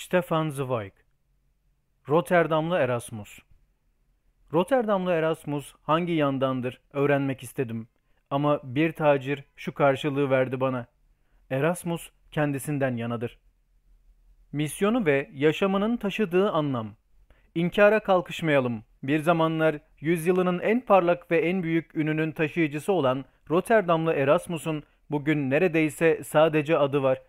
Stefan Zweig Rotterdamlı Erasmus Rotterdamlı Erasmus hangi yandandır öğrenmek istedim. Ama bir tacir şu karşılığı verdi bana. Erasmus kendisinden yanadır. Misyonu ve yaşamının taşıdığı anlam. İnkara kalkışmayalım. Bir zamanlar yüzyılının en parlak ve en büyük ününün taşıyıcısı olan Rotterdamlı Erasmus'un bugün neredeyse sadece adı var.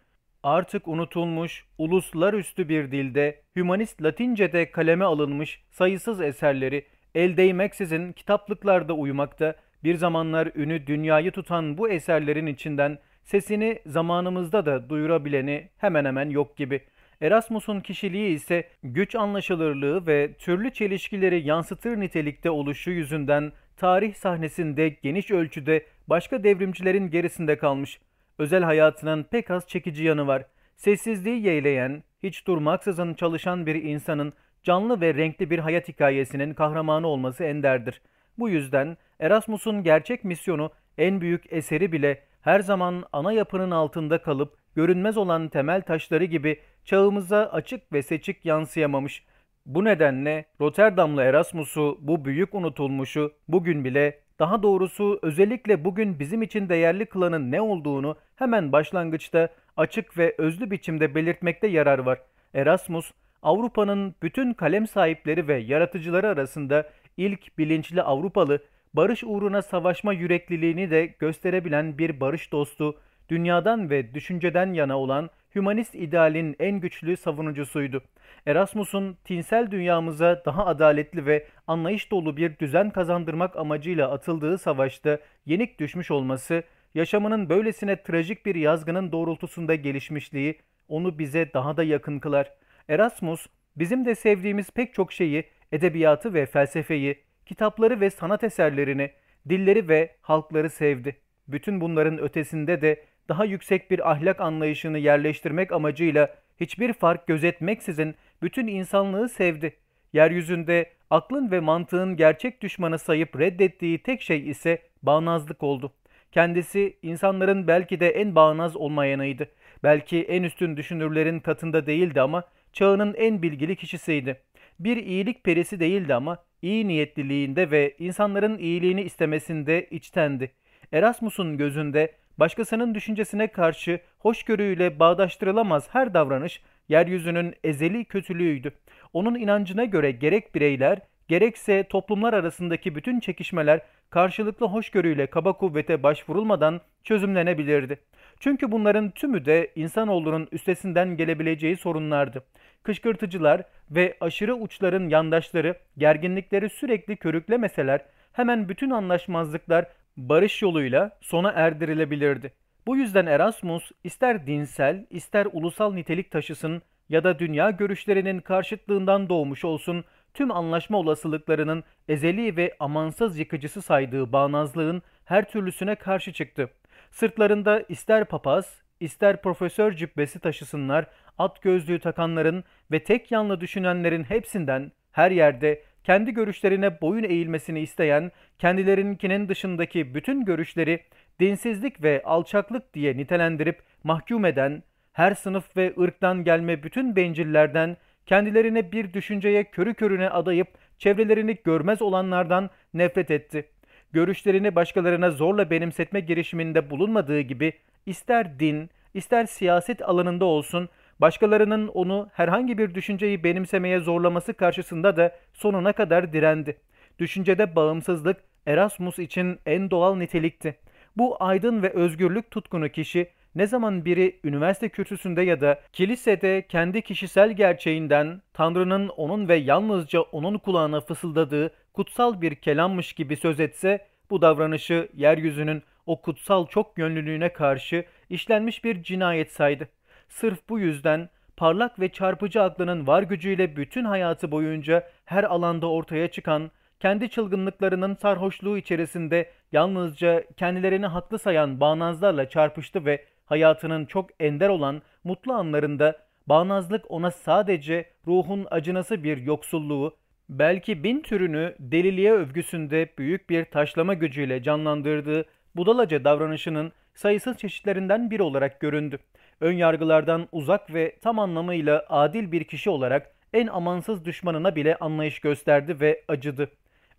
Artık unutulmuş, uluslararası bir dilde, hümanist Latince'de kaleme alınmış sayısız eserleri el değmeksizin kitaplıklarda uyumakta, bir zamanlar ünü dünyayı tutan bu eserlerin içinden sesini zamanımızda da duyurabileni hemen hemen yok gibi. Erasmus'un kişiliği ise güç anlaşılırlığı ve türlü çelişkileri yansıtır nitelikte oluşu yüzünden tarih sahnesinde geniş ölçüde başka devrimcilerin gerisinde kalmış. Özel hayatının pek az çekici yanı var. Sessizliği yeğleyen, hiç durmaksızın çalışan bir insanın canlı ve renkli bir hayat hikayesinin kahramanı olması enderdir. Bu yüzden Erasmus'un gerçek misyonu en büyük eseri bile her zaman ana yapının altında kalıp görünmez olan temel taşları gibi çağımıza açık ve seçik yansıyamamış. Bu nedenle Rotterdamlı Erasmus'u bu büyük unutulmuşu bugün bile daha doğrusu özellikle bugün bizim için değerli kılanın ne olduğunu hemen başlangıçta açık ve özlü biçimde belirtmekte yarar var. Erasmus, Avrupa'nın bütün kalem sahipleri ve yaratıcıları arasında ilk bilinçli Avrupalı, barış uğruna savaşma yürekliliğini de gösterebilen bir barış dostu, dünyadan ve düşünceden yana olan hümanist idealin en güçlü savunucusuydu. Erasmus'un tinsel dünyamıza daha adaletli ve anlayış dolu bir düzen kazandırmak amacıyla atıldığı savaşta yenik düşmüş olması, yaşamının böylesine trajik bir yazgının doğrultusunda gelişmişliği onu bize daha da yakın kılar. Erasmus, bizim de sevdiğimiz pek çok şeyi, edebiyatı ve felsefeyi, kitapları ve sanat eserlerini, dilleri ve halkları sevdi. Bütün bunların ötesinde de daha yüksek bir ahlak anlayışını yerleştirmek amacıyla hiçbir fark gözetmeksizin bütün insanlığı sevdi. Yeryüzünde aklın ve mantığın gerçek düşmanı sayıp reddettiği tek şey ise bağnazlık oldu. Kendisi insanların belki de en bağnaz olmayanıydı. Belki en üstün düşünürlerin katında değildi ama çağının en bilgili kişisiydi. Bir iyilik perisi değildi ama iyi niyetliliğinde ve insanların iyiliğini istemesinde içtendi. Erasmus'un gözünde başkasının düşüncesine karşı hoşgörüyle bağdaştırılamaz her davranış yeryüzünün ezeli kötülüğüydü. Onun inancına göre gerek bireyler gerekse toplumlar arasındaki bütün çekişmeler karşılıklı hoşgörüyle kaba kuvvete başvurulmadan çözümlenebilirdi. Çünkü bunların tümü de insanoğlunun üstesinden gelebileceği sorunlardı. Kışkırtıcılar ve aşırı uçların yandaşları gerginlikleri sürekli körüklemeseler hemen bütün anlaşmazlıklar barış yoluyla sona erdirilebilirdi. Bu yüzden Erasmus ister dinsel ister ulusal nitelik taşısın ya da dünya görüşlerinin karşıtlığından doğmuş olsun tüm anlaşma olasılıklarının ezeli ve amansız yıkıcısı saydığı bağnazlığın her türlüsüne karşı çıktı. Sırtlarında ister papaz, ister profesör cübbesi taşısınlar, at gözlüğü takanların ve tek yanlı düşünenlerin hepsinden her yerde kendi görüşlerine boyun eğilmesini isteyen, kendilerinkinin dışındaki bütün görüşleri dinsizlik ve alçaklık diye nitelendirip mahkum eden, her sınıf ve ırktan gelme bütün bencillerden, kendilerine bir düşünceye körü körüne adayıp çevrelerini görmez olanlardan nefret etti. Görüşlerini başkalarına zorla benimsetme girişiminde bulunmadığı gibi ister din, ister siyaset alanında olsun başkalarının onu herhangi bir düşünceyi benimsemeye zorlaması karşısında da sonuna kadar direndi. Düşüncede bağımsızlık Erasmus için en doğal nitelikti. Bu aydın ve özgürlük tutkunu kişi ne zaman biri üniversite kürsüsünde ya da kilisede kendi kişisel gerçeğinden Tanrı'nın onun ve yalnızca onun kulağına fısıldadığı kutsal bir kelammış gibi söz etse bu davranışı yeryüzünün o kutsal çok yönlülüğüne karşı işlenmiş bir cinayet saydı. Sırf bu yüzden parlak ve çarpıcı aklının var gücüyle bütün hayatı boyunca her alanda ortaya çıkan, kendi çılgınlıklarının sarhoşluğu içerisinde yalnızca kendilerini haklı sayan bağnazlarla çarpıştı ve hayatının çok ender olan mutlu anlarında bağnazlık ona sadece ruhun acınası bir yoksulluğu, belki bin türünü deliliğe övgüsünde büyük bir taşlama gücüyle canlandırdığı budalaca davranışının sayısız çeşitlerinden biri olarak göründü. Ön yargılardan uzak ve tam anlamıyla adil bir kişi olarak en amansız düşmanına bile anlayış gösterdi ve acıdı.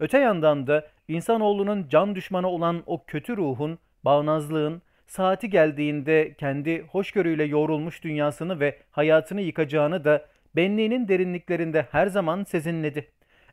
Öte yandan da insanoğlunun can düşmanı olan o kötü ruhun, bağnazlığın, saati geldiğinde kendi hoşgörüyle yoğrulmuş dünyasını ve hayatını yıkacağını da benliğinin derinliklerinde her zaman sezinledi.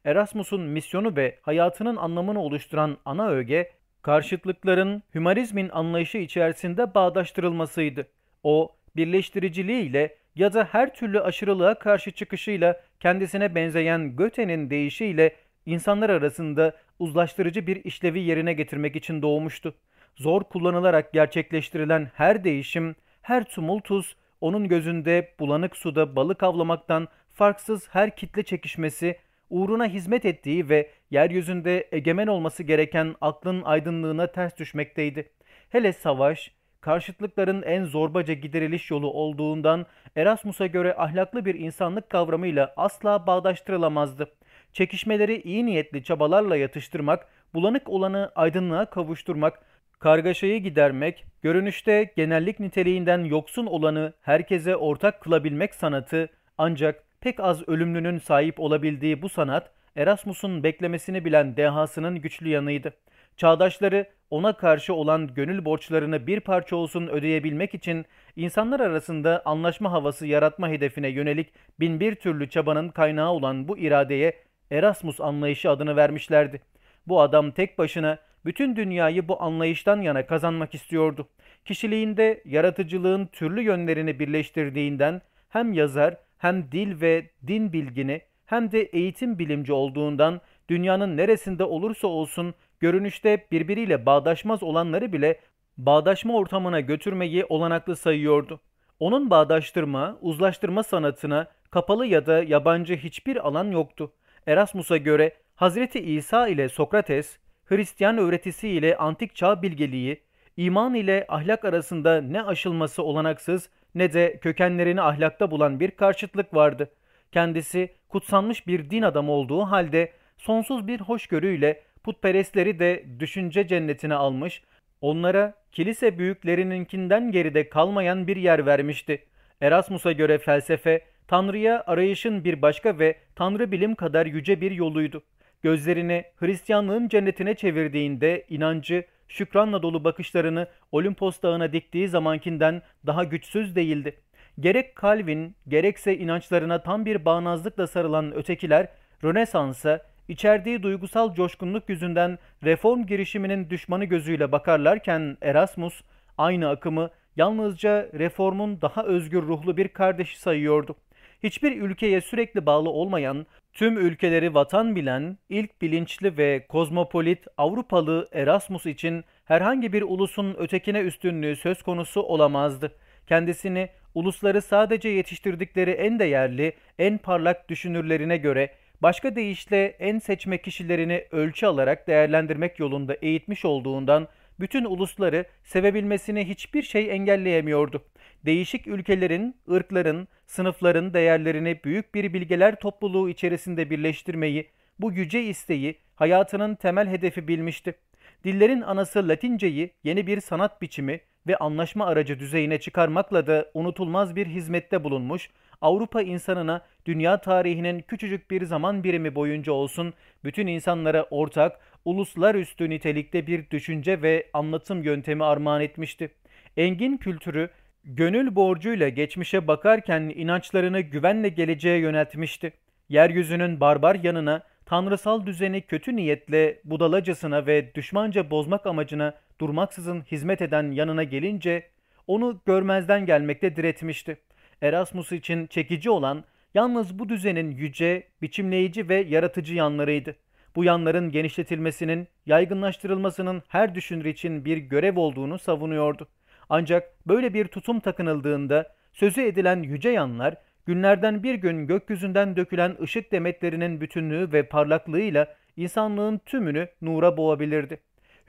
Erasmus'un misyonu ve hayatının anlamını oluşturan ana öge, karşıtlıkların hümanizmin anlayışı içerisinde bağdaştırılmasıydı. O, birleştiriciliğiyle ya da her türlü aşırılığa karşı çıkışıyla kendisine benzeyen Göte'nin deyişiyle insanlar arasında uzlaştırıcı bir işlevi yerine getirmek için doğmuştu. Zor kullanılarak gerçekleştirilen her değişim, her tumultus, onun gözünde bulanık suda balık avlamaktan farksız her kitle çekişmesi, uğruna hizmet ettiği ve yeryüzünde egemen olması gereken aklın aydınlığına ters düşmekteydi. Hele savaş, karşıtlıkların en zorbaca gideriliş yolu olduğundan Erasmus'a göre ahlaklı bir insanlık kavramıyla asla bağdaştırılamazdı. Çekişmeleri iyi niyetli çabalarla yatıştırmak, bulanık olanı aydınlığa kavuşturmak, kargaşayı gidermek, görünüşte genellik niteliğinden yoksun olanı herkese ortak kılabilmek sanatı ancak pek az ölümlünün sahip olabildiği bu sanat Erasmus'un beklemesini bilen dehasının güçlü yanıydı. Çağdaşları ona karşı olan gönül borçlarını bir parça olsun ödeyebilmek için insanlar arasında anlaşma havası yaratma hedefine yönelik binbir türlü çabanın kaynağı olan bu iradeye Erasmus anlayışı adını vermişlerdi. Bu adam tek başına bütün dünyayı bu anlayıştan yana kazanmak istiyordu. Kişiliğinde yaratıcılığın türlü yönlerini birleştirdiğinden hem yazar hem dil ve din bilgini hem de eğitim bilimci olduğundan dünyanın neresinde olursa olsun görünüşte birbiriyle bağdaşmaz olanları bile bağdaşma ortamına götürmeyi olanaklı sayıyordu. Onun bağdaştırma, uzlaştırma sanatına kapalı ya da yabancı hiçbir alan yoktu. Erasmus'a göre Hazreti İsa ile Sokrates, Hristiyan öğretisi ile antik çağ bilgeliği, iman ile ahlak arasında ne aşılması olanaksız ne de kökenlerini ahlakta bulan bir karşıtlık vardı. Kendisi kutsanmış bir din adamı olduğu halde sonsuz bir hoşgörüyle putperestleri de düşünce cennetine almış, onlara kilise büyüklerininkinden geride kalmayan bir yer vermişti. Erasmus'a göre felsefe, Tanrı'ya arayışın bir başka ve Tanrı bilim kadar yüce bir yoluydu. Gözlerini Hristiyanlığın cennetine çevirdiğinde inancı, şükranla dolu bakışlarını Olimpos dağına diktiği zamankinden daha güçsüz değildi. Gerek Calvin, gerekse inançlarına tam bir bağnazlıkla sarılan ötekiler, Rönesans'a, içerdiği duygusal coşkunluk yüzünden reform girişiminin düşmanı gözüyle bakarlarken Erasmus, aynı akımı yalnızca reformun daha özgür ruhlu bir kardeşi sayıyordu. Hiçbir ülkeye sürekli bağlı olmayan, tüm ülkeleri vatan bilen, ilk bilinçli ve kozmopolit Avrupalı Erasmus için herhangi bir ulusun ötekine üstünlüğü söz konusu olamazdı. Kendisini ulusları sadece yetiştirdikleri en değerli, en parlak düşünürlerine göre başka deyişle en seçme kişilerini ölçü alarak değerlendirmek yolunda eğitmiş olduğundan bütün ulusları sevebilmesini hiçbir şey engelleyemiyordu. Değişik ülkelerin, ırkların, sınıfların değerlerini büyük bir bilgeler topluluğu içerisinde birleştirmeyi, bu yüce isteği hayatının temel hedefi bilmişti. Dillerin anası Latinceyi yeni bir sanat biçimi ve anlaşma aracı düzeyine çıkarmakla da unutulmaz bir hizmette bulunmuş, Avrupa insanına dünya tarihinin küçücük bir zaman birimi boyunca olsun bütün insanlara ortak, uluslararası nitelikte bir düşünce ve anlatım yöntemi armağan etmişti. Engin kültürü, gönül borcuyla geçmişe bakarken inançlarını güvenle geleceğe yöneltmişti. Yeryüzünün barbar yanına tanrısal düzeni kötü niyetle budalacasına ve düşmanca bozmak amacına durmaksızın hizmet eden yanına gelince onu görmezden gelmekte diretmişti. Erasmus için çekici olan yalnız bu düzenin yüce, biçimleyici ve yaratıcı yanlarıydı. Bu yanların genişletilmesinin, yaygınlaştırılmasının her düşünür için bir görev olduğunu savunuyordu. Ancak böyle bir tutum takınıldığında sözü edilen yüce yanlar günlerden bir gün gökyüzünden dökülen ışık demetlerinin bütünlüğü ve parlaklığıyla insanlığın tümünü nura boğabilirdi.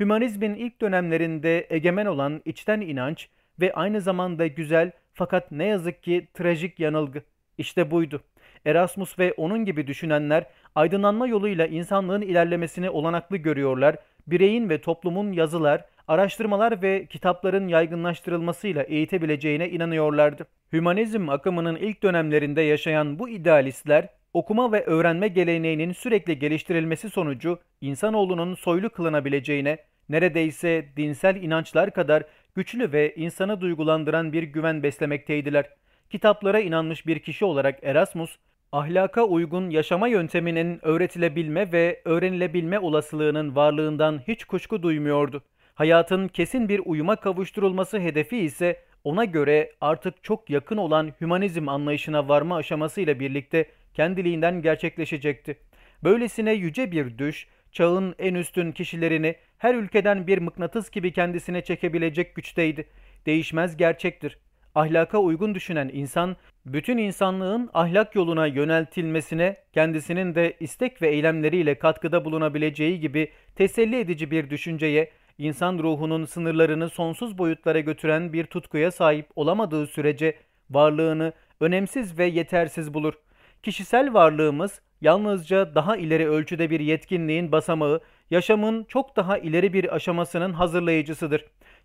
Hümanizmin ilk dönemlerinde egemen olan içten inanç ve aynı zamanda güzel fakat ne yazık ki trajik yanılgı. İşte buydu. Erasmus ve onun gibi düşünenler aydınlanma yoluyla insanlığın ilerlemesini olanaklı görüyorlar bireyin ve toplumun yazılar, araştırmalar ve kitapların yaygınlaştırılmasıyla eğitebileceğine inanıyorlardı. Hümanizm akımının ilk dönemlerinde yaşayan bu idealistler, okuma ve öğrenme geleneğinin sürekli geliştirilmesi sonucu insanoğlunun soylu kılınabileceğine, neredeyse dinsel inançlar kadar güçlü ve insanı duygulandıran bir güven beslemekteydiler. Kitaplara inanmış bir kişi olarak Erasmus, ahlaka uygun yaşama yönteminin öğretilebilme ve öğrenilebilme olasılığının varlığından hiç kuşku duymuyordu. Hayatın kesin bir uyuma kavuşturulması hedefi ise ona göre artık çok yakın olan hümanizm anlayışına varma aşamasıyla birlikte kendiliğinden gerçekleşecekti. Böylesine yüce bir düş, çağın en üstün kişilerini her ülkeden bir mıknatıs gibi kendisine çekebilecek güçteydi. Değişmez gerçektir. Ahlaka uygun düşünen insan, bütün insanlığın ahlak yoluna yöneltilmesine kendisinin de istek ve eylemleriyle katkıda bulunabileceği gibi teselli edici bir düşünceye, insan ruhunun sınırlarını sonsuz boyutlara götüren bir tutkuya sahip olamadığı sürece varlığını önemsiz ve yetersiz bulur. Kişisel varlığımız yalnızca daha ileri ölçüde bir yetkinliğin basamağı, yaşamın çok daha ileri bir aşamasının hazırlayıcısıdır.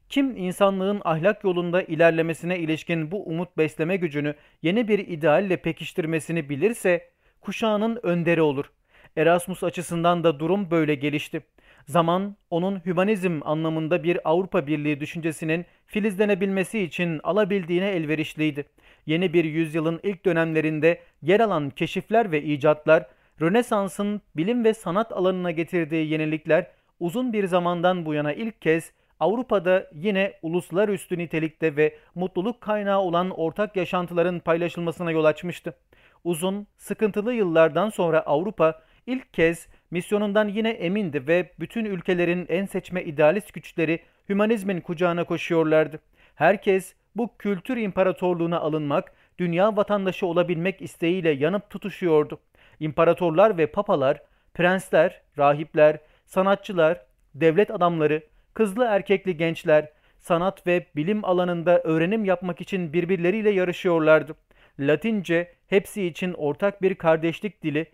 Kim insanlığın ahlak yolunda ilerlemesine ilişkin bu umut besleme gücünü yeni bir idealle pekiştirmesini bilirse kuşağının önderi olur. Erasmus açısından da durum böyle gelişti. Zaman onun hümanizm anlamında bir Avrupa Birliği düşüncesinin filizlenebilmesi için alabildiğine elverişliydi. Yeni bir yüzyılın ilk dönemlerinde yer alan keşifler ve icatlar, Rönesans'ın bilim ve sanat alanına getirdiği yenilikler uzun bir zamandan bu yana ilk kez Avrupa'da yine uluslar üstü nitelikte ve mutluluk kaynağı olan ortak yaşantıların paylaşılmasına yol açmıştı. Uzun, sıkıntılı yıllardan sonra Avrupa ilk kez misyonundan yine emindi ve bütün ülkelerin en seçme idealist güçleri hümanizmin kucağına koşuyorlardı. Herkes bu kültür imparatorluğuna alınmak, dünya vatandaşı olabilmek isteğiyle yanıp tutuşuyordu. İmparatorlar ve papalar, prensler, rahipler, sanatçılar, devlet adamları, kızlı erkekli gençler, sanat ve bilim alanında öğrenim yapmak için birbirleriyle yarışıyorlardı. Latince hepsi için ortak bir kardeşlik dili,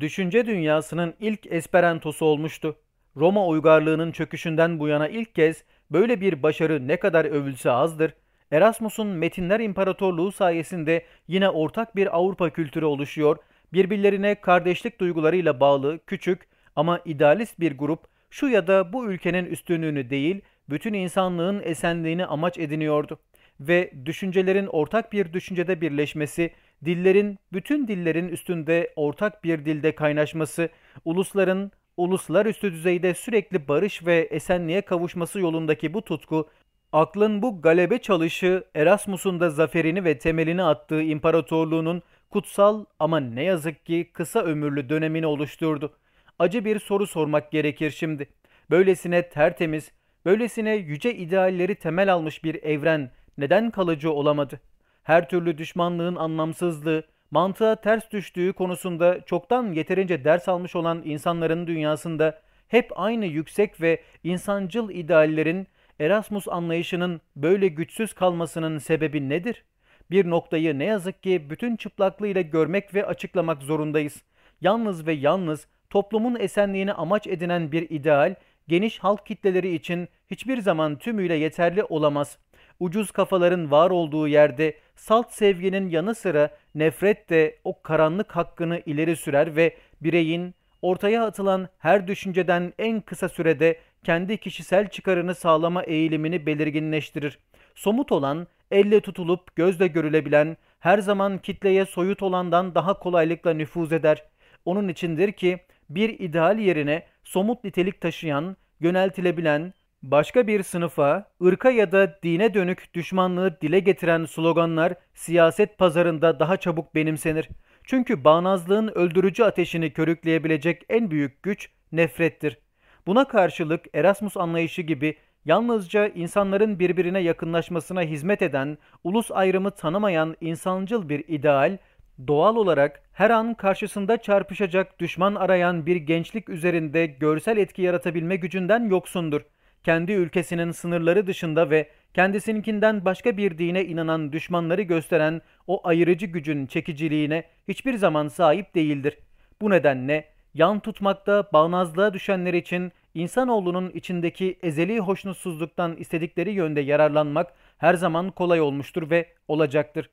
düşünce dünyasının ilk esperantosu olmuştu. Roma uygarlığının çöküşünden bu yana ilk kez böyle bir başarı ne kadar övülse azdır, Erasmus'un Metinler İmparatorluğu sayesinde yine ortak bir Avrupa kültürü oluşuyor, birbirlerine kardeşlik duygularıyla bağlı, küçük ama idealist bir grup şu ya da bu ülkenin üstünlüğünü değil, bütün insanlığın esenliğini amaç ediniyordu. Ve düşüncelerin ortak bir düşüncede birleşmesi, dillerin bütün dillerin üstünde ortak bir dilde kaynaşması, ulusların uluslararası düzeyde sürekli barış ve esenliğe kavuşması yolundaki bu tutku, aklın bu galebe çalışı Erasmus'un da zaferini ve temelini attığı imparatorluğunun kutsal ama ne yazık ki kısa ömürlü dönemini oluşturdu. Acı bir soru sormak gerekir şimdi. Böylesine tertemiz, böylesine yüce idealleri temel almış bir evren neden kalıcı olamadı? Her türlü düşmanlığın anlamsızlığı, mantığa ters düştüğü konusunda çoktan yeterince ders almış olan insanların dünyasında hep aynı yüksek ve insancıl ideallerin Erasmus anlayışının böyle güçsüz kalmasının sebebi nedir? Bir noktayı ne yazık ki bütün çıplaklığıyla görmek ve açıklamak zorundayız. Yalnız ve yalnız toplumun esenliğini amaç edinen bir ideal, geniş halk kitleleri için hiçbir zaman tümüyle yeterli olamaz. Ucuz kafaların var olduğu yerde salt sevginin yanı sıra nefret de o karanlık hakkını ileri sürer ve bireyin ortaya atılan her düşünceden en kısa sürede kendi kişisel çıkarını sağlama eğilimini belirginleştirir. Somut olan, elle tutulup gözle görülebilen, her zaman kitleye soyut olandan daha kolaylıkla nüfuz eder. Onun içindir ki bir ideal yerine somut nitelik taşıyan, yöneltilebilen, başka bir sınıfa, ırka ya da dine dönük düşmanlığı dile getiren sloganlar siyaset pazarında daha çabuk benimsenir. Çünkü bağnazlığın öldürücü ateşini körükleyebilecek en büyük güç nefrettir. Buna karşılık Erasmus anlayışı gibi yalnızca insanların birbirine yakınlaşmasına hizmet eden, ulus ayrımı tanımayan insancıl bir ideal, doğal olarak her an karşısında çarpışacak düşman arayan bir gençlik üzerinde görsel etki yaratabilme gücünden yoksundur. Kendi ülkesinin sınırları dışında ve kendisininkinden başka bir dine inanan düşmanları gösteren o ayırıcı gücün çekiciliğine hiçbir zaman sahip değildir. Bu nedenle yan tutmakta bağnazlığa düşenler için insanoğlunun içindeki ezeli hoşnutsuzluktan istedikleri yönde yararlanmak her zaman kolay olmuştur ve olacaktır.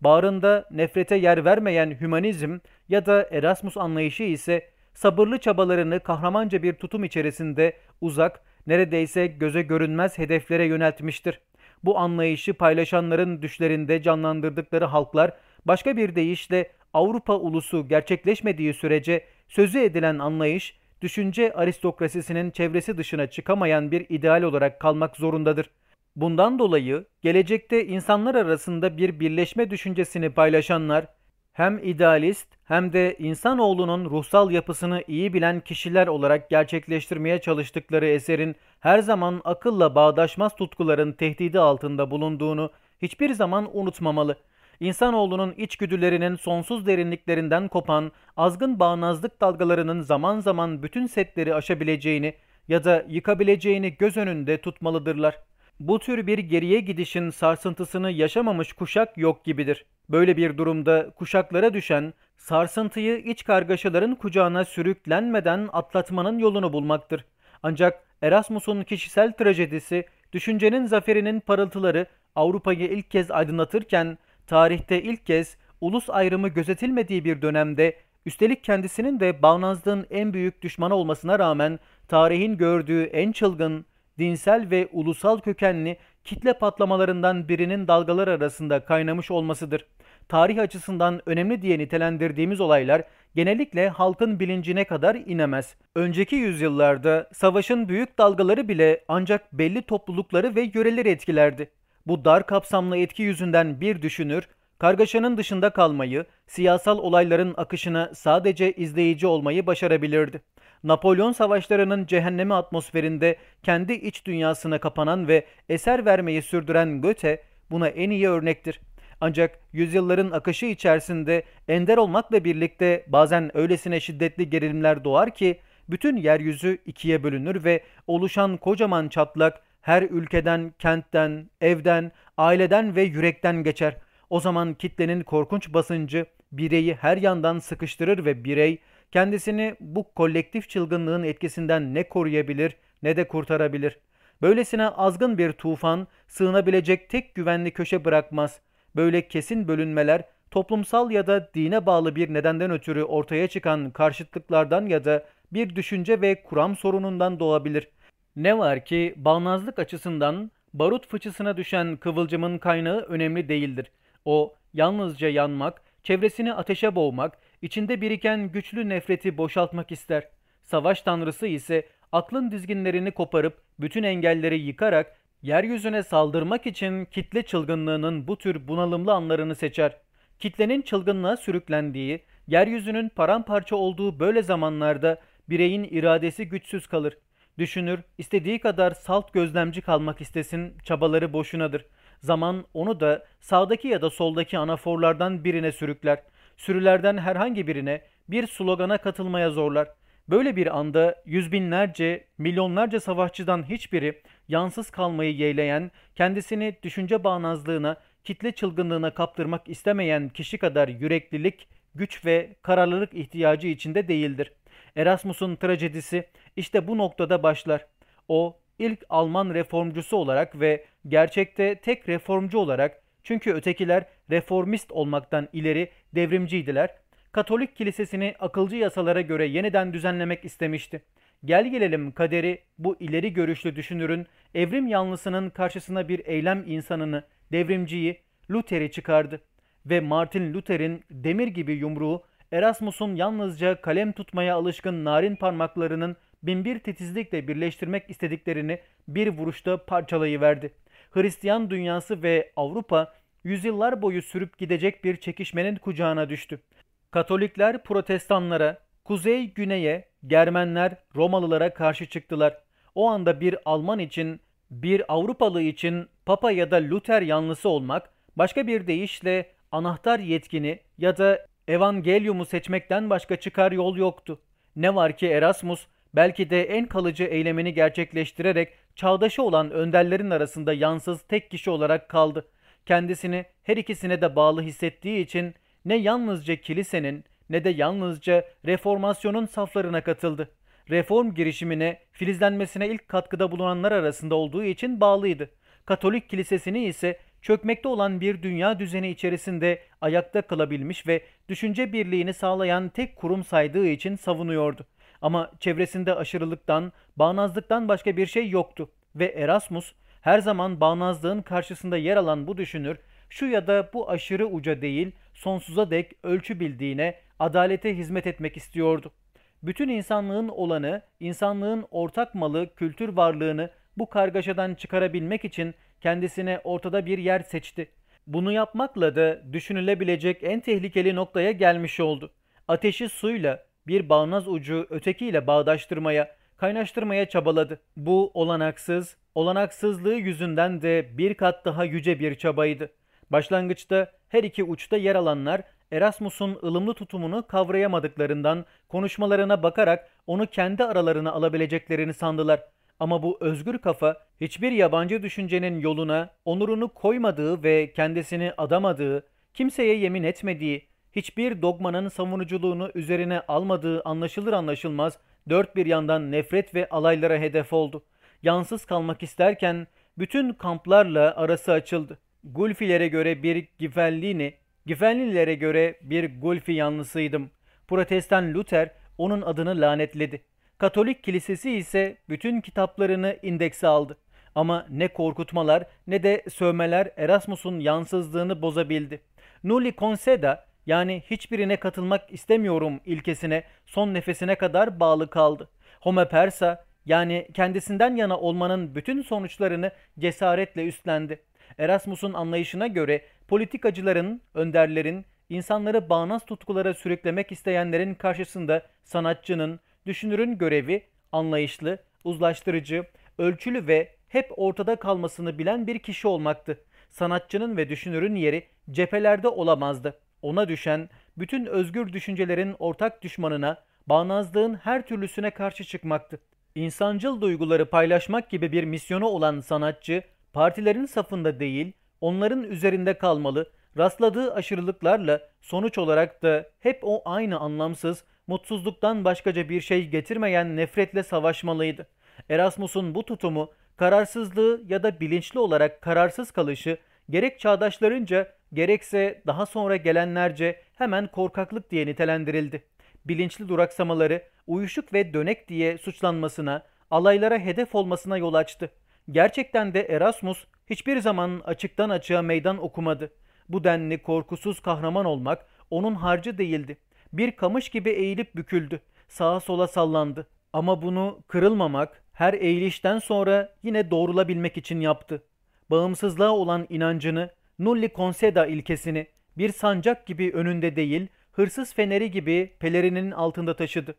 Bağrında nefrete yer vermeyen hümanizm ya da Erasmus anlayışı ise sabırlı çabalarını kahramanca bir tutum içerisinde uzak, neredeyse göze görünmez hedeflere yöneltmiştir. Bu anlayışı paylaşanların düşlerinde canlandırdıkları halklar başka bir deyişle Avrupa ulusu gerçekleşmediği sürece sözü edilen anlayış düşünce aristokrasisinin çevresi dışına çıkamayan bir ideal olarak kalmak zorundadır. Bundan dolayı gelecekte insanlar arasında bir birleşme düşüncesini paylaşanlar hem idealist hem de insanoğlunun ruhsal yapısını iyi bilen kişiler olarak gerçekleştirmeye çalıştıkları eserin her zaman akılla bağdaşmaz tutkuların tehdidi altında bulunduğunu hiçbir zaman unutmamalı. İnsanoğlunun içgüdülerinin sonsuz derinliklerinden kopan azgın bağnazlık dalgalarının zaman zaman bütün setleri aşabileceğini ya da yıkabileceğini göz önünde tutmalıdırlar. Bu tür bir geriye gidişin sarsıntısını yaşamamış kuşak yok gibidir. Böyle bir durumda kuşaklara düşen sarsıntıyı iç kargaşaların kucağına sürüklenmeden atlatmanın yolunu bulmaktır. Ancak Erasmus'un kişisel trajedisi, düşüncenin zaferinin parıltıları Avrupa'yı ilk kez aydınlatırken, tarihte ilk kez ulus ayrımı gözetilmediği bir dönemde, üstelik kendisinin de bağnazlığın en büyük düşmanı olmasına rağmen tarihin gördüğü en çılgın, dinsel ve ulusal kökenli kitle patlamalarından birinin dalgalar arasında kaynamış olmasıdır. Tarih açısından önemli diye nitelendirdiğimiz olaylar genellikle halkın bilincine kadar inemez. Önceki yüzyıllarda savaşın büyük dalgaları bile ancak belli toplulukları ve yöreleri etkilerdi. Bu dar kapsamlı etki yüzünden bir düşünür, kargaşanın dışında kalmayı, siyasal olayların akışına sadece izleyici olmayı başarabilirdi. Napolyon savaşlarının cehennemi atmosferinde kendi iç dünyasına kapanan ve eser vermeyi sürdüren Goethe buna en iyi örnektir. Ancak yüzyılların akışı içerisinde ender olmakla birlikte bazen öylesine şiddetli gerilimler doğar ki bütün yeryüzü ikiye bölünür ve oluşan kocaman çatlak her ülkeden, kentten, evden, aileden ve yürekten geçer. O zaman kitlenin korkunç basıncı bireyi her yandan sıkıştırır ve birey kendisini bu kolektif çılgınlığın etkisinden ne koruyabilir ne de kurtarabilir. Böylesine azgın bir tufan sığınabilecek tek güvenli köşe bırakmaz. Böyle kesin bölünmeler toplumsal ya da dine bağlı bir nedenden ötürü ortaya çıkan karşıtlıklardan ya da bir düşünce ve kuram sorunundan doğabilir. Ne var ki bağnazlık açısından barut fıçısına düşen kıvılcımın kaynağı önemli değildir. O yalnızca yanmak, çevresini ateşe boğmak, içinde biriken güçlü nefreti boşaltmak ister. Savaş tanrısı ise aklın dizginlerini koparıp bütün engelleri yıkarak yeryüzüne saldırmak için kitle çılgınlığının bu tür bunalımlı anlarını seçer. Kitlenin çılgınlığa sürüklendiği, yeryüzünün paramparça olduğu böyle zamanlarda bireyin iradesi güçsüz kalır. Düşünür, istediği kadar salt gözlemci kalmak istesin, çabaları boşunadır. Zaman onu da sağdaki ya da soldaki anaforlardan birine sürükler. Sürülerden herhangi birine bir slogana katılmaya zorlar. Böyle bir anda yüz binlerce, milyonlarca savaşçıdan hiçbiri yansız kalmayı yeğleyen, kendisini düşünce bağnazlığına, kitle çılgınlığına kaptırmak istemeyen kişi kadar yüreklilik, güç ve kararlılık ihtiyacı içinde değildir. Erasmus'un trajedisi işte bu noktada başlar. O ilk Alman reformcusu olarak ve gerçekte tek reformcu olarak çünkü ötekiler reformist olmaktan ileri devrimciydiler. Katolik kilisesini akılcı yasalara göre yeniden düzenlemek istemişti. Gel gelelim kaderi bu ileri görüşlü düşünürün evrim yanlısının karşısına bir eylem insanını, devrimciyi, Luther'i çıkardı. Ve Martin Luther'in demir gibi yumruğu Erasmus'un yalnızca kalem tutmaya alışkın narin parmaklarının binbir titizlikle birleştirmek istediklerini bir vuruşta parçalayıverdi. Hristiyan dünyası ve Avrupa yüzyıllar boyu sürüp gidecek bir çekişmenin kucağına düştü. Katolikler protestanlara, kuzey güneye, Germenler Romalılara karşı çıktılar. O anda bir Alman için, bir Avrupalı için Papa ya da Luther yanlısı olmak, başka bir deyişle anahtar yetkini ya da Evangelium'u seçmekten başka çıkar yol yoktu. Ne var ki Erasmus belki de en kalıcı eylemini gerçekleştirerek çağdaşı olan önderlerin arasında yansız tek kişi olarak kaldı. Kendisini her ikisine de bağlı hissettiği için ne yalnızca kilisenin ne de yalnızca reformasyonun saflarına katıldı. reform girişimine, filizlenmesine ilk katkıda bulunanlar arasında olduğu için bağlıydı. Katolik kilisesini ise çökmekte olan bir dünya düzeni içerisinde ayakta kalabilmiş ve düşünce birliğini sağlayan tek kurum saydığı için savunuyordu. Ama çevresinde aşırılıktan, bağnazlıktan başka bir şey yoktu ve Erasmus her zaman bağnazlığın karşısında yer alan bu düşünür, şu ya da bu aşırı uca değil, sonsuza dek ölçü bildiğine, adalete hizmet etmek istiyordu. Bütün insanlığın olanı, insanlığın ortak malı, kültür varlığını bu kargaşadan çıkarabilmek için kendisine ortada bir yer seçti. Bunu yapmakla da düşünülebilecek en tehlikeli noktaya gelmiş oldu. Ateşi suyla, bir bağnaz ucu ötekiyle bağdaştırmaya, kaynaştırmaya çabaladı. Bu olanaksız, olanaksızlığı yüzünden de bir kat daha yüce bir çabaydı. Başlangıçta her iki uçta yer alanlar Erasmus'un ılımlı tutumunu kavrayamadıklarından konuşmalarına bakarak onu kendi aralarına alabileceklerini sandılar. Ama bu özgür kafa hiçbir yabancı düşüncenin yoluna onurunu koymadığı ve kendisini adamadığı, kimseye yemin etmediği, hiçbir dogmanın savunuculuğunu üzerine almadığı anlaşılır anlaşılmaz dört bir yandan nefret ve alaylara hedef oldu. Yansız kalmak isterken bütün kamplarla arası açıldı. Gulfilere göre bir Gifellini, Gifellilere göre bir Gulfi yanlısıydım. Protestan Luther onun adını lanetledi. Katolik kilisesi ise bütün kitaplarını indekse aldı. Ama ne korkutmalar ne de sövmeler Erasmus'un yansızlığını bozabildi. Nulli conceda yani hiçbirine katılmak istemiyorum ilkesine son nefesine kadar bağlı kaldı. Homo persa yani kendisinden yana olmanın bütün sonuçlarını cesaretle üstlendi. Erasmus'un anlayışına göre politikacıların, önderlerin, insanları bağnaz tutkulara sürüklemek isteyenlerin karşısında sanatçının, düşünürün görevi anlayışlı, uzlaştırıcı, ölçülü ve hep ortada kalmasını bilen bir kişi olmaktı. Sanatçının ve düşünürün yeri cephelerde olamazdı. Ona düşen bütün özgür düşüncelerin ortak düşmanına, bağnazlığın her türlüsüne karşı çıkmaktı. İnsancıl duyguları paylaşmak gibi bir misyonu olan sanatçı, partilerin safında değil, onların üzerinde kalmalı, rastladığı aşırılıklarla sonuç olarak da hep o aynı anlamsız, mutsuzluktan başkaca bir şey getirmeyen nefretle savaşmalıydı. Erasmus'un bu tutumu, kararsızlığı ya da bilinçli olarak kararsız kalışı gerek çağdaşlarınca gerekse daha sonra gelenlerce hemen korkaklık diye nitelendirildi. Bilinçli duraksamaları uyuşuk ve dönek diye suçlanmasına, alaylara hedef olmasına yol açtı. Gerçekten de Erasmus hiçbir zaman açıktan açığa meydan okumadı. Bu denli korkusuz kahraman olmak onun harcı değildi. Bir kamış gibi eğilip büküldü. Sağa sola sallandı. Ama bunu kırılmamak, her eğilişten sonra yine doğrulabilmek için yaptı. Bağımsızlığa olan inancını, nulli conceda ilkesini bir sancak gibi önünde değil, hırsız feneri gibi pelerinin altında taşıdı.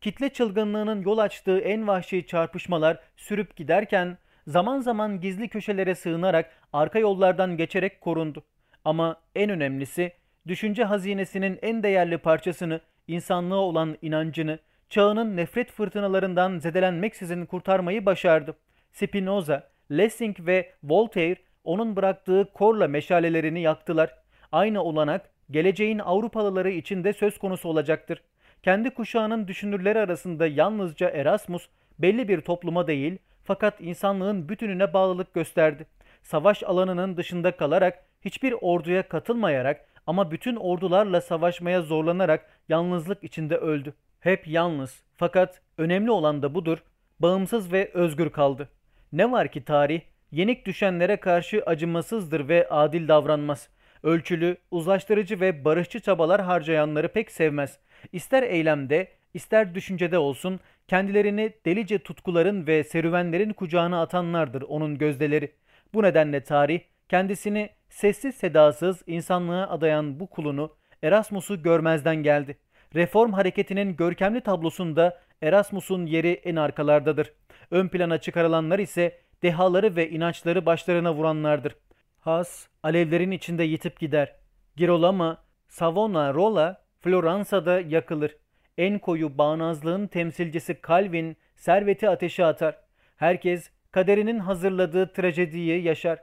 Kitle çılgınlığının yol açtığı en vahşi çarpışmalar sürüp giderken zaman zaman gizli köşelere sığınarak arka yollardan geçerek korundu. Ama en önemlisi düşünce hazinesinin en değerli parçasını, insanlığa olan inancını, çağının nefret fırtınalarından zedelenmeksizin kurtarmayı başardı. Spinoza, Lessing ve Voltaire onun bıraktığı korla meşalelerini yaktılar. Aynı olanak geleceğin Avrupalıları için de söz konusu olacaktır. Kendi kuşağının düşünürleri arasında yalnızca Erasmus belli bir topluma değil fakat insanlığın bütününe bağlılık gösterdi. Savaş alanının dışında kalarak hiçbir orduya katılmayarak ama bütün ordularla savaşmaya zorlanarak yalnızlık içinde öldü. Hep yalnız fakat önemli olan da budur, bağımsız ve özgür kaldı. Ne var ki tarih yenik düşenlere karşı acımasızdır ve adil davranmaz. Ölçülü, uzlaştırıcı ve barışçı çabalar harcayanları pek sevmez. İster eylemde, ister düşüncede olsun kendilerini delice tutkuların ve serüvenlerin kucağına atanlardır onun gözdeleri. Bu nedenle tarih kendisini sessiz sedasız insanlığa adayan bu kulunu Erasmus'u görmezden geldi. Reform hareketinin görkemli tablosunda Erasmus'un yeri en arkalardadır. Ön plana çıkarılanlar ise dehaları ve inançları başlarına vuranlardır. Has, alevlerin içinde yitip gider. Girolama, Savonarola, Floransa'da yakılır. En koyu bağnazlığın temsilcisi Calvin, serveti ateşe atar. Herkes kaderinin hazırladığı trajediyi yaşar.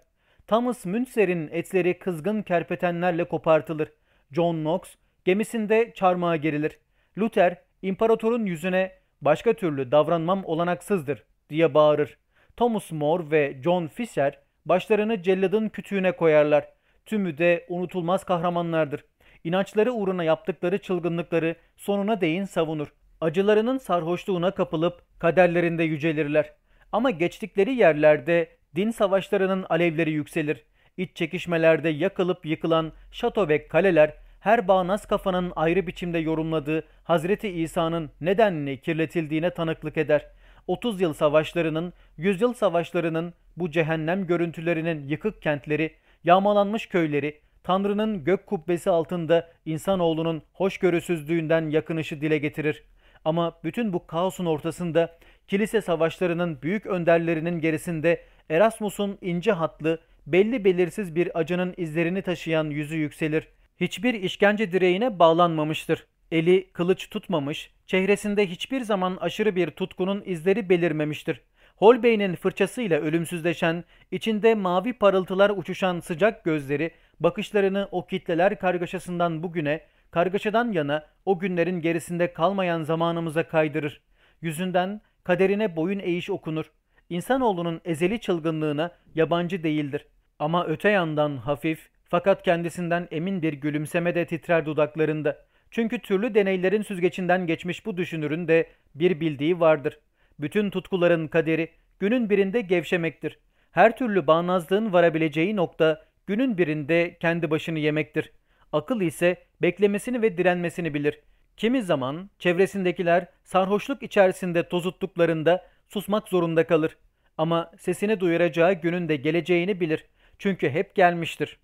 Thomas Münster'in etleri kızgın kerpetenlerle kopartılır. John Knox gemisinde çarmıha gerilir. Luther imparatorun yüzüne başka türlü davranmam olanaksızdır diye bağırır. Thomas More ve John Fisher başlarını celladın kütüğüne koyarlar. Tümü de unutulmaz kahramanlardır. İnançları uğruna yaptıkları çılgınlıkları sonuna değin savunur. Acılarının sarhoşluğuna kapılıp kaderlerinde yücelirler. Ama geçtikleri yerlerde din savaşlarının alevleri yükselir. İç çekişmelerde yakılıp yıkılan şato ve kaleler her bağnaz kafanın ayrı biçimde yorumladığı Hazreti İsa'nın nedenli kirletildiğine tanıklık eder. 30 yıl savaşlarının, 100 yıl savaşlarının, bu cehennem görüntülerinin yıkık kentleri, yağmalanmış köyleri, Tanrı'nın gök kubbesi altında insanoğlunun hoşgörüsüzlüğünden yakınışı dile getirir. Ama bütün bu kaosun ortasında kilise savaşlarının büyük önderlerinin gerisinde Erasmus'un ince hatlı, belli belirsiz bir acının izlerini taşıyan yüzü yükselir. Hiçbir işkence direğine bağlanmamıştır. Eli kılıç tutmamış, çehresinde hiçbir zaman aşırı bir tutkunun izleri belirmemiştir. Holbein'in fırçasıyla ölümsüzleşen, içinde mavi parıltılar uçuşan sıcak gözleri, bakışlarını o kitleler kargaşasından bugüne, kargaşadan yana o günlerin gerisinde kalmayan zamanımıza kaydırır. Yüzünden kaderine boyun eğiş okunur. İnsanoğlunun ezeli çılgınlığına yabancı değildir. Ama öte yandan hafif fakat kendisinden emin bir gülümseme de titrer dudaklarında. Çünkü türlü deneylerin süzgecinden geçmiş bu düşünürün de bir bildiği vardır. Bütün tutkuların kaderi günün birinde gevşemektir. Her türlü bağnazlığın varabileceği nokta günün birinde kendi başını yemektir. Akıl ise beklemesini ve direnmesini bilir. Kimi zaman çevresindekiler sarhoşluk içerisinde tozuttuklarında susmak zorunda kalır. Ama sesini duyuracağı günün de geleceğini bilir. Çünkü hep gelmiştir.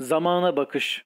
Zamana bakış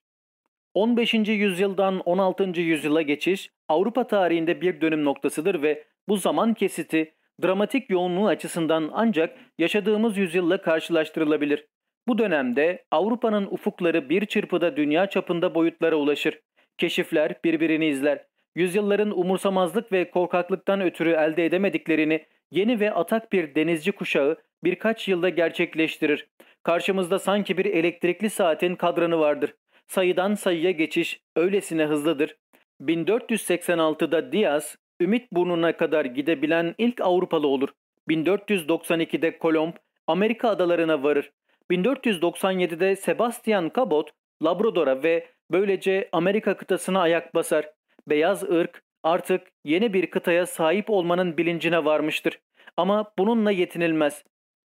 15. yüzyıldan 16. yüzyıla geçiş Avrupa tarihinde bir dönüm noktasıdır ve bu zaman kesiti dramatik yoğunluğu açısından ancak yaşadığımız yüzyılla karşılaştırılabilir. Bu dönemde Avrupa'nın ufukları bir çırpıda dünya çapında boyutlara ulaşır. Keşifler birbirini izler. Yüzyılların umursamazlık ve korkaklıktan ötürü elde edemediklerini yeni ve atak bir denizci kuşağı birkaç yılda gerçekleştirir. Karşımızda sanki bir elektrikli saatin kadranı vardır. Sayıdan sayıya geçiş öylesine hızlıdır. 1486'da Diaz, Ümit burnuna kadar gidebilen ilk Avrupalı olur. 1492'de Kolomb, Amerika adalarına varır. 1497'de Sebastian Cabot, Labrador'a ve böylece Amerika kıtasına ayak basar. Beyaz ırk artık yeni bir kıtaya sahip olmanın bilincine varmıştır. Ama bununla yetinilmez.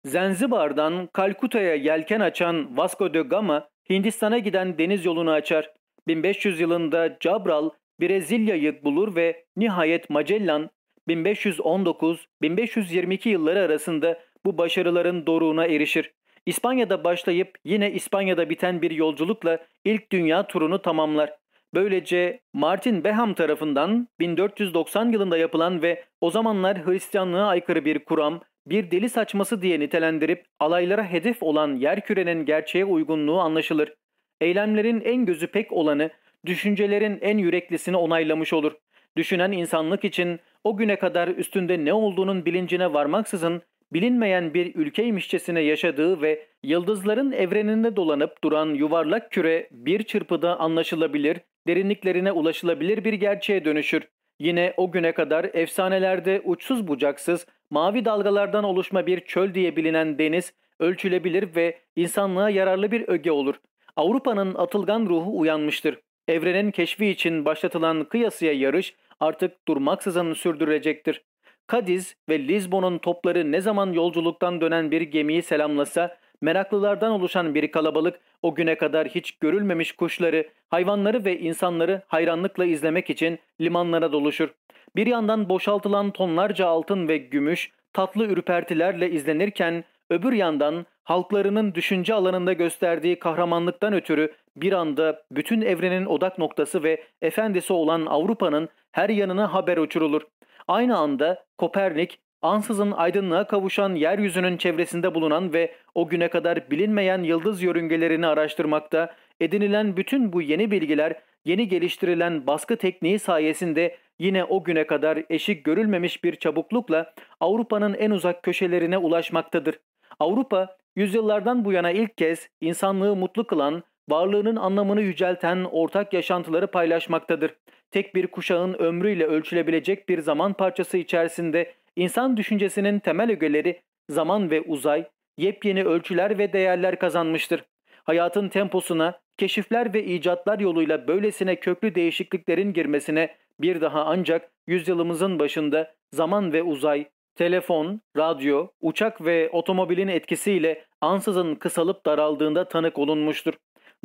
Zanzibar'dan Kalkuta'ya yelken açan Vasco da Gama Hindistan'a giden deniz yolunu açar. 1500 yılında Cabral Brezilya'yı bulur ve nihayet Magellan 1519-1522 yılları arasında bu başarıların doruğuna erişir. İspanya'da başlayıp yine İspanya'da biten bir yolculukla ilk dünya turunu tamamlar. Böylece Martin Beham tarafından 1490 yılında yapılan ve o zamanlar Hristiyanlığa aykırı bir kuram, bir deli saçması diye nitelendirip alaylara hedef olan yerkürenin gerçeğe uygunluğu anlaşılır. Eylemlerin en gözü pek olanı, düşüncelerin en yüreklisini onaylamış olur. Düşünen insanlık için o güne kadar üstünde ne olduğunun bilincine varmaksızın bilinmeyen bir ülkeymişçesine yaşadığı ve yıldızların evreninde dolanıp duran yuvarlak küre bir çırpıda anlaşılabilir, derinliklerine ulaşılabilir bir gerçeğe dönüşür. Yine o güne kadar efsanelerde uçsuz bucaksız, mavi dalgalardan oluşma bir çöl diye bilinen deniz, ölçülebilir ve insanlığa yararlı bir öge olur. Avrupa'nın atılgan ruhu uyanmıştır. Evrenin keşfi için başlatılan kıyasıya yarış artık durmaksızın sürdürülecektir. Kadiz ve Lizbon'un topları ne zaman yolculuktan dönen bir gemiyi selamlasa, meraklılardan oluşan bir kalabalık o güne kadar hiç görülmemiş kuşları, hayvanları ve insanları hayranlıkla izlemek için limanlara doluşur. Bir yandan boşaltılan tonlarca altın ve gümüş tatlı ürpertilerle izlenirken öbür yandan halklarının düşünce alanında gösterdiği kahramanlıktan ötürü bir anda bütün evrenin odak noktası ve efendisi olan Avrupa'nın her yanına haber uçurulur. Aynı anda Kopernik, ansızın aydınlığa kavuşan yeryüzünün çevresinde bulunan ve o güne kadar bilinmeyen yıldız yörüngelerini araştırmakta, edinilen bütün bu yeni bilgiler, yeni geliştirilen baskı tekniği sayesinde yine o güne kadar eşik görülmemiş bir çabuklukla Avrupa'nın en uzak köşelerine ulaşmaktadır. Avrupa, yüzyıllardan bu yana ilk kez insanlığı mutlu kılan, varlığının anlamını yücelten ortak yaşantıları paylaşmaktadır. Tek bir kuşağın ömrüyle ölçülebilecek bir zaman parçası içerisinde insan düşüncesinin temel ögeleri zaman ve uzay, yepyeni ölçüler ve değerler kazanmıştır. Hayatın temposuna, keşifler ve icatlar yoluyla böylesine köklü değişikliklerin girmesine bir daha ancak yüzyılımızın başında zaman ve uzay, telefon, radyo, uçak ve otomobilin etkisiyle ansızın kısalıp daraldığında tanık olunmuştur.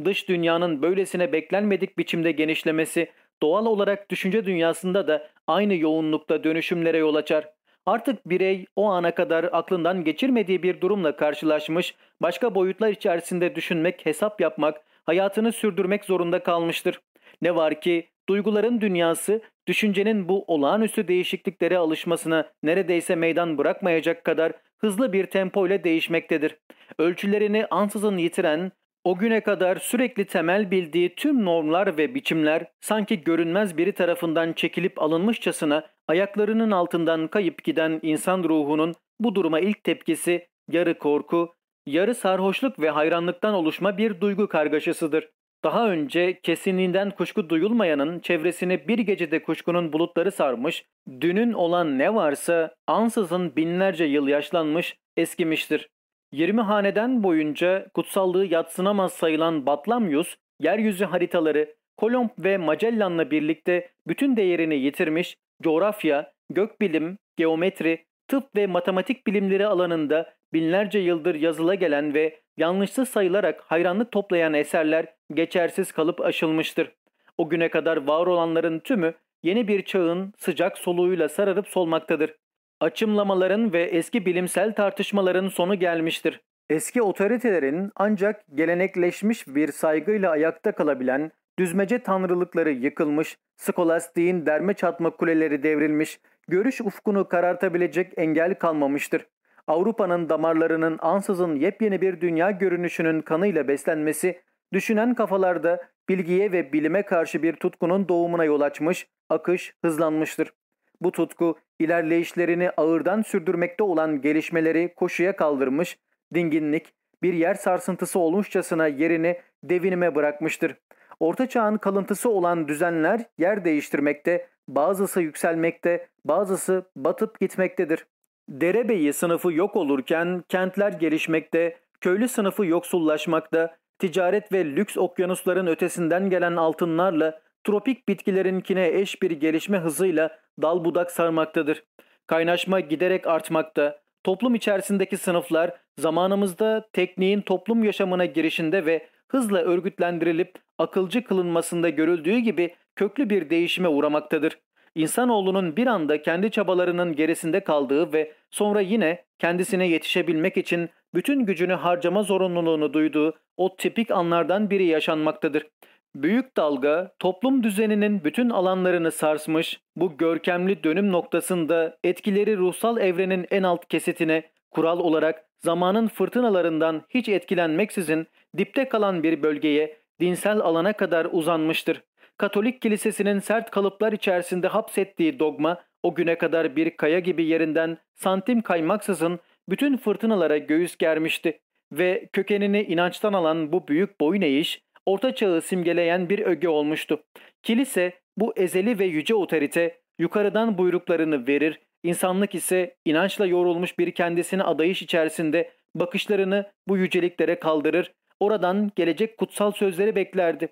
Dış dünyanın böylesine beklenmedik biçimde genişlemesi doğal olarak düşünce dünyasında da aynı yoğunlukta dönüşümlere yol açar. Artık birey o ana kadar aklından geçirmediği bir durumla karşılaşmış, başka boyutlar içerisinde düşünmek, hesap yapmak, hayatını sürdürmek zorunda kalmıştır. Ne var ki duyguların dünyası düşüncenin bu olağanüstü değişikliklere alışmasına neredeyse meydan bırakmayacak kadar hızlı bir tempo ile değişmektedir. Ölçülerini ansızın yitiren, o güne kadar sürekli temel bildiği tüm normlar ve biçimler sanki görünmez biri tarafından çekilip alınmışçasına ayaklarının altından kayıp giden insan ruhunun bu duruma ilk tepkisi yarı korku, yarı sarhoşluk ve hayranlıktan oluşma bir duygu kargaşasıdır. Daha önce kesinliğinden kuşku duyulmayanın çevresini bir gecede kuşkunun bulutları sarmış, dünün olan ne varsa ansızın binlerce yıl yaşlanmış, eskimiştir. 20 haneden boyunca kutsallığı yatsınamaz sayılan Batlamyus, yeryüzü haritaları, Kolomb ve Magellan'la birlikte bütün değerini yitirmiş, coğrafya, gökbilim, geometri, tıp ve matematik bilimleri alanında binlerce yıldır yazıla gelen ve yanlışsız sayılarak hayranlık toplayan eserler geçersiz kalıp aşılmıştır. O güne kadar var olanların tümü yeni bir çağın sıcak soluğuyla sararıp solmaktadır. Açımlamaların ve eski bilimsel tartışmaların sonu gelmiştir. Eski otoritelerin ancak gelenekleşmiş bir saygıyla ayakta kalabilen düzmece tanrılıkları yıkılmış, skolastiğin derme çatma kuleleri devrilmiş, görüş ufkunu karartabilecek engel kalmamıştır. Avrupa'nın damarlarının ansızın yepyeni bir dünya görünüşünün kanıyla beslenmesi, düşünen kafalarda bilgiye ve bilime karşı bir tutkunun doğumuna yol açmış, akış hızlanmıştır. Bu tutku ilerleyişlerini ağırdan sürdürmekte olan gelişmeleri koşuya kaldırmış, dinginlik bir yer sarsıntısı olmuşçasına yerini devinime bırakmıştır. Orta çağın kalıntısı olan düzenler yer değiştirmekte, bazısı yükselmekte, bazısı batıp gitmektedir. Derebeyi sınıfı yok olurken kentler gelişmekte, köylü sınıfı yoksullaşmakta, ticaret ve lüks okyanusların ötesinden gelen altınlarla tropik bitkilerinkine eş bir gelişme hızıyla dal budak sarmaktadır. Kaynaşma giderek artmakta. Toplum içerisindeki sınıflar zamanımızda tekniğin toplum yaşamına girişinde ve hızla örgütlendirilip akılcı kılınmasında görüldüğü gibi köklü bir değişime uğramaktadır. İnsanoğlunun bir anda kendi çabalarının gerisinde kaldığı ve sonra yine kendisine yetişebilmek için bütün gücünü harcama zorunluluğunu duyduğu o tipik anlardan biri yaşanmaktadır. Büyük dalga toplum düzeninin bütün alanlarını sarsmış, bu görkemli dönüm noktasında etkileri ruhsal evrenin en alt kesitine kural olarak zamanın fırtınalarından hiç etkilenmeksizin dipte kalan bir bölgeye, dinsel alana kadar uzanmıştır. Katolik kilisesinin sert kalıplar içerisinde hapsettiği dogma o güne kadar bir kaya gibi yerinden santim kaymaksızın bütün fırtınalara göğüs germişti ve kökenini inançtan alan bu büyük boyun eğiş orta çağı simgeleyen bir öge olmuştu. Kilise bu ezeli ve yüce otorite yukarıdan buyruklarını verir, insanlık ise inançla yorulmuş bir kendisine adayış içerisinde bakışlarını bu yüceliklere kaldırır, oradan gelecek kutsal sözleri beklerdi.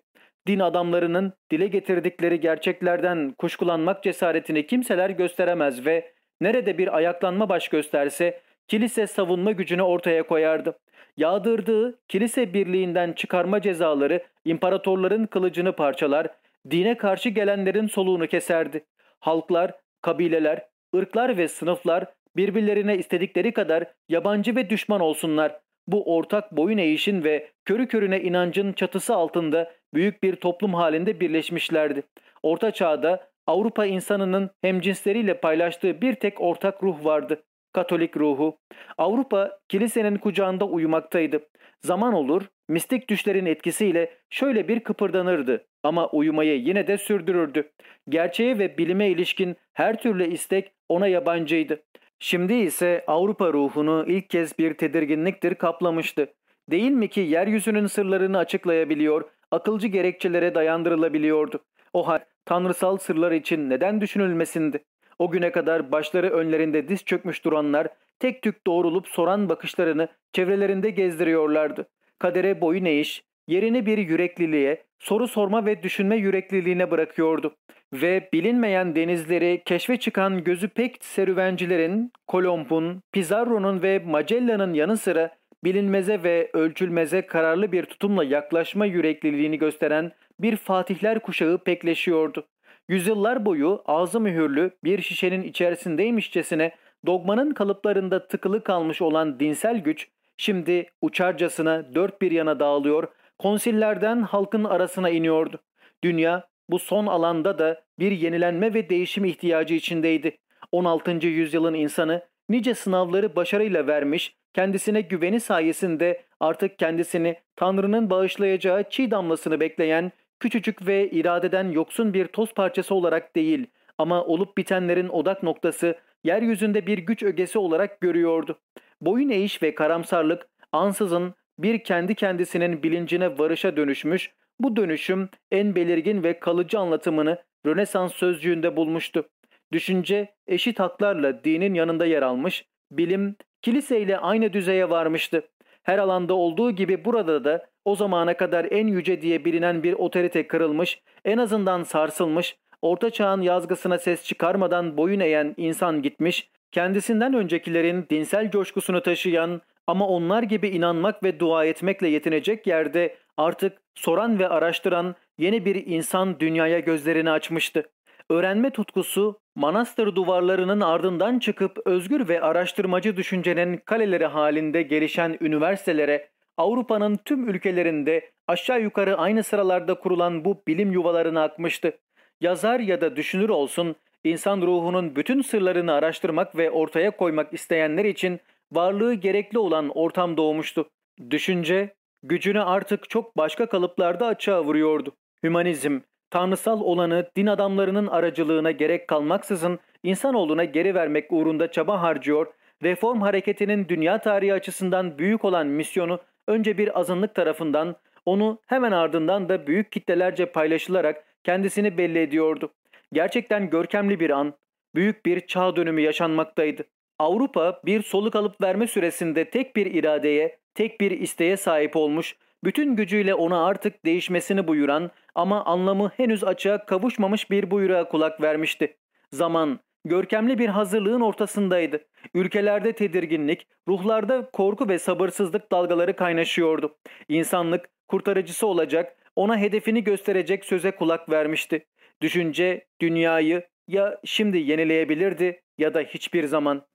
Din adamlarının dile getirdikleri gerçeklerden kuşkulanmak cesaretini kimseler gösteremez ve nerede bir ayaklanma baş gösterse kilise savunma gücünü ortaya koyardı. Yağdırdığı kilise birliğinden çıkarma cezaları imparatorların kılıcını parçalar, dine karşı gelenlerin soluğunu keserdi. Halklar, kabileler, ırklar ve sınıflar birbirlerine istedikleri kadar yabancı ve düşman olsunlar. Bu ortak boyun eğişin ve körü körüne inancın çatısı altında büyük bir toplum halinde birleşmişlerdi. Orta çağda Avrupa insanının hemcinsleriyle paylaştığı bir tek ortak ruh vardı. Katolik ruhu. Avrupa kilisenin kucağında uyumaktaydı. Zaman olur, mistik düşlerin etkisiyle şöyle bir kıpırdanırdı ama uyumayı yine de sürdürürdü. Gerçeğe ve bilime ilişkin her türlü istek ona yabancıydı. Şimdi ise Avrupa ruhunu ilk kez bir tedirginliktir kaplamıştı. Değil mi ki yeryüzünün sırlarını açıklayabiliyor, akılcı gerekçelere dayandırılabiliyordu. O hal tanrısal sırlar için neden düşünülmesindi? O güne kadar başları önlerinde diz çökmüş duranlar tek tük doğrulup soran bakışlarını çevrelerinde gezdiriyorlardı. Kadere boyun eğiş, yerini bir yürekliliğe, soru sorma ve düşünme yürekliliğine bırakıyordu. Ve bilinmeyen denizleri keşfe çıkan gözü pek serüvencilerin, Kolomb'un, Pizarro'nun ve Magellan'ın yanı sıra bilinmeze ve ölçülmeze kararlı bir tutumla yaklaşma yürekliliğini gösteren bir fatihler kuşağı pekleşiyordu. Yüzyıllar boyu ağzı mühürlü bir şişenin içerisindeymişçesine dogmanın kalıplarında tıkılı kalmış olan dinsel güç şimdi uçarcasına dört bir yana dağılıyor, konsillerden halkın arasına iniyordu. Dünya bu son alanda da bir yenilenme ve değişim ihtiyacı içindeydi. 16. yüzyılın insanı nice sınavları başarıyla vermiş, kendisine güveni sayesinde artık kendisini Tanrı'nın bağışlayacağı çiğ damlasını bekleyen küçücük ve iradeden yoksun bir toz parçası olarak değil ama olup bitenlerin odak noktası yeryüzünde bir güç ögesi olarak görüyordu. Boyun eğiş ve karamsarlık ansızın bir kendi kendisinin bilincine varışa dönüşmüş, bu dönüşüm en belirgin ve kalıcı anlatımını Rönesans sözcüğünde bulmuştu. Düşünce eşit haklarla dinin yanında yer almış, bilim kiliseyle aynı düzeye varmıştı. Her alanda olduğu gibi burada da o zamana kadar en yüce diye bilinen bir otorite kırılmış, en azından sarsılmış, orta çağın yazgısına ses çıkarmadan boyun eğen insan gitmiş, kendisinden öncekilerin dinsel coşkusunu taşıyan ama onlar gibi inanmak ve dua etmekle yetinecek yerde artık soran ve araştıran yeni bir insan dünyaya gözlerini açmıştı. Öğrenme tutkusu manastır duvarlarının ardından çıkıp özgür ve araştırmacı düşüncenin kaleleri halinde gelişen üniversitelere, Avrupa'nın tüm ülkelerinde aşağı yukarı aynı sıralarda kurulan bu bilim yuvalarına akmıştı. Yazar ya da düşünür olsun, insan ruhunun bütün sırlarını araştırmak ve ortaya koymak isteyenler için varlığı gerekli olan ortam doğmuştu. Düşünce, gücünü artık çok başka kalıplarda açığa vuruyordu. Hümanizm, tanrısal olanı din adamlarının aracılığına gerek kalmaksızın insanoğluna geri vermek uğrunda çaba harcıyor, reform hareketinin dünya tarihi açısından büyük olan misyonu önce bir azınlık tarafından, onu hemen ardından da büyük kitlelerce paylaşılarak kendisini belli ediyordu. Gerçekten görkemli bir an, büyük bir çağ dönümü yaşanmaktaydı. Avrupa bir soluk alıp verme süresinde tek bir iradeye, tek bir isteğe sahip olmuş, bütün gücüyle ona artık değişmesini buyuran ama anlamı henüz açığa kavuşmamış bir buyruğa kulak vermişti. Zaman, görkemli bir hazırlığın ortasındaydı. Ülkelerde tedirginlik, ruhlarda korku ve sabırsızlık dalgaları kaynaşıyordu. İnsanlık kurtarıcısı olacak, ona hedefini gösterecek söze kulak vermişti. Düşünce dünyayı ya şimdi yenileyebilirdi ya da hiçbir zaman.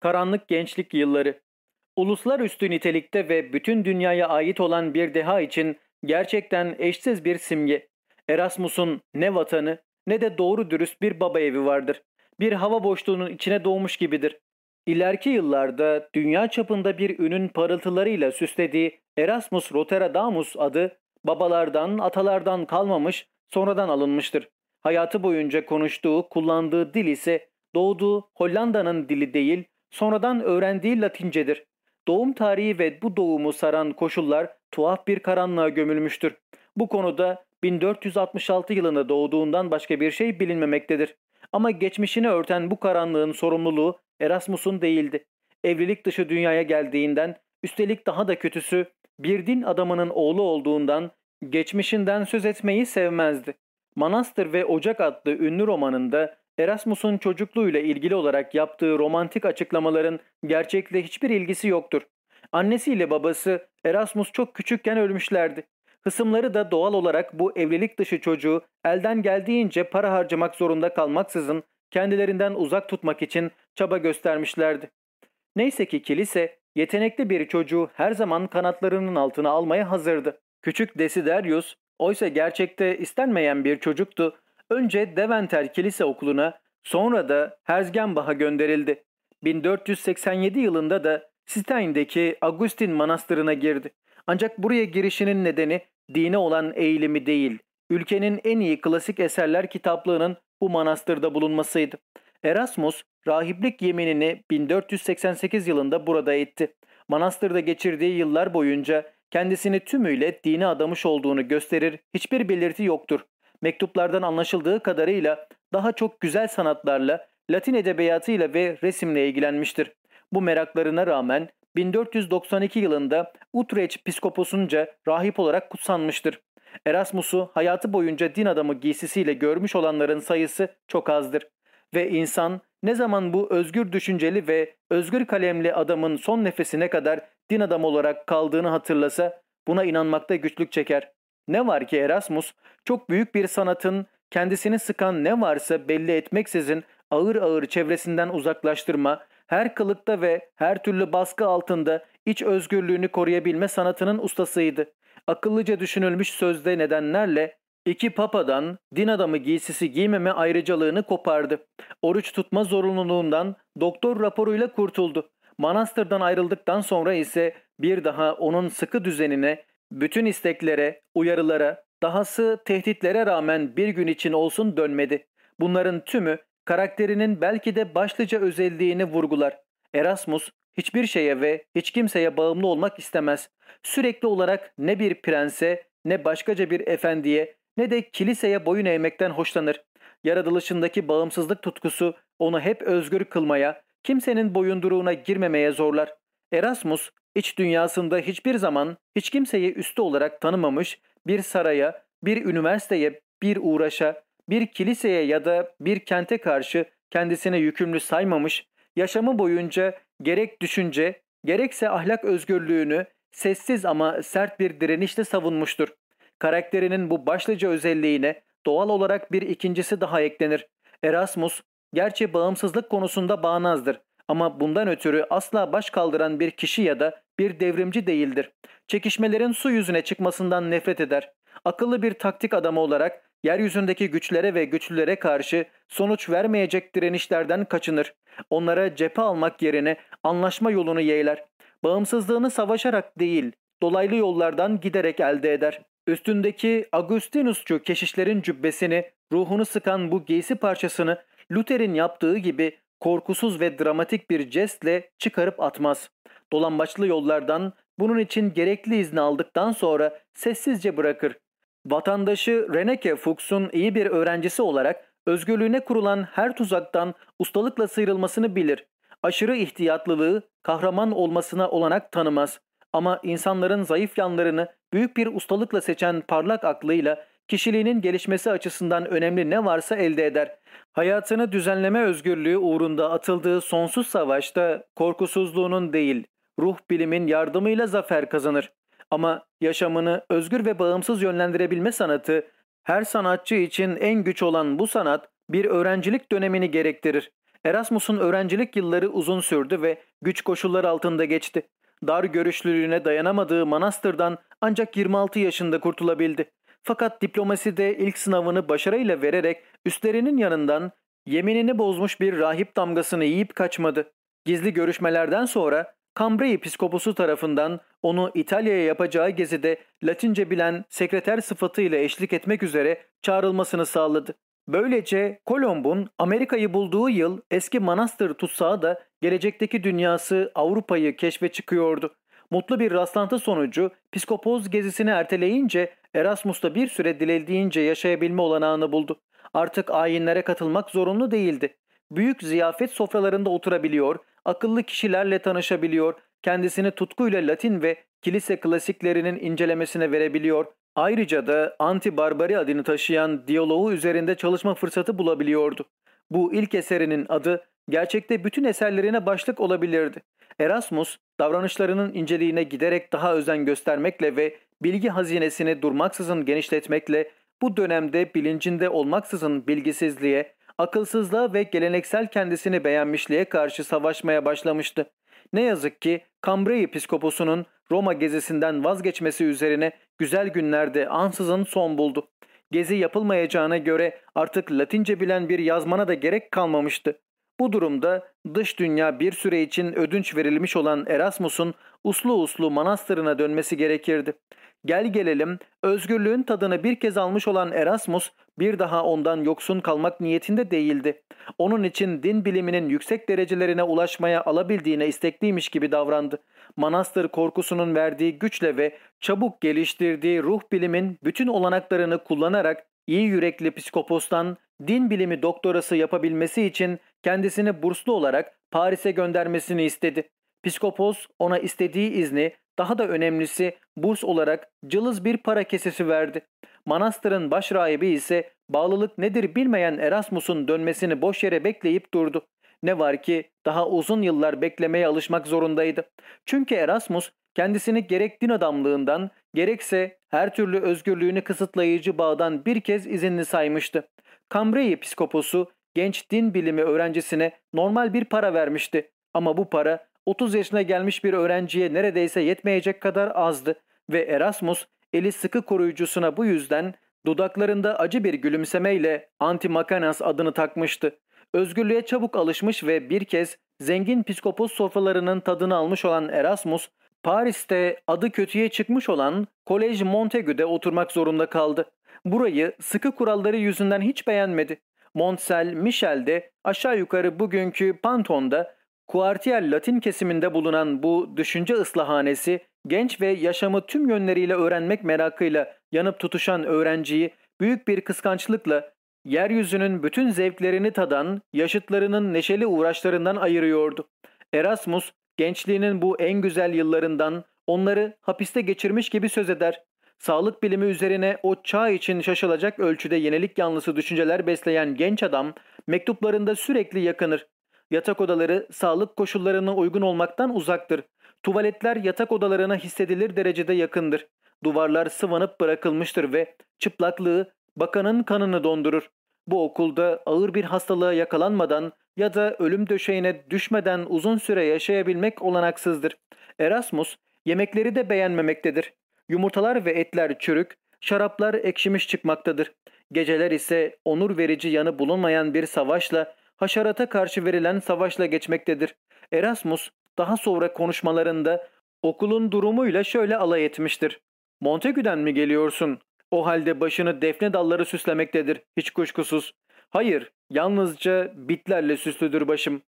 Karanlık gençlik yılları. Uluslararası nitelikte ve bütün dünyaya ait olan bir deha için gerçekten eşsiz bir simge. Erasmus'un ne vatanı ne de doğru dürüst bir baba evi vardır. Bir hava boşluğunun içine doğmuş gibidir. İleriki yıllarda dünya çapında bir ünün parıltılarıyla süslediği Erasmus Rotterdamus adı babalardan, atalardan kalmamış, sonradan alınmıştır. Hayatı boyunca konuştuğu, kullandığı dil ise doğduğu Hollanda'nın dili değil, sonradan öğrendiği Latincedir. Doğum tarihi ve bu doğumu saran koşullar tuhaf bir karanlığa gömülmüştür. Bu konuda 1466 yılında doğduğundan başka bir şey bilinmemektedir. Ama geçmişini örten bu karanlığın sorumluluğu Erasmus'un değildi. Evlilik dışı dünyaya geldiğinden, üstelik daha da kötüsü bir din adamının oğlu olduğundan geçmişinden söz etmeyi sevmezdi. Manastır ve Ocak adlı ünlü romanında Erasmus'un çocukluğuyla ilgili olarak yaptığı romantik açıklamaların gerçekle hiçbir ilgisi yoktur. Annesiyle babası Erasmus çok küçükken ölmüşlerdi. Hısımları da doğal olarak bu evlilik dışı çocuğu elden geldiğince para harcamak zorunda kalmaksızın kendilerinden uzak tutmak için çaba göstermişlerdi. Neyse ki kilise yetenekli bir çocuğu her zaman kanatlarının altına almaya hazırdı. Küçük Desiderius oysa gerçekte istenmeyen bir çocuktu Önce Deventer Kilise Okulu'na sonra da Herzgenbach'a gönderildi. 1487 yılında da Stein'deki Agustin Manastırı'na girdi. Ancak buraya girişinin nedeni dine olan eğilimi değil, ülkenin en iyi klasik eserler kitaplığının bu manastırda bulunmasıydı. Erasmus, rahiplik yeminini 1488 yılında burada etti. manastırda geçirdiği yıllar boyunca kendisini tümüyle dine adamış olduğunu gösterir hiçbir belirti yoktur. Mektuplardan anlaşıldığı kadarıyla daha çok güzel sanatlarla, Latin edebiyatıyla ve resimle ilgilenmiştir. Bu meraklarına rağmen 1492 yılında Utrecht piskoposunca rahip olarak kutsanmıştır. Erasmus'u hayatı boyunca din adamı giysisiyle görmüş olanların sayısı çok azdır. Ve insan ne zaman bu özgür düşünceli ve özgür kalemli adamın son nefesine kadar din adamı olarak kaldığını hatırlasa buna inanmakta güçlük çeker. Ne var ki Erasmus çok büyük bir sanatın kendisini sıkan ne varsa belli etmeksizin ağır ağır çevresinden uzaklaştırma, her kılıkta ve her türlü baskı altında iç özgürlüğünü koruyabilme sanatının ustasıydı. Akıllıca düşünülmüş sözde nedenlerle iki papadan din adamı giysisi giymeme ayrıcalığını kopardı. Oruç tutma zorunluluğundan doktor raporuyla kurtuldu. Manastırdan ayrıldıktan sonra ise bir daha onun sıkı düzenine, bütün isteklere, uyarılara, dahası tehditlere rağmen bir gün için olsun dönmedi. Bunların tümü karakterinin belki de başlıca özelliğini vurgular. Erasmus hiçbir şeye ve hiç kimseye bağımlı olmak istemez. Sürekli olarak ne bir prense, ne başkaca bir efendiye, ne de kiliseye boyun eğmekten hoşlanır. Yaratılışındaki bağımsızlık tutkusu onu hep özgür kılmaya, kimsenin boyunduruğuna girmemeye zorlar. Erasmus, iç dünyasında hiçbir zaman hiç kimseyi üstü olarak tanımamış, bir saraya, bir üniversiteye, bir uğraşa, bir kiliseye ya da bir kente karşı kendisine yükümlü saymamış, yaşamı boyunca gerek düşünce, gerekse ahlak özgürlüğünü sessiz ama sert bir direnişle savunmuştur. Karakterinin bu başlıca özelliğine doğal olarak bir ikincisi daha eklenir. Erasmus, gerçi bağımsızlık konusunda bağnazdır ama bundan ötürü asla baş kaldıran bir kişi ya da bir devrimci değildir. Çekişmelerin su yüzüne çıkmasından nefret eder. Akıllı bir taktik adamı olarak yeryüzündeki güçlere ve güçlülere karşı sonuç vermeyecek direnişlerden kaçınır. Onlara cephe almak yerine anlaşma yolunu yeğler. Bağımsızlığını savaşarak değil, dolaylı yollardan giderek elde eder. Üstündeki Agustinusçu keşişlerin cübbesini, ruhunu sıkan bu giysi parçasını Luther'in yaptığı gibi korkusuz ve dramatik bir jestle çıkarıp atmaz. Dolambaçlı yollardan bunun için gerekli izni aldıktan sonra sessizce bırakır. Vatandaşı Reneke Fuchs'un iyi bir öğrencisi olarak özgürlüğüne kurulan her tuzaktan ustalıkla sıyrılmasını bilir. Aşırı ihtiyatlılığı kahraman olmasına olanak tanımaz. Ama insanların zayıf yanlarını büyük bir ustalıkla seçen parlak aklıyla kişiliğinin gelişmesi açısından önemli ne varsa elde eder. Hayatını düzenleme özgürlüğü uğrunda atıldığı sonsuz savaşta korkusuzluğunun değil, ruh bilimin yardımıyla zafer kazanır. Ama yaşamını özgür ve bağımsız yönlendirebilme sanatı, her sanatçı için en güç olan bu sanat bir öğrencilik dönemini gerektirir. Erasmus'un öğrencilik yılları uzun sürdü ve güç koşulları altında geçti. Dar görüşlülüğüne dayanamadığı manastırdan ancak 26 yaşında kurtulabildi. Fakat diplomaside ilk sınavını başarıyla vererek üstlerinin yanından yeminini bozmuş bir rahip damgasını yiyip kaçmadı. Gizli görüşmelerden sonra Cambrai piskoposu tarafından onu İtalya'ya yapacağı gezide Latince bilen sekreter sıfatıyla eşlik etmek üzere çağrılmasını sağladı. Böylece Kolomb'un Amerika'yı bulduğu yıl eski manastır tutsağı da gelecekteki dünyası Avrupa'yı keşfe çıkıyordu. Mutlu bir rastlantı sonucu piskopoz gezisini erteleyince Erasmus da bir süre dilediğince yaşayabilme olanağını buldu. Artık ayinlere katılmak zorunlu değildi. Büyük ziyafet sofralarında oturabiliyor, akıllı kişilerle tanışabiliyor, kendisini tutkuyla Latin ve kilise klasiklerinin incelemesine verebiliyor, ayrıca da anti-barbari adını taşıyan diyaloğu üzerinde çalışma fırsatı bulabiliyordu. Bu ilk eserinin adı gerçekte bütün eserlerine başlık olabilirdi. Erasmus, davranışlarının inceliğine giderek daha özen göstermekle ve bilgi hazinesini durmaksızın genişletmekle bu dönemde bilincinde olmaksızın bilgisizliğe, akılsızlığa ve geleneksel kendisini beğenmişliğe karşı savaşmaya başlamıştı. Ne yazık ki Cambrai piskoposunun Roma gezisinden vazgeçmesi üzerine güzel günlerde ansızın son buldu. Gezi yapılmayacağına göre artık Latince bilen bir yazmana da gerek kalmamıştı. Bu durumda dış dünya bir süre için ödünç verilmiş olan Erasmus'un uslu uslu manastırına dönmesi gerekirdi. Gel gelelim özgürlüğün tadını bir kez almış olan Erasmus bir daha ondan yoksun kalmak niyetinde değildi. Onun için din biliminin yüksek derecelerine ulaşmaya alabildiğine istekliymiş gibi davrandı. Manastır korkusunun verdiği güçle ve çabuk geliştirdiği ruh bilimin bütün olanaklarını kullanarak iyi yürekli psikopostan din bilimi doktorası yapabilmesi için kendisini burslu olarak Paris'e göndermesini istedi. Psikopos ona istediği izni daha da önemlisi burs olarak cılız bir para kesesi verdi. Manastırın baş rahibi ise bağlılık nedir bilmeyen Erasmus'un dönmesini boş yere bekleyip durdu. Ne var ki daha uzun yıllar beklemeye alışmak zorundaydı. Çünkü Erasmus kendisini gerek din adamlığından gerekse her türlü özgürlüğünü kısıtlayıcı bağdan bir kez izinli saymıştı. Cambrai psikoposu genç din bilimi öğrencisine normal bir para vermişti. Ama bu para 30 yaşına gelmiş bir öğrenciye neredeyse yetmeyecek kadar azdı ve Erasmus eli sıkı koruyucusuna bu yüzden dudaklarında acı bir gülümsemeyle Antimakanas adını takmıştı. Özgürlüğe çabuk alışmış ve bir kez zengin psikopos sofralarının tadını almış olan Erasmus, Paris'te adı kötüye çıkmış olan Kolej Montaigue'de oturmak zorunda kaldı. Burayı sıkı kuralları yüzünden hiç beğenmedi. Montsel Michel de aşağı yukarı bugünkü Panton'da Kuartier Latin kesiminde bulunan bu düşünce ıslahanesi genç ve yaşamı tüm yönleriyle öğrenmek merakıyla yanıp tutuşan öğrenciyi büyük bir kıskançlıkla yeryüzünün bütün zevklerini tadan yaşıtlarının neşeli uğraşlarından ayırıyordu. Erasmus gençliğinin bu en güzel yıllarından onları hapiste geçirmiş gibi söz eder. Sağlık bilimi üzerine o çağ için şaşılacak ölçüde yenilik yanlısı düşünceler besleyen genç adam mektuplarında sürekli yakınır. Yatak odaları sağlık koşullarına uygun olmaktan uzaktır. Tuvaletler yatak odalarına hissedilir derecede yakındır. Duvarlar sıvanıp bırakılmıştır ve çıplaklığı bakanın kanını dondurur. Bu okulda ağır bir hastalığa yakalanmadan ya da ölüm döşeğine düşmeden uzun süre yaşayabilmek olanaksızdır. Erasmus yemekleri de beğenmemektedir. Yumurtalar ve etler çürük, şaraplar ekşimiş çıkmaktadır. Geceler ise onur verici yanı bulunmayan bir savaşla, haşarata karşı verilen savaşla geçmektedir. Erasmus daha sonra konuşmalarında okulun durumuyla şöyle alay etmiştir. Montague'den mi geliyorsun? O halde başını defne dalları süslemektedir, hiç kuşkusuz. Hayır, yalnızca bitlerle süslüdür başım.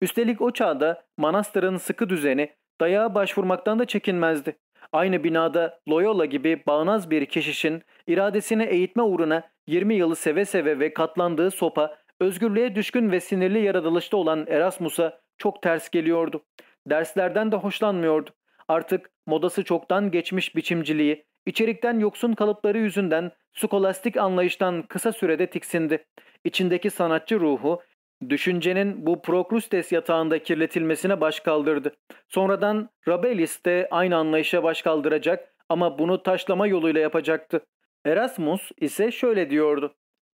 Üstelik o çağda manastırın sıkı düzeni dayağa başvurmaktan da çekinmezdi. Aynı binada Loyola gibi bağnaz bir keşişin iradesini eğitme uğruna 20 yılı seve seve ve katlandığı sopa, özgürlüğe düşkün ve sinirli yaratılışta olan Erasmus'a çok ters geliyordu. Derslerden de hoşlanmıyordu. Artık modası çoktan geçmiş biçimciliği, içerikten yoksun kalıpları yüzünden skolastik anlayıştan kısa sürede tiksindi. İçindeki sanatçı ruhu Düşüncenin bu Prokrustes yatağında kirletilmesine baş kaldırdı. Sonradan Rabelais de aynı anlayışa baş kaldıracak ama bunu taşlama yoluyla yapacaktı. Erasmus ise şöyle diyordu.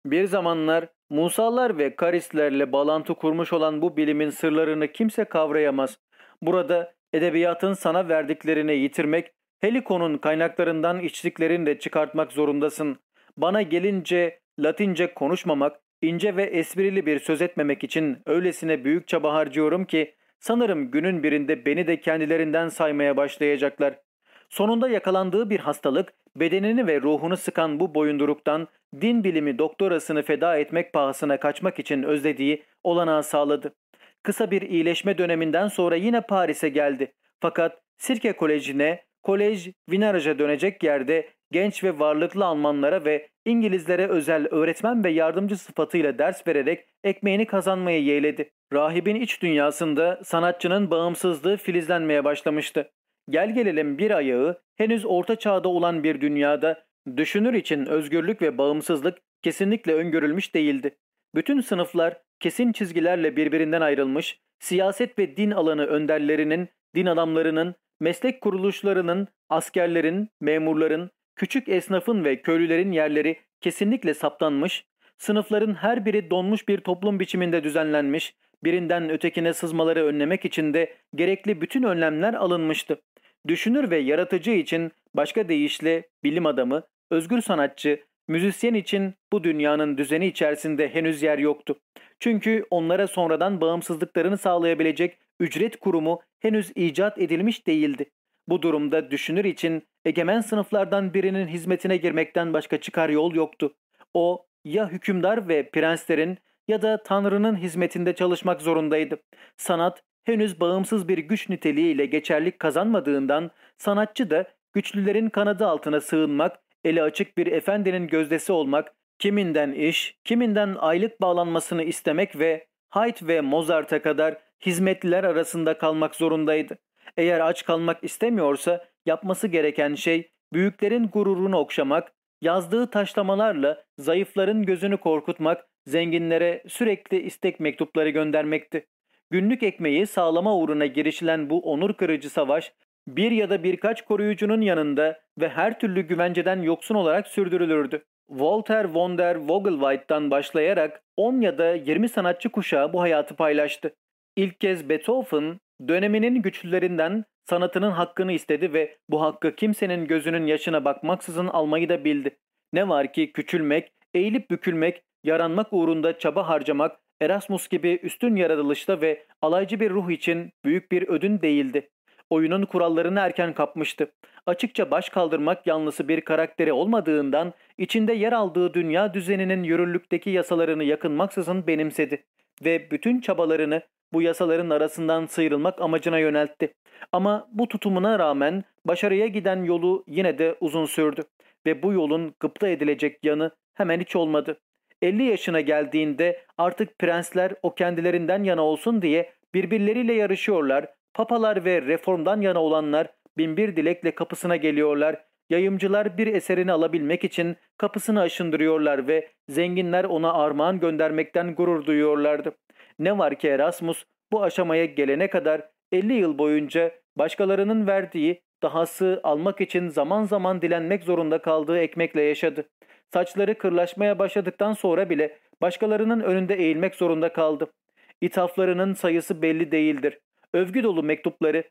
Bir zamanlar Musalar ve Karislerle bağlantı kurmuş olan bu bilimin sırlarını kimse kavrayamaz. Burada edebiyatın sana verdiklerini yitirmek, Helikon'un kaynaklarından içtiklerini de çıkartmak zorundasın. Bana gelince Latince konuşmamak, ince ve esprili bir söz etmemek için öylesine büyük çaba harcıyorum ki sanırım günün birinde beni de kendilerinden saymaya başlayacaklar. Sonunda yakalandığı bir hastalık bedenini ve ruhunu sıkan bu boyunduruktan din bilimi doktorasını feda etmek pahasına kaçmak için özlediği olanağı sağladı. Kısa bir iyileşme döneminden sonra yine Paris'e geldi. Fakat Sirke Koleji'ne, Kolej Vinarage'a dönecek yerde genç ve varlıklı Almanlara ve İngilizlere özel öğretmen ve yardımcı sıfatıyla ders vererek ekmeğini kazanmayı yeğledi. Rahibin iç dünyasında sanatçının bağımsızlığı filizlenmeye başlamıştı. Gel gelelim bir ayağı henüz orta çağda olan bir dünyada düşünür için özgürlük ve bağımsızlık kesinlikle öngörülmüş değildi. Bütün sınıflar kesin çizgilerle birbirinden ayrılmış, siyaset ve din alanı önderlerinin, din adamlarının, meslek kuruluşlarının, askerlerin, memurların, Küçük esnafın ve köylülerin yerleri kesinlikle saptanmış, sınıfların her biri donmuş bir toplum biçiminde düzenlenmiş, birinden ötekine sızmaları önlemek için de gerekli bütün önlemler alınmıştı. Düşünür ve yaratıcı için başka deyişle bilim adamı, özgür sanatçı, müzisyen için bu dünyanın düzeni içerisinde henüz yer yoktu. Çünkü onlara sonradan bağımsızlıklarını sağlayabilecek ücret kurumu henüz icat edilmiş değildi. Bu durumda düşünür için egemen sınıflardan birinin hizmetine girmekten başka çıkar yol yoktu. O ya hükümdar ve prenslerin ya da Tanrı'nın hizmetinde çalışmak zorundaydı. Sanat henüz bağımsız bir güç niteliğiyle geçerlik kazanmadığından sanatçı da güçlülerin kanadı altına sığınmak, eli açık bir efendinin gözdesi olmak, kiminden iş, kiminden aylık bağlanmasını istemek ve Haydn ve Mozart'a kadar hizmetliler arasında kalmak zorundaydı. Eğer aç kalmak istemiyorsa yapması gereken şey büyüklerin gururunu okşamak, yazdığı taşlamalarla zayıfların gözünü korkutmak, zenginlere sürekli istek mektupları göndermekti. Günlük ekmeği sağlama uğruna girişilen bu onur kırıcı savaş bir ya da birkaç koruyucunun yanında ve her türlü güvenceden yoksun olarak sürdürülürdü. Walter von der Vogelweid'dan başlayarak 10 ya da 20 sanatçı kuşağı bu hayatı paylaştı. İlk kez Beethoven döneminin güçlülerinden sanatının hakkını istedi ve bu hakkı kimsenin gözünün yaşına bakmaksızın almayı da bildi. Ne var ki küçülmek, eğilip bükülmek, yaranmak uğrunda çaba harcamak Erasmus gibi üstün yaratılışta ve alaycı bir ruh için büyük bir ödün değildi. Oyunun kurallarını erken kapmıştı. Açıkça baş kaldırmak yanlısı bir karakteri olmadığından içinde yer aldığı dünya düzeninin yürürlükteki yasalarını yakınmaksızın benimsedi ve bütün çabalarını bu yasaların arasından sıyrılmak amacına yöneltti. Ama bu tutumuna rağmen başarıya giden yolu yine de uzun sürdü ve bu yolun gıpta edilecek yanı hemen hiç olmadı. 50 yaşına geldiğinde artık prensler o kendilerinden yana olsun diye birbirleriyle yarışıyorlar, papalar ve reformdan yana olanlar binbir dilekle kapısına geliyorlar, yayımcılar bir eserini alabilmek için kapısını aşındırıyorlar ve zenginler ona armağan göndermekten gurur duyuyorlardı. Ne var ki Erasmus bu aşamaya gelene kadar 50 yıl boyunca başkalarının verdiği, dahası almak için zaman zaman dilenmek zorunda kaldığı ekmekle yaşadı. Saçları kırlaşmaya başladıktan sonra bile başkalarının önünde eğilmek zorunda kaldı. İthaflarının sayısı belli değildir. Övgü dolu mektupları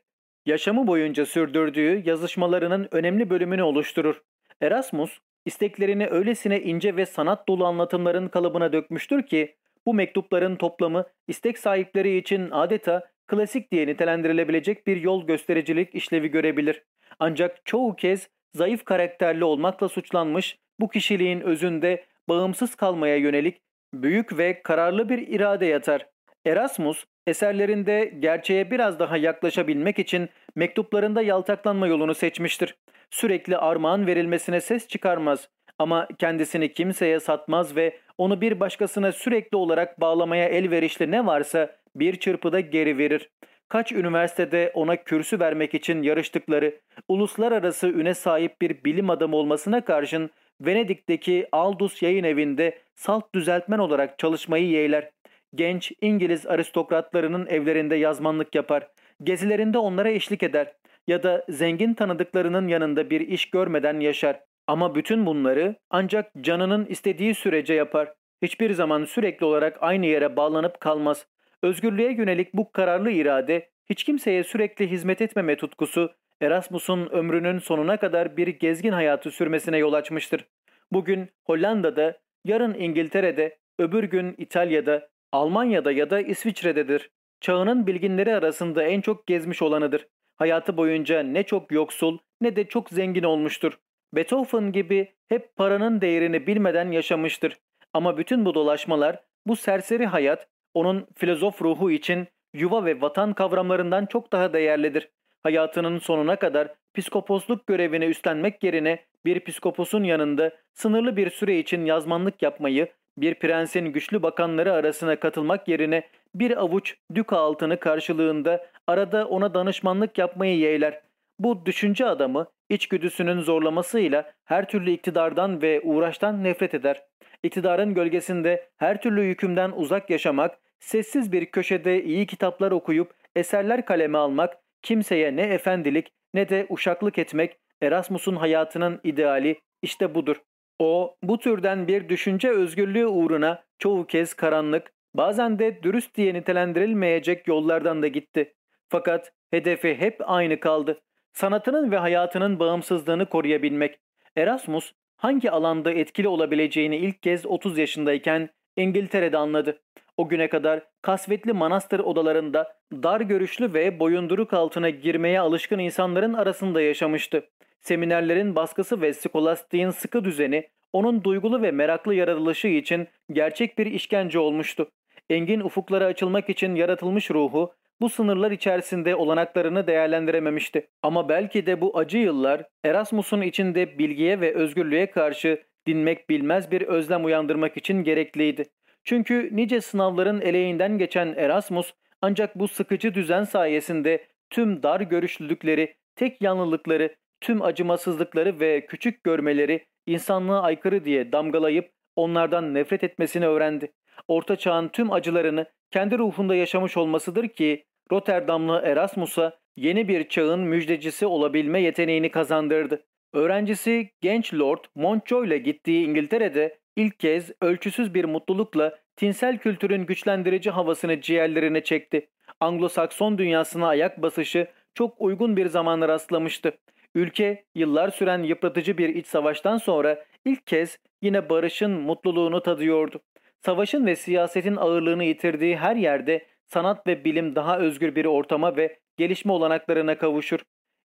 yaşamı boyunca sürdürdüğü yazışmalarının önemli bölümünü oluşturur. Erasmus, isteklerini öylesine ince ve sanat dolu anlatımların kalıbına dökmüştür ki, bu mektupların toplamı istek sahipleri için adeta klasik diye nitelendirilebilecek bir yol göstericilik işlevi görebilir. Ancak çoğu kez zayıf karakterli olmakla suçlanmış bu kişiliğin özünde bağımsız kalmaya yönelik büyük ve kararlı bir irade yatar. Erasmus eserlerinde gerçeğe biraz daha yaklaşabilmek için mektuplarında yaltaklanma yolunu seçmiştir. Sürekli armağan verilmesine ses çıkarmaz ama kendisini kimseye satmaz ve onu bir başkasına sürekli olarak bağlamaya elverişli ne varsa bir çırpıda geri verir. Kaç üniversitede ona kürsü vermek için yarıştıkları, uluslararası üne sahip bir bilim adamı olmasına karşın Venedik'teki Aldus yayın evinde salt düzeltmen olarak çalışmayı yeğler. Genç İngiliz aristokratlarının evlerinde yazmanlık yapar. Gezilerinde onlara eşlik eder ya da zengin tanıdıklarının yanında bir iş görmeden yaşar. Ama bütün bunları ancak canının istediği sürece yapar. Hiçbir zaman sürekli olarak aynı yere bağlanıp kalmaz. Özgürlüğe yönelik bu kararlı irade, hiç kimseye sürekli hizmet etmeme tutkusu, Erasmus'un ömrünün sonuna kadar bir gezgin hayatı sürmesine yol açmıştır. Bugün Hollanda'da, yarın İngiltere'de, öbür gün İtalya'da, Almanya'da ya da İsviçre'dedir. Çağının bilginleri arasında en çok gezmiş olanıdır. Hayatı boyunca ne çok yoksul ne de çok zengin olmuştur. Beethoven gibi hep paranın değerini bilmeden yaşamıştır. Ama bütün bu dolaşmalar, bu serseri hayat onun filozof ruhu için yuva ve vatan kavramlarından çok daha değerlidir. Hayatının sonuna kadar psikoposluk görevini üstlenmek yerine bir psikoposun yanında sınırlı bir süre için yazmanlık yapmayı, bir prensin güçlü bakanları arasına katılmak yerine bir avuç düka altını karşılığında arada ona danışmanlık yapmayı yeğler. Bu düşünce adamı içgüdüsünün zorlamasıyla her türlü iktidardan ve uğraştan nefret eder. İktidarın gölgesinde her türlü yükümden uzak yaşamak, sessiz bir köşede iyi kitaplar okuyup eserler kaleme almak, kimseye ne efendilik ne de uşaklık etmek Erasmus'un hayatının ideali işte budur. O bu türden bir düşünce özgürlüğü uğruna çoğu kez karanlık, bazen de dürüst diye nitelendirilmeyecek yollardan da gitti. Fakat hedefi hep aynı kaldı. Sanatının ve hayatının bağımsızlığını koruyabilmek. Erasmus hangi alanda etkili olabileceğini ilk kez 30 yaşındayken İngiltere'de anladı. O güne kadar kasvetli manastır odalarında dar görüşlü ve boyunduruk altına girmeye alışkın insanların arasında yaşamıştı. Seminerlerin baskısı ve skolastiğin sıkı düzeni onun duygulu ve meraklı yaratılışı için gerçek bir işkence olmuştu. Engin ufuklara açılmak için yaratılmış ruhu bu sınırlar içerisinde olanaklarını değerlendirememişti. Ama belki de bu acı yıllar Erasmus'un içinde bilgiye ve özgürlüğe karşı dinmek bilmez bir özlem uyandırmak için gerekliydi. Çünkü nice sınavların eleğinden geçen Erasmus ancak bu sıkıcı düzen sayesinde tüm dar görüşlülükleri, tek yanlılıkları, tüm acımasızlıkları ve küçük görmeleri insanlığa aykırı diye damgalayıp onlardan nefret etmesini öğrendi. Orta çağın tüm acılarını kendi ruhunda yaşamış olmasıdır ki Rotterdamlı Erasmus'a yeni bir çağın müjdecisi olabilme yeteneğini kazandırdı. Öğrencisi genç Lord Montjoy ile gittiği İngiltere'de ilk kez ölçüsüz bir mutlulukla tinsel kültürün güçlendirici havasını ciğerlerine çekti. Anglo-Sakson dünyasına ayak basışı çok uygun bir zamana rastlamıştı. Ülke yıllar süren yıpratıcı bir iç savaştan sonra ilk kez yine barışın mutluluğunu tadıyordu. Savaşın ve siyasetin ağırlığını yitirdiği her yerde sanat ve bilim daha özgür bir ortama ve gelişme olanaklarına kavuşur.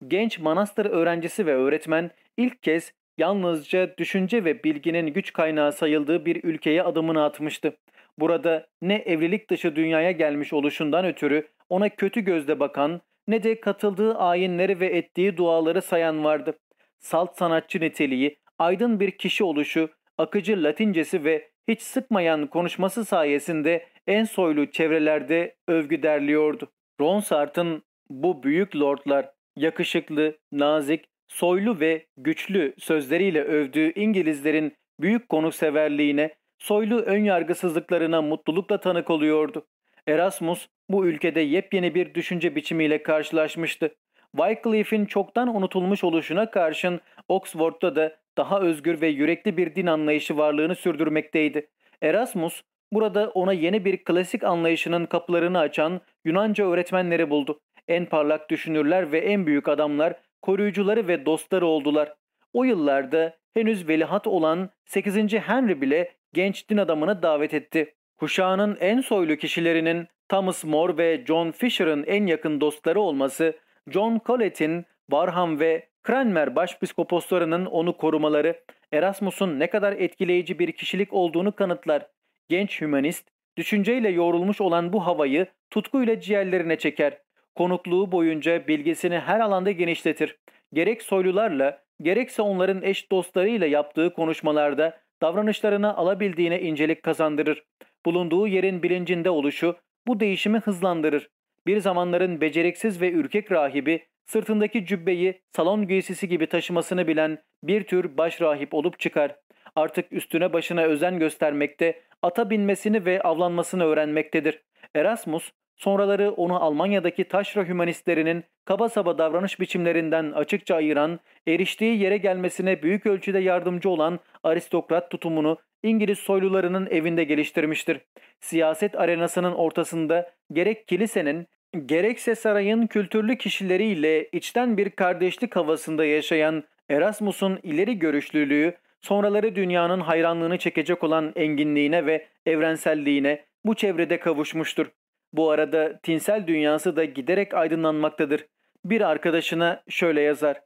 Genç manastır öğrencisi ve öğretmen ilk kez yalnızca düşünce ve bilginin güç kaynağı sayıldığı bir ülkeye adımını atmıştı. Burada ne evlilik dışı dünyaya gelmiş oluşundan ötürü ona kötü gözle bakan ne de katıldığı ayinleri ve ettiği duaları sayan vardı. Salt sanatçı niteliği, aydın bir kişi oluşu, akıcı latincesi ve hiç sıkmayan konuşması sayesinde en soylu çevrelerde övgü derliyordu. Ronsart'ın bu büyük lordlar yakışıklı, nazik, soylu ve güçlü sözleriyle övdüğü İngilizlerin büyük konukseverliğine, soylu önyargısızlıklarına mutlulukla tanık oluyordu. Erasmus bu ülkede yepyeni bir düşünce biçimiyle karşılaşmıştı. Wycliffe'in çoktan unutulmuş oluşuna karşın Oxford'da da daha özgür ve yürekli bir din anlayışı varlığını sürdürmekteydi. Erasmus burada ona yeni bir klasik anlayışının kapılarını açan Yunanca öğretmenleri buldu. En parlak düşünürler ve en büyük adamlar koruyucuları ve dostları oldular. O yıllarda henüz velihat olan 8. Henry bile genç din adamını davet etti. Kuşağının en soylu kişilerinin Thomas More ve John Fisher'ın en yakın dostları olması, John Collett'in Barham ve Cranmer başpiskoposlarının onu korumaları Erasmus'un ne kadar etkileyici bir kişilik olduğunu kanıtlar. Genç hümanist, düşünceyle yoğrulmuş olan bu havayı tutkuyla ciğerlerine çeker. Konukluğu boyunca bilgisini her alanda genişletir. Gerek soylularla, gerekse onların eş dostlarıyla yaptığı konuşmalarda davranışlarına alabildiğine incelik kazandırır. Bulunduğu yerin bilincinde oluşu bu değişimi hızlandırır. Bir zamanların beceriksiz ve ürkek rahibi sırtındaki cübbeyi salon giysisi gibi taşımasını bilen bir tür baş rahip olup çıkar. Artık üstüne başına özen göstermekte, ata binmesini ve avlanmasını öğrenmektedir. Erasmus, sonraları onu Almanya'daki taşra hümanistlerinin kaba saba davranış biçimlerinden açıkça ayıran, eriştiği yere gelmesine büyük ölçüde yardımcı olan aristokrat tutumunu İngiliz soylularının evinde geliştirmiştir. Siyaset arenasının ortasında gerek kilisenin gerekse sarayın kültürlü kişileriyle içten bir kardeşlik havasında yaşayan Erasmus'un ileri görüşlülüğü sonraları dünyanın hayranlığını çekecek olan enginliğine ve evrenselliğine bu çevrede kavuşmuştur. Bu arada tinsel dünyası da giderek aydınlanmaktadır. Bir arkadaşına şöyle yazar.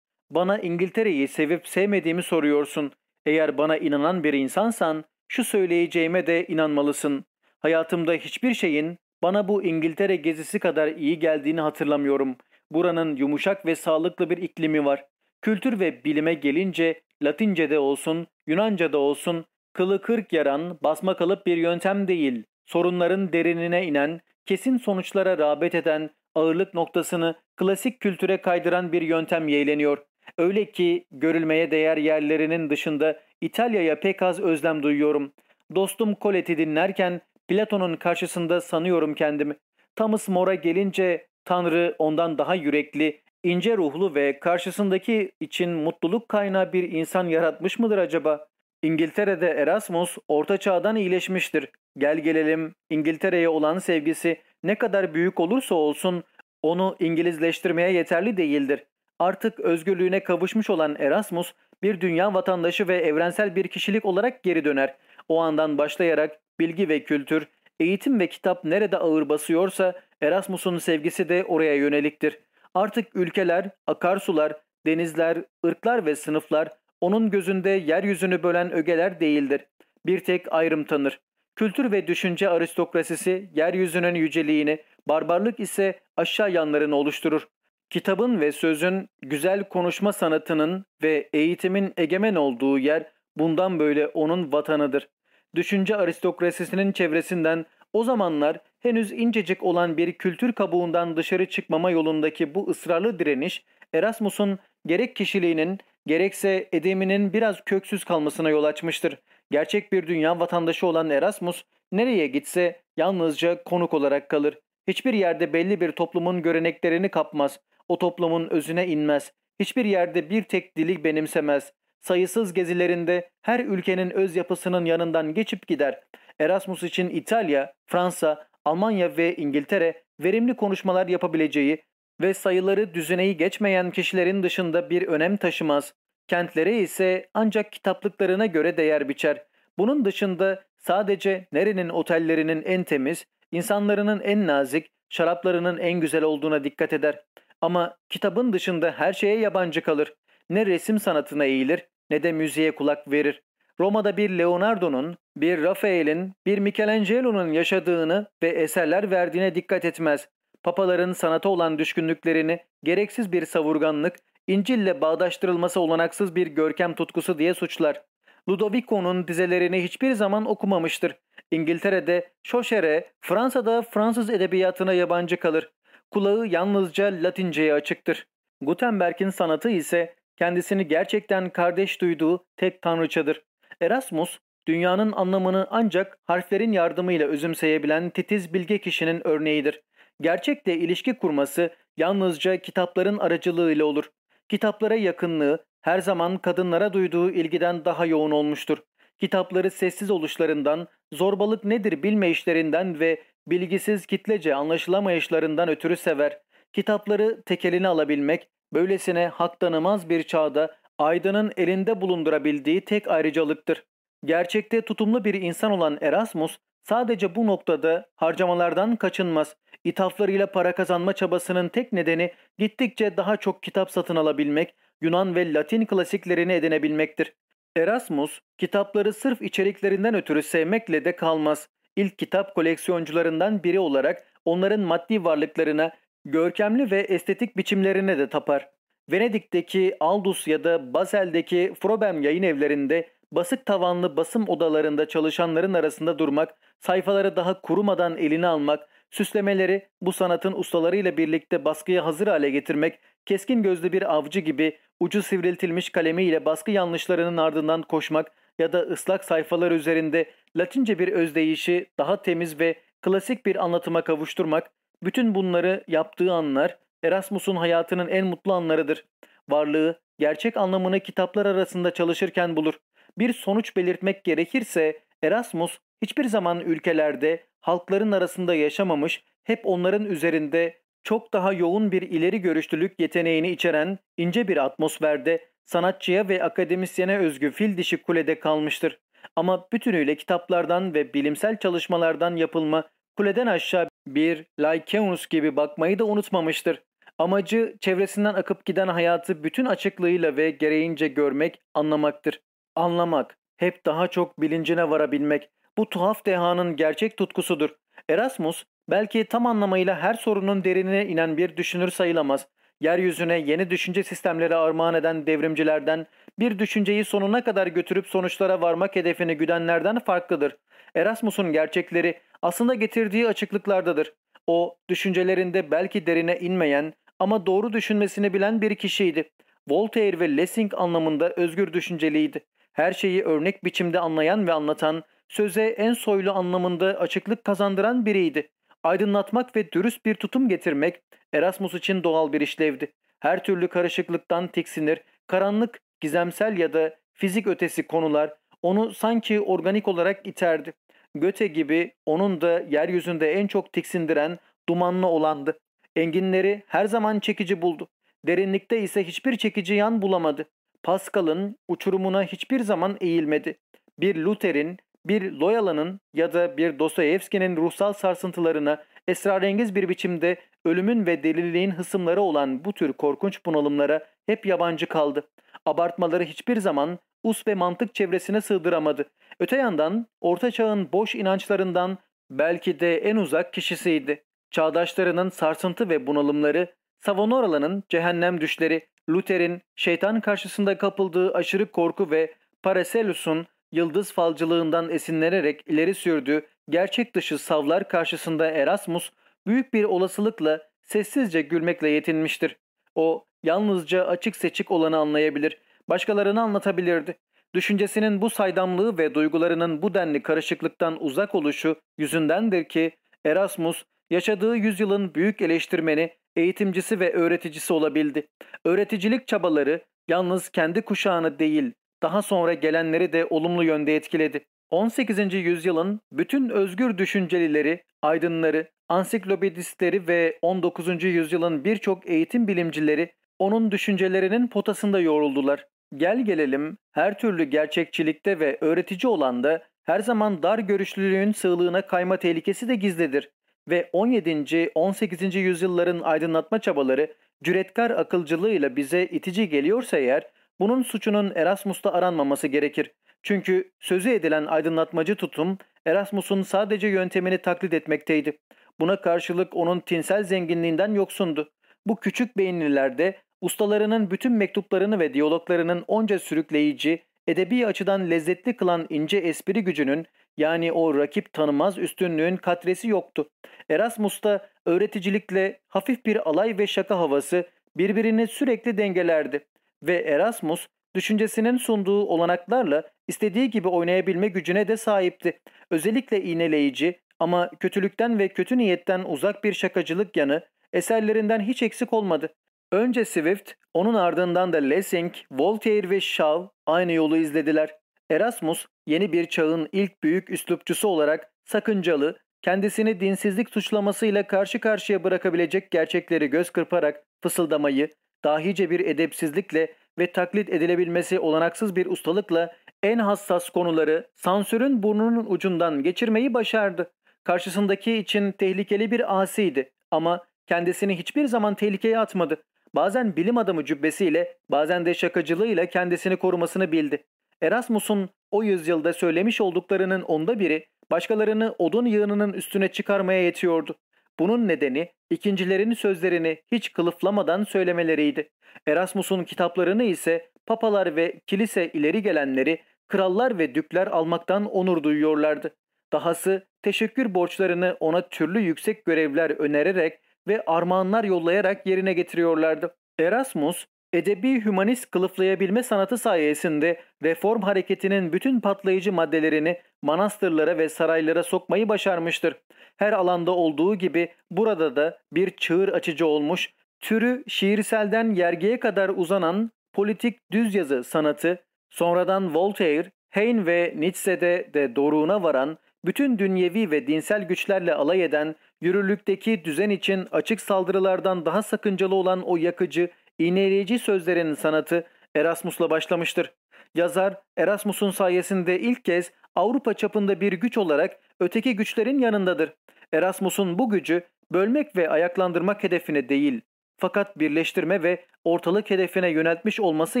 Bana İngiltere'yi sevip sevmediğimi soruyorsun. Eğer bana inanan bir insansan şu söyleyeceğime de inanmalısın. Hayatımda hiçbir şeyin bana bu İngiltere gezisi kadar iyi geldiğini hatırlamıyorum. Buranın yumuşak ve sağlıklı bir iklimi var. Kültür ve bilime gelince Latince'de olsun, Yunanca'da olsun kılı kırk yaran, basma kalıp bir yöntem değil. Sorunların derinine inen, kesin sonuçlara rağbet eden, ağırlık noktasını klasik kültüre kaydıran bir yöntem yeğleniyor. Öyle ki görülmeye değer yerlerinin dışında İtalya'ya pek az özlem duyuyorum. Dostum Colette'i dinlerken Platon'un karşısında sanıyorum kendimi. Thomas More'a gelince Tanrı ondan daha yürekli, ince ruhlu ve karşısındaki için mutluluk kaynağı bir insan yaratmış mıdır acaba? İngiltere'de Erasmus orta çağdan iyileşmiştir. Gel gelelim İngiltere'ye olan sevgisi ne kadar büyük olursa olsun onu İngilizleştirmeye yeterli değildir. Artık özgürlüğüne kavuşmuş olan Erasmus bir dünya vatandaşı ve evrensel bir kişilik olarak geri döner. O andan başlayarak bilgi ve kültür, eğitim ve kitap nerede ağır basıyorsa Erasmus'un sevgisi de oraya yöneliktir. Artık ülkeler, akarsular, denizler, ırklar ve sınıflar onun gözünde yeryüzünü bölen ögeler değildir. Bir tek ayrım tanır. Kültür ve düşünce aristokrasisi yeryüzünün yüceliğini, barbarlık ise aşağı yanlarını oluşturur. Kitabın ve sözün, güzel konuşma sanatının ve eğitimin egemen olduğu yer bundan böyle onun vatanıdır. Düşünce aristokrasisinin çevresinden o zamanlar henüz incecik olan bir kültür kabuğundan dışarı çıkmama yolundaki bu ısrarlı direniş Erasmus'un gerek kişiliğinin gerekse edeminin biraz köksüz kalmasına yol açmıştır. Gerçek bir dünya vatandaşı olan Erasmus nereye gitse yalnızca konuk olarak kalır. Hiçbir yerde belli bir toplumun göreneklerini kapmaz. O toplumun özüne inmez. Hiçbir yerde bir tek dili benimsemez. Sayısız gezilerinde her ülkenin öz yapısının yanından geçip gider. Erasmus için İtalya, Fransa, Almanya ve İngiltere verimli konuşmalar yapabileceği ve sayıları düzeneyi geçmeyen kişilerin dışında bir önem taşımaz. Kentlere ise ancak kitaplıklarına göre değer biçer. Bunun dışında sadece nerenin otellerinin en temiz, insanlarının en nazik, şaraplarının en güzel olduğuna dikkat eder. Ama kitabın dışında her şeye yabancı kalır. Ne resim sanatına eğilir ne de müziğe kulak verir. Roma'da bir Leonardo'nun, bir Rafael'in, bir Michelangelo'nun yaşadığını ve eserler verdiğine dikkat etmez. Papaların sanata olan düşkünlüklerini gereksiz bir savurganlık, İncil'le bağdaştırılması olanaksız bir görkem tutkusu diye suçlar. Ludovico'nun dizelerini hiçbir zaman okumamıştır. İngiltere'de Şoşere, Fransa'da Fransız edebiyatına yabancı kalır. Kulağı yalnızca Latinceye açıktır. Gutenberg'in sanatı ise kendisini gerçekten kardeş duyduğu tek tanrıçadır. Erasmus, dünyanın anlamını ancak harflerin yardımıyla özümseyebilen titiz bilge kişinin örneğidir. Gerçekle ilişki kurması yalnızca kitapların aracılığıyla olur. Kitaplara yakınlığı her zaman kadınlara duyduğu ilgiden daha yoğun olmuştur. Kitapları sessiz oluşlarından, zorbalık nedir bilmeyişlerinden ve bilgisiz kitlece anlaşılamayışlarından ötürü sever. Kitapları tekeline alabilmek, böylesine hak tanımaz bir çağda aydının elinde bulundurabildiği tek ayrıcalıktır. Gerçekte tutumlu bir insan olan Erasmus sadece bu noktada harcamalardan kaçınmaz. İthaflarıyla para kazanma çabasının tek nedeni gittikçe daha çok kitap satın alabilmek, Yunan ve Latin klasiklerini edinebilmektir. Erasmus, kitapları sırf içeriklerinden ötürü sevmekle de kalmaz. İlk kitap koleksiyoncularından biri olarak onların maddi varlıklarına, görkemli ve estetik biçimlerine de tapar. Venedik'teki Aldus ya da Basel'deki Frobem yayın evlerinde basık tavanlı basım odalarında çalışanların arasında durmak, sayfaları daha kurumadan eline almak, süslemeleri bu sanatın ustalarıyla birlikte baskıya hazır hale getirmek, keskin gözlü bir avcı gibi ucu sivriltilmiş kalemiyle baskı yanlışlarının ardından koşmak ya da ıslak sayfalar üzerinde Latince bir özdeyişi daha temiz ve klasik bir anlatıma kavuşturmak, bütün bunları yaptığı anlar Erasmus'un hayatının en mutlu anlarıdır. Varlığı gerçek anlamını kitaplar arasında çalışırken bulur. Bir sonuç belirtmek gerekirse Erasmus hiçbir zaman ülkelerde halkların arasında yaşamamış, hep onların üzerinde çok daha yoğun bir ileri görüşlülük yeteneğini içeren ince bir atmosferde sanatçıya ve akademisyene özgü fil dişi kulede kalmıştır. Ama bütünüyle kitaplardan ve bilimsel çalışmalardan yapılma kuleden aşağı bir Lycaeus gibi bakmayı da unutmamıştır. Amacı çevresinden akıp giden hayatı bütün açıklığıyla ve gereğince görmek, anlamaktır. Anlamak, hep daha çok bilincine varabilmek. Bu tuhaf dehanın gerçek tutkusudur. Erasmus belki tam anlamıyla her sorunun derinine inen bir düşünür sayılamaz. Yeryüzüne yeni düşünce sistemleri armağan eden devrimcilerden, bir düşünceyi sonuna kadar götürüp sonuçlara varmak hedefini güdenlerden farklıdır. Erasmus'un gerçekleri aslında getirdiği açıklıklardadır. O, düşüncelerinde belki derine inmeyen ama doğru düşünmesini bilen bir kişiydi. Voltaire ve Lessing anlamında özgür düşünceliydi. Her şeyi örnek biçimde anlayan ve anlatan, söze en soylu anlamında açıklık kazandıran biriydi. Aydınlatmak ve dürüst bir tutum getirmek Erasmus için doğal bir işlevdi. Her türlü karışıklıktan tiksinir, karanlık, gizemsel ya da fizik ötesi konular onu sanki organik olarak iterdi. Göte gibi onun da yeryüzünde en çok tiksindiren dumanlı olandı. Enginleri her zaman çekici buldu. Derinlikte ise hiçbir çekici yan bulamadı. Pascal'ın uçurumuna hiçbir zaman eğilmedi. Bir Luther'in, bir Loyala'nın ya da bir Dostoyevski'nin ruhsal sarsıntılarına esrarengiz bir biçimde ölümün ve deliliğin hısımları olan bu tür korkunç bunalımlara hep yabancı kaldı. Abartmaları hiçbir zaman us ve mantık çevresine sığdıramadı. Öte yandan Orta Çağ'ın boş inançlarından belki de en uzak kişisiydi. Çağdaşlarının sarsıntı ve bunalımları, Savonarola'nın cehennem düşleri, Luther'in şeytan karşısında kapıldığı aşırı korku ve Paracelsus'un yıldız falcılığından esinlenerek ileri sürdüğü gerçek dışı savlar karşısında Erasmus büyük bir olasılıkla sessizce gülmekle yetinmiştir. O yalnızca açık seçik olanı anlayabilir, başkalarını anlatabilirdi. Düşüncesinin bu saydamlığı ve duygularının bu denli karışıklıktan uzak oluşu yüzündendir ki Erasmus yaşadığı yüzyılın büyük eleştirmeni, eğitimcisi ve öğreticisi olabildi. Öğreticilik çabaları yalnız kendi kuşağını değil, daha sonra gelenleri de olumlu yönde etkiledi. 18. yüzyılın bütün özgür düşüncelileri, aydınları, ansiklopedistleri ve 19. yüzyılın birçok eğitim bilimcileri onun düşüncelerinin potasında yoğruldular. Gel gelelim her türlü gerçekçilikte ve öğretici olan da her zaman dar görüşlülüğün sığlığına kayma tehlikesi de gizlidir ve 17. 18. yüzyılların aydınlatma çabaları cüretkar akılcılığıyla bize itici geliyorsa eğer bunun suçunun Erasmus'ta aranmaması gerekir. Çünkü sözü edilen aydınlatmacı tutum Erasmus'un sadece yöntemini taklit etmekteydi. Buna karşılık onun tinsel zenginliğinden yoksundu. Bu küçük beyinlilerde ustalarının bütün mektuplarını ve diyaloglarının onca sürükleyici, edebi açıdan lezzetli kılan ince espri gücünün yani o rakip tanımaz üstünlüğün katresi yoktu. Erasmus'ta öğreticilikle hafif bir alay ve şaka havası birbirini sürekli dengelerdi ve Erasmus düşüncesinin sunduğu olanaklarla istediği gibi oynayabilme gücüne de sahipti. Özellikle iğneleyici ama kötülükten ve kötü niyetten uzak bir şakacılık yanı eserlerinden hiç eksik olmadı. Önce Swift, onun ardından da Lessing, Voltaire ve Shaw aynı yolu izlediler. Erasmus, yeni bir çağın ilk büyük üslupçusu olarak sakıncalı, kendisini dinsizlik suçlamasıyla karşı karşıya bırakabilecek gerçekleri göz kırparak fısıldamayı, dahice bir edepsizlikle ve taklit edilebilmesi olanaksız bir ustalıkla en hassas konuları sansürün burnunun ucundan geçirmeyi başardı. Karşısındaki için tehlikeli bir asiydi ama kendisini hiçbir zaman tehlikeye atmadı. Bazen bilim adamı cübbesiyle, bazen de şakacılığıyla kendisini korumasını bildi. Erasmus'un o yüzyılda söylemiş olduklarının onda biri başkalarını odun yığınının üstüne çıkarmaya yetiyordu. Bunun nedeni ikincilerin sözlerini hiç kılıflamadan söylemeleriydi. Erasmus'un kitaplarını ise papalar ve kilise ileri gelenleri, krallar ve dükler almaktan onur duyuyorlardı. Dahası teşekkür borçlarını ona türlü yüksek görevler önererek ve armağanlar yollayarak yerine getiriyorlardı. Erasmus, edebi hümanist kılıflayabilme sanatı sayesinde reform hareketinin bütün patlayıcı maddelerini manastırlara ve saraylara sokmayı başarmıştır. Her alanda olduğu gibi burada da bir çığır açıcı olmuş, türü şiirselden yergeye kadar uzanan politik düz yazı sanatı, sonradan Voltaire, Heine ve Nietzsche'de de doruğuna varan, bütün dünyevi ve dinsel güçlerle alay eden, yürürlükteki düzen için açık saldırılardan daha sakıncalı olan o yakıcı, iğneleyici sözlerin sanatı Erasmus'la başlamıştır. Yazar Erasmus'un sayesinde ilk kez Avrupa çapında bir güç olarak öteki güçlerin yanındadır. Erasmus'un bu gücü bölmek ve ayaklandırmak hedefine değil, fakat birleştirme ve ortalık hedefine yöneltmiş olması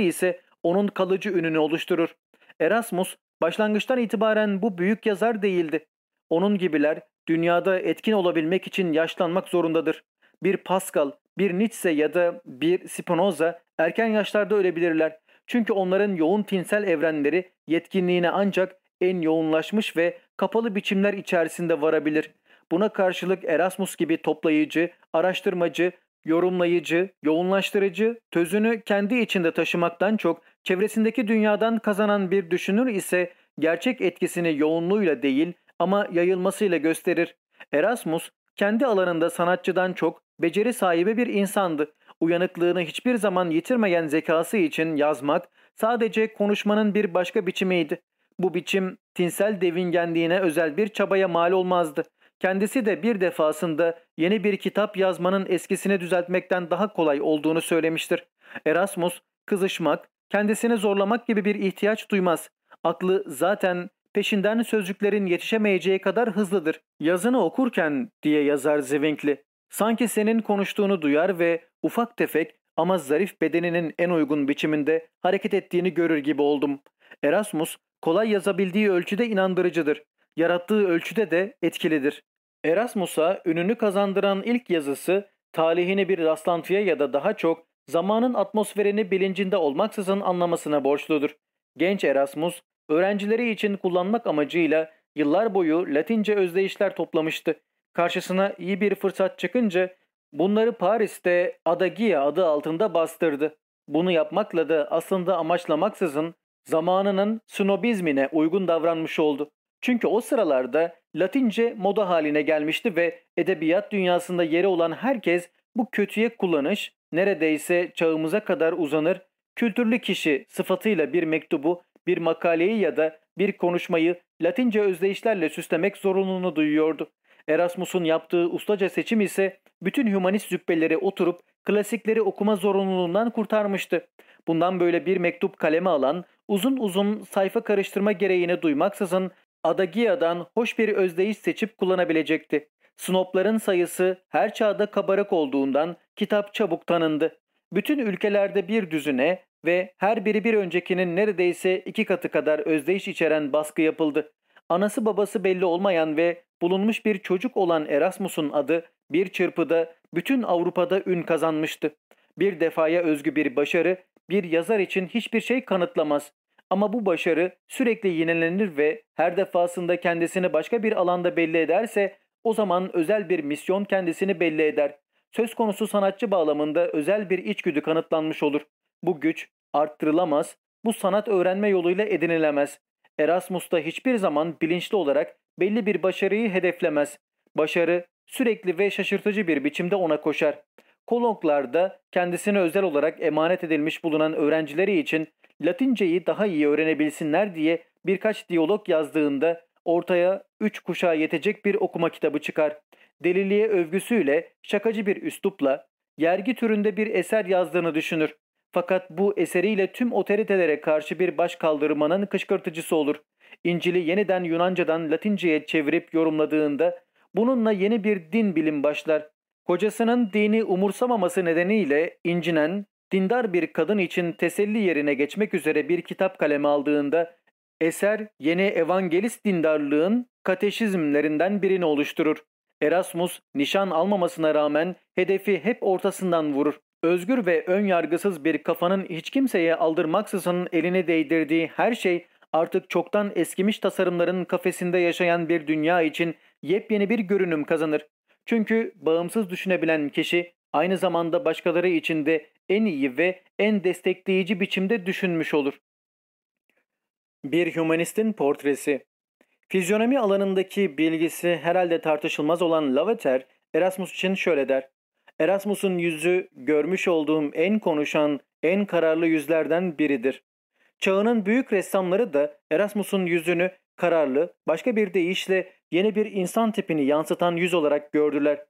ise onun kalıcı ününü oluşturur. Erasmus başlangıçtan itibaren bu büyük yazar değildi. Onun gibiler dünyada etkin olabilmek için yaşlanmak zorundadır. Bir Pascal, bir Nietzsche ya da bir Spinoza erken yaşlarda ölebilirler. Çünkü onların yoğun tinsel evrenleri yetkinliğine ancak en yoğunlaşmış ve kapalı biçimler içerisinde varabilir. Buna karşılık Erasmus gibi toplayıcı, araştırmacı, yorumlayıcı, yoğunlaştırıcı, tözünü kendi içinde taşımaktan çok çevresindeki dünyadan kazanan bir düşünür ise gerçek etkisini yoğunluğuyla değil ama yayılmasıyla gösterir. Erasmus kendi alanında sanatçıdan çok beceri sahibi bir insandı. Uyanıklığını hiçbir zaman yitirmeyen zekası için yazmak sadece konuşmanın bir başka biçimiydi. Bu biçim tinsel devingenliğine özel bir çabaya mal olmazdı. Kendisi de bir defasında yeni bir kitap yazmanın eskisini düzeltmekten daha kolay olduğunu söylemiştir. Erasmus kızışmak, kendisini zorlamak gibi bir ihtiyaç duymaz. Aklı zaten peşinden sözcüklerin yetişemeyeceği kadar hızlıdır. Yazını okurken diye yazar Zwingli. Sanki senin konuştuğunu duyar ve ufak tefek ama zarif bedeninin en uygun biçiminde hareket ettiğini görür gibi oldum. Erasmus kolay yazabildiği ölçüde inandırıcıdır. Yarattığı ölçüde de etkilidir. Erasmus'a ününü kazandıran ilk yazısı talihini bir rastlantıya ya da daha çok zamanın atmosferini bilincinde olmaksızın anlamasına borçludur. Genç Erasmus, öğrencileri için kullanmak amacıyla yıllar boyu Latince özdeyişler toplamıştı. Karşısına iyi bir fırsat çıkınca bunları Paris'te Adagia adı altında bastırdı. Bunu yapmakla da aslında amaçlamaksızın zamanının snobizmine uygun davranmış oldu. Çünkü o sıralarda Latince moda haline gelmişti ve edebiyat dünyasında yeri olan herkes bu kötüye kullanış neredeyse çağımıza kadar uzanır, kültürlü kişi sıfatıyla bir mektubu, bir makaleyi ya da bir konuşmayı Latince özdeyişlerle süslemek zorunluluğunu duyuyordu. Erasmus'un yaptığı ustaca seçim ise bütün humanist zübbeleri oturup klasikleri okuma zorunluluğundan kurtarmıştı. Bundan böyle bir mektup kaleme alan, uzun uzun sayfa karıştırma gereğini duymaksızın Adagia'dan hoş bir özdeyiş seçip kullanabilecekti. Snopların sayısı her çağda kabarık olduğundan kitap çabuk tanındı. Bütün ülkelerde bir düzüne ve her biri bir öncekinin neredeyse iki katı kadar özdeyiş içeren baskı yapıldı. Anası babası belli olmayan ve bulunmuş bir çocuk olan Erasmus'un adı bir çırpıda bütün Avrupa'da ün kazanmıştı. Bir defaya özgü bir başarı bir yazar için hiçbir şey kanıtlamaz. Ama bu başarı sürekli yenilenir ve her defasında kendisini başka bir alanda belli ederse o zaman özel bir misyon kendisini belli eder. Söz konusu sanatçı bağlamında özel bir içgüdü kanıtlanmış olur. Bu güç arttırılamaz, bu sanat öğrenme yoluyla edinilemez. Erasmus da hiçbir zaman bilinçli olarak belli bir başarıyı hedeflemez. Başarı sürekli ve şaşırtıcı bir biçimde ona koşar. Koloklarda kendisine özel olarak emanet edilmiş bulunan öğrencileri için Latinceyi daha iyi öğrenebilsinler diye birkaç diyalog yazdığında ortaya üç kuşağa yetecek bir okuma kitabı çıkar. Deliliğe övgüsüyle, şakacı bir üslupla, yergi türünde bir eser yazdığını düşünür. Fakat bu eseriyle tüm otoritelere karşı bir baş kaldırmanın kışkırtıcısı olur. İncil'i yeniden Yunancadan Latince'ye çevirip yorumladığında bununla yeni bir din bilim başlar. Kocasının dini umursamaması nedeniyle incinen, dindar bir kadın için teselli yerine geçmek üzere bir kitap kaleme aldığında eser yeni evangelist dindarlığın kateşizmlerinden birini oluşturur. Erasmus nişan almamasına rağmen hedefi hep ortasından vurur. Özgür ve ön yargısız bir kafanın hiç kimseye aldırmaksızın eline değdirdiği her şey artık çoktan eskimiş tasarımların kafesinde yaşayan bir dünya için yepyeni bir görünüm kazanır. Çünkü bağımsız düşünebilen kişi aynı zamanda başkaları için de en iyi ve en destekleyici biçimde düşünmüş olur. Bir hümanistin portresi Fizyonomi alanındaki bilgisi herhalde tartışılmaz olan Lavater, Erasmus için şöyle der. Erasmus'un yüzü görmüş olduğum en konuşan, en kararlı yüzlerden biridir. Çağının büyük ressamları da Erasmus'un yüzünü kararlı, başka bir deyişle yeni bir insan tipini yansıtan yüz olarak gördüler.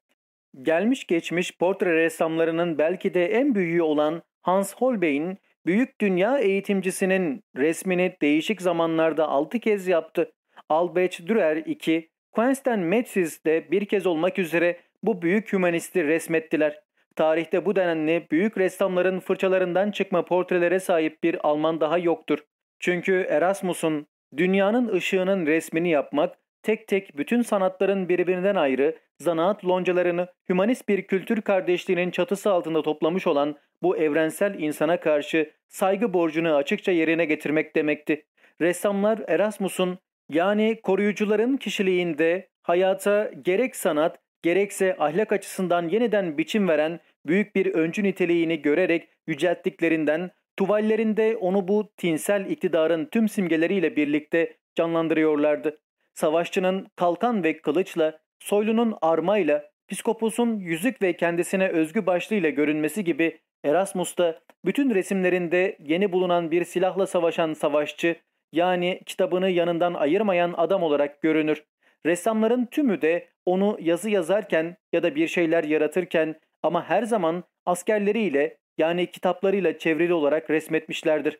Gelmiş geçmiş portre ressamlarının belki de en büyüğü olan Hans Holbein, büyük dünya eğitimcisinin resmini değişik zamanlarda altı kez yaptı. Albrecht Dürer 2, Quentin Metzis de bir kez olmak üzere bu büyük hümanisti resmettiler. Tarihte bu denenli büyük ressamların fırçalarından çıkma portrelere sahip bir Alman daha yoktur. Çünkü Erasmus'un dünyanın ışığının resmini yapmak, tek tek bütün sanatların birbirinden ayrı, zanaat loncalarını hümanist bir kültür kardeşliğinin çatısı altında toplamış olan bu evrensel insana karşı saygı borcunu açıkça yerine getirmek demekti. Ressamlar Erasmus'un yani koruyucuların kişiliğinde hayata gerek sanat gerekse ahlak açısından yeniden biçim veren büyük bir öncü niteliğini görerek yücelttiklerinden tuvallerinde onu bu tinsel iktidarın tüm simgeleriyle birlikte canlandırıyorlardı. Savaşçının kalkan ve kılıçla, soylunun armayla, piskoposun yüzük ve kendisine özgü başlığıyla görünmesi gibi Erasmus'ta bütün resimlerinde yeni bulunan bir silahla savaşan savaşçı, yani kitabını yanından ayırmayan adam olarak görünür. Ressamların tümü de onu yazı yazarken ya da bir şeyler yaratırken ama her zaman askerleriyle yani kitaplarıyla çevrili olarak resmetmişlerdir.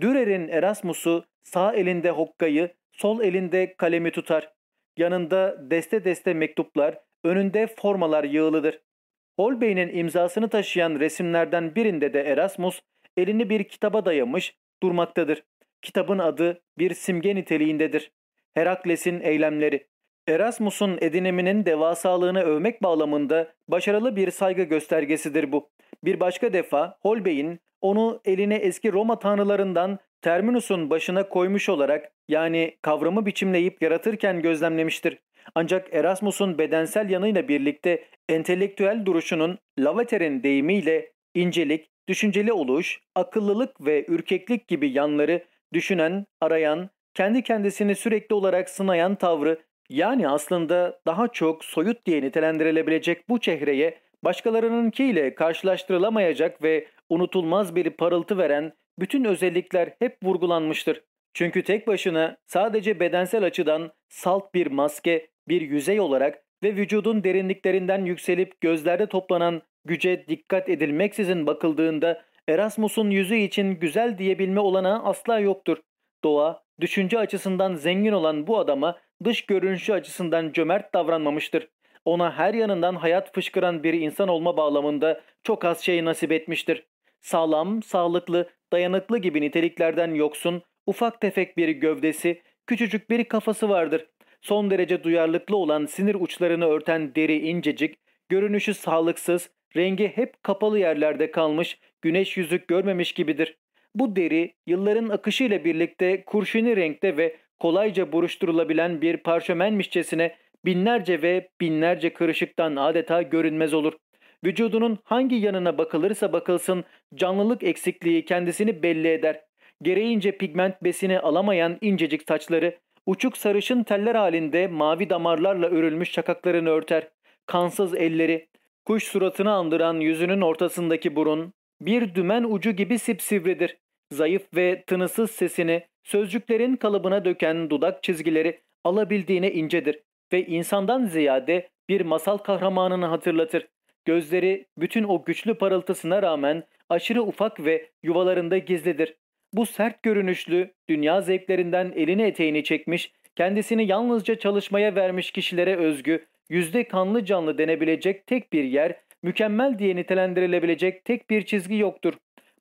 Dürer'in Erasmus'u sağ elinde hokkayı, sol elinde kalemi tutar. Yanında deste deste mektuplar, önünde formalar yığılıdır. Holbein'in imzasını taşıyan resimlerden birinde de Erasmus elini bir kitaba dayamış durmaktadır. Kitabın adı bir simge niteliğindedir. Herakles'in eylemleri. Erasmus'un ediniminin devasalığını övmek bağlamında başarılı bir saygı göstergesidir bu. Bir başka defa Holbein onu eline eski Roma tanrılarından Terminus'un başına koymuş olarak yani kavramı biçimleyip yaratırken gözlemlemiştir. Ancak Erasmus'un bedensel yanıyla birlikte entelektüel duruşunun Lavater'in deyimiyle incelik, düşünceli oluş, akıllılık ve ürkeklik gibi yanları düşünen, arayan, kendi kendisini sürekli olarak sınayan tavrı yani aslında daha çok soyut diye nitelendirilebilecek bu çehreye başkalarınınkiyle karşılaştırılamayacak ve unutulmaz bir parıltı veren bütün özellikler hep vurgulanmıştır. Çünkü tek başına sadece bedensel açıdan salt bir maske, bir yüzey olarak ve vücudun derinliklerinden yükselip gözlerde toplanan güce dikkat edilmeksizin bakıldığında Erasmus'un yüzü için güzel diyebilme olanağı asla yoktur. Doğa, düşünce açısından zengin olan bu adama dış görünüşü açısından cömert davranmamıştır. Ona her yanından hayat fışkıran bir insan olma bağlamında çok az şey nasip etmiştir. Sağlam, sağlıklı, dayanıklı gibi niteliklerden yoksun, ufak tefek bir gövdesi, küçücük bir kafası vardır. Son derece duyarlılıklı olan sinir uçlarını örten deri incecik, görünüşü sağlıksız, rengi hep kapalı yerlerde kalmış, güneş yüzük görmemiş gibidir. Bu deri yılların akışıyla birlikte kurşuni renkte ve kolayca buruşturulabilen bir parşömenmişçesine binlerce ve binlerce kırışıktan adeta görünmez olur. Vücudunun hangi yanına bakılırsa bakılsın canlılık eksikliği kendisini belli eder. Gereğince pigment besini alamayan incecik saçları, uçuk sarışın teller halinde mavi damarlarla örülmüş şakaklarını örter. Kansız elleri, kuş suratını andıran yüzünün ortasındaki burun, bir dümen ucu gibi sipsivridir. Zayıf ve tınısız sesini sözcüklerin kalıbına döken dudak çizgileri alabildiğine incedir ve insandan ziyade bir masal kahramanını hatırlatır. Gözleri bütün o güçlü parıltısına rağmen aşırı ufak ve yuvalarında gizlidir. Bu sert görünüşlü, dünya zevklerinden elini eteğini çekmiş, kendisini yalnızca çalışmaya vermiş kişilere özgü, yüzde kanlı canlı denebilecek tek bir yer, mükemmel diye nitelendirilebilecek tek bir çizgi yoktur.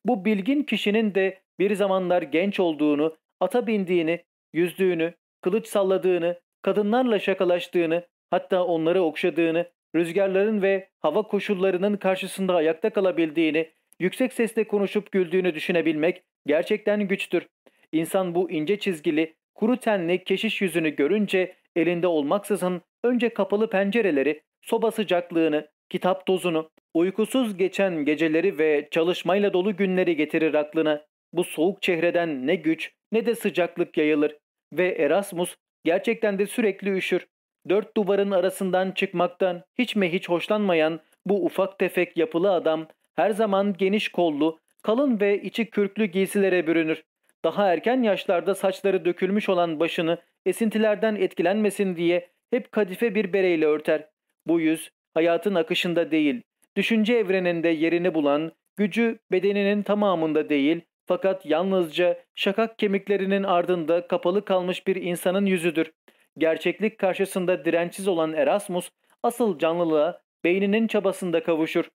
Bu bilgin kişinin de bir zamanlar genç olduğunu, ata bindiğini, yüzdüğünü, kılıç salladığını, kadınlarla şakalaştığını, hatta onları okşadığını, rüzgarların ve hava koşullarının karşısında ayakta kalabildiğini, yüksek sesle konuşup güldüğünü düşünebilmek gerçekten güçtür. İnsan bu ince çizgili, kuru tenli keşiş yüzünü görünce elinde olmaksızın önce kapalı pencereleri, soba sıcaklığını, kitap tozunu, uykusuz geçen geceleri ve çalışmayla dolu günleri getirir aklına. Bu soğuk çehreden ne güç ne de sıcaklık yayılır ve Erasmus gerçekten de sürekli üşür. Dört duvarın arasından çıkmaktan hiç mi hiç hoşlanmayan bu ufak tefek yapılı adam her zaman geniş kollu, kalın ve içi kürklü giysilere bürünür. Daha erken yaşlarda saçları dökülmüş olan başını esintilerden etkilenmesin diye hep kadife bir bereyle örter. Bu yüz hayatın akışında değil, düşünce evreninde yerini bulan, gücü bedeninin tamamında değil fakat yalnızca şakak kemiklerinin ardında kapalı kalmış bir insanın yüzüdür. Gerçeklik karşısında dirençsiz olan Erasmus asıl canlılığa beyninin çabasında kavuşur.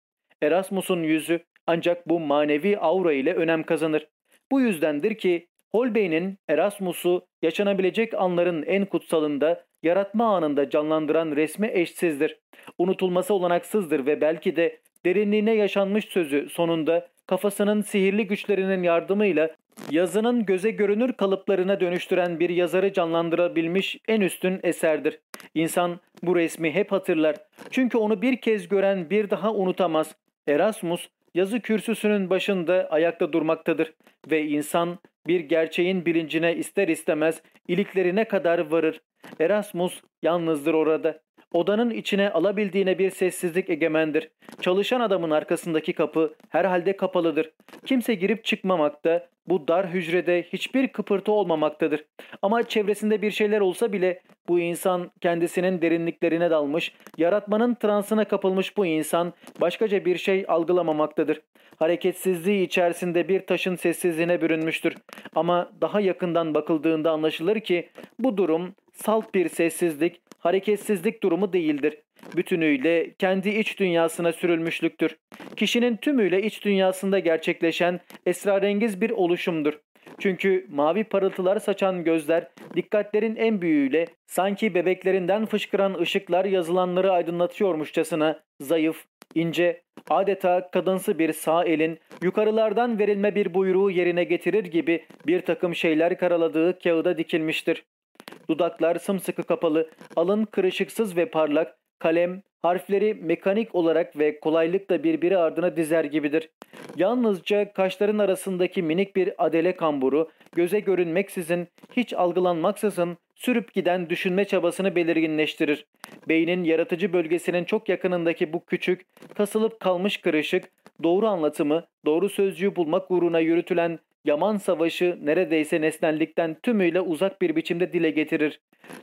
Erasmus'un yüzü ancak bu manevi aura ile önem kazanır. Bu yüzdendir ki Holbein'in Erasmus'u yaşanabilecek anların en kutsalında, yaratma anında canlandıran resmi eşsizdir. Unutulması olanaksızdır ve belki de derinliğine yaşanmış sözü sonunda kafasının sihirli güçlerinin yardımıyla yazının göze görünür kalıplarına dönüştüren bir yazarı canlandırabilmiş en üstün eserdir. İnsan bu resmi hep hatırlar. Çünkü onu bir kez gören bir daha unutamaz. Erasmus yazı kürsüsünün başında ayakta durmaktadır ve insan bir gerçeğin bilincine ister istemez iliklerine kadar varır. Erasmus yalnızdır orada. Odanın içine alabildiğine bir sessizlik egemendir. Çalışan adamın arkasındaki kapı herhalde kapalıdır. Kimse girip çıkmamakta, bu dar hücrede hiçbir kıpırtı olmamaktadır. Ama çevresinde bir şeyler olsa bile bu insan kendisinin derinliklerine dalmış, yaratmanın transına kapılmış bu insan başkaca bir şey algılamamaktadır. Hareketsizliği içerisinde bir taşın sessizliğine bürünmüştür. Ama daha yakından bakıldığında anlaşılır ki bu durum salt bir sessizlik, hareketsizlik durumu değildir. Bütünüyle kendi iç dünyasına sürülmüşlüktür. Kişinin tümüyle iç dünyasında gerçekleşen esrarengiz bir oluşumdur. Çünkü mavi parıltılar saçan gözler dikkatlerin en büyüğüyle sanki bebeklerinden fışkıran ışıklar yazılanları aydınlatıyormuşçasına zayıf, ince, adeta kadınsı bir sağ elin yukarılardan verilme bir buyruğu yerine getirir gibi bir takım şeyler karaladığı kağıda dikilmiştir. Dudaklar sımsıkı kapalı, alın kırışıksız ve parlak, kalem, harfleri mekanik olarak ve kolaylıkla birbiri ardına dizer gibidir. Yalnızca kaşların arasındaki minik bir adele kamburu, göze görünmeksizin, hiç algılanmaksızın sürüp giden düşünme çabasını belirginleştirir. Beynin yaratıcı bölgesinin çok yakınındaki bu küçük, kasılıp kalmış kırışık, doğru anlatımı, doğru sözcüğü bulmak uğruna yürütülen Yaman savaşı neredeyse nesnellikten tümüyle uzak bir biçimde dile getirir.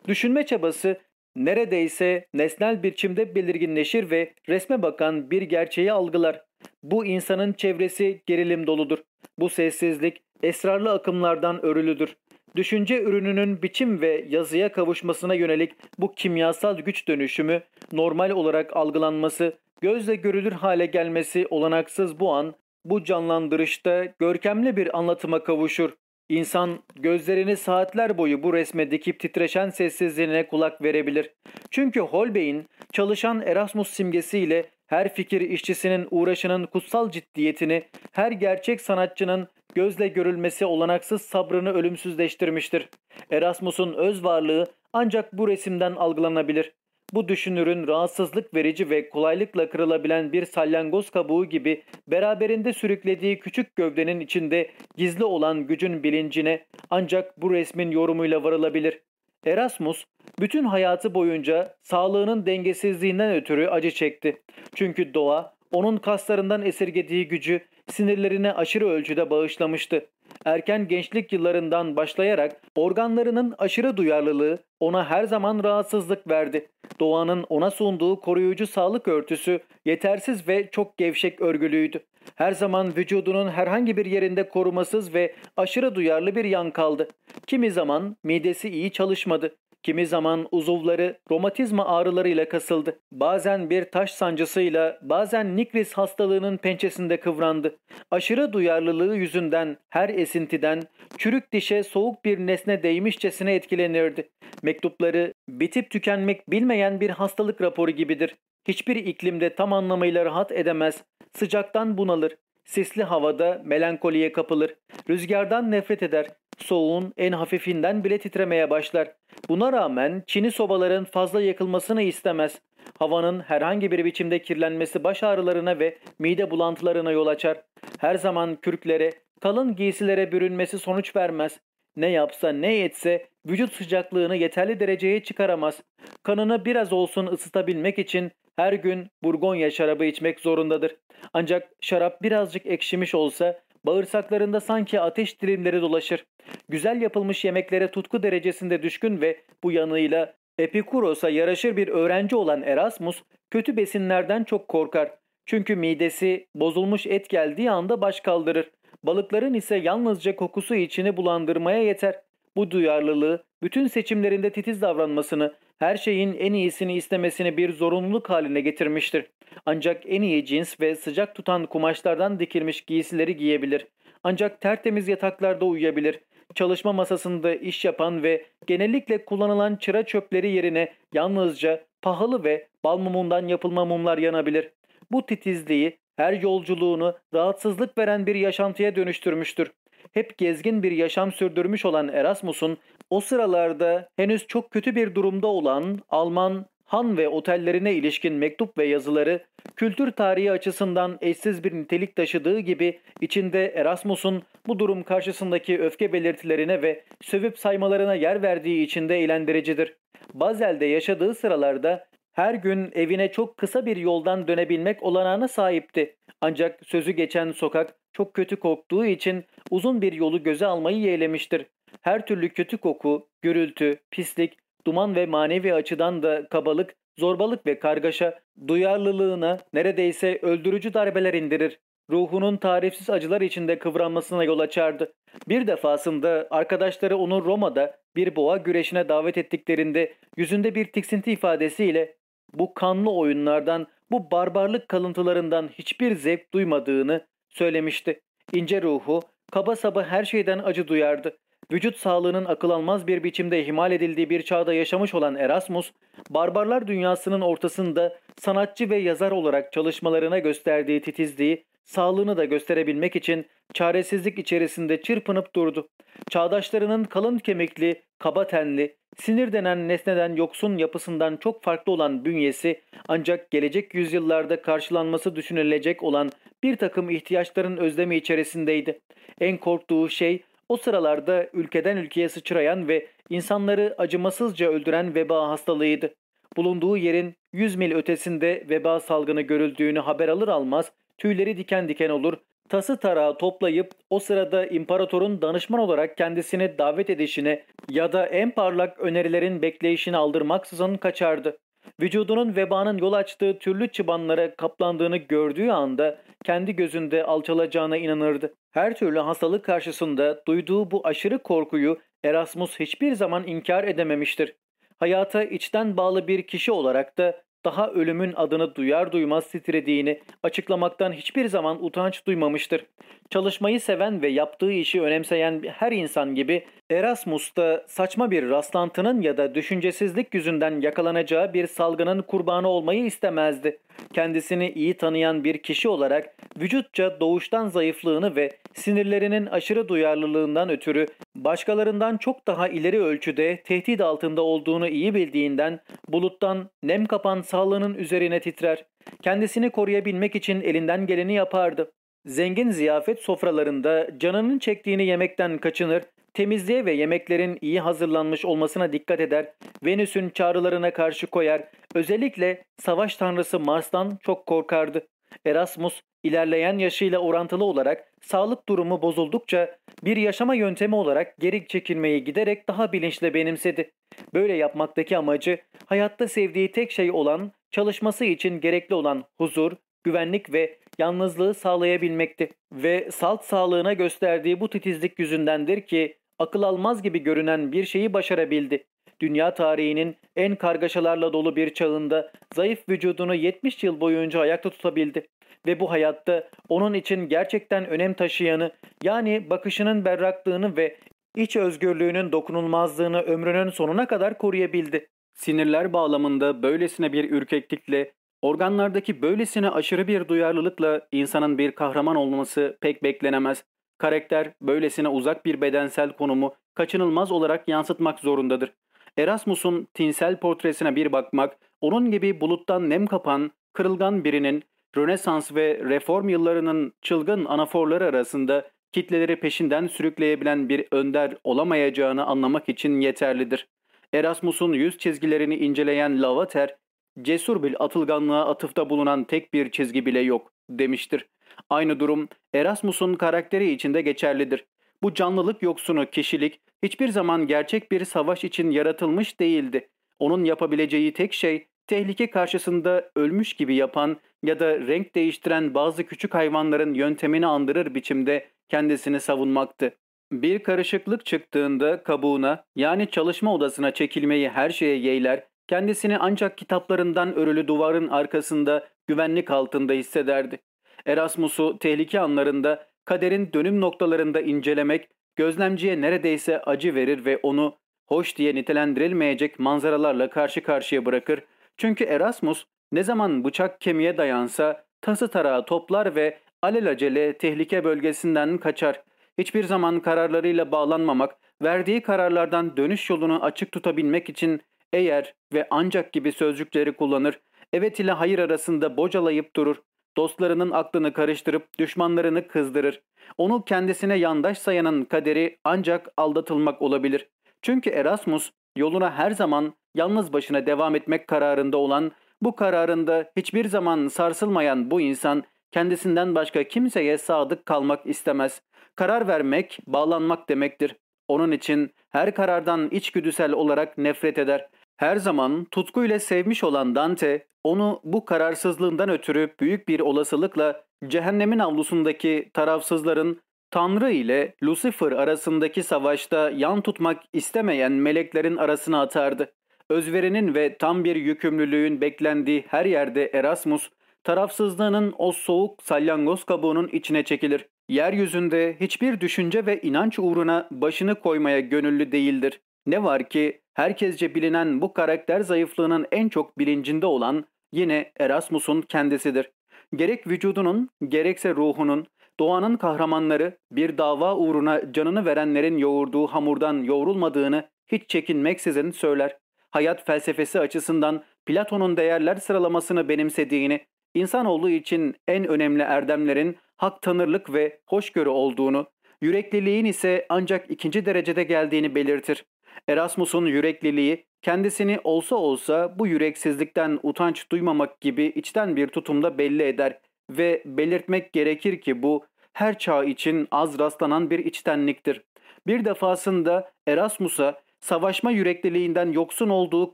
Düşünme çabası neredeyse nesnel biçimde belirginleşir ve resme bakan bir gerçeği algılar. Bu insanın çevresi gerilim doludur. Bu sessizlik esrarlı akımlardan örülüdür. Düşünce ürününün biçim ve yazıya kavuşmasına yönelik bu kimyasal güç dönüşümü normal olarak algılanması, gözle görülür hale gelmesi olanaksız bu an bu canlandırışta görkemli bir anlatıma kavuşur. İnsan gözlerini saatler boyu bu resme dikip titreşen sessizliğine kulak verebilir. Çünkü Holbein çalışan Erasmus simgesiyle her fikir işçisinin uğraşının kutsal ciddiyetini, her gerçek sanatçının gözle görülmesi olanaksız sabrını ölümsüzleştirmiştir. Erasmus'un öz varlığı ancak bu resimden algılanabilir. Bu düşünürün rahatsızlık verici ve kolaylıkla kırılabilen bir salyangoz kabuğu gibi beraberinde sürüklediği küçük gövdenin içinde gizli olan gücün bilincine ancak bu resmin yorumuyla varılabilir. Erasmus bütün hayatı boyunca sağlığının dengesizliğinden ötürü acı çekti. Çünkü doğa onun kaslarından esirgediği gücü sinirlerine aşırı ölçüde bağışlamıştı. Erken gençlik yıllarından başlayarak organlarının aşırı duyarlılığı ona her zaman rahatsızlık verdi. Doğanın ona sunduğu koruyucu sağlık örtüsü yetersiz ve çok gevşek örgülüydü. Her zaman vücudunun herhangi bir yerinde korumasız ve aşırı duyarlı bir yan kaldı. Kimi zaman midesi iyi çalışmadı. Kimi zaman uzuvları romatizma ağrılarıyla kasıldı. Bazen bir taş sancısıyla, bazen Nikris hastalığının pençesinde kıvrandı. Aşırı duyarlılığı yüzünden her esintiden çürük dişe soğuk bir nesne değmişçesine etkilenirdi. Mektupları bitip tükenmek bilmeyen bir hastalık raporu gibidir. Hiçbir iklimde tam anlamıyla rahat edemez. Sıcaktan bunalır. Sisli havada melankoliye kapılır. Rüzgardan nefret eder. Soğuğun en hafifinden bile titremeye başlar. Buna rağmen çini sobaların fazla yakılmasını istemez. Havanın herhangi bir biçimde kirlenmesi baş ağrılarına ve mide bulantılarına yol açar. Her zaman kürklere, kalın giysilere bürünmesi sonuç vermez. Ne yapsa ne etse vücut sıcaklığını yeterli dereceye çıkaramaz. Kanını biraz olsun ısıtabilmek için her gün Burgonya şarabı içmek zorundadır. Ancak şarap birazcık ekşimiş olsa bağırsaklarında sanki ateş dilimleri dolaşır. Güzel yapılmış yemeklere tutku derecesinde düşkün ve bu yanıyla Epikuros'a yaraşır bir öğrenci olan Erasmus kötü besinlerden çok korkar. Çünkü midesi bozulmuş et geldiği anda baş kaldırır. Balıkların ise yalnızca kokusu içini bulandırmaya yeter. Bu duyarlılığı bütün seçimlerinde titiz davranmasını, her şeyin en iyisini istemesini bir zorunluluk haline getirmiştir. Ancak en iyi cins ve sıcak tutan kumaşlardan dikilmiş giysileri giyebilir. Ancak tertemiz yataklarda uyuyabilir. Çalışma masasında iş yapan ve genellikle kullanılan çıra çöpleri yerine yalnızca pahalı ve bal mumundan yapılma mumlar yanabilir. Bu titizliği her yolculuğunu rahatsızlık veren bir yaşantıya dönüştürmüştür. Hep gezgin bir yaşam sürdürmüş olan Erasmus'un o sıralarda henüz çok kötü bir durumda olan Alman han ve otellerine ilişkin mektup ve yazıları kültür tarihi açısından eşsiz bir nitelik taşıdığı gibi içinde Erasmus'un bu durum karşısındaki öfke belirtilerine ve sövüp saymalarına yer verdiği için de eğlendiricidir. Bazel'de yaşadığı sıralarda her gün evine çok kısa bir yoldan dönebilmek olanağına sahipti. Ancak sözü geçen sokak çok kötü koktuğu için uzun bir yolu göze almayı yeğlemiştir. Her türlü kötü koku, gürültü, pislik, duman ve manevi açıdan da kabalık, zorbalık ve kargaşa duyarlılığına neredeyse öldürücü darbeler indirir. ruhunun tarifsiz acılar içinde kıvranmasına yol açardı. Bir defasında arkadaşları onu Roma'da bir boğa güreşine davet ettiklerinde yüzünde bir tiksinti ifadesiyle bu kanlı oyunlardan, bu barbarlık kalıntılarından hiçbir zevk duymadığını söylemişti. İnce ruhu, kaba saba her şeyden acı duyardı. Vücut sağlığının akıl almaz bir biçimde ihmal edildiği bir çağda yaşamış olan Erasmus, barbarlar dünyasının ortasında sanatçı ve yazar olarak çalışmalarına gösterdiği titizliği, sağlığını da gösterebilmek için çaresizlik içerisinde çırpınıp durdu. Çağdaşlarının kalın kemikli, kaba tenli, sinir denen nesneden yoksun yapısından çok farklı olan bünyesi ancak gelecek yüzyıllarda karşılanması düşünülecek olan bir takım ihtiyaçların özlemi içerisindeydi. En korktuğu şey o sıralarda ülkeden ülkeye sıçrayan ve insanları acımasızca öldüren veba hastalığıydı. Bulunduğu yerin 100 mil ötesinde veba salgını görüldüğünü haber alır almaz tüyleri diken diken olur, tası tarağı toplayıp o sırada imparatorun danışman olarak kendisini davet edişine ya da en parlak önerilerin bekleyişini aldırmaksızın kaçardı. Vücudunun vebanın yol açtığı türlü çıbanlara kaplandığını gördüğü anda kendi gözünde alçalacağına inanırdı. Her türlü hastalık karşısında duyduğu bu aşırı korkuyu Erasmus hiçbir zaman inkar edememiştir. Hayata içten bağlı bir kişi olarak da daha ölümün adını duyar duymaz titrediğini açıklamaktan hiçbir zaman utanç duymamıştır. Çalışmayı seven ve yaptığı işi önemseyen her insan gibi Erasmus da saçma bir rastlantının ya da düşüncesizlik yüzünden yakalanacağı bir salgının kurbanı olmayı istemezdi. Kendisini iyi tanıyan bir kişi olarak vücutça doğuştan zayıflığını ve sinirlerinin aşırı duyarlılığından ötürü başkalarından çok daha ileri ölçüde tehdit altında olduğunu iyi bildiğinden buluttan nem kapan sağlığının üzerine titrer. Kendisini koruyabilmek için elinden geleni yapardı. Zengin ziyafet sofralarında canının çektiğini yemekten kaçınır, temizliğe ve yemeklerin iyi hazırlanmış olmasına dikkat eder, Venüs'ün çağrılarına karşı koyar, özellikle savaş tanrısı Mars'tan çok korkardı. Erasmus ilerleyen yaşıyla orantılı olarak sağlık durumu bozuldukça bir yaşama yöntemi olarak geri çekilmeyi giderek daha bilinçle benimsedi. Böyle yapmaktaki amacı hayatta sevdiği tek şey olan çalışması için gerekli olan huzur, güvenlik ve yalnızlığı sağlayabilmekti. Ve salt sağlığına gösterdiği bu titizlik yüzündendir ki akıl almaz gibi görünen bir şeyi başarabildi. Dünya tarihinin en kargaşalarla dolu bir çağında zayıf vücudunu 70 yıl boyunca ayakta tutabildi. Ve bu hayatta onun için gerçekten önem taşıyanı yani bakışının berraklığını ve iç özgürlüğünün dokunulmazlığını ömrünün sonuna kadar koruyabildi. Sinirler bağlamında böylesine bir ürkeklikle, organlardaki böylesine aşırı bir duyarlılıkla insanın bir kahraman olması pek beklenemez. Karakter böylesine uzak bir bedensel konumu kaçınılmaz olarak yansıtmak zorundadır. Erasmus'un tinsel portresine bir bakmak, onun gibi buluttan nem kapan, kırılgan birinin Rönesans ve Reform yıllarının çılgın anaforları arasında kitleleri peşinden sürükleyebilen bir önder olamayacağını anlamak için yeterlidir. Erasmus'un yüz çizgilerini inceleyen Lavater, cesur bir atılganlığa atıfta bulunan tek bir çizgi bile yok demiştir. Aynı durum Erasmus'un karakteri içinde geçerlidir. Bu canlılık yoksunu kişilik hiçbir zaman gerçek bir savaş için yaratılmış değildi. Onun yapabileceği tek şey tehlike karşısında ölmüş gibi yapan ya da renk değiştiren bazı küçük hayvanların yöntemini andırır biçimde kendisini savunmaktı. Bir karışıklık çıktığında kabuğuna yani çalışma odasına çekilmeyi her şeye yeğler, kendisini ancak kitaplarından örülü duvarın arkasında güvenlik altında hissederdi. Erasmus'u tehlike anlarında kaderin dönüm noktalarında incelemek gözlemciye neredeyse acı verir ve onu hoş diye nitelendirilmeyecek manzaralarla karşı karşıya bırakır. Çünkü Erasmus ne zaman bıçak kemiğe dayansa tası tarağı toplar ve alelacele tehlike bölgesinden kaçar. Hiçbir zaman kararlarıyla bağlanmamak, verdiği kararlardan dönüş yolunu açık tutabilmek için eğer ve ancak gibi sözcükleri kullanır, evet ile hayır arasında bocalayıp durur. Dostlarının aklını karıştırıp düşmanlarını kızdırır. Onu kendisine yandaş sayanın kaderi ancak aldatılmak olabilir. Çünkü Erasmus yoluna her zaman yalnız başına devam etmek kararında olan, bu kararında hiçbir zaman sarsılmayan bu insan kendisinden başka kimseye sadık kalmak istemez. Karar vermek, bağlanmak demektir. Onun için her karardan içgüdüsel olarak nefret eder. Her zaman tutkuyla sevmiş olan Dante, onu bu kararsızlığından ötürü büyük bir olasılıkla cehennemin avlusundaki tarafsızların Tanrı ile Lucifer arasındaki savaşta yan tutmak istemeyen meleklerin arasına atardı. Özverinin ve tam bir yükümlülüğün beklendiği her yerde Erasmus, tarafsızlığının o soğuk salyangoz kabuğunun içine çekilir. Yeryüzünde hiçbir düşünce ve inanç uğruna başını koymaya gönüllü değildir. Ne var ki herkesce bilinen bu karakter zayıflığının en çok bilincinde olan yine Erasmus'un kendisidir. Gerek vücudunun gerekse ruhunun, doğanın kahramanları bir dava uğruna canını verenlerin yoğurduğu hamurdan yoğrulmadığını hiç çekinmeksizin söyler. Hayat felsefesi açısından Platon'un değerler sıralamasını benimsediğini, insanoğlu için en önemli erdemlerin hak tanırlık ve hoşgörü olduğunu, yürekliliğin ise ancak ikinci derecede geldiğini belirtir. Erasmus'un yürekliliği kendisini olsa olsa bu yüreksizlikten utanç duymamak gibi içten bir tutumda belli eder ve belirtmek gerekir ki bu her çağ için az rastlanan bir içtenliktir. Bir defasında Erasmus'a savaşma yürekliliğinden yoksun olduğu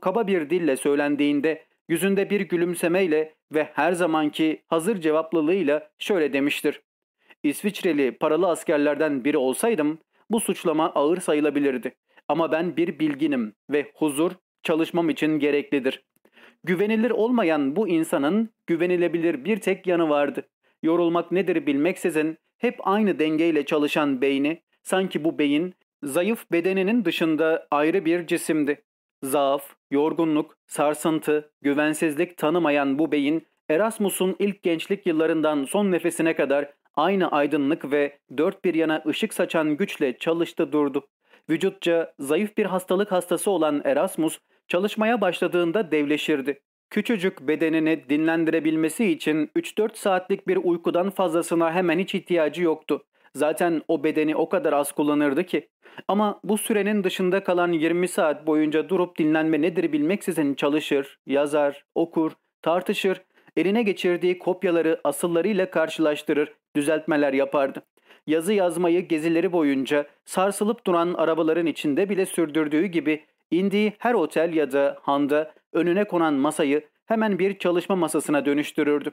kaba bir dille söylendiğinde yüzünde bir gülümsemeyle ve her zamanki hazır cevaplılığıyla şöyle demiştir. İsviçreli paralı askerlerden biri olsaydım bu suçlama ağır sayılabilirdi. Ama ben bir bilginim ve huzur çalışmam için gereklidir. Güvenilir olmayan bu insanın güvenilebilir bir tek yanı vardı. Yorulmak nedir bilmeksizin hep aynı dengeyle çalışan beyni, sanki bu beyin zayıf bedeninin dışında ayrı bir cisimdi. Zaaf, yorgunluk, sarsıntı, güvensizlik tanımayan bu beyin Erasmus'un ilk gençlik yıllarından son nefesine kadar aynı aydınlık ve dört bir yana ışık saçan güçle çalıştı durdu. Vücutça zayıf bir hastalık hastası olan Erasmus çalışmaya başladığında devleşirdi. Küçücük bedenini dinlendirebilmesi için 3-4 saatlik bir uykudan fazlasına hemen hiç ihtiyacı yoktu. Zaten o bedeni o kadar az kullanırdı ki. Ama bu sürenin dışında kalan 20 saat boyunca durup dinlenme nedir bilmeksizin çalışır, yazar, okur, tartışır, eline geçirdiği kopyaları asıllarıyla karşılaştırır, düzeltmeler yapardı. Yazı yazmayı gezileri boyunca sarsılıp duran arabaların içinde bile sürdürdüğü gibi indiği her otel ya da handa önüne konan masayı hemen bir çalışma masasına dönüştürürdü.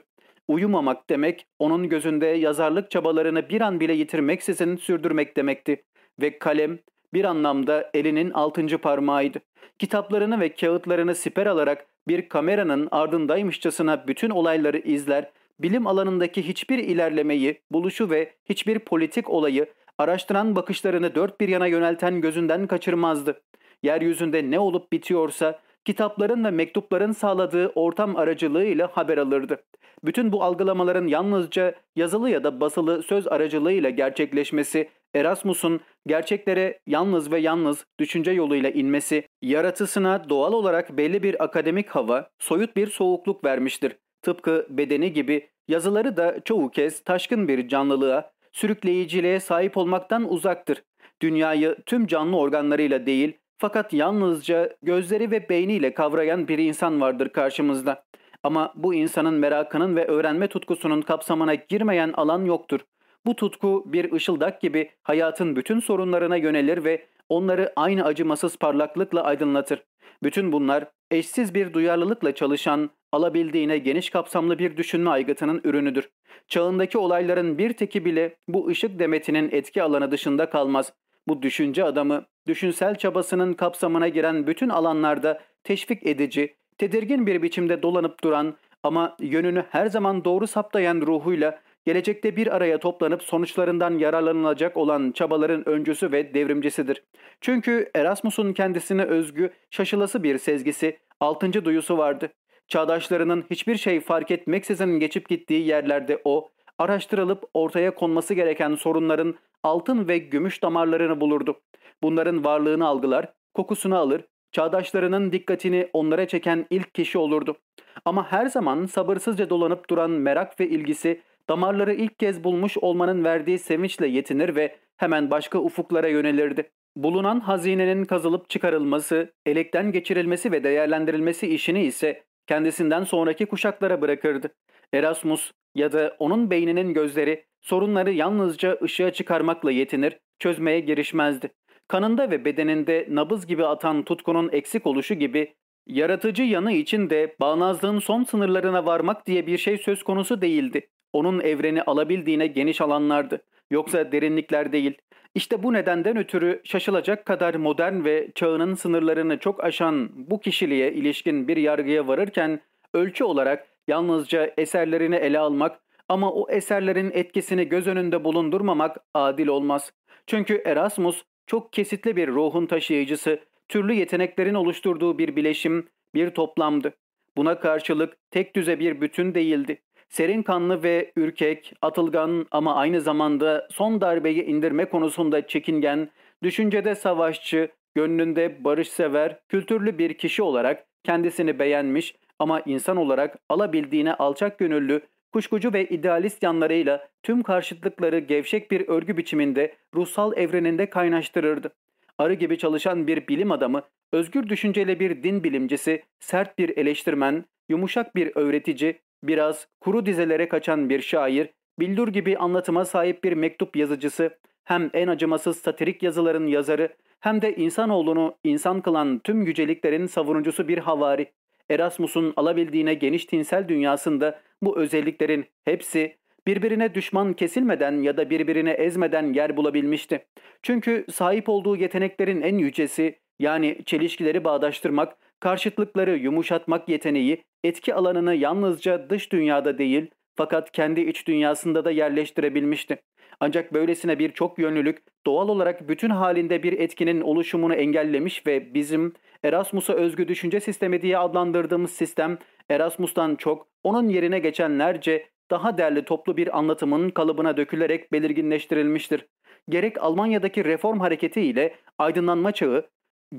Uyumamak demek onun gözünde yazarlık çabalarını bir an bile yitirmeksizin sürdürmek demekti. Ve kalem bir anlamda elinin altıncı parmağıydı. Kitaplarını ve kağıtlarını siper alarak bir kameranın ardındaymışçasına bütün olayları izler, bilim alanındaki hiçbir ilerlemeyi, buluşu ve hiçbir politik olayı araştıran bakışlarını dört bir yana yönelten gözünden kaçırmazdı. Yeryüzünde ne olup bitiyorsa kitapların ve mektupların sağladığı ortam aracılığıyla haber alırdı. Bütün bu algılamaların yalnızca yazılı ya da basılı söz aracılığıyla gerçekleşmesi, Erasmus'un gerçeklere yalnız ve yalnız düşünce yoluyla inmesi, yaratısına doğal olarak belli bir akademik hava, soyut bir soğukluk vermiştir. Tıpkı bedeni gibi yazıları da çoğu kez taşkın bir canlılığa, sürükleyiciliğe sahip olmaktan uzaktır. Dünyayı tüm canlı organlarıyla değil, fakat yalnızca gözleri ve beyniyle kavrayan bir insan vardır karşımızda. Ama bu insanın merakının ve öğrenme tutkusunun kapsamına girmeyen alan yoktur. Bu tutku bir ışıldak gibi hayatın bütün sorunlarına yönelir ve onları aynı acımasız parlaklıkla aydınlatır. Bütün bunlar eşsiz bir duyarlılıkla çalışan, alabildiğine geniş kapsamlı bir düşünme aygıtının ürünüdür. Çağındaki olayların bir teki bile bu ışık demetinin etki alanı dışında kalmaz. Bu düşünce adamı, düşünsel çabasının kapsamına giren bütün alanlarda teşvik edici, tedirgin bir biçimde dolanıp duran ama yönünü her zaman doğru saptayan ruhuyla gelecekte bir araya toplanıp sonuçlarından yararlanılacak olan çabaların öncüsü ve devrimcisidir. Çünkü Erasmus'un kendisine özgü, şaşılası bir sezgisi, altıncı duyusu vardı. Çağdaşlarının hiçbir şey fark etmeksizin geçip gittiği yerlerde o, araştırılıp ortaya konması gereken sorunların altın ve gümüş damarlarını bulurdu. Bunların varlığını algılar, kokusunu alır, çağdaşlarının dikkatini onlara çeken ilk kişi olurdu. Ama her zaman sabırsızca dolanıp duran merak ve ilgisi damarları ilk kez bulmuş olmanın verdiği sevinçle yetinir ve hemen başka ufuklara yönelirdi. Bulunan hazinenin kazılıp çıkarılması, elekten geçirilmesi ve değerlendirilmesi işini ise kendisinden sonraki kuşaklara bırakırdı. Erasmus ya da onun beyninin gözleri sorunları yalnızca ışığa çıkarmakla yetinir, çözmeye girişmezdi. Kanında ve bedeninde nabız gibi atan tutkunun eksik oluşu gibi Yaratıcı yanı için de bağnazlığın son sınırlarına varmak diye bir şey söz konusu değildi. Onun evreni alabildiğine geniş alanlardı. Yoksa derinlikler değil. İşte bu nedenden ötürü şaşılacak kadar modern ve çağının sınırlarını çok aşan bu kişiliğe ilişkin bir yargıya varırken ölçü olarak yalnızca eserlerini ele almak ama o eserlerin etkisini göz önünde bulundurmamak adil olmaz. Çünkü Erasmus çok kesitli bir ruhun taşıyıcısı, türlü yeteneklerin oluşturduğu bir bileşim, bir toplamdı. Buna karşılık tek düze bir bütün değildi. Serin kanlı ve ürkek, atılgan ama aynı zamanda son darbeyi indirme konusunda çekingen, düşüncede savaşçı, gönlünde barışsever, kültürlü bir kişi olarak kendisini beğenmiş ama insan olarak alabildiğine alçak gönüllü, kuşkucu ve idealist yanlarıyla tüm karşıtlıkları gevşek bir örgü biçiminde ruhsal evreninde kaynaştırırdı. Arı gibi çalışan bir bilim adamı, özgür düşünceli bir din bilimcisi, sert bir eleştirmen, yumuşak bir öğretici, biraz kuru dizelere kaçan bir şair, bildur gibi anlatıma sahip bir mektup yazıcısı, hem en acımasız satirik yazıların yazarı, hem de insanoğlunu insan kılan tüm yüceliklerin savunucusu bir havari. Erasmus'un alabildiğine geniş tinsel dünyasında bu özelliklerin hepsi birbirine düşman kesilmeden ya da birbirine ezmeden yer bulabilmişti. Çünkü sahip olduğu yeteneklerin en yücesi yani çelişkileri bağdaştırmak, karşıtlıkları yumuşatmak yeteneği etki alanını yalnızca dış dünyada değil fakat kendi iç dünyasında da yerleştirebilmişti. Ancak böylesine bir çok yönlülük doğal olarak bütün halinde bir etkinin oluşumunu engellemiş ve bizim Erasmus'a özgü düşünce sistemi diye adlandırdığımız sistem Erasmus'tan çok onun yerine geçenlerce daha değerli toplu bir anlatımın kalıbına dökülerek belirginleştirilmiştir. Gerek Almanya'daki reform hareketi ile aydınlanma çağı,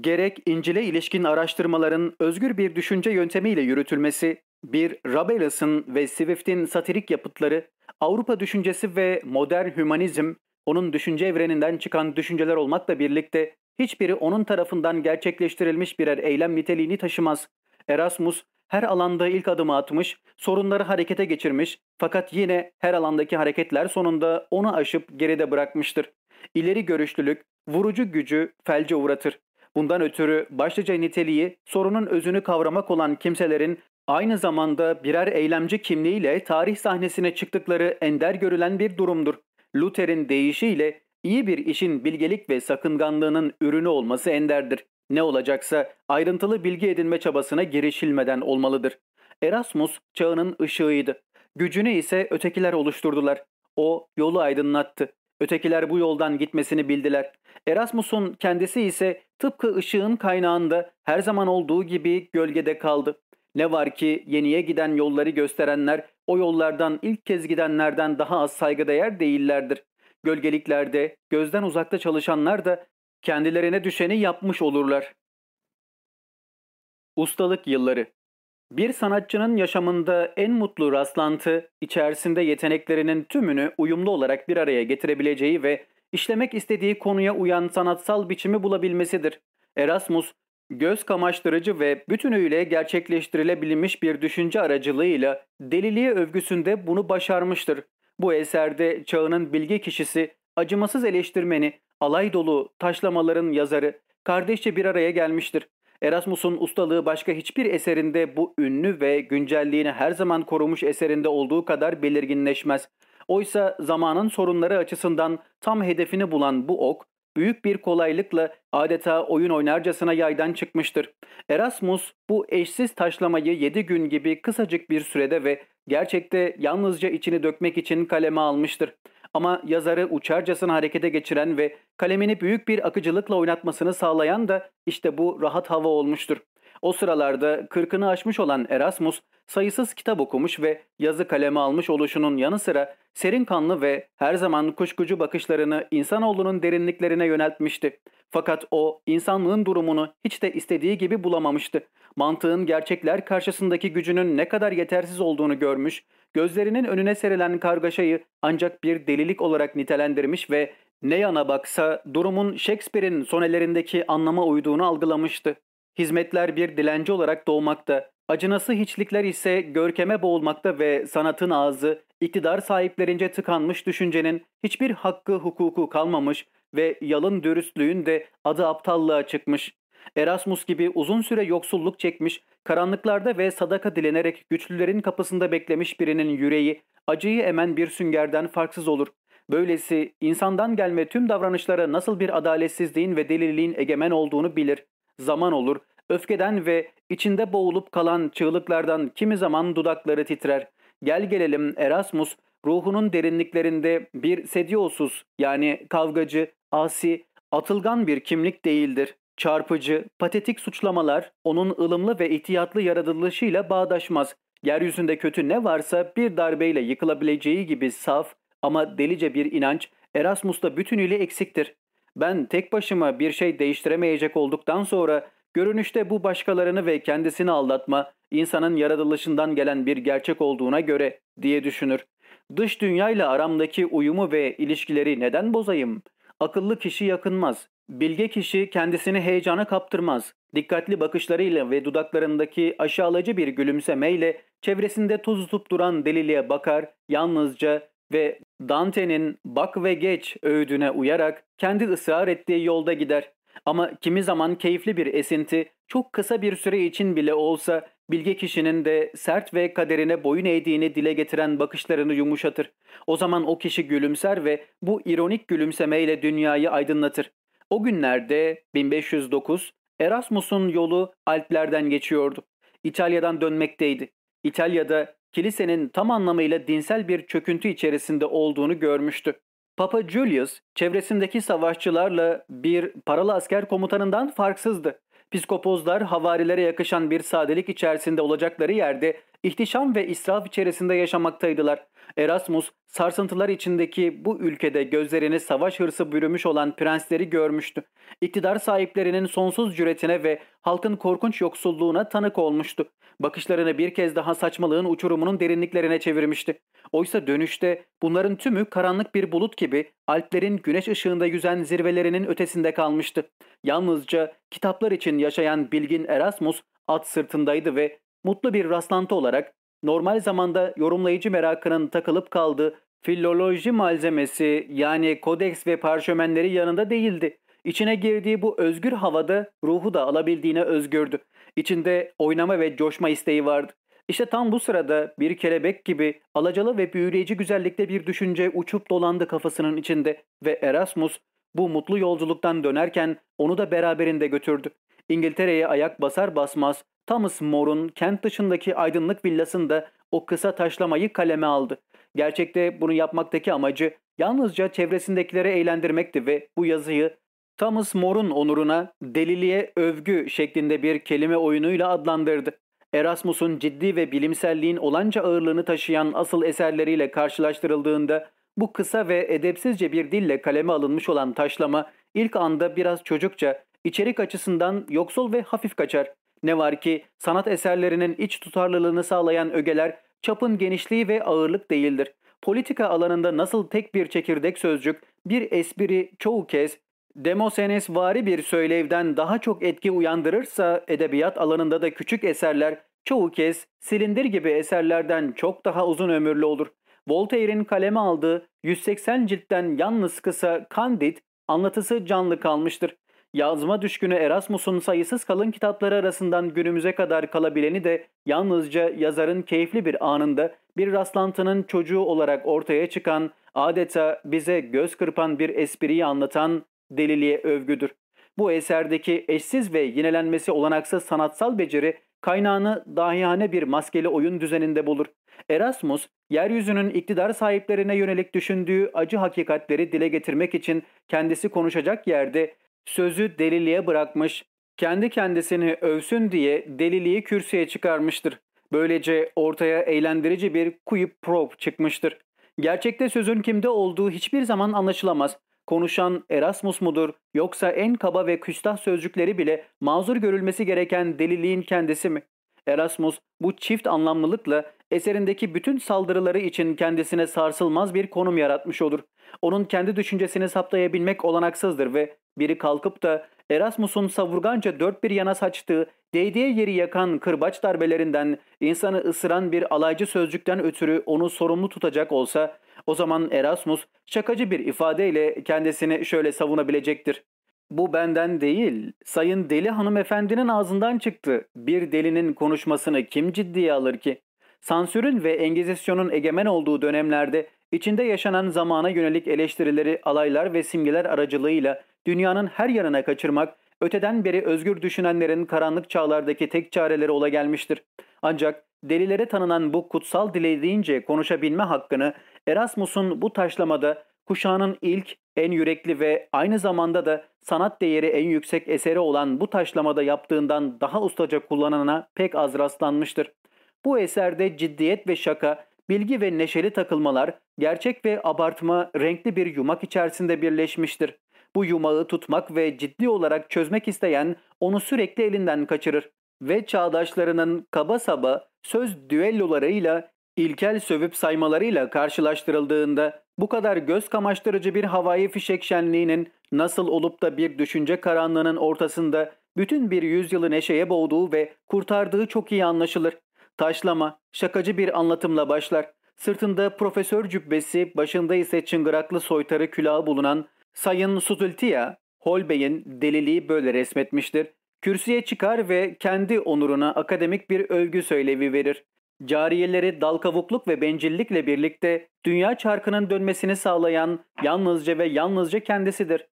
gerek İncil'e ilişkin araştırmaların özgür bir düşünce yöntemiyle yürütülmesi, bir Rabelais'ın ve Swift'in satirik yapıtları, Avrupa düşüncesi ve modern hümanizm, onun düşünce evreninden çıkan düşünceler olmakla birlikte hiçbiri onun tarafından gerçekleştirilmiş birer eylem niteliğini taşımaz. Erasmus her alanda ilk adımı atmış, sorunları harekete geçirmiş fakat yine her alandaki hareketler sonunda onu aşıp geride bırakmıştır. İleri görüşlülük, vurucu gücü felce uğratır. Bundan ötürü başlıca niteliği sorunun özünü kavramak olan kimselerin aynı zamanda birer eylemci kimliğiyle tarih sahnesine çıktıkları ender görülen bir durumdur. Luther'in deyişiyle iyi bir işin bilgelik ve sakınganlığının ürünü olması enderdir. Ne olacaksa ayrıntılı bilgi edinme çabasına girişilmeden olmalıdır. Erasmus çağının ışığıydı. Gücünü ise ötekiler oluşturdular. O yolu aydınlattı. Ötekiler bu yoldan gitmesini bildiler. Erasmus'un kendisi ise tıpkı ışığın kaynağında her zaman olduğu gibi gölgede kaldı. Ne var ki yeniye giden yolları gösterenler o yollardan ilk kez gidenlerden daha az saygıdeğer değillerdir. Gölgeliklerde, gözden uzakta çalışanlar da kendilerine düşeni yapmış olurlar. Ustalık yılları Bir sanatçının yaşamında en mutlu rastlantı, içerisinde yeteneklerinin tümünü uyumlu olarak bir araya getirebileceği ve işlemek istediği konuya uyan sanatsal biçimi bulabilmesidir. Erasmus, göz kamaştırıcı ve bütünüyle gerçekleştirilebilmiş bir düşünce aracılığıyla deliliği övgüsünde bunu başarmıştır. Bu eserde çağının bilgi kişisi, acımasız eleştirmeni, alay dolu taşlamaların yazarı kardeşçe bir araya gelmiştir. Erasmus'un ustalığı başka hiçbir eserinde bu ünlü ve güncelliğini her zaman korumuş eserinde olduğu kadar belirginleşmez. Oysa zamanın sorunları açısından tam hedefini bulan bu ok, büyük bir kolaylıkla adeta oyun oynarcasına yaydan çıkmıştır. Erasmus bu eşsiz taşlamayı 7 gün gibi kısacık bir sürede ve gerçekte yalnızca içini dökmek için kaleme almıştır. Ama yazarı uçarcasına harekete geçiren ve kalemini büyük bir akıcılıkla oynatmasını sağlayan da işte bu rahat hava olmuştur. O sıralarda kırkını aşmış olan Erasmus sayısız kitap okumuş ve yazı kaleme almış oluşunun yanı sıra serin kanlı ve her zaman kuşkucu bakışlarını insanoğlunun derinliklerine yöneltmişti. Fakat o insanlığın durumunu hiç de istediği gibi bulamamıştı. Mantığın gerçekler karşısındaki gücünün ne kadar yetersiz olduğunu görmüş, gözlerinin önüne serilen kargaşayı ancak bir delilik olarak nitelendirmiş ve ne yana baksa durumun Shakespeare'in sonelerindeki anlama uyduğunu algılamıştı. Hizmetler bir dilenci olarak doğmakta, acınası hiçlikler ise görkeme boğulmakta ve sanatın ağzı iktidar sahiplerince tıkanmış düşüncenin hiçbir hakkı hukuku kalmamış ve yalın dürüstlüğün de adı aptallığa çıkmış. Erasmus gibi uzun süre yoksulluk çekmiş, karanlıklarda ve sadaka dilenerek güçlülerin kapısında beklemiş birinin yüreği acıyı emen bir süngerden farksız olur. Böylesi insandan gelme tüm davranışlara nasıl bir adaletsizliğin ve deliliğin egemen olduğunu bilir. Zaman olur, öfkeden ve içinde boğulup kalan çığlıklardan kimi zaman dudakları titrer. Gel gelelim Erasmus, ruhunun derinliklerinde bir sediosuz yani kavgacı, asi, atılgan bir kimlik değildir. Çarpıcı, patetik suçlamalar onun ılımlı ve ihtiyatlı yaratılışıyla bağdaşmaz. Yeryüzünde kötü ne varsa bir darbeyle yıkılabileceği gibi saf ama delice bir inanç Erasmus'ta bütünüyle eksiktir. Ben tek başıma bir şey değiştiremeyecek olduktan sonra görünüşte bu başkalarını ve kendisini aldatma insanın yaratılışından gelen bir gerçek olduğuna göre diye düşünür. Dış dünyayla aramdaki uyumu ve ilişkileri neden bozayım? Akıllı kişi yakınmaz. Bilge kişi kendisini heyecana kaptırmaz. Dikkatli bakışlarıyla ve dudaklarındaki aşağılayıcı bir gülümsemeyle çevresinde tuz tutup duran deliliğe bakar, yalnızca ve Dante'nin bak ve geç öğüdüne uyarak kendi ısrar ettiği yolda gider. Ama kimi zaman keyifli bir esinti çok kısa bir süre için bile olsa bilge kişinin de sert ve kaderine boyun eğdiğini dile getiren bakışlarını yumuşatır. O zaman o kişi gülümser ve bu ironik gülümsemeyle dünyayı aydınlatır. O günlerde 1509 Erasmus'un yolu Alplerden geçiyordu. İtalya'dan dönmekteydi. İtalya'da kilisenin tam anlamıyla dinsel bir çöküntü içerisinde olduğunu görmüştü. Papa Julius çevresindeki savaşçılarla bir paralı asker komutanından farksızdı. Piskopozlar havarilere yakışan bir sadelik içerisinde olacakları yerde ihtişam ve israf içerisinde yaşamaktaydılar. Erasmus sarsıntılar içindeki bu ülkede gözlerini savaş hırsı bürümüş olan prensleri görmüştü. İktidar sahiplerinin sonsuz cüretine ve halkın korkunç yoksulluğuna tanık olmuştu. Bakışlarını bir kez daha saçmalığın uçurumunun derinliklerine çevirmişti. Oysa dönüşte bunların tümü karanlık bir bulut gibi Alplerin güneş ışığında yüzen zirvelerinin ötesinde kalmıştı. Yalnızca kitaplar için yaşayan bilgin Erasmus at sırtındaydı ve mutlu bir rastlantı olarak normal zamanda yorumlayıcı merakının takılıp kaldığı filoloji malzemesi yani kodeks ve parşömenleri yanında değildi. İçine girdiği bu özgür havada ruhu da alabildiğine özgürdü. İçinde oynama ve coşma isteği vardı. İşte tam bu sırada bir kelebek gibi alacalı ve büyüleyici güzellikte bir düşünce uçup dolandı kafasının içinde ve Erasmus bu mutlu yolculuktan dönerken onu da beraberinde götürdü. İngiltere'ye ayak basar basmaz Thomas More'un kent dışındaki aydınlık villasında o kısa taşlamayı kaleme aldı. Gerçekte bunu yapmaktaki amacı yalnızca çevresindekileri eğlendirmekti ve bu yazıyı Thomas More'un onuruna deliliğe övgü şeklinde bir kelime oyunuyla adlandırdı. Erasmus'un ciddi ve bilimselliğin olanca ağırlığını taşıyan asıl eserleriyle karşılaştırıldığında bu kısa ve edepsizce bir dille kaleme alınmış olan taşlama ilk anda biraz çocukça, içerik açısından yoksul ve hafif kaçar. Ne var ki sanat eserlerinin iç tutarlılığını sağlayan ögeler çapın genişliği ve ağırlık değildir. Politika alanında nasıl tek bir çekirdek sözcük, bir espri çoğu kez Demosenes vari bir söylevden daha çok etki uyandırırsa edebiyat alanında da küçük eserler çoğu kez silindir gibi eserlerden çok daha uzun ömürlü olur. Voltaire'in kaleme aldığı 180 ciltten yalnız kısa Candid anlatısı canlı kalmıştır. Yazma düşkünü Erasmus'un sayısız kalın kitapları arasından günümüze kadar kalabileni de yalnızca yazarın keyifli bir anında bir rastlantının çocuğu olarak ortaya çıkan, adeta bize göz kırpan bir espriyi anlatan deliliğe övgüdür. Bu eserdeki eşsiz ve yinelenmesi olanaksız sanatsal beceri kaynağını dahiyane bir maskeli oyun düzeninde bulur. Erasmus, yeryüzünün iktidar sahiplerine yönelik düşündüğü acı hakikatleri dile getirmek için kendisi konuşacak yerde sözü deliliğe bırakmış, kendi kendisini övsün diye deliliği kürsüye çıkarmıştır. Böylece ortaya eğlendirici bir quid pro çıkmıştır. Gerçekte sözün kimde olduğu hiçbir zaman anlaşılamaz. Konuşan Erasmus mudur yoksa en kaba ve küstah sözcükleri bile mazur görülmesi gereken deliliğin kendisi mi? Erasmus bu çift anlamlılıkla eserindeki bütün saldırıları için kendisine sarsılmaz bir konum yaratmış olur. Onun kendi düşüncesini saptayabilmek olanaksızdır ve biri kalkıp da Erasmus'un savurganca dört bir yana saçtığı, değdiği yeri yakan kırbaç darbelerinden, insanı ısıran bir alaycı sözcükten ötürü onu sorumlu tutacak olsa, o zaman Erasmus şakacı bir ifadeyle kendisini şöyle savunabilecektir. Bu benden değil, sayın deli hanımefendinin ağzından çıktı. Bir delinin konuşmasını kim ciddiye alır ki? Sansürün ve engizisyonun egemen olduğu dönemlerde içinde yaşanan zamana yönelik eleştirileri alaylar ve simgeler aracılığıyla dünyanın her yanına kaçırmak, öteden beri özgür düşünenlerin karanlık çağlardaki tek çareleri ola gelmiştir. Ancak delilere tanınan bu kutsal dilediğince konuşabilme hakkını Erasmus'un bu taşlamada kuşağının ilk, en yürekli ve aynı zamanda da sanat değeri en yüksek eseri olan bu taşlamada yaptığından daha ustaca kullanana pek az rastlanmıştır. Bu eserde ciddiyet ve şaka, bilgi ve neşeli takılmalar, gerçek ve abartma renkli bir yumak içerisinde birleşmiştir. Bu yumağı tutmak ve ciddi olarak çözmek isteyen onu sürekli elinden kaçırır ve çağdaşlarının kaba saba söz düellolarıyla ilkel sövüp saymalarıyla karşılaştırıldığında bu kadar göz kamaştırıcı bir havai fişek şenliğinin nasıl olup da bir düşünce karanlığının ortasında bütün bir yüzyılı neşeye boğduğu ve kurtardığı çok iyi anlaşılır. Taşlama, şakacı bir anlatımla başlar. Sırtında profesör cübbesi, başında ise çıngıraklı soytarı külahı bulunan Sayın Sutultia, Holbey'in deliliği böyle resmetmiştir. Kürsüye çıkar ve kendi onuruna akademik bir övgü söylevi verir. Cariyeleri dal kavukluk ve bencillikle birlikte dünya çarkının dönmesini sağlayan yalnızca ve yalnızca kendisidir.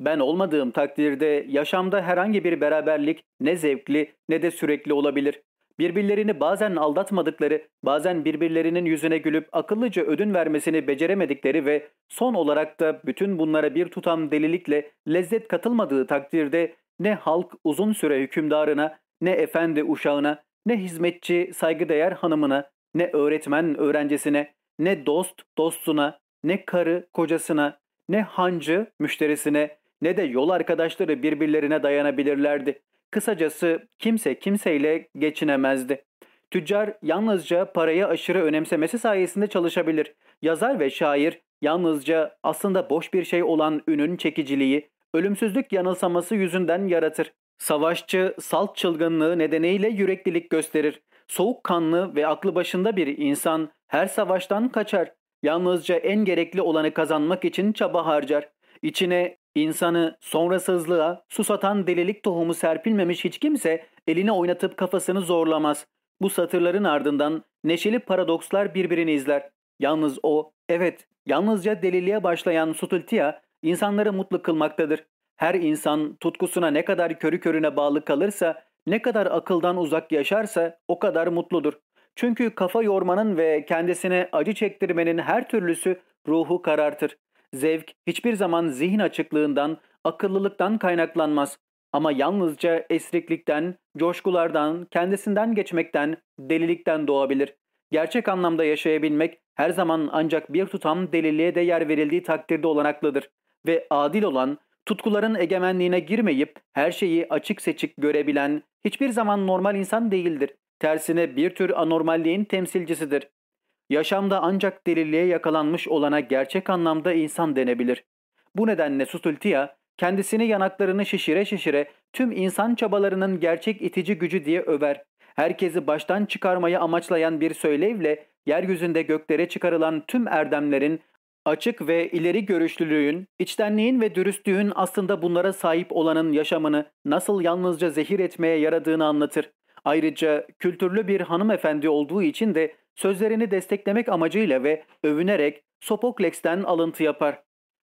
Ben olmadığım takdirde yaşamda herhangi bir beraberlik ne zevkli ne de sürekli olabilir. Birbirlerini bazen aldatmadıkları, bazen birbirlerinin yüzüne gülüp akıllıca ödün vermesini beceremedikleri ve son olarak da bütün bunlara bir tutam delilikle lezzet katılmadığı takdirde ne halk uzun süre hükümdarına, ne efendi uşağına, ne hizmetçi saygıdeğer hanımına, ne öğretmen öğrencisine, ne dost dostuna, ne karı kocasına, ne hancı müşterisine, ne de yol arkadaşları birbirlerine dayanabilirlerdi. Kısacası kimse kimseyle geçinemezdi. Tüccar yalnızca parayı aşırı önemsemesi sayesinde çalışabilir. Yazar ve şair yalnızca aslında boş bir şey olan ünün çekiciliği, ölümsüzlük yanılsaması yüzünden yaratır. Savaşçı salt çılgınlığı nedeniyle yüreklilik gösterir. Soğukkanlı ve aklı başında bir insan her savaştan kaçar. Yalnızca en gerekli olanı kazanmak için çaba harcar. İçine insanı sonrasızlığa susatan delilik tohumu serpilmemiş hiç kimse elini oynatıp kafasını zorlamaz. Bu satırların ardından neşeli paradokslar birbirini izler. Yalnız o, evet, yalnızca deliliğe başlayan Sutultia insanları mutlu kılmaktadır. Her insan tutkusuna ne kadar körü körüne bağlı kalırsa, ne kadar akıldan uzak yaşarsa o kadar mutludur. Çünkü kafa yormanın ve kendisine acı çektirmenin her türlüsü ruhu karartır. Zevk hiçbir zaman zihin açıklığından, akıllılıktan kaynaklanmaz. Ama yalnızca esriklikten, coşkulardan, kendisinden geçmekten, delilikten doğabilir. Gerçek anlamda yaşayabilmek her zaman ancak bir tutam deliliğe de yer verildiği takdirde olanaklıdır. Ve adil olan, tutkuların egemenliğine girmeyip her şeyi açık seçik görebilen hiçbir zaman normal insan değildir. Tersine bir tür anormalliğin temsilcisidir. Yaşamda ancak deliliğe yakalanmış olana gerçek anlamda insan denebilir. Bu nedenle Sutultia kendisini yanaklarını şişire şişire tüm insan çabalarının gerçek itici gücü diye över. Herkesi baştan çıkarmayı amaçlayan bir söylevle yeryüzünde göklere çıkarılan tüm erdemlerin Açık ve ileri görüşlülüğün, içtenliğin ve dürüstlüğün aslında bunlara sahip olanın yaşamını nasıl yalnızca zehir etmeye yaradığını anlatır. Ayrıca kültürlü bir hanımefendi olduğu için de sözlerini desteklemek amacıyla ve övünerek Sopokles'ten alıntı yapar.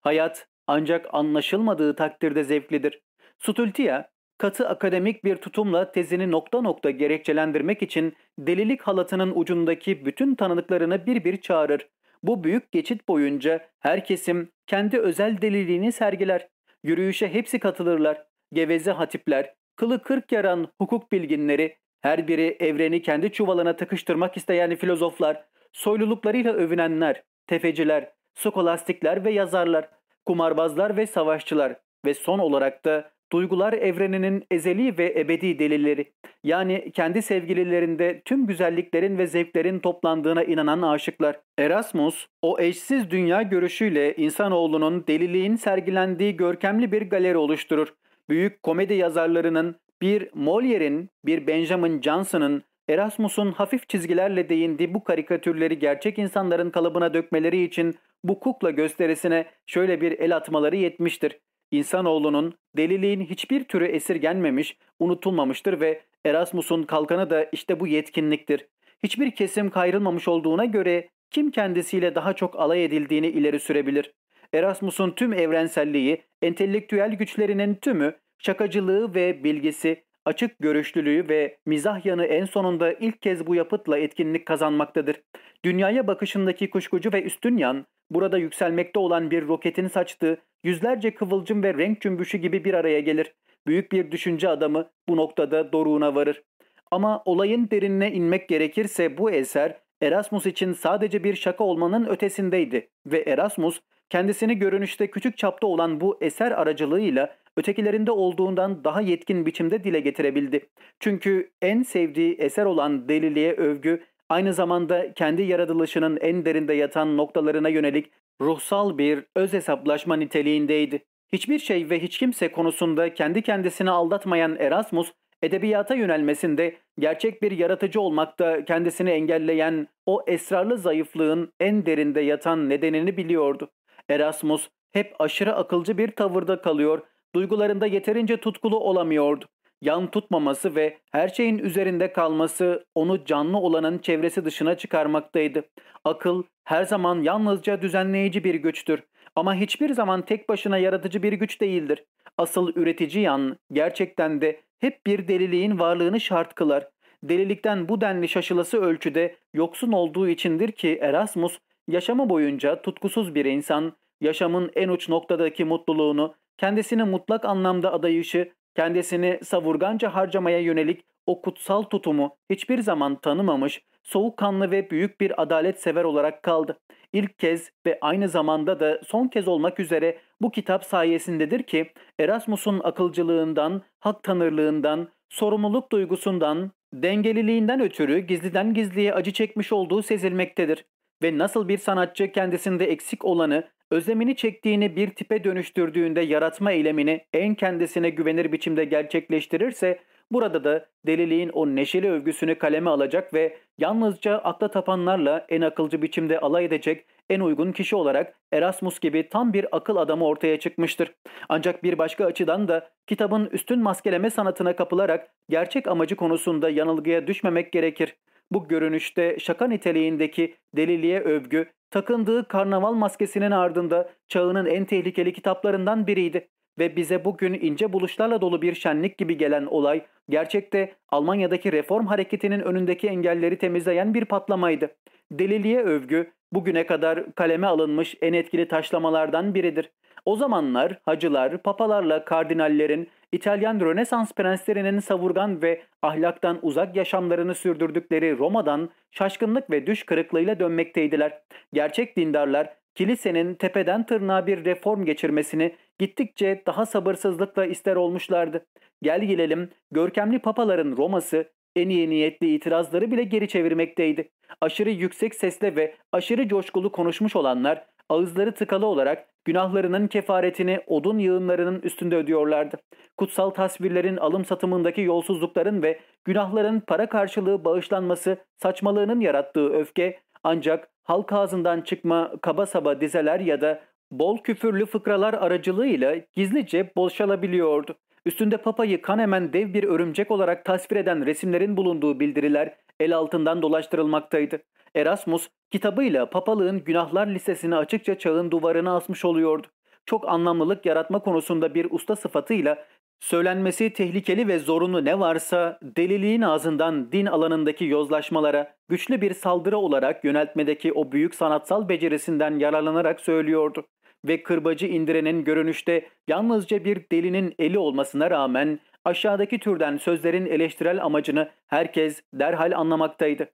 Hayat ancak anlaşılmadığı takdirde zevklidir. Stultia, katı akademik bir tutumla tezini nokta nokta gerekçelendirmek için delilik halatının ucundaki bütün tanıdıklarını bir bir çağırır. Bu büyük geçit boyunca her kesim kendi özel deliliğini sergiler. Yürüyüşe hepsi katılırlar. Geveze hatipler, kılı kırk yaran hukuk bilginleri, her biri evreni kendi çuvalına takıştırmak isteyen filozoflar, soyluluklarıyla övünenler, tefeciler, skolastikler ve yazarlar, kumarbazlar ve savaşçılar ve son olarak da duygular evreninin ezeli ve ebedi delilleri. Yani kendi sevgililerinde tüm güzelliklerin ve zevklerin toplandığına inanan aşıklar. Erasmus, o eşsiz dünya görüşüyle insanoğlunun deliliğin sergilendiği görkemli bir galeri oluşturur. Büyük komedi yazarlarının bir Molière'in, bir Benjamin Johnson'ın, Erasmus'un hafif çizgilerle değindiği bu karikatürleri gerçek insanların kalıbına dökmeleri için bu kukla gösterisine şöyle bir el atmaları yetmiştir. insanoğlunun deliliğin hiçbir türü esirgenmemiş, unutulmamıştır ve Erasmus'un kalkanı da işte bu yetkinliktir. Hiçbir kesim kayrılmamış olduğuna göre kim kendisiyle daha çok alay edildiğini ileri sürebilir. Erasmus'un tüm evrenselliği, entelektüel güçlerinin tümü, şakacılığı ve bilgisi, açık görüşlülüğü ve mizah yanı en sonunda ilk kez bu yapıtla etkinlik kazanmaktadır. Dünyaya bakışındaki kuşkucu ve üstün yan, burada yükselmekte olan bir roketin saçtığı yüzlerce kıvılcım ve renk cümbüşü gibi bir araya gelir. Büyük bir düşünce adamı bu noktada doruğuna varır. Ama olayın derinine inmek gerekirse bu eser Erasmus için sadece bir şaka olmanın ötesindeydi ve Erasmus kendisini görünüşte küçük çapta olan bu eser aracılığıyla ötekilerinde olduğundan daha yetkin biçimde dile getirebildi. Çünkü en sevdiği eser olan deliliğe övgü aynı zamanda kendi yaratılışının en derinde yatan noktalarına yönelik ruhsal bir öz hesaplaşma niteliğindeydi. Hiçbir şey ve hiç kimse konusunda kendi kendisini aldatmayan Erasmus, edebiyata yönelmesinde gerçek bir yaratıcı olmakta kendisini engelleyen o esrarlı zayıflığın en derinde yatan nedenini biliyordu. Erasmus hep aşırı akılcı bir tavırda kalıyor, duygularında yeterince tutkulu olamıyordu. Yan tutmaması ve her şeyin üzerinde kalması onu canlı olanın çevresi dışına çıkarmaktaydı. Akıl her zaman yalnızca düzenleyici bir güçtür ama hiçbir zaman tek başına yaratıcı bir güç değildir. Asıl üretici yan gerçekten de hep bir deliliğin varlığını şart kılar. Delilikten bu denli şaşılası ölçüde yoksun olduğu içindir ki Erasmus yaşamı boyunca tutkusuz bir insan, yaşamın en uç noktadaki mutluluğunu, kendisini mutlak anlamda adayışı, kendisini savurganca harcamaya yönelik o kutsal tutumu hiçbir zaman tanımamış, soğukkanlı ve büyük bir adalet sever olarak kaldı. İlk kez ve aynı zamanda da son kez olmak üzere bu kitap sayesindedir ki Erasmus'un akılcılığından, hak tanırlığından, sorumluluk duygusundan, dengeliliğinden ötürü gizliden gizliye acı çekmiş olduğu sezilmektedir. Ve nasıl bir sanatçı kendisinde eksik olanı, özlemini çektiğini bir tipe dönüştürdüğünde yaratma eylemini en kendisine güvenir biçimde gerçekleştirirse Burada da deliliğin o neşeli övgüsünü kaleme alacak ve yalnızca akla tapanlarla en akılcı biçimde alay edecek en uygun kişi olarak Erasmus gibi tam bir akıl adamı ortaya çıkmıştır. Ancak bir başka açıdan da kitabın üstün maskeleme sanatına kapılarak gerçek amacı konusunda yanılgıya düşmemek gerekir. Bu görünüşte şaka niteliğindeki deliliğe övgü, takındığı karnaval maskesinin ardında çağının en tehlikeli kitaplarından biriydi ve bize bugün ince buluşlarla dolu bir şenlik gibi gelen olay gerçekte Almanya'daki reform hareketinin önündeki engelleri temizleyen bir patlamaydı. Deliliğe övgü bugüne kadar kaleme alınmış en etkili taşlamalardan biridir. O zamanlar hacılar, papalarla kardinallerin, İtalyan Rönesans prenslerinin savurgan ve ahlaktan uzak yaşamlarını sürdürdükleri Roma'dan şaşkınlık ve düş kırıklığıyla dönmekteydiler. Gerçek dindarlar kilisenin tepeden tırnağa bir reform geçirmesini gittikçe daha sabırsızlıkla ister olmuşlardı. Gel gelelim görkemli papaların Roma'sı en iyi niyetli itirazları bile geri çevirmekteydi. Aşırı yüksek sesle ve aşırı coşkulu konuşmuş olanlar ağızları tıkalı olarak günahlarının kefaretini odun yığınlarının üstünde ödüyorlardı. Kutsal tasvirlerin alım satımındaki yolsuzlukların ve günahların para karşılığı bağışlanması saçmalığının yarattığı öfke ancak halk ağzından çıkma kaba saba dizeler ya da bol küfürlü fıkralar aracılığıyla gizlice boşalabiliyordu. Üstünde papayı kan emen dev bir örümcek olarak tasvir eden resimlerin bulunduğu bildiriler el altından dolaştırılmaktaydı. Erasmus kitabıyla papalığın günahlar listesini açıkça çağın duvarına asmış oluyordu. Çok anlamlılık yaratma konusunda bir usta sıfatıyla Söylenmesi tehlikeli ve zorunlu ne varsa deliliğin ağzından din alanındaki yozlaşmalara güçlü bir saldırı olarak yöneltmedeki o büyük sanatsal becerisinden yararlanarak söylüyordu. Ve kırbacı indirenin görünüşte yalnızca bir delinin eli olmasına rağmen aşağıdaki türden sözlerin eleştirel amacını herkes derhal anlamaktaydı.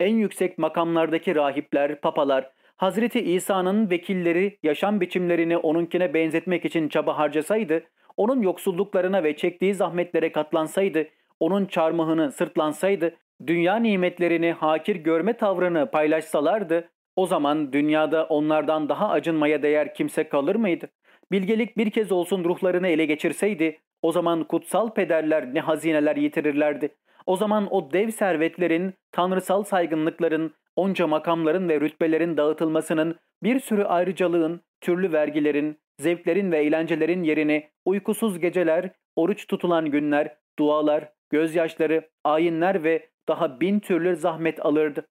En yüksek makamlardaki rahipler, papalar, Hazreti İsa'nın vekilleri yaşam biçimlerini onunkine benzetmek için çaba harcasaydı, onun yoksulluklarına ve çektiği zahmetlere katlansaydı, onun çarmıhını sırtlansaydı, dünya nimetlerini hakir görme tavrını paylaşsalardı, o zaman dünyada onlardan daha acınmaya değer kimse kalır mıydı? Bilgelik bir kez olsun ruhlarını ele geçirseydi, o zaman kutsal pederler ne hazineler yitirirlerdi. O zaman o dev servetlerin, tanrısal saygınlıkların, onca makamların ve rütbelerin dağıtılmasının, bir sürü ayrıcalığın, türlü vergilerin, zevklerin ve eğlencelerin yerini uykusuz geceler, oruç tutulan günler, dualar, gözyaşları, ayinler ve daha bin türlü zahmet alırdı.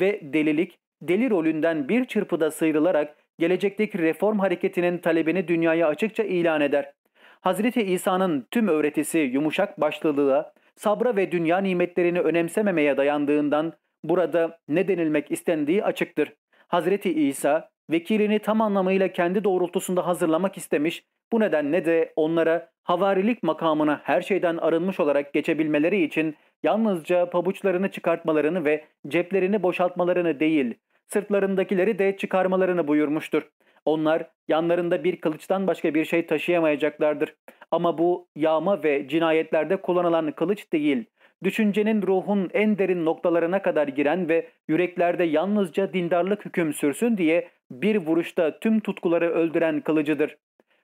Ve delilik, deli rolünden bir çırpıda sıyrılarak gelecekteki reform hareketinin talebini dünyaya açıkça ilan eder. Hazreti İsa'nın tüm öğretisi yumuşak başlılığa, sabra ve dünya nimetlerini önemsememeye dayandığından burada ne denilmek istendiği açıktır. Hazreti İsa vekilini tam anlamıyla kendi doğrultusunda hazırlamak istemiş, bu nedenle de onlara havarilik makamına her şeyden arınmış olarak geçebilmeleri için yalnızca pabuçlarını çıkartmalarını ve ceplerini boşaltmalarını değil, sırtlarındakileri de çıkarmalarını buyurmuştur. Onlar yanlarında bir kılıçtan başka bir şey taşıyamayacaklardır. Ama bu yağma ve cinayetlerde kullanılan kılıç değil, düşüncenin ruhun en derin noktalarına kadar giren ve yüreklerde yalnızca dindarlık hüküm sürsün diye bir vuruşta tüm tutkuları öldüren kılıcıdır.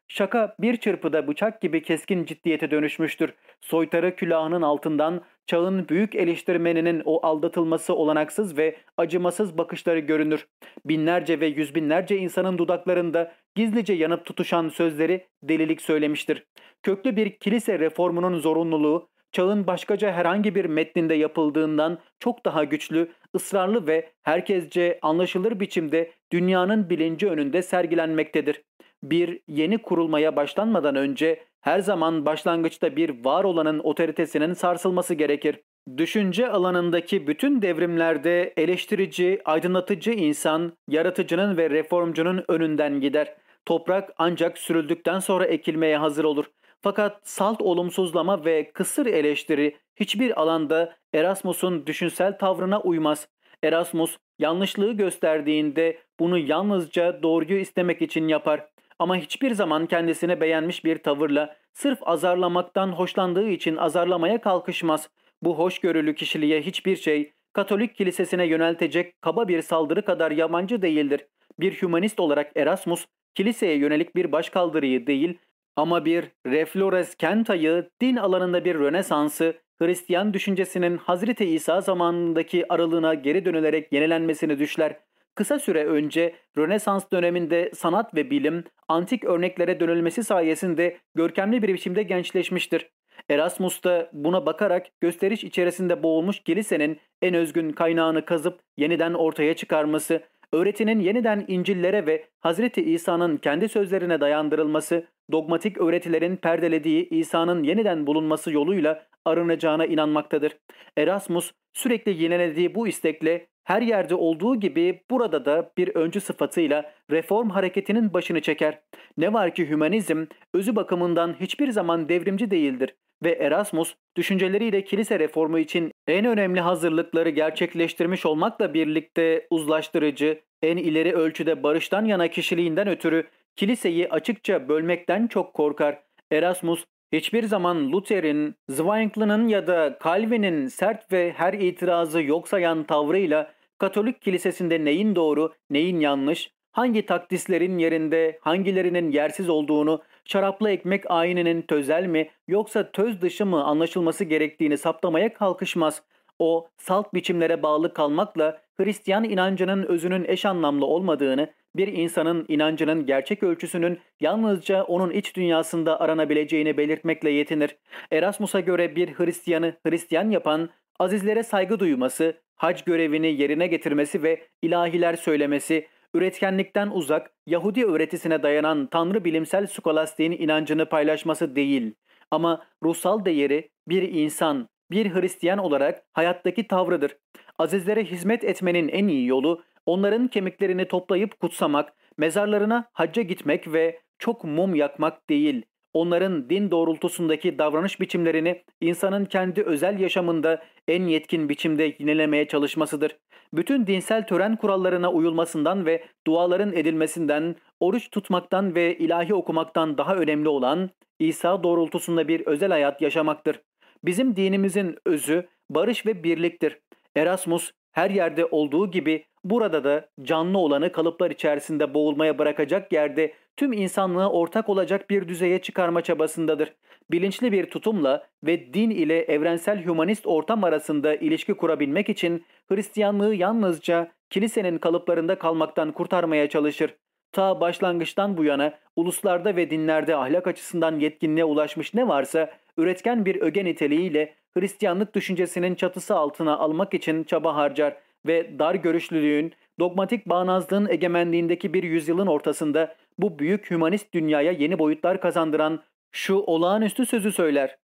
Şaka bir çırpıda bıçak gibi keskin ciddiyete dönüşmüştür. Soytarı külahının altından çağın büyük eleştirmeninin o aldatılması olanaksız ve acımasız bakışları görünür. Binlerce ve yüz binlerce insanın dudaklarında gizlice yanıp tutuşan sözleri delilik söylemiştir. Köklü bir kilise reformunun zorunluluğu, çağın başkaca herhangi bir metninde yapıldığından çok daha güçlü, ısrarlı ve herkesce anlaşılır biçimde dünyanın bilinci önünde sergilenmektedir. Bir yeni kurulmaya başlanmadan önce her zaman başlangıçta bir var olanın otoritesinin sarsılması gerekir. Düşünce alanındaki bütün devrimlerde eleştirici, aydınlatıcı insan, yaratıcının ve reformcunun önünden gider. Toprak ancak sürüldükten sonra ekilmeye hazır olur. Fakat salt olumsuzlama ve kısır eleştiri hiçbir alanda Erasmus'un düşünsel tavrına uymaz. Erasmus yanlışlığı gösterdiğinde bunu yalnızca doğruyu istemek için yapar. Ama hiçbir zaman kendisine beğenmiş bir tavırla sırf azarlamaktan hoşlandığı için azarlamaya kalkışmaz. Bu hoşgörülü kişiliğe hiçbir şey Katolik kilisesine yöneltecek kaba bir saldırı kadar yabancı değildir. Bir hümanist olarak Erasmus, kiliseye yönelik bir başkaldırıyı değil ama bir Reflores Kenta'yı din alanında bir Rönesans'ı Hristiyan düşüncesinin Hazreti İsa zamanındaki aralığına geri dönülerek yenilenmesini düşler. Kısa süre önce Rönesans döneminde sanat ve bilim antik örneklere dönülmesi sayesinde görkemli bir biçimde gençleşmiştir. Erasmus da buna bakarak gösteriş içerisinde boğulmuş kilisenin en özgün kaynağını kazıp yeniden ortaya çıkarması, öğretinin yeniden İncil'lere ve Hazreti İsa'nın kendi sözlerine dayandırılması, dogmatik öğretilerin perdelediği İsa'nın yeniden bulunması yoluyla arınacağına inanmaktadır. Erasmus sürekli yenilediği bu istekle her yerde olduğu gibi burada da bir öncü sıfatıyla reform hareketinin başını çeker. Ne var ki hümanizm özü bakımından hiçbir zaman devrimci değildir ve Erasmus düşünceleriyle kilise reformu için en önemli hazırlıkları gerçekleştirmiş olmakla birlikte uzlaştırıcı, en ileri ölçüde barıştan yana kişiliğinden ötürü kiliseyi açıkça bölmekten çok korkar. Erasmus hiçbir zaman Luther'in, Zwingli'nin ya da Calvin'in sert ve her itirazı yok sayan tavrıyla Katolik kilisesinde neyin doğru, neyin yanlış, hangi takdislerin yerinde, hangilerinin yersiz olduğunu, şaraplı ekmek ayininin tözel mi yoksa töz dışı mı anlaşılması gerektiğini saptamaya kalkışmaz. O salt biçimlere bağlı kalmakla Hristiyan inancının özünün eş anlamlı olmadığını, bir insanın inancının gerçek ölçüsünün yalnızca onun iç dünyasında aranabileceğini belirtmekle yetinir. Erasmus'a göre bir Hristiyanı Hristiyan yapan, azizlere saygı duyması, hac görevini yerine getirmesi ve ilahiler söylemesi, üretkenlikten uzak, Yahudi öğretisine dayanan tanrı bilimsel skolastiğin inancını paylaşması değil. Ama ruhsal değeri bir insan, bir Hristiyan olarak hayattaki tavrıdır. Azizlere hizmet etmenin en iyi yolu onların kemiklerini toplayıp kutsamak, mezarlarına hacca gitmek ve çok mum yakmak değil. Onların din doğrultusundaki davranış biçimlerini insanın kendi özel yaşamında en yetkin biçimde yenilemeye çalışmasıdır. Bütün dinsel tören kurallarına uyulmasından ve duaların edilmesinden, oruç tutmaktan ve ilahi okumaktan daha önemli olan İsa doğrultusunda bir özel hayat yaşamaktır. Bizim dinimizin özü barış ve birliktir. Erasmus her yerde olduğu gibi burada da canlı olanı kalıplar içerisinde boğulmaya bırakacak yerde tüm insanlığa ortak olacak bir düzeye çıkarma çabasındadır. Bilinçli bir tutumla ve din ile evrensel hümanist ortam arasında ilişki kurabilmek için Hristiyanlığı yalnızca kilisenin kalıplarında kalmaktan kurtarmaya çalışır. Ta başlangıçtan bu yana uluslarda ve dinlerde ahlak açısından yetkinliğe ulaşmış ne varsa üretken bir öge niteliğiyle Hristiyanlık düşüncesinin çatısı altına almak için çaba harcar ve dar görüşlülüğün, dogmatik bağnazlığın egemenliğindeki bir yüzyılın ortasında bu büyük hümanist dünyaya yeni boyutlar kazandıran şu olağanüstü sözü söyler.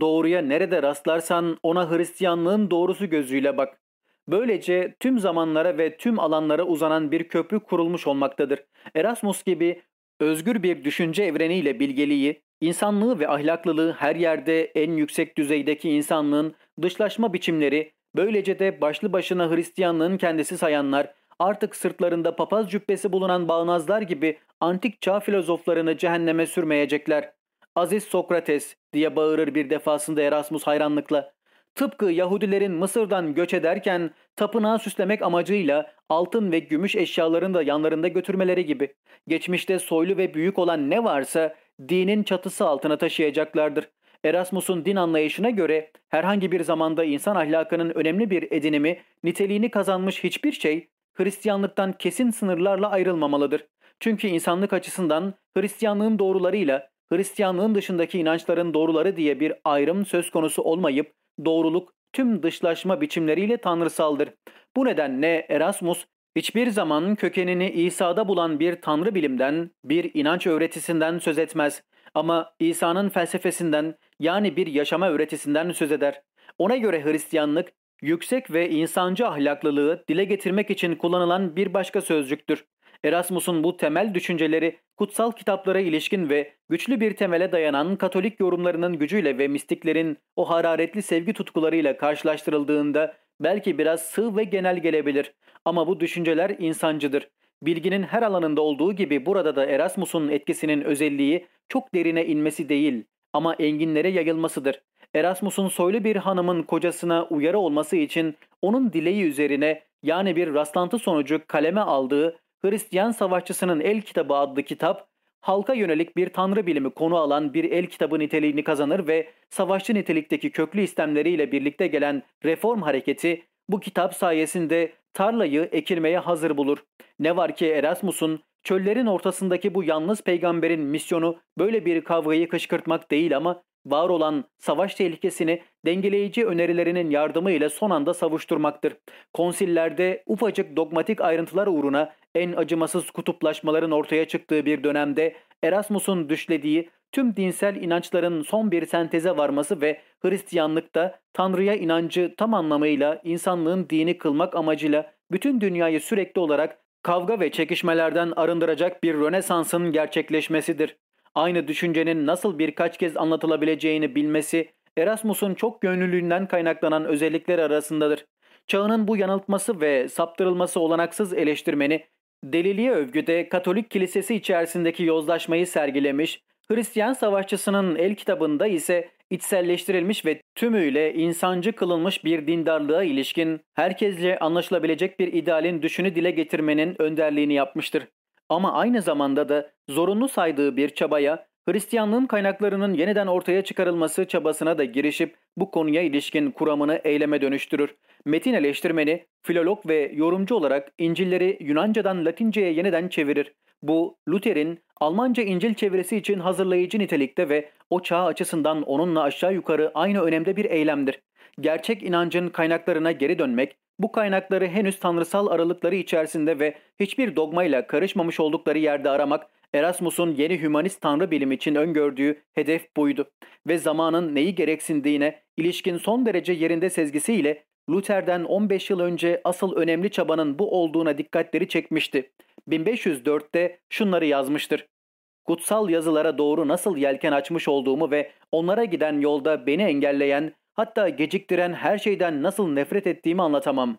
Doğruya nerede rastlarsan ona Hristiyanlığın doğrusu gözüyle bak. Böylece tüm zamanlara ve tüm alanlara uzanan bir köprü kurulmuş olmaktadır. Erasmus gibi özgür bir düşünce evreniyle bilgeliği, insanlığı ve ahlaklılığı her yerde en yüksek düzeydeki insanlığın dışlaşma biçimleri, böylece de başlı başına Hristiyanlığın kendisi sayanlar, artık sırtlarında papaz cübbesi bulunan bağnazlar gibi antik çağ filozoflarını cehenneme sürmeyecekler. Aziz Sokrates diye bağırır bir defasında Erasmus hayranlıkla. Tıpkı Yahudilerin Mısır'dan göç ederken tapınağı süslemek amacıyla altın ve gümüş eşyalarını da yanlarında götürmeleri gibi. Geçmişte soylu ve büyük olan ne varsa dinin çatısı altına taşıyacaklardır. Erasmus'un din anlayışına göre herhangi bir zamanda insan ahlakının önemli bir edinimi, niteliğini kazanmış hiçbir şey Hristiyanlıktan kesin sınırlarla ayrılmamalıdır. Çünkü insanlık açısından Hristiyanlığın doğrularıyla Hristiyanlığın dışındaki inançların doğruları diye bir ayrım söz konusu olmayıp doğruluk tüm dışlaşma biçimleriyle tanrısaldır. Bu nedenle Erasmus hiçbir zaman kökenini İsa'da bulan bir tanrı bilimden, bir inanç öğretisinden söz etmez. Ama İsa'nın felsefesinden yani bir yaşama öğretisinden söz eder. Ona göre Hristiyanlık yüksek ve insancı ahlaklılığı dile getirmek için kullanılan bir başka sözcüktür. Erasmus'un bu temel düşünceleri kutsal kitaplara ilişkin ve güçlü bir temele dayanan Katolik yorumlarının gücüyle ve mistiklerin o hararetli sevgi tutkularıyla karşılaştırıldığında belki biraz sığ ve genel gelebilir. Ama bu düşünceler insancıdır. Bilginin her alanında olduğu gibi burada da Erasmus'un etkisinin özelliği çok derine inmesi değil ama enginlere yayılmasıdır. Erasmus'un soylu bir hanımın kocasına uyarı olması için onun dileği üzerine yani bir rastlantı sonucu kaleme aldığı Hristiyan Savaşçısının El Kitabı adlı kitap, halka yönelik bir tanrı bilimi konu alan bir el kitabı niteliğini kazanır ve savaşçı nitelikteki köklü istemleriyle birlikte gelen reform hareketi bu kitap sayesinde tarlayı ekilmeye hazır bulur. Ne var ki Erasmus'un çöllerin ortasındaki bu yalnız peygamberin misyonu böyle bir kavgayı kışkırtmak değil ama var olan savaş tehlikesini dengeleyici önerilerinin yardımıyla son anda savuşturmaktır. Konsillerde ufacık dogmatik ayrıntılar uğruna en acımasız kutuplaşmaların ortaya çıktığı bir dönemde Erasmus'un düşlediği tüm dinsel inançların son bir senteze varması ve Hristiyanlıkta Tanrı'ya inancı tam anlamıyla insanlığın dini kılmak amacıyla bütün dünyayı sürekli olarak kavga ve çekişmelerden arındıracak bir Rönesans'ın gerçekleşmesidir. Aynı düşüncenin nasıl birkaç kez anlatılabileceğini bilmesi Erasmus'un çok gönüllülüğünden kaynaklanan özellikler arasındadır. Çağının bu yanıltması ve saptırılması olanaksız eleştirmeni deliliğe övgüde Katolik Kilisesi içerisindeki yozlaşmayı sergilemiş, Hristiyan savaşçısının el kitabında ise içselleştirilmiş ve tümüyle insancı kılınmış bir dindarlığa ilişkin herkesle anlaşılabilecek bir idealin düşünü dile getirmenin önderliğini yapmıştır. Ama aynı zamanda da zorunlu saydığı bir çabaya Hristiyanlığın kaynaklarının yeniden ortaya çıkarılması çabasına da girişip bu konuya ilişkin kuramını eyleme dönüştürür. Metin eleştirmeni, filolog ve yorumcu olarak İncil'leri Yunanca'dan Latince'ye yeniden çevirir. Bu Luther'in Almanca İncil çevirisi için hazırlayıcı nitelikte ve o çağ açısından onunla aşağı yukarı aynı önemde bir eylemdir. Gerçek inancın kaynaklarına geri dönmek, bu kaynakları henüz tanrısal aralıkları içerisinde ve hiçbir dogmayla karışmamış oldukları yerde aramak Erasmus'un yeni hümanist tanrı bilimi için öngördüğü hedef buydu ve zamanın neyi gereksindiğine ilişkin son derece yerinde sezgisiyle Luther'den 15 yıl önce asıl önemli çabanın bu olduğuna dikkatleri çekmişti. 1504'te şunları yazmıştır. Kutsal yazılara doğru nasıl yelken açmış olduğumu ve onlara giden yolda beni engelleyen, hatta geciktiren her şeyden nasıl nefret ettiğimi anlatamam.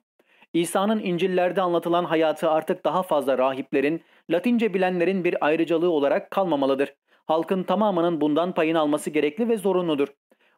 İsa'nın İncil'lerde anlatılan hayatı artık daha fazla rahiplerin, Latince bilenlerin bir ayrıcalığı olarak kalmamalıdır. Halkın tamamının bundan payını alması gerekli ve zorunludur.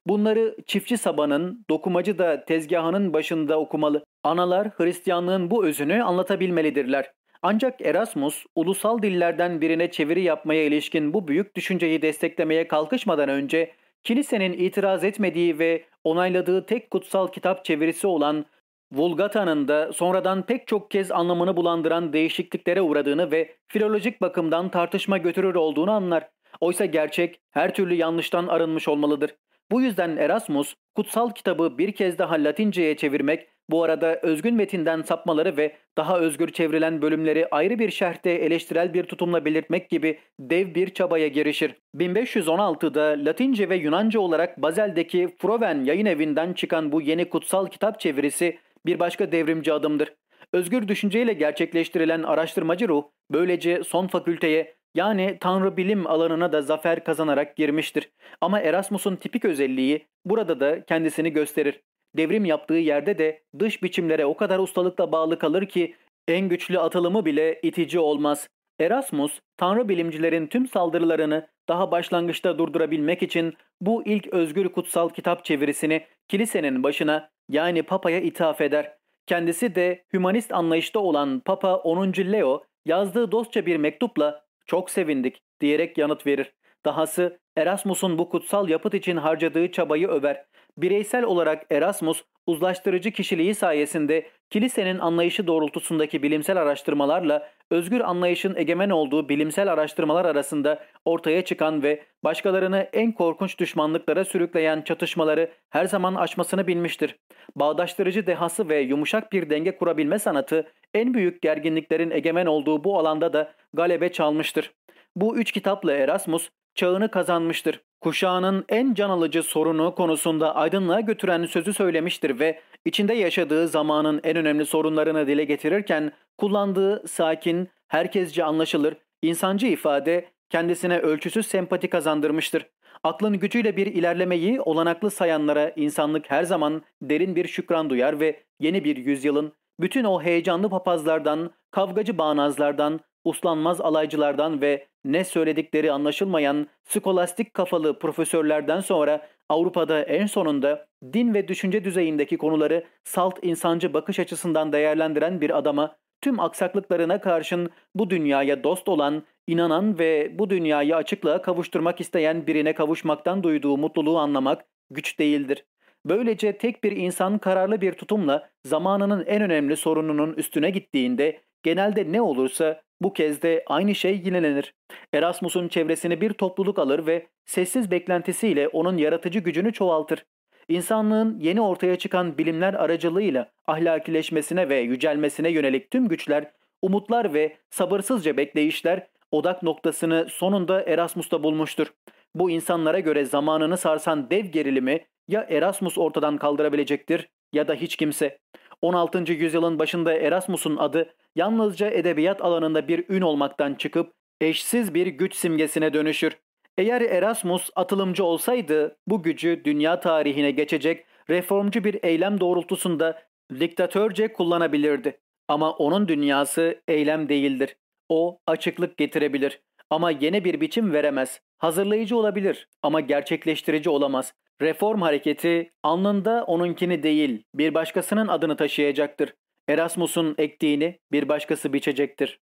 Bunları çiftçi sabanın, dokumacı da tezgahının başında okumalı. Analar Hristiyanlığın bu özünü anlatabilmelidirler. Ancak Erasmus ulusal dillerden birine çeviri yapmaya ilişkin bu büyük düşünceyi desteklemeye kalkışmadan önce kilisenin itiraz etmediği ve onayladığı tek kutsal kitap çevirisi olan Vulgata'nın da sonradan pek çok kez anlamını bulandıran değişikliklere uğradığını ve filolojik bakımdan tartışma götürür olduğunu anlar. Oysa gerçek her türlü yanlıştan arınmış olmalıdır. Bu yüzden Erasmus kutsal kitabı bir kez daha Latince'ye çevirmek, bu arada özgün metinden sapmaları ve daha özgür çevrilen bölümleri ayrı bir şerhte eleştirel bir tutumla belirtmek gibi dev bir çabaya girişir. 1516'da Latince ve Yunanca olarak Bazel'deki Froven yayın evinden çıkan bu yeni kutsal kitap çevirisi bir başka devrimci adımdır. Özgür düşünceyle gerçekleştirilen araştırmacı ruh böylece son fakülteye yani tanrı bilim alanına da zafer kazanarak girmiştir. Ama Erasmus'un tipik özelliği burada da kendisini gösterir. Devrim yaptığı yerde de dış biçimlere o kadar ustalıkla bağlı kalır ki en güçlü atılımı bile itici olmaz. Erasmus, tanrı bilimcilerin tüm saldırılarını daha başlangıçta durdurabilmek için bu ilk özgür kutsal kitap çevirisini kilisenin başına yani papaya ithaf eder. Kendisi de hümanist anlayışta olan Papa 10. Leo yazdığı dostça bir mektupla çok sevindik diyerek yanıt verir. Dahası Erasmus'un bu kutsal yapıt için harcadığı çabayı över. Bireysel olarak Erasmus uzlaştırıcı kişiliği sayesinde kilisenin anlayışı doğrultusundaki bilimsel araştırmalarla özgür anlayışın egemen olduğu bilimsel araştırmalar arasında ortaya çıkan ve başkalarını en korkunç düşmanlıklara sürükleyen çatışmaları her zaman aşmasını bilmiştir. Bağdaştırıcı dehası ve yumuşak bir denge kurabilme sanatı en büyük gerginliklerin egemen olduğu bu alanda da galebe çalmıştır. Bu üç kitapla Erasmus çağını kazanmıştır. Kuşağının en can alıcı sorunu konusunda aydınlığa götüren sözü söylemiştir ve içinde yaşadığı zamanın en önemli sorunlarını dile getirirken kullandığı sakin, herkesce anlaşılır, insancı ifade kendisine ölçüsüz sempati kazandırmıştır. Aklın gücüyle bir ilerlemeyi olanaklı sayanlara insanlık her zaman derin bir şükran duyar ve yeni bir yüzyılın bütün o heyecanlı papazlardan, kavgacı bağnazlardan, uslanmaz alaycılardan ve ne söyledikleri anlaşılmayan skolastik kafalı profesörlerden sonra Avrupa'da en sonunda din ve düşünce düzeyindeki konuları salt insancı bakış açısından değerlendiren bir adama tüm aksaklıklarına karşın bu dünyaya dost olan, inanan ve bu dünyayı açıklığa kavuşturmak isteyen birine kavuşmaktan duyduğu mutluluğu anlamak güç değildir. Böylece tek bir insan kararlı bir tutumla zamanının en önemli sorununun üstüne gittiğinde genelde ne olursa bu kez de aynı şey yinelenir. Erasmus'un çevresini bir topluluk alır ve sessiz beklentisiyle onun yaratıcı gücünü çoğaltır. İnsanlığın yeni ortaya çıkan bilimler aracılığıyla ahlakileşmesine ve yücelmesine yönelik tüm güçler, umutlar ve sabırsızca bekleyişler odak noktasını sonunda Erasmus'ta bulmuştur. Bu insanlara göre zamanını sarsan dev gerilimi ya Erasmus ortadan kaldırabilecektir ya da hiç kimse. 16. yüzyılın başında Erasmus'un adı yalnızca edebiyat alanında bir ün olmaktan çıkıp eşsiz bir güç simgesine dönüşür. Eğer Erasmus atılımcı olsaydı bu gücü dünya tarihine geçecek reformcu bir eylem doğrultusunda diktatörce kullanabilirdi. Ama onun dünyası eylem değildir. O açıklık getirebilir ama yeni bir biçim veremez. Hazırlayıcı olabilir ama gerçekleştirici olamaz. Reform hareketi alnında onunkini değil bir başkasının adını taşıyacaktır. Erasmus'un ektiğini bir başkası biçecektir.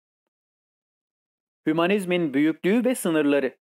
Hümanizmin büyüklüğü ve sınırları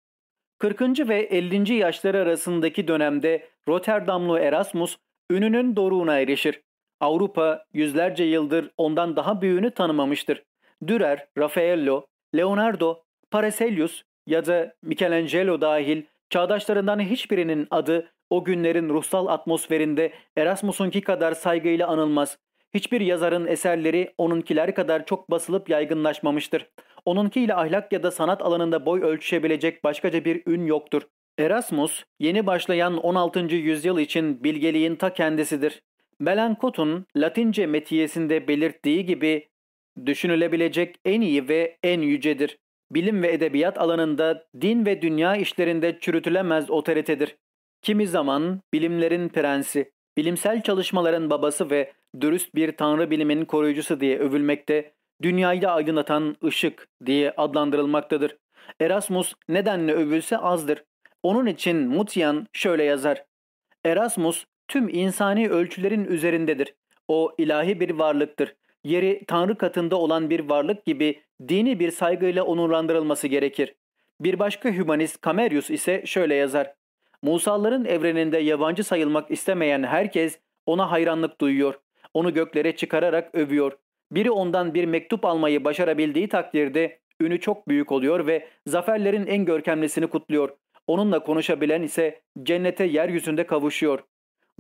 40. ve 50. yaşları arasındaki dönemde Rotterdamlı Erasmus ününün doruğuna erişir. Avrupa yüzlerce yıldır ondan daha büyüğünü tanımamıştır. Dürer, Raffaello, Leonardo, Paracelsus ya da Michelangelo dahil çağdaşlarından hiçbirinin adı o günlerin ruhsal atmosferinde Erasmus'unki kadar saygıyla anılmaz. Hiçbir yazarın eserleri onunkiler kadar çok basılıp yaygınlaşmamıştır. Onunkiyle ahlak ya da sanat alanında boy ölçüşebilecek başkaca bir ün yoktur. Erasmus, yeni başlayan 16. yüzyıl için bilgeliğin ta kendisidir. Melankot'un Latince metiyesinde belirttiği gibi düşünülebilecek en iyi ve en yücedir. Bilim ve edebiyat alanında din ve dünya işlerinde çürütülemez otoritedir. Kimi zaman bilimlerin prensi, bilimsel çalışmaların babası ve dürüst bir tanrı bilimin koruyucusu diye övülmekte, dünyayı aydınlatan ışık diye adlandırılmaktadır. Erasmus nedenle övülse azdır. Onun için Mutian şöyle yazar. Erasmus tüm insani ölçülerin üzerindedir. O ilahi bir varlıktır. Yeri Tanrı katında olan bir varlık gibi dini bir saygıyla onurlandırılması gerekir. Bir başka hümanist Camerius ise şöyle yazar. Musalların evreninde yabancı sayılmak istemeyen herkes ona hayranlık duyuyor. Onu göklere çıkararak övüyor. Biri ondan bir mektup almayı başarabildiği takdirde ünü çok büyük oluyor ve zaferlerin en görkemlisini kutluyor. Onunla konuşabilen ise cennete yeryüzünde kavuşuyor.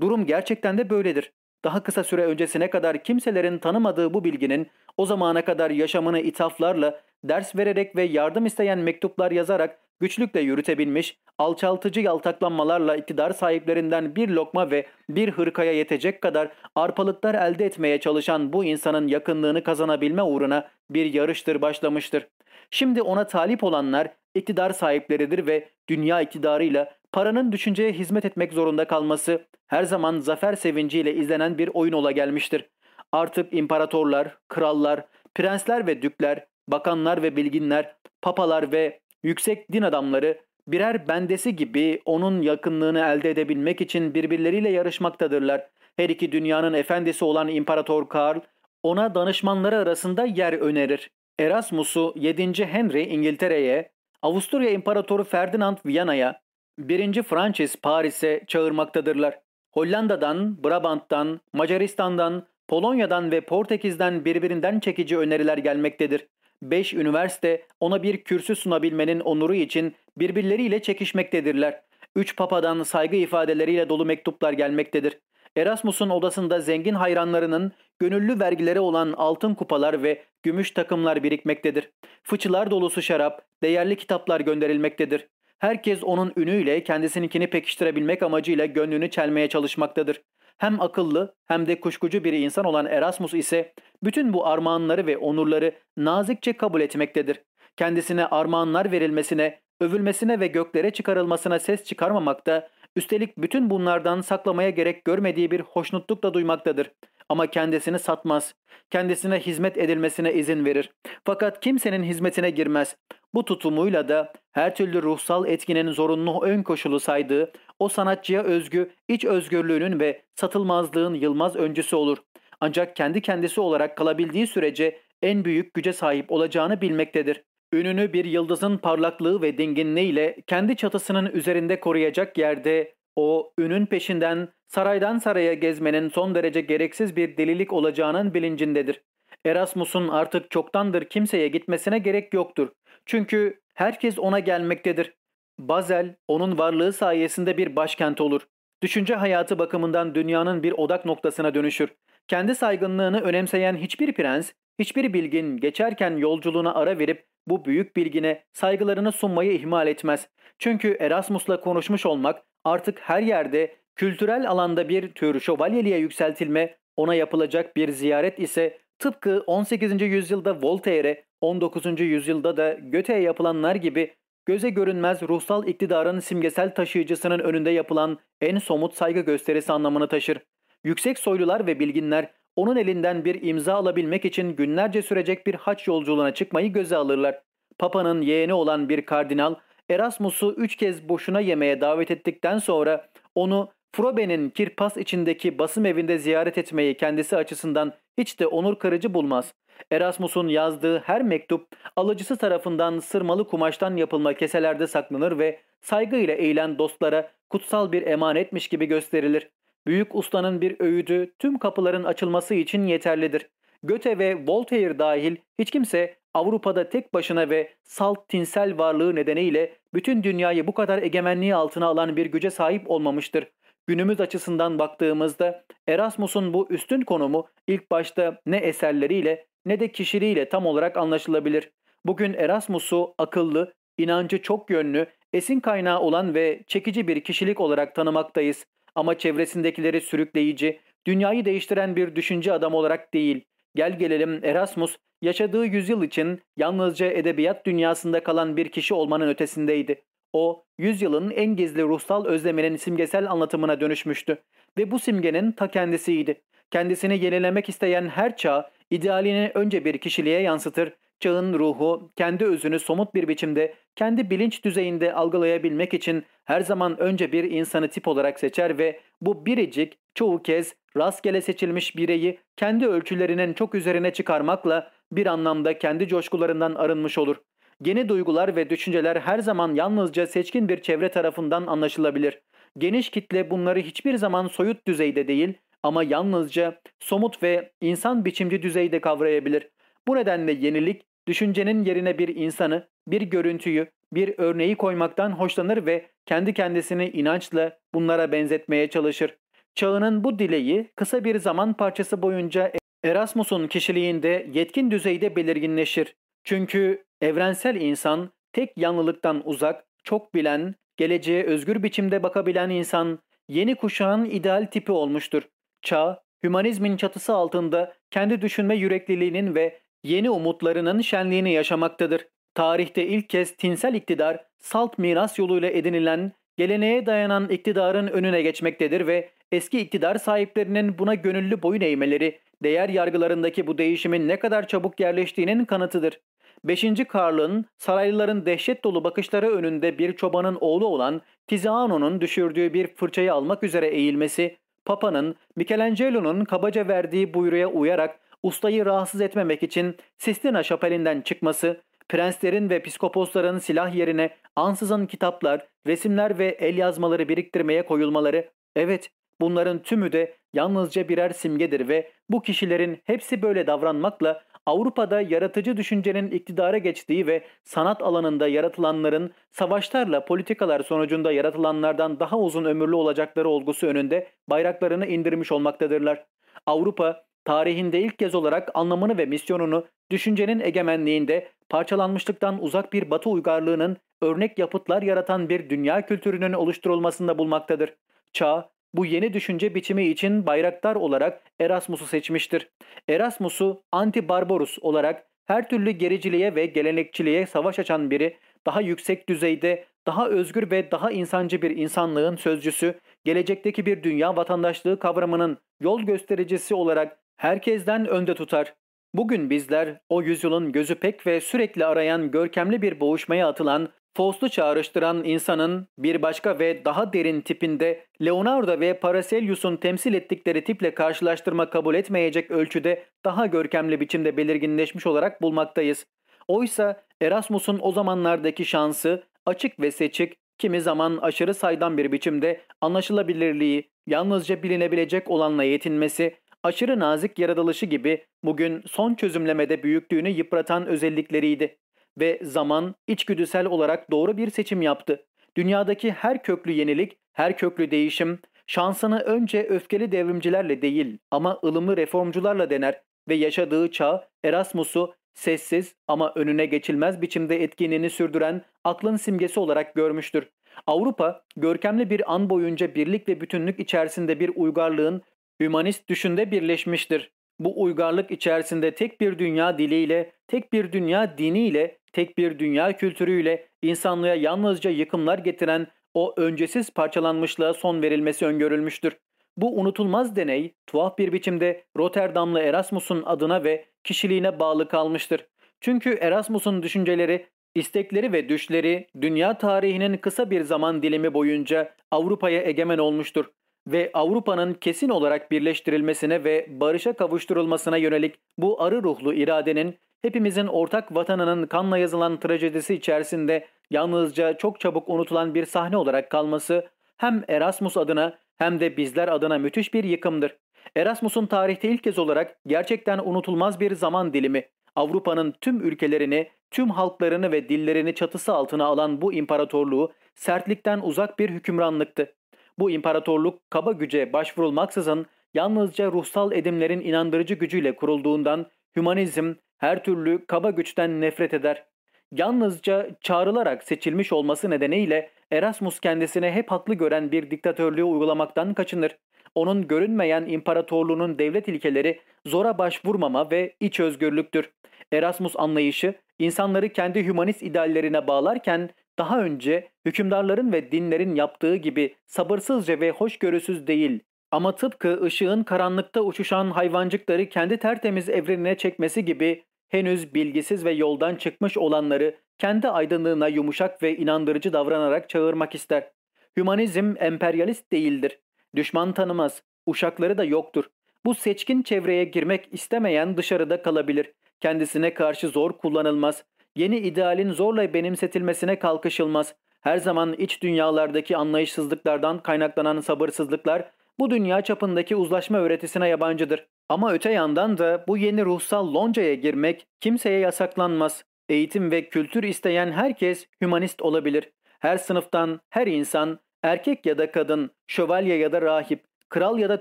Durum gerçekten de böyledir. Daha kısa süre öncesine kadar kimselerin tanımadığı bu bilginin o zamana kadar yaşamını ithaflarla, ders vererek ve yardım isteyen mektuplar yazarak güçlükle yürütebilmiş, alçaltıcı yaltaklanmalarla iktidar sahiplerinden bir lokma ve bir hırkaya yetecek kadar arpalıklar elde etmeye çalışan bu insanın yakınlığını kazanabilme uğruna bir yarıştır başlamıştır. Şimdi ona talip olanlar iktidar sahipleridir ve dünya iktidarıyla paranın düşünceye hizmet etmek zorunda kalması her zaman zafer sevinciyle izlenen bir oyun ola gelmiştir. Artık imparatorlar, krallar, prensler ve dükler, bakanlar ve bilginler, papalar ve yüksek din adamları birer bendesi gibi onun yakınlığını elde edebilmek için birbirleriyle yarışmaktadırlar. Her iki dünyanın efendisi olan İmparator Karl ona danışmanları arasında yer önerir. Erasmus'u 7. Henry İngiltere'ye, Avusturya İmparatoru Ferdinand Viyana'ya, 1. Francis Paris'e çağırmaktadırlar. Hollanda'dan, Brabant'tan, Macaristan'dan, Polonya'dan ve Portekiz'den birbirinden çekici öneriler gelmektedir. Beş üniversite ona bir kürsü sunabilmenin onuru için birbirleriyle çekişmektedirler. Üç papadan saygı ifadeleriyle dolu mektuplar gelmektedir. Erasmus'un odasında zengin hayranlarının gönüllü vergileri olan altın kupalar ve gümüş takımlar birikmektedir. Fıçılar dolusu şarap, değerli kitaplar gönderilmektedir. Herkes onun ünüyle kendisininkini pekiştirebilmek amacıyla gönlünü çelmeye çalışmaktadır. Hem akıllı hem de kuşkucu bir insan olan Erasmus ise bütün bu armağanları ve onurları nazikçe kabul etmektedir. Kendisine armağanlar verilmesine, övülmesine ve göklere çıkarılmasına ses çıkarmamakta, üstelik bütün bunlardan saklamaya gerek görmediği bir hoşnutlukla duymaktadır. Ama kendisini satmaz. Kendisine hizmet edilmesine izin verir. Fakat kimsenin hizmetine girmez. Bu tutumuyla da her türlü ruhsal etkinin zorunlu ön koşulu saydığı o sanatçıya özgü iç özgürlüğünün ve satılmazlığın yılmaz öncüsü olur. Ancak kendi kendisi olarak kalabildiği sürece en büyük güce sahip olacağını bilmektedir. Ününü bir yıldızın parlaklığı ve dinginliğiyle kendi çatısının üzerinde koruyacak yerde o ünün peşinden saraydan saraya gezmenin son derece gereksiz bir delilik olacağının bilincindedir. Erasmus'un artık çoktandır kimseye gitmesine gerek yoktur. Çünkü herkes ona gelmektedir. Bazel onun varlığı sayesinde bir başkent olur. Düşünce hayatı bakımından dünyanın bir odak noktasına dönüşür. Kendi saygınlığını önemseyen hiçbir prens, hiçbir bilgin geçerken yolculuğuna ara verip bu büyük bilgine saygılarını sunmayı ihmal etmez. Çünkü Erasmus'la konuşmuş olmak artık her yerde kültürel alanda bir tür şövalyeliğe yükseltilme, ona yapılacak bir ziyaret ise tıpkı 18. yüzyılda Voltaire'e, 19. yüzyılda da Goethe'ye yapılanlar gibi göze görünmez ruhsal iktidarın simgesel taşıyıcısının önünde yapılan en somut saygı gösterisi anlamını taşır. Yüksek soylular ve bilginler onun elinden bir imza alabilmek için günlerce sürecek bir haç yolculuğuna çıkmayı göze alırlar. Papa'nın yeğeni olan bir kardinal Erasmus'u üç kez boşuna yemeye davet ettikten sonra onu Frobe'nin kirpas içindeki basım evinde ziyaret etmeyi kendisi açısından hiç de onur kırıcı bulmaz. Erasmus'un yazdığı her mektup alıcısı tarafından sırmalı kumaştan yapılma keselerde saklanır ve saygıyla eğilen dostlara kutsal bir emanetmiş gibi gösterilir. Büyük ustanın bir öğüdü tüm kapıların açılması için yeterlidir. Göte ve Voltaire dahil hiç kimse Avrupa'da tek başına ve salt tinsel varlığı nedeniyle bütün dünyayı bu kadar egemenliği altına alan bir güce sahip olmamıştır. Günümüz açısından baktığımızda Erasmus'un bu üstün konumu ilk başta ne eserleriyle ne de kişiliğiyle tam olarak anlaşılabilir. Bugün Erasmus'u akıllı, inancı çok yönlü, esin kaynağı olan ve çekici bir kişilik olarak tanımaktayız. Ama çevresindekileri sürükleyici, dünyayı değiştiren bir düşünce adam olarak değil. Gel gelelim Erasmus yaşadığı yüzyıl için yalnızca edebiyat dünyasında kalan bir kişi olmanın ötesindeydi. O, yüzyılın en gizli ruhsal özleminin simgesel anlatımına dönüşmüştü ve bu simgenin ta kendisiydi. Kendisini yenilemek isteyen her çağ, idealini önce bir kişiliğe yansıtır, çağın ruhu kendi özünü somut bir biçimde, kendi bilinç düzeyinde algılayabilmek için her zaman önce bir insanı tip olarak seçer ve bu biricik, çoğu kez rastgele seçilmiş bireyi kendi ölçülerinin çok üzerine çıkarmakla bir anlamda kendi coşkularından arınmış olur. Yeni duygular ve düşünceler her zaman yalnızca seçkin bir çevre tarafından anlaşılabilir. Geniş kitle bunları hiçbir zaman soyut düzeyde değil, ama yalnızca somut ve insan biçimci düzeyde kavrayabilir. Bu nedenle yenilik, düşüncenin yerine bir insanı, bir görüntüyü, bir örneği koymaktan hoşlanır ve kendi kendisini inançla bunlara benzetmeye çalışır. Çağının bu dileği kısa bir zaman parçası boyunca Erasmus'un kişiliğinde yetkin düzeyde belirginleşir. Çünkü evrensel insan tek yanlılıktan uzak, çok bilen, geleceğe özgür biçimde bakabilen insan, yeni kuşağın ideal tipi olmuştur. Çağ, hümanizmin çatısı altında kendi düşünme yürekliliğinin ve yeni umutlarının şenliğini yaşamaktadır. Tarihte ilk kez tinsel iktidar, salt miras yoluyla edinilen, geleneğe dayanan iktidarın önüne geçmektedir ve eski iktidar sahiplerinin buna gönüllü boyun eğmeleri, değer yargılarındaki bu değişimin ne kadar çabuk yerleştiğinin kanıtıdır. 5. Karl'ın saraylıların dehşet dolu bakışları önünde bir çobanın oğlu olan Tiziano'nun düşürdüğü bir fırçayı almak üzere eğilmesi, Papa'nın Michelangelo'nun kabaca verdiği buyruya uyarak ustayı rahatsız etmemek için Sistina şapelinden çıkması, prenslerin ve piskoposların silah yerine ansızın kitaplar, resimler ve el yazmaları biriktirmeye koyulmaları, evet bunların tümü de yalnızca birer simgedir ve bu kişilerin hepsi böyle davranmakla Avrupa'da yaratıcı düşüncenin iktidara geçtiği ve sanat alanında yaratılanların savaşlarla politikalar sonucunda yaratılanlardan daha uzun ömürlü olacakları olgusu önünde bayraklarını indirmiş olmaktadırlar. Avrupa tarihinde ilk kez olarak anlamını ve misyonunu düşüncenin egemenliğinde parçalanmışlıktan uzak bir batı uygarlığının örnek yapıtlar yaratan bir dünya kültürünün oluşturulmasında bulmaktadır. Çağ, bu yeni düşünce biçimi için bayraktar olarak Erasmus'u seçmiştir. Erasmus'u anti-barbarus olarak her türlü gericiliğe ve gelenekçiliğe savaş açan biri, daha yüksek düzeyde, daha özgür ve daha insancı bir insanlığın sözcüsü, gelecekteki bir dünya vatandaşlığı kavramının yol göstericisi olarak herkesten önde tutar. Bugün bizler o yüzyılın gözü pek ve sürekli arayan görkemli bir boğuşmaya atılan Faust'u çağrıştıran insanın bir başka ve daha derin tipinde Leonardo ve Paracelsus'un temsil ettikleri tiple karşılaştırma kabul etmeyecek ölçüde daha görkemli biçimde belirginleşmiş olarak bulmaktayız. Oysa Erasmus'un o zamanlardaki şansı açık ve seçik, kimi zaman aşırı saydam bir biçimde anlaşılabilirliği, yalnızca bilinebilecek olanla yetinmesi, aşırı nazik yaratılışı gibi bugün son çözümlemede büyüklüğünü yıpratan özellikleriydi ve zaman içgüdüsel olarak doğru bir seçim yaptı. Dünyadaki her köklü yenilik, her köklü değişim şansını önce öfkeli devrimcilerle değil ama ılımlı reformcularla dener ve yaşadığı çağ Erasmus'u sessiz ama önüne geçilmez biçimde etkinliğini sürdüren aklın simgesi olarak görmüştür. Avrupa görkemli bir an boyunca birlik ve bütünlük içerisinde bir uygarlığın hümanist düşünde birleşmiştir. Bu uygarlık içerisinde tek bir dünya diliyle, tek bir dünya diniyle, tek bir dünya kültürüyle insanlığa yalnızca yıkımlar getiren o öncesiz parçalanmışlığa son verilmesi öngörülmüştür. Bu unutulmaz deney tuhaf bir biçimde Rotterdamlı Erasmus'un adına ve kişiliğine bağlı kalmıştır. Çünkü Erasmus'un düşünceleri, istekleri ve düşleri dünya tarihinin kısa bir zaman dilimi boyunca Avrupa'ya egemen olmuştur ve Avrupa'nın kesin olarak birleştirilmesine ve barışa kavuşturulmasına yönelik bu arı ruhlu iradenin hepimizin ortak vatanının kanla yazılan trajedisi içerisinde yalnızca çok çabuk unutulan bir sahne olarak kalması hem Erasmus adına hem de bizler adına müthiş bir yıkımdır. Erasmus'un tarihte ilk kez olarak gerçekten unutulmaz bir zaman dilimi, Avrupa'nın tüm ülkelerini, tüm halklarını ve dillerini çatısı altına alan bu imparatorluğu sertlikten uzak bir hükümranlıktı. Bu imparatorluk kaba güce başvurulmaksızın yalnızca ruhsal edimlerin inandırıcı gücüyle kurulduğundan hümanizm her türlü kaba güçten nefret eder. Yalnızca çağrılarak seçilmiş olması nedeniyle Erasmus kendisine hep haklı gören bir diktatörlüğü uygulamaktan kaçınır. Onun görünmeyen imparatorluğunun devlet ilkeleri zora başvurmama ve iç özgürlüktür. Erasmus anlayışı insanları kendi hümanist ideallerine bağlarken daha önce hükümdarların ve dinlerin yaptığı gibi sabırsızca ve hoşgörüsüz değil ama tıpkı ışığın karanlıkta uçuşan hayvancıkları kendi tertemiz evrenine çekmesi gibi henüz bilgisiz ve yoldan çıkmış olanları kendi aydınlığına yumuşak ve inandırıcı davranarak çağırmak ister. Hümanizm emperyalist değildir. Düşman tanımaz. Uşakları da yoktur. Bu seçkin çevreye girmek istemeyen dışarıda kalabilir. Kendisine karşı zor kullanılmaz. Yeni idealin zorla benimsetilmesine kalkışılmaz. Her zaman iç dünyalardaki anlayışsızlıklardan kaynaklanan sabırsızlıklar Bu dünya çapındaki uzlaşma öğretisine yabancıdır. Ama öte yandan da bu yeni ruhsal loncaya girmek kimseye yasaklanmaz. Eğitim ve kültür isteyen herkes hümanist olabilir. Her sınıftan, her insan, erkek ya da kadın, şövalye ya da rahip, kral ya da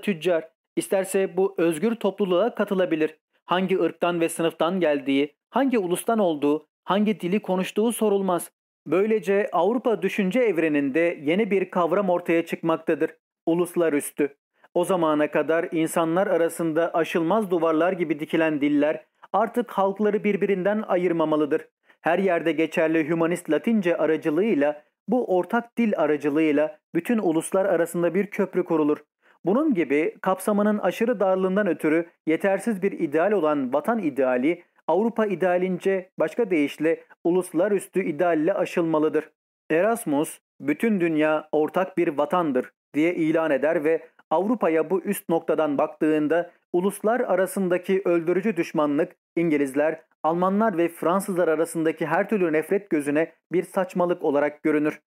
tüccar, isterse bu özgür topluluğa katılabilir. Hangi ırktan ve sınıftan geldiği, hangi ulustan olduğu, hangi dili konuştuğu sorulmaz. Böylece Avrupa düşünce evreninde yeni bir kavram ortaya çıkmaktadır. Uluslar üstü. O zamana kadar insanlar arasında aşılmaz duvarlar gibi dikilen diller artık halkları birbirinden ayırmamalıdır. Her yerde geçerli hümanist Latince aracılığıyla bu ortak dil aracılığıyla bütün uluslar arasında bir köprü kurulur. Bunun gibi kapsamının aşırı darlığından ötürü yetersiz bir ideal olan vatan ideali Avrupa idealince başka deyişle uluslar üstü idealle aşılmalıdır. Erasmus bütün dünya ortak bir vatandır diye ilan eder ve Avrupa'ya bu üst noktadan baktığında uluslar arasındaki öldürücü düşmanlık İngilizler, Almanlar ve Fransızlar arasındaki her türlü nefret gözüne bir saçmalık olarak görünür.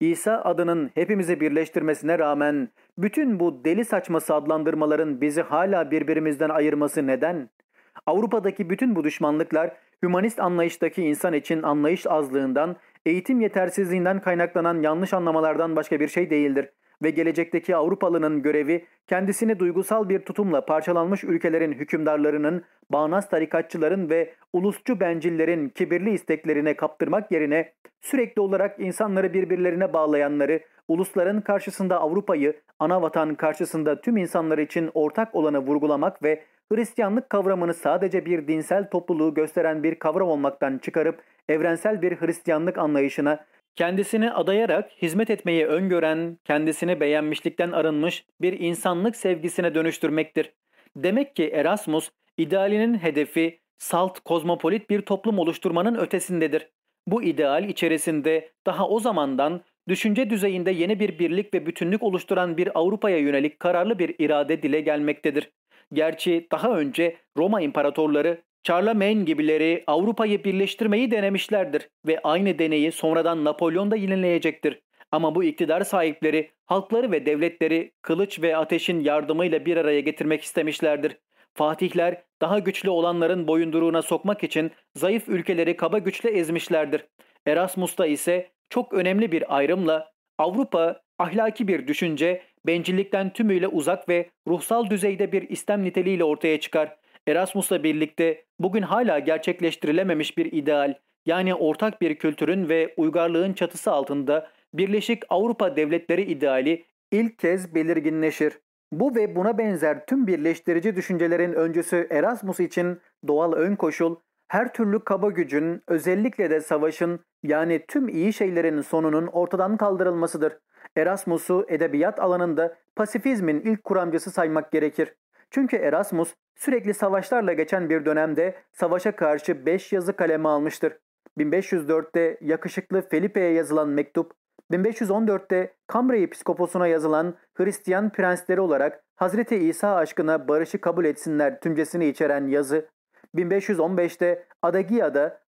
İsa adının hepimizi birleştirmesine rağmen bütün bu deli saçması adlandırmaların bizi hala birbirimizden ayırması neden? Avrupa'daki bütün bu düşmanlıklar hümanist anlayıştaki insan için anlayış azlığından, eğitim yetersizliğinden kaynaklanan yanlış anlamalardan başka bir şey değildir ve gelecekteki Avrupalının görevi kendisini duygusal bir tutumla parçalanmış ülkelerin hükümdarlarının, bağnaz tarikatçıların ve ulusçu bencillerin kibirli isteklerine kaptırmak yerine sürekli olarak insanları birbirlerine bağlayanları, ulusların karşısında Avrupa'yı, ana vatan karşısında tüm insanlar için ortak olanı vurgulamak ve Hristiyanlık kavramını sadece bir dinsel topluluğu gösteren bir kavram olmaktan çıkarıp evrensel bir Hristiyanlık anlayışına kendisini adayarak hizmet etmeyi öngören, kendisini beğenmişlikten arınmış bir insanlık sevgisine dönüştürmektir. Demek ki Erasmus idealinin hedefi salt kozmopolit bir toplum oluşturmanın ötesindedir. Bu ideal içerisinde daha o zamandan düşünce düzeyinde yeni bir birlik ve bütünlük oluşturan bir Avrupa'ya yönelik kararlı bir irade dile gelmektedir. Gerçi daha önce Roma imparatorları Charlemagne gibileri Avrupa'yı birleştirmeyi denemişlerdir ve aynı deneyi sonradan Napolyon da yenileyecektir. Ama bu iktidar sahipleri halkları ve devletleri kılıç ve ateşin yardımıyla bir araya getirmek istemişlerdir. Fatihler daha güçlü olanların boyunduruğuna sokmak için zayıf ülkeleri kaba güçle ezmişlerdir. Erasmus'ta ise çok önemli bir ayrımla Avrupa ahlaki bir düşünce, bencillikten tümüyle uzak ve ruhsal düzeyde bir istem niteliğiyle ortaya çıkar. Erasmus'la birlikte bugün hala gerçekleştirilememiş bir ideal, yani ortak bir kültürün ve uygarlığın çatısı altında Birleşik Avrupa Devletleri ideali ilk kez belirginleşir. Bu ve buna benzer tüm birleştirici düşüncelerin öncüsü Erasmus için doğal ön koşul, her türlü kaba gücün, özellikle de savaşın yani tüm iyi şeylerin sonunun ortadan kaldırılmasıdır. Erasmus'u edebiyat alanında pasifizmin ilk kuramcısı saymak gerekir. Çünkü Erasmus sürekli savaşlarla geçen bir dönemde savaşa karşı 5 yazı kaleme almıştır. 1504'te yakışıklı Felipe'ye yazılan mektup, 1514'te Cambrai Piskoposuna yazılan Hristiyan prensleri olarak Hazreti İsa aşkına barışı kabul etsinler tümcesini içeren yazı, 1515'te Adagia'da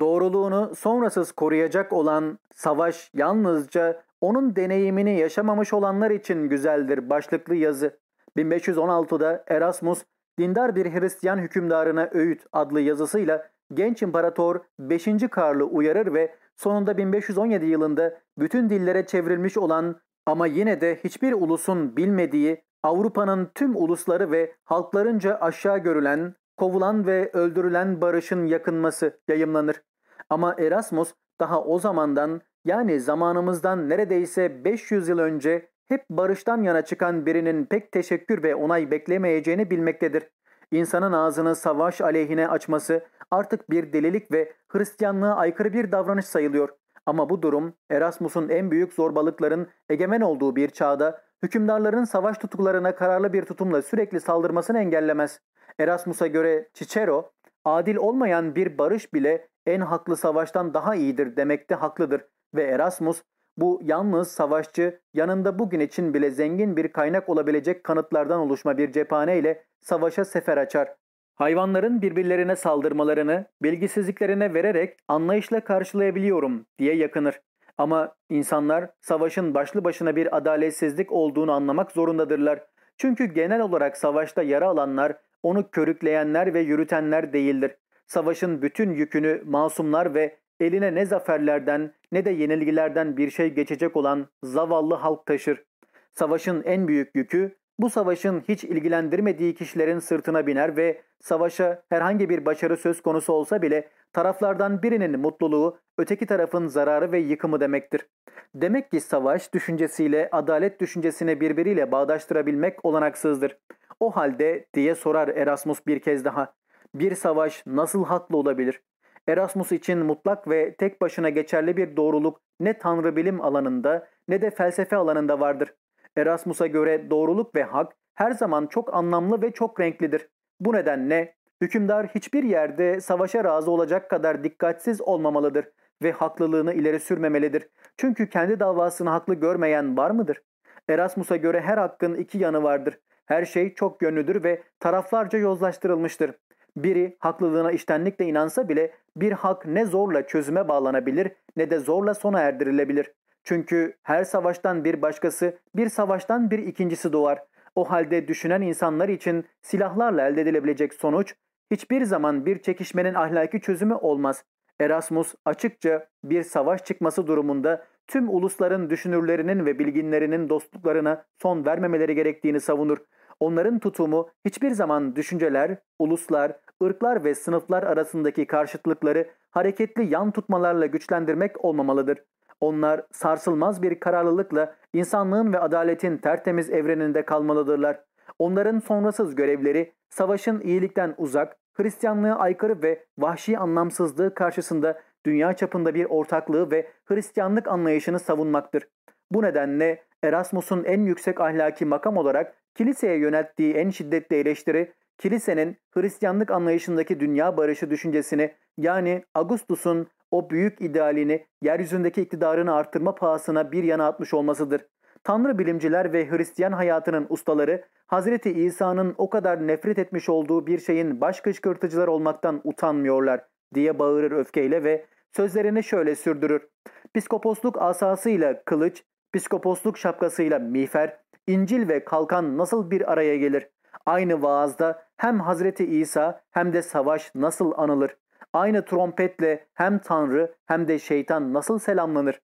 doğruluğunu sonrasız koruyacak olan savaş yalnızca onun deneyimini yaşamamış olanlar için güzeldir başlıklı yazı. 1516'da Erasmus dindar bir Hristiyan hükümdarına öğüt adlı yazısıyla genç imparator 5. Karl'ı uyarır ve sonunda 1517 yılında bütün dillere çevrilmiş olan ama yine de hiçbir ulusun bilmediği Avrupa'nın tüm ulusları ve halklarınca aşağı görülen, kovulan ve öldürülen barışın yakınması yayımlanır. Ama Erasmus daha o zamandan yani zamanımızdan neredeyse 500 yıl önce hep barıştan yana çıkan birinin pek teşekkür ve onay beklemeyeceğini bilmektedir. İnsanın ağzını savaş aleyhine açması artık bir delilik ve Hristiyanlığa aykırı bir davranış sayılıyor. Ama bu durum Erasmus'un en büyük zorbalıkların egemen olduğu bir çağda hükümdarların savaş tutuklarına kararlı bir tutumla sürekli saldırmasını engellemez. Erasmus'a göre Cicero, adil olmayan bir barış bile en haklı savaştan daha iyidir demekte haklıdır ve Erasmus bu yalnız savaşçı yanında bugün için bile zengin bir kaynak olabilecek kanıtlardan oluşma bir cephane ile savaşa sefer açar. Hayvanların birbirlerine saldırmalarını bilgisizliklerine vererek anlayışla karşılayabiliyorum diye yakınır. Ama insanlar savaşın başlı başına bir adaletsizlik olduğunu anlamak zorundadırlar. Çünkü genel olarak savaşta yara alanlar, onu körükleyenler ve yürütenler değildir. Savaşın bütün yükünü masumlar ve eline ne zaferlerden ne de yenilgilerden bir şey geçecek olan zavallı halk taşır. Savaşın en büyük yükü bu savaşın hiç ilgilendirmediği kişilerin sırtına biner ve savaşa herhangi bir başarı söz konusu olsa bile taraflardan birinin mutluluğu öteki tarafın zararı ve yıkımı demektir. Demek ki savaş düşüncesiyle adalet düşüncesini birbiriyle bağdaştırabilmek olanaksızdır. O halde diye sorar Erasmus bir kez daha. Bir savaş nasıl haklı olabilir? Erasmus için mutlak ve tek başına geçerli bir doğruluk ne tanrı bilim alanında ne de felsefe alanında vardır. Erasmus'a göre doğruluk ve hak her zaman çok anlamlı ve çok renklidir. Bu nedenle hükümdar hiçbir yerde savaşa razı olacak kadar dikkatsiz olmamalıdır ve haklılığını ileri sürmemelidir. Çünkü kendi davasını haklı görmeyen var mıdır? Erasmus'a göre her hakkın iki yanı vardır. Her şey çok yönlüdür ve taraflarca yozlaştırılmıştır. Biri haklılığına iştenlikle inansa bile bir hak ne zorla çözüme bağlanabilir ne de zorla sona erdirilebilir. Çünkü her savaştan bir başkası, bir savaştan bir ikincisi doğar. O halde düşünen insanlar için silahlarla elde edilebilecek sonuç hiçbir zaman bir çekişmenin ahlaki çözümü olmaz. Erasmus açıkça bir savaş çıkması durumunda tüm ulusların düşünürlerinin ve bilginlerinin dostluklarına son vermemeleri gerektiğini savunur. Onların tutumu hiçbir zaman düşünceler, uluslar, ırklar ve sınıflar arasındaki karşıtlıkları hareketli yan tutmalarla güçlendirmek olmamalıdır. Onlar sarsılmaz bir kararlılıkla insanlığın ve adaletin tertemiz evreninde kalmalıdırlar. Onların sonrasız görevleri savaşın iyilikten uzak, Hristiyanlığa aykırı ve vahşi anlamsızlığı karşısında dünya çapında bir ortaklığı ve Hristiyanlık anlayışını savunmaktır. Bu nedenle Erasmus'un en yüksek ahlaki makam olarak kiliseye yönelttiği en şiddetli eleştiri kilisenin Hristiyanlık anlayışındaki dünya barışı düşüncesini yani Augustus'un o büyük idealini yeryüzündeki iktidarını arttırma pahasına bir yana atmış olmasıdır. Tanrı bilimciler ve Hristiyan hayatının ustaları Hazreti İsa'nın o kadar nefret etmiş olduğu bir şeyin baş kışkırtıcılar olmaktan utanmıyorlar diye bağırır öfkeyle ve sözlerini şöyle sürdürür. Piskoposluk asasıyla kılıç, piskoposluk şapkasıyla miğfer, İncil ve kalkan nasıl bir araya gelir? Aynı vaazda hem Hazreti İsa hem de savaş nasıl anılır? Aynı trompetle hem Tanrı hem de şeytan nasıl selamlanır?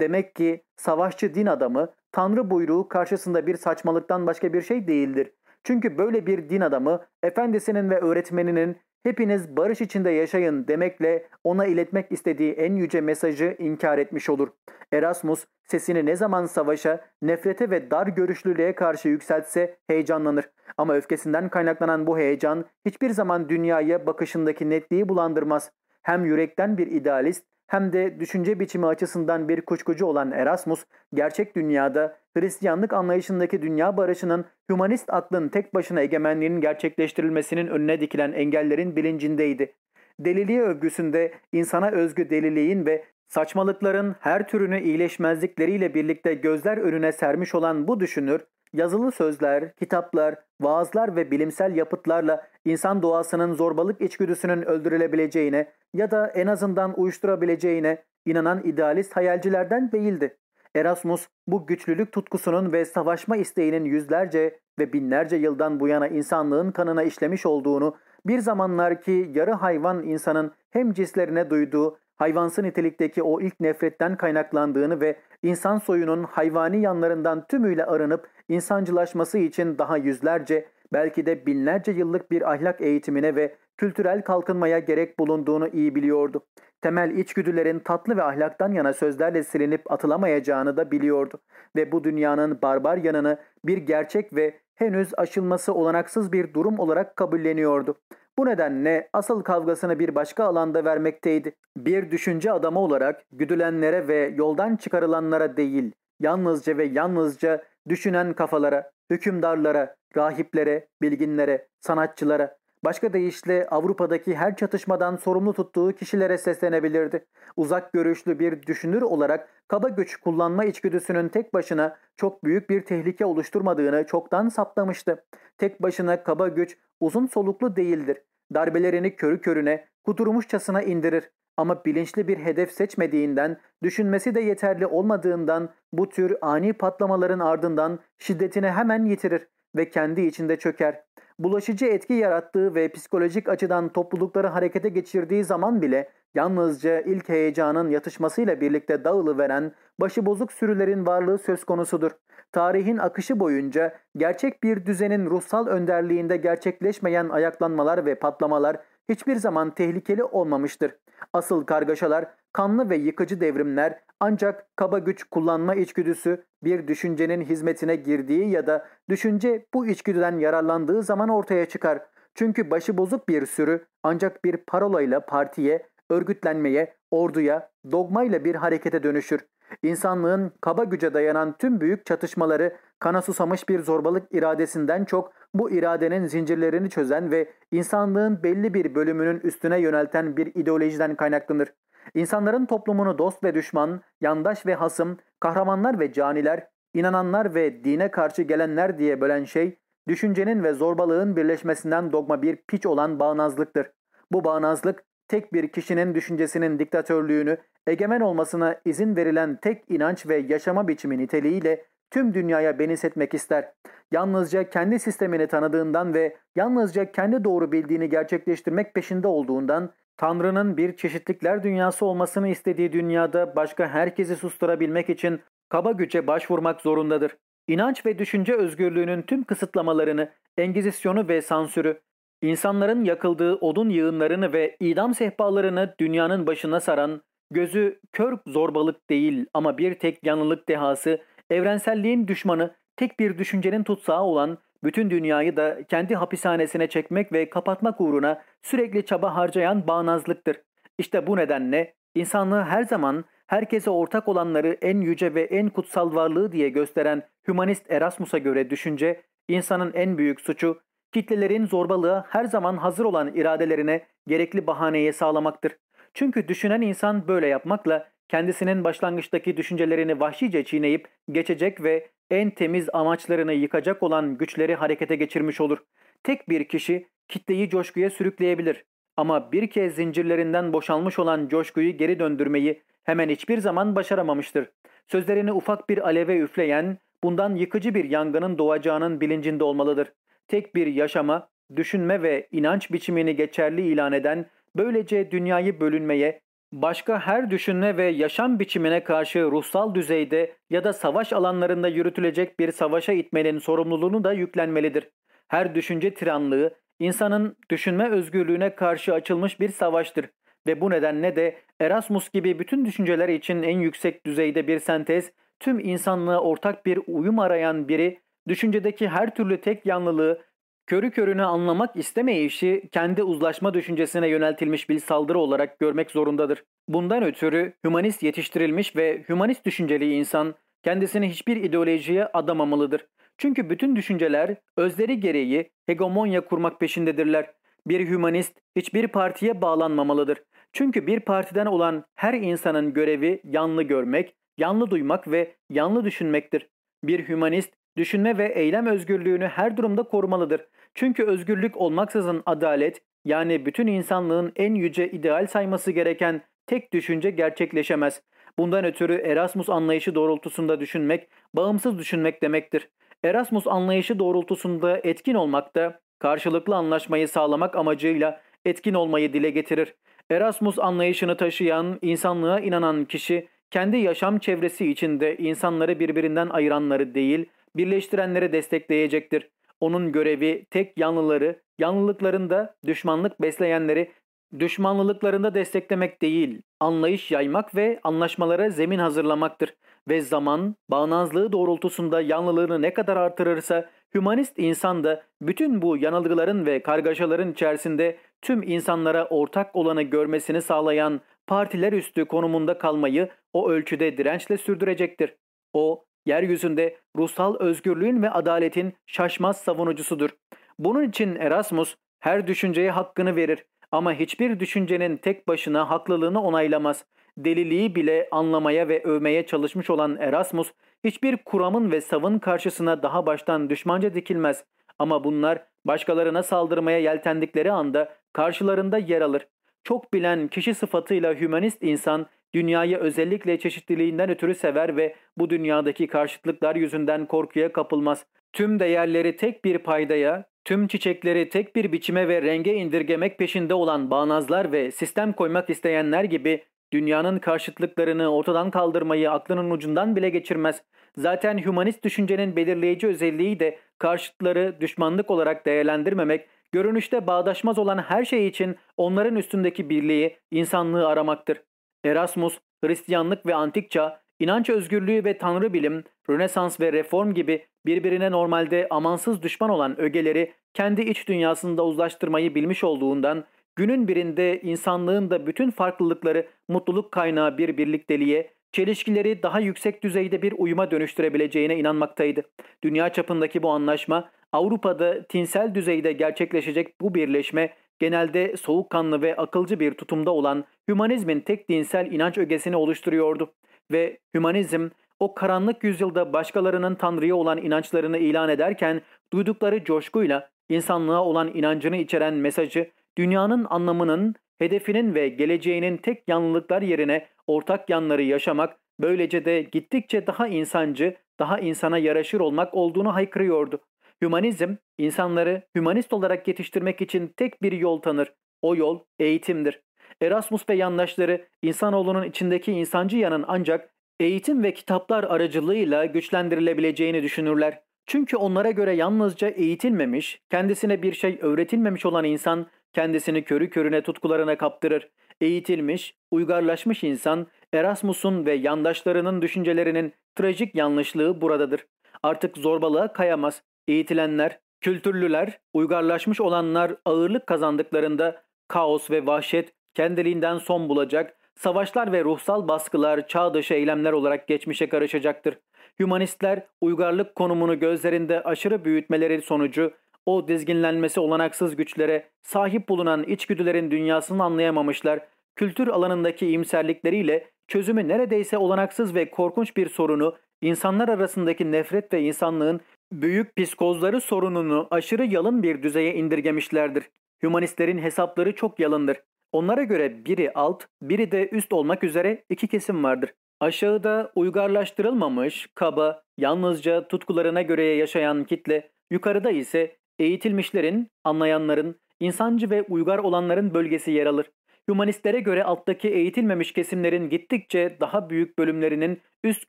Demek ki savaşçı din adamı Tanrı buyruğu karşısında bir saçmalıktan başka bir şey değildir. Çünkü böyle bir din adamı efendisinin ve öğretmeninin hepiniz barış içinde yaşayın demekle ona iletmek istediği en yüce mesajı inkar etmiş olur. Erasmus sesini ne zaman savaşa, nefrete ve dar görüşlülüğe karşı yükseltse heyecanlanır. Ama öfkesinden kaynaklanan bu heyecan hiçbir zaman dünyaya bakışındaki netliği bulandırmaz. Hem yürekten bir idealist hem de düşünce biçimi açısından bir kuşkucu olan Erasmus, gerçek dünyada Hristiyanlık anlayışındaki dünya barışının hümanist aklın tek başına egemenliğinin gerçekleştirilmesinin önüne dikilen engellerin bilincindeydi. Deliliği övgüsünde insana özgü deliliğin ve saçmalıkların her türünü iyileşmezlikleriyle birlikte gözler önüne sermiş olan bu düşünür, yazılı sözler, kitaplar, vaazlar ve bilimsel yapıtlarla insan doğasının zorbalık içgüdüsünün öldürülebileceğine ya da en azından uyuşturabileceğine inanan idealist hayalcilerden değildi. Erasmus bu güçlülük tutkusunun ve savaşma isteğinin yüzlerce ve binlerce yıldan bu yana insanlığın kanına işlemiş olduğunu, bir zamanlar ki yarı hayvan insanın hem cislerine duyduğu hayvansı nitelikteki o ilk nefretten kaynaklandığını ve insan soyunun hayvani yanlarından tümüyle arınıp insancılaşması için daha yüzlerce belki de binlerce yıllık bir ahlak eğitimine ve kültürel kalkınmaya gerek bulunduğunu iyi biliyordu. Temel içgüdülerin tatlı ve ahlaktan yana sözlerle silinip atılamayacağını da biliyordu ve bu dünyanın barbar yanını bir gerçek ve henüz aşılması olanaksız bir durum olarak kabulleniyordu. Bu nedenle asıl kavgasını bir başka alanda vermekteydi. Bir düşünce adamı olarak güdülenlere ve yoldan çıkarılanlara değil, yalnızca ve yalnızca düşünen kafalara, hükümdarlara, rahiplere, bilginlere, sanatçılara, başka deyişle Avrupa'daki her çatışmadan sorumlu tuttuğu kişilere seslenebilirdi. Uzak görüşlü bir düşünür olarak kaba güç kullanma içgüdüsünün tek başına çok büyük bir tehlike oluşturmadığını çoktan saptamıştı. Tek başına kaba güç uzun soluklu değildir. Darbelerini körü körüne, kudurmuşçasına indirir. Ama bilinçli bir hedef seçmediğinden, düşünmesi de yeterli olmadığından bu tür ani patlamaların ardından şiddetini hemen yitirir. ve kendi içinde çöker. Bulaşıcı etki yarattığı ve psikolojik açıdan toplulukları harekete geçirdiği zaman bile yalnızca ilk heyecanın yatışmasıyla birlikte dağılıveren başıbozuk sürülerin varlığı söz konusudur. Tarihin akışı boyunca gerçek bir düzenin ruhsal önderliğinde gerçekleşmeyen ayaklanmalar ve patlamalar hiçbir zaman tehlikeli olmamıştır. Asıl kargaşalar, kanlı ve yıkıcı devrimler ancak kaba güç kullanma içgüdüsü bir düşüncenin hizmetine girdiği ya da düşünce bu içgüdüden yararlandığı zaman ortaya çıkar. Çünkü başıbozuk bir sürü ancak bir parolayla partiye, örgütlenmeye, orduya, dogmayla bir harekete dönüşür. İnsanlığın kaba güce dayanan tüm büyük çatışmaları kana susamış bir zorbalık iradesinden çok bu iradenin zincirlerini çözen ve insanlığın belli bir bölümünün üstüne yönelten bir ideolojiden kaynaklanır. İnsanların toplumunu dost ve düşman, yandaş ve hasım, kahramanlar ve caniler, inananlar ve dine karşı gelenler diye bölen şey, düşüncenin ve zorbalığın birleşmesinden dogma bir piç olan bağnazlıktır. Bu bağnazlık, tek bir kişinin düşüncesinin diktatörlüğünü, egemen olmasına izin verilen tek inanç ve yaşama biçimi niteliğiyle tüm dünyaya benimsetmek ister. Yalnızca kendi sistemini tanıdığından ve yalnızca kendi doğru bildiğini gerçekleştirmek peşinde olduğundan Tanrı'nın bir çeşitlikler dünyası olmasını istediği dünyada başka herkesi susturabilmek için kaba güce başvurmak zorundadır. İnanç ve düşünce özgürlüğünün tüm kısıtlamalarını, engizisyonu ve sansürü, insanların yakıldığı odun yığınlarını ve idam sehpalarını dünyanın başına saran, gözü kör zorbalık değil ama bir tek yanlılık dehası, evrenselliğin düşmanı, tek bir düşüncenin tutsağı olan bütün dünyayı da kendi hapishanesine çekmek ve kapatmak uğruna sürekli çaba harcayan bağnazlıktır. İşte bu nedenle insanlığı her zaman herkese ortak olanları en yüce ve en kutsal varlığı diye gösteren hümanist Erasmus'a göre düşünce, insanın en büyük suçu, kitlelerin zorbalığa her zaman hazır olan iradelerine gerekli bahaneyi sağlamaktır. Çünkü düşünen insan böyle yapmakla kendisinin başlangıçtaki düşüncelerini vahşice çiğneyip geçecek ve en temiz amaçlarını yıkacak olan güçleri harekete geçirmiş olur. Tek bir kişi kitleyi coşkuya sürükleyebilir. Ama bir kez zincirlerinden boşalmış olan coşkuyu geri döndürmeyi hemen hiçbir zaman başaramamıştır. Sözlerini ufak bir aleve üfleyen, bundan yıkıcı bir yangının doğacağının bilincinde olmalıdır. Tek bir yaşama, düşünme ve inanç biçimini geçerli ilan eden, böylece dünyayı bölünmeye, başka her düşünme ve yaşam biçimine karşı ruhsal düzeyde ya da savaş alanlarında yürütülecek bir savaşa itmenin sorumluluğunu da yüklenmelidir. Her düşünce tiranlığı insanın düşünme özgürlüğüne karşı açılmış bir savaştır ve bu nedenle de Erasmus gibi bütün düşünceler için en yüksek düzeyde bir sentez, tüm insanlığa ortak bir uyum arayan biri, düşüncedeki her türlü tek yanlılığı körü körüne anlamak istemeyişi kendi uzlaşma düşüncesine yöneltilmiş bir saldırı olarak görmek zorundadır. Bundan ötürü hümanist yetiştirilmiş ve hümanist düşünceli insan kendisini hiçbir ideolojiye adamamalıdır. Çünkü bütün düşünceler özleri gereği hegemonya kurmak peşindedirler. Bir hümanist hiçbir partiye bağlanmamalıdır. Çünkü bir partiden olan her insanın görevi yanlı görmek, yanlı duymak ve yanlı düşünmektir. Bir hümanist düşünme ve eylem özgürlüğünü her durumda korumalıdır. Çünkü özgürlük olmaksızın adalet yani bütün insanlığın en yüce ideal sayması gereken tek düşünce gerçekleşemez. Bundan ötürü Erasmus anlayışı doğrultusunda düşünmek, bağımsız düşünmek demektir. Erasmus anlayışı doğrultusunda etkin olmak da karşılıklı anlaşmayı sağlamak amacıyla etkin olmayı dile getirir. Erasmus anlayışını taşıyan, insanlığa inanan kişi kendi yaşam çevresi içinde insanları birbirinden ayıranları değil, birleştirenleri destekleyecektir. Onun görevi tek yanlıları, yanlılıklarında düşmanlık besleyenleri düşmanlılıklarında desteklemek değil, anlayış yaymak ve anlaşmalara zemin hazırlamaktır. Ve zaman, bağnazlığı doğrultusunda yanlılığını ne kadar artırırsa, hümanist insan da bütün bu yanılgıların ve kargaşaların içerisinde tüm insanlara ortak olanı görmesini sağlayan partiler üstü konumunda kalmayı o ölçüde dirençle sürdürecektir. O, yeryüzünde ruhsal özgürlüğün ve adaletin şaşmaz savunucusudur. Bunun için Erasmus her düşünceye hakkını verir ama hiçbir düşüncenin tek başına haklılığını onaylamaz. Deliliği bile anlamaya ve övmeye çalışmış olan Erasmus hiçbir kuramın ve savın karşısına daha baştan düşmanca dikilmez. Ama bunlar başkalarına saldırmaya yeltendikleri anda karşılarında yer alır. Çok bilen kişi sıfatıyla hümanist insan dünyayı özellikle çeşitliliğinden ötürü sever ve bu dünyadaki karşıtlıklar yüzünden korkuya kapılmaz. Tüm değerleri tek bir paydaya, tüm çiçekleri tek bir biçime ve renge indirgemek peşinde olan bağnazlar ve sistem koymak isteyenler gibi dünyanın karşıtlıklarını ortadan kaldırmayı aklının ucundan bile geçirmez. Zaten hümanist düşüncenin belirleyici özelliği de karşıtları düşmanlık olarak değerlendirmemek, görünüşte bağdaşmaz olan her şey için onların üstündeki birliği, insanlığı aramaktır. Erasmus, Hristiyanlık ve antik çağ, inanç özgürlüğü ve tanrı bilim, Rönesans ve reform gibi birbirine normalde amansız düşman olan ögeleri kendi iç dünyasında uzlaştırmayı bilmiş olduğundan günün birinde insanlığın da bütün farklılıkları mutluluk kaynağı bir birlikteliğe, çelişkileri daha yüksek düzeyde bir uyuma dönüştürebileceğine inanmaktaydı. Dünya çapındaki bu anlaşma Avrupa'da tinsel düzeyde gerçekleşecek bu birleşme genelde soğukkanlı ve akılcı bir tutumda olan hümanizmin tek dinsel inanç ögesini oluşturuyordu ve hümanizm o karanlık yüzyılda başkalarının Tanrı'ya olan inançlarını ilan ederken duydukları coşkuyla insanlığa olan inancını içeren mesajı dünyanın anlamının, hedefinin ve geleceğinin tek yanlılıklar yerine ortak yanları yaşamak, böylece de gittikçe daha insancı, daha insana yaraşır olmak olduğunu haykırıyordu. Hümanizm, insanları hümanist olarak yetiştirmek için tek bir yol tanır. O yol eğitimdir. Erasmus ve yandaşları insanoğlunun içindeki insancı yanın ancak eğitim ve kitaplar aracılığıyla güçlendirilebileceğini düşünürler. Çünkü onlara göre yalnızca eğitilmemiş, kendisine bir şey öğretilmemiş olan insan kendisini körü körüne tutkularına kaptırır. Eğitilmiş, uygarlaşmış insan Erasmus'un ve yandaşlarının düşüncelerinin trajik yanlışlığı buradadır. Artık zorbalığa kayamaz. Eğitilenler, kültürlüler, uygarlaşmış olanlar ağırlık kazandıklarında kaos ve vahşet kendiliğinden son bulacak, savaşlar ve ruhsal baskılar çağ eylemler olarak geçmişe karışacaktır. Hümanistler uygarlık konumunu gözlerinde aşırı büyütmeleri sonucu o dizginlenmesi olanaksız güçlere sahip bulunan içgüdülerin dünyasını anlayamamışlar. Kültür alanındaki imserlikleriyle çözümü neredeyse olanaksız ve korkunç bir sorunu, insanlar arasındaki nefret ve insanlığın büyük psikozları sorununu aşırı yalın bir düzeye indirgemişlerdir. Hümanistlerin hesapları çok yalındır. Onlara göre biri alt, biri de üst olmak üzere iki kesim vardır. Aşağıda uygarlaştırılmamış, kaba, yalnızca tutkularına göre yaşayan kitle, yukarıda ise eğitilmişlerin, anlayanların, insancı ve uygar olanların bölgesi yer alır. Hümanistlere göre alttaki eğitilmemiş kesimlerin gittikçe daha büyük bölümlerinin üst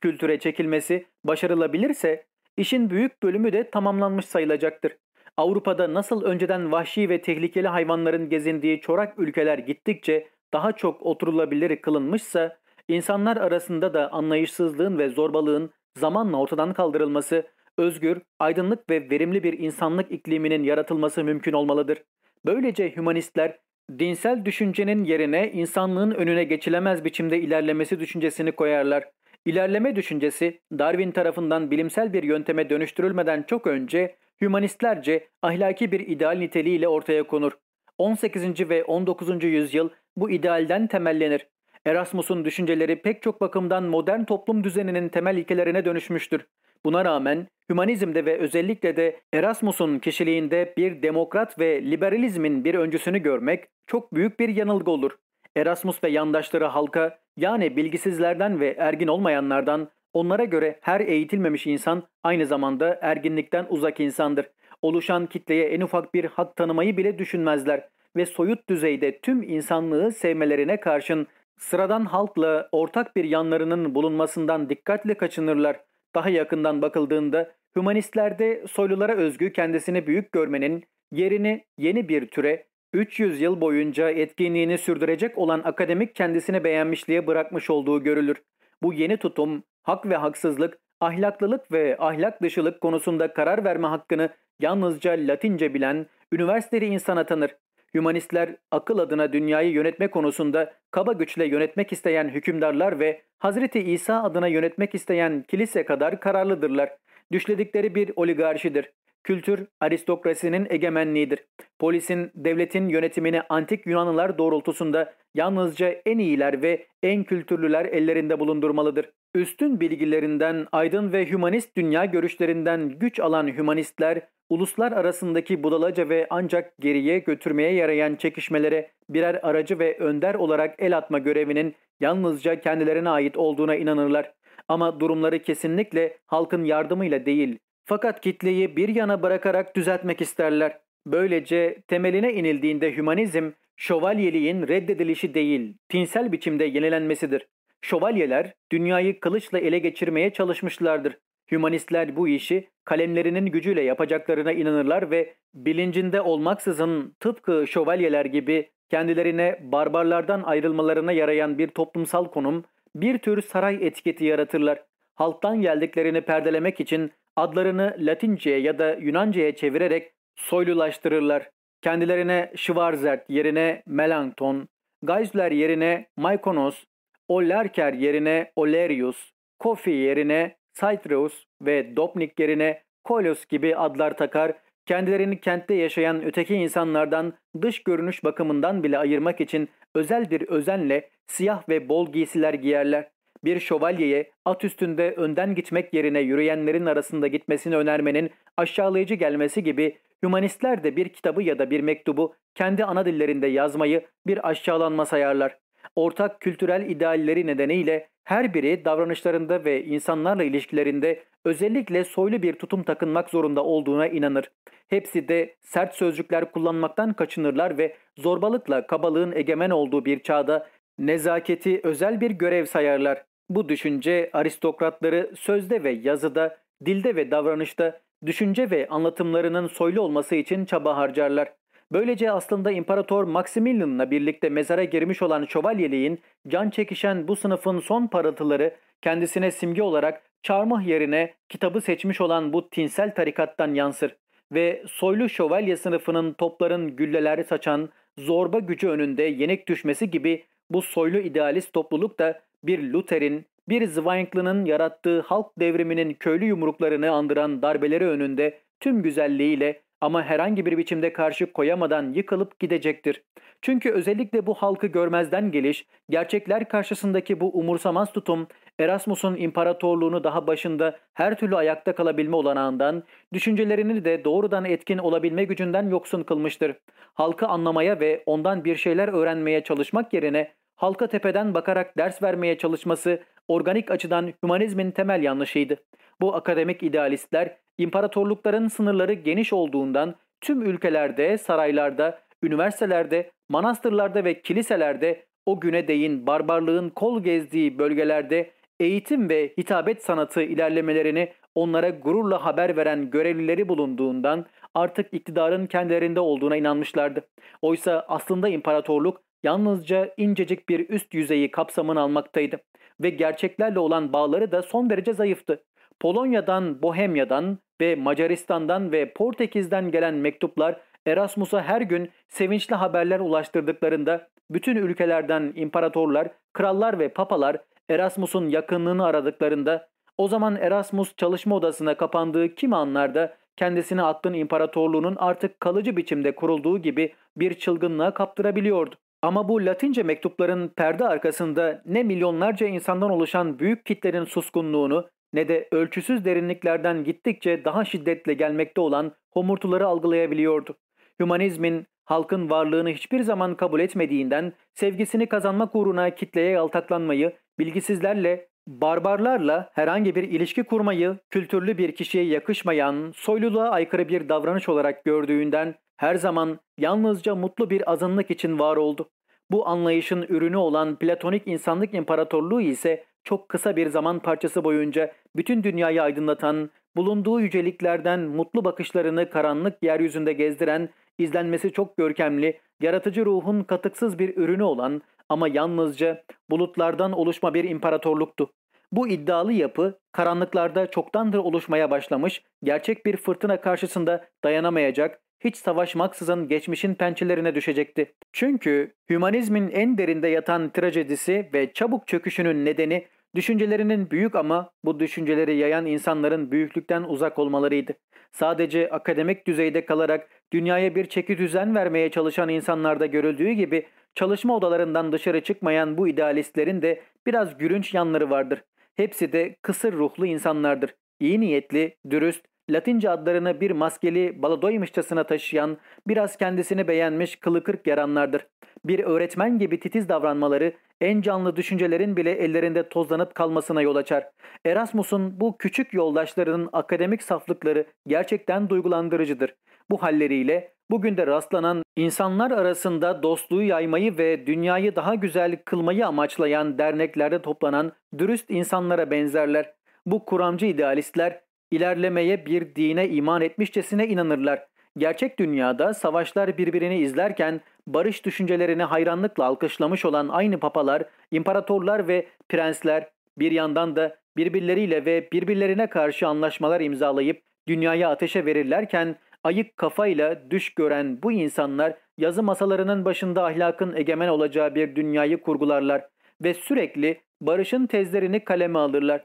kültüre çekilmesi başarılabilirse işin büyük bölümü de tamamlanmış sayılacaktır. Avrupa'da nasıl önceden vahşi ve tehlikeli hayvanların gezindiği çorak ülkeler gittikçe daha çok oturulabilir kılınmışsa, insanlar arasında da anlayışsızlığın ve zorbalığın zamanla ortadan kaldırılması, özgür, aydınlık ve verimli bir insanlık ikliminin yaratılması mümkün olmalıdır. Böylece hümanistler dinsel düşüncenin yerine insanlığın önüne geçilemez biçimde ilerlemesi düşüncesini koyarlar. İlerleme düşüncesi Darwin tarafından bilimsel bir yönteme dönüştürülmeden çok önce hümanistlerce ahlaki bir ideal niteliğiyle ortaya konur. 18. ve 19. yüzyıl bu idealden temellenir. Erasmus'un düşünceleri pek çok bakımdan modern toplum düzeninin temel ilkelerine dönüşmüştür. Buna rağmen hümanizmde ve özellikle de Erasmus'un kişiliğinde bir demokrat ve liberalizmin bir öncüsünü görmek çok büyük bir yanılgı olur. Erasmus ve yandaşları halka yani bilgisizlerden ve ergin olmayanlardan onlara göre her eğitilmemiş insan aynı zamanda erginlikten uzak insandır. Oluşan kitleye en ufak bir hak tanımayı bile düşünmezler ve soyut düzeyde tüm insanlığı sevmelerine karşın sıradan halkla ortak bir yanlarının bulunmasından dikkatle kaçınırlar. Daha yakından bakıldığında hümanistlerde soylulara özgü kendisini büyük görmenin yerini yeni bir türe 300 yıl boyunca etkinliğini sürdürecek olan akademik kendisini beğenmişliğe bırakmış olduğu görülür. Bu yeni tutum hak ve haksızlık, ahlaklılık ve ahlak dışılık konusunda karar verme hakkını yalnızca Latince bilen üniversiteli insana tanır. Hümanistler akıl adına dünyayı yönetme konusunda kaba güçle yönetmek isteyen hükümdarlar ve Hazreti İsa adına yönetmek isteyen kilise kadar kararlıdırlar. Düşledikleri bir oligarşidir. Kültür aristokrasinin egemenliğidir. Polisin, devletin yönetimini antik Yunanlılar doğrultusunda yalnızca en iyiler ve en kültürlüler ellerinde bulundurmalıdır. Üstün bilgilerinden, aydın ve hümanist dünya görüşlerinden güç alan hümanistler uluslar arasındaki budalaca ve ancak geriye götürmeye yarayan çekişmelere birer aracı ve önder olarak el atma görevinin yalnızca kendilerine ait olduğuna inanırlar. Ama durumları kesinlikle halkın yardımıyla değil, fakat kitleyi bir yana bırakarak düzeltmek isterler. Böylece temeline inildiğinde hümanizm, şövalyeliğin reddedilişi değil, tinsel biçimde yenilenmesidir. Şövalyeler dünyayı kılıçla ele geçirmeye çalışmışlardır. Hümanistler bu işi kalemlerinin gücüyle yapacaklarına inanırlar ve bilincinde olmaksızın tıpkı şövalyeler gibi kendilerine barbarlardan ayrılmalarına yarayan bir toplumsal konum, bir tür saray etiketi yaratırlar. Halktan geldiklerini perdelemek için adlarını Latince'ye ya da Yunanca'ya çevirerek soylulaştırırlar. Kendilerine Schwarzert yerine Melanchthon, Geisler yerine Mykonos, Ollerker yerine Olerius, Kofi yerine Cytreus ve Dopnik yerine Kolos gibi adlar takar, kendilerini kentte yaşayan öteki insanlardan dış görünüş bakımından bile ayırmak için özel bir özenle siyah ve bol giysiler giyerler. Bir şövalyeye at üstünde önden gitmek yerine yürüyenlerin arasında gitmesini önermenin aşağılayıcı gelmesi gibi hümanistler de bir kitabı ya da bir mektubu kendi ana dillerinde yazmayı bir aşağılanma sayarlar. Ortak kültürel idealleri nedeniyle her biri davranışlarında ve insanlarla ilişkilerinde özellikle soylu bir tutum takınmak zorunda olduğuna inanır. Hepsi de sert sözcükler kullanmaktan kaçınırlar ve zorbalıkla kabalığın egemen olduğu bir çağda nezaketi özel bir görev sayarlar. Bu düşünce aristokratları sözde ve yazıda, dilde ve davranışta düşünce ve anlatımlarının soylu olması için çaba harcarlar. Böylece aslında İmparator Maximilian'la birlikte mezara girmiş olan şövalyeliğin can çekişen bu sınıfın son parıltıları kendisine simge olarak çarmıh yerine kitabı seçmiş olan bu tinsel tarikattan yansır ve soylu şövalye sınıfının topların gülleleri saçan zorba gücü önünde yenik düşmesi gibi bu soylu idealist topluluk da bir Luther'in, bir Zwingli'nin yarattığı halk devriminin köylü yumruklarını andıran darbeleri önünde tüm güzelliğiyle ama herhangi bir biçimde karşı koyamadan yıkılıp gidecektir. Çünkü özellikle bu halkı görmezden geliş, gerçekler karşısındaki bu umursamaz tutum, Erasmus'un imparatorluğunu daha başında her türlü ayakta kalabilme olanağından, düşüncelerini de doğrudan etkin olabilme gücünden yoksun kılmıştır. Halkı anlamaya ve ondan bir şeyler öğrenmeye çalışmak yerine halka tepeden bakarak ders vermeye çalışması organik açıdan hümanizmin temel yanlışıydı. Bu akademik idealistler imparatorlukların sınırları geniş olduğundan tüm ülkelerde, saraylarda, üniversitelerde, manastırlarda ve kiliselerde o güne değin barbarlığın kol gezdiği bölgelerde eğitim ve hitabet sanatı ilerlemelerini onlara gururla haber veren görevlileri bulunduğundan artık iktidarın kendilerinde olduğuna inanmışlardı. Oysa aslında imparatorluk yalnızca incecik bir üst yüzeyi kapsamını almaktaydı ve gerçeklerle olan bağları da son derece zayıftı. Polonya'dan, Bohemya'dan ve Macaristan'dan ve Portekiz'den gelen mektuplar Erasmus'a her gün sevinçli haberler ulaştırdıklarında bütün ülkelerden imparatorlar, krallar ve papalar Erasmus'un yakınlığını aradıklarında o zaman Erasmus çalışma odasına kapandığı kimi anlarda kendisini aklın imparatorluğunun artık kalıcı biçimde kurulduğu gibi bir çılgınlığa kaptırabiliyordu. Ama bu Latince mektupların perde arkasında ne milyonlarca insandan oluşan büyük kitlerin suskunluğunu ne de ölçüsüz derinliklerden gittikçe daha şiddetle gelmekte olan homurtuları algılayabiliyordu. Hümanizmin halkın varlığını hiçbir zaman kabul etmediğinden sevgisini kazanmak uğruna kitleye yaltaklanmayı, bilgisizlerle, barbarlarla herhangi bir ilişki kurmayı kültürlü bir kişiye yakışmayan, soyluluğa aykırı bir davranış olarak gördüğünden her zaman yalnızca mutlu bir azınlık için var oldu. Bu anlayışın ürünü olan Platonik insanlık imparatorluğu ise çok kısa bir zaman parçası boyunca bütün dünyayı aydınlatan, bulunduğu yüceliklerden mutlu bakışlarını karanlık yeryüzünde gezdiren, izlenmesi çok görkemli, yaratıcı ruhun katıksız bir ürünü olan ama yalnızca bulutlardan oluşma bir imparatorluktu. Bu iddialı yapı karanlıklarda çoktandır oluşmaya başlamış, gerçek bir fırtına karşısında dayanamayacak, hiç savaşmaksızın geçmişin pençelerine düşecekti. Çünkü hümanizmin en derinde yatan trajedisi ve çabuk çöküşünün nedeni düşüncelerinin büyük ama bu düşünceleri yayan insanların büyüklükten uzak olmalarıydı. Sadece akademik düzeyde kalarak dünyaya bir çeki düzen vermeye çalışan insanlarda görüldüğü gibi çalışma odalarından dışarı çıkmayan bu idealistlerin de biraz gülünç yanları vardır. Hepsi de kısır ruhlu insanlardır. İyi niyetli, dürüst, Latince adlarını bir maskeli baladoymuşçasına taşıyan, biraz kendisini beğenmiş kılı kırk yaranlardır. Bir öğretmen gibi titiz davranmaları en canlı düşüncelerin bile ellerinde tozlanıp kalmasına yol açar. Erasmus'un bu küçük yoldaşlarının akademik saflıkları gerçekten duygulandırıcıdır. Bu halleriyle bugün de rastlanan insanlar arasında dostluğu yaymayı ve dünyayı daha güzel kılmayı amaçlayan derneklerde toplanan dürüst insanlara benzerler. Bu kuramcı idealistler ilerlemeye bir dine iman etmişçesine inanırlar. Gerçek dünyada savaşlar birbirini izlerken barış düşüncelerini hayranlıkla alkışlamış olan aynı papalar, imparatorlar ve prensler bir yandan da birbirleriyle ve birbirlerine karşı anlaşmalar imzalayıp dünyayı ateşe verirlerken ayık kafayla düş gören bu insanlar yazı masalarının başında ahlakın egemen olacağı bir dünyayı kurgularlar ve sürekli barışın tezlerini kaleme alırlar.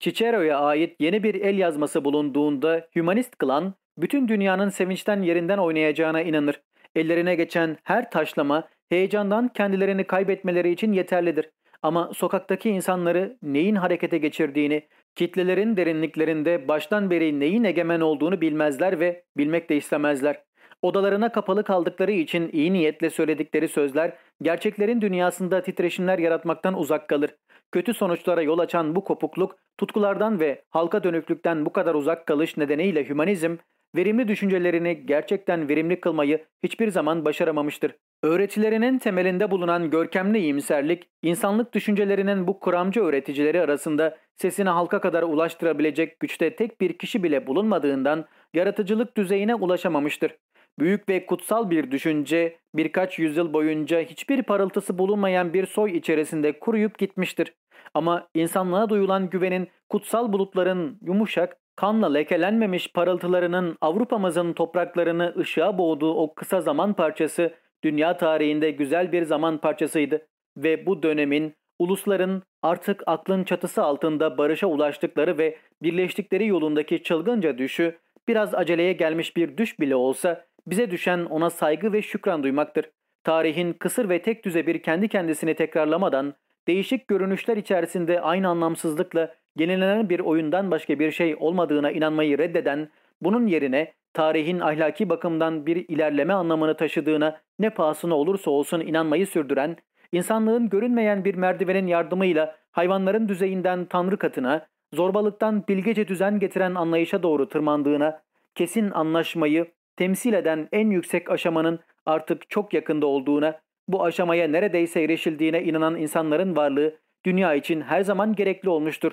Cicero'ya ait yeni bir el yazması bulunduğunda hümanist kılan bütün dünyanın sevinçten yerinden oynayacağına inanır. Ellerine geçen her taşlama heyecandan kendilerini kaybetmeleri için yeterlidir. Ama sokaktaki insanları neyin harekete geçirdiğini, kitlelerin derinliklerinde baştan beri neyin egemen olduğunu bilmezler ve bilmek de istemezler. Odalarına kapalı kaldıkları için iyi niyetle söyledikleri sözler gerçeklerin dünyasında titreşimler yaratmaktan uzak kalır. Kötü sonuçlara yol açan bu kopukluk, tutkulardan ve halka dönüklükten bu kadar uzak kalış nedeniyle hümanizm, verimli düşüncelerini gerçekten verimli kılmayı hiçbir zaman başaramamıştır. Öğretilerinin temelinde bulunan görkemli iyimserlik, insanlık düşüncelerinin bu kuramcı öğreticileri arasında sesini halka kadar ulaştırabilecek güçte tek bir kişi bile bulunmadığından yaratıcılık düzeyine ulaşamamıştır. Büyük ve kutsal bir düşünce birkaç yüzyıl boyunca hiçbir parıltısı bulunmayan bir soy içerisinde kuruyup gitmiştir. Ama insanlığa duyulan güvenin kutsal bulutların yumuşak, kanla lekelenmemiş parıltılarının Avrupa'mızın topraklarını ışığa boğduğu o kısa zaman parçası dünya tarihinde güzel bir zaman parçasıydı ve bu dönemin ulusların artık aklın çatısı altında barışa ulaştıkları ve birleştikleri yolundaki çılgınca düşü biraz aceleye gelmiş bir düş bile olsa bize düşen ona saygı ve şükran duymaktır. Tarihin kısır ve tek düze bir kendi kendisini tekrarlamadan değişik görünüşler içerisinde aynı anlamsızlıkla yenilenen bir oyundan başka bir şey olmadığına inanmayı reddeden, bunun yerine tarihin ahlaki bakımdan bir ilerleme anlamını taşıdığına ne pahasına olursa olsun inanmayı sürdüren, insanlığın görünmeyen bir merdivenin yardımıyla hayvanların düzeyinden tanrı katına, zorbalıktan bilgece düzen getiren anlayışa doğru tırmandığına, kesin anlaşmayı temsil eden en yüksek aşamanın artık çok yakında olduğuna, bu aşamaya neredeyse erişildiğine inanan insanların varlığı dünya için her zaman gerekli olmuştur.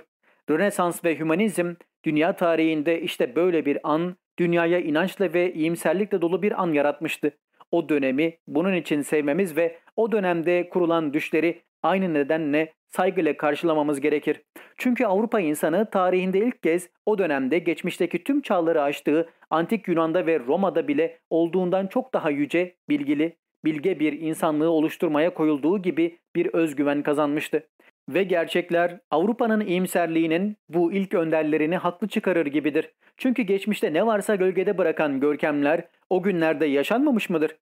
Rönesans ve hümanizm dünya tarihinde işte böyle bir an, dünyaya inançla ve iyimserlikle dolu bir an yaratmıştı. O dönemi bunun için sevmemiz ve o dönemde kurulan düşleri aynı nedenle saygıyla karşılamamız gerekir. Çünkü Avrupa insanı tarihinde ilk kez o dönemde geçmişteki tüm çağları aştığı antik Yunan'da ve Roma'da bile olduğundan çok daha yüce, bilgili, bilge bir insanlığı oluşturmaya koyulduğu gibi bir özgüven kazanmıştı. Ve gerçekler Avrupa'nın iyimserliğinin bu ilk önderlerini haklı çıkarır gibidir. Çünkü geçmişte ne varsa gölgede bırakan görkemler o günlerde yaşanmamış mıdır?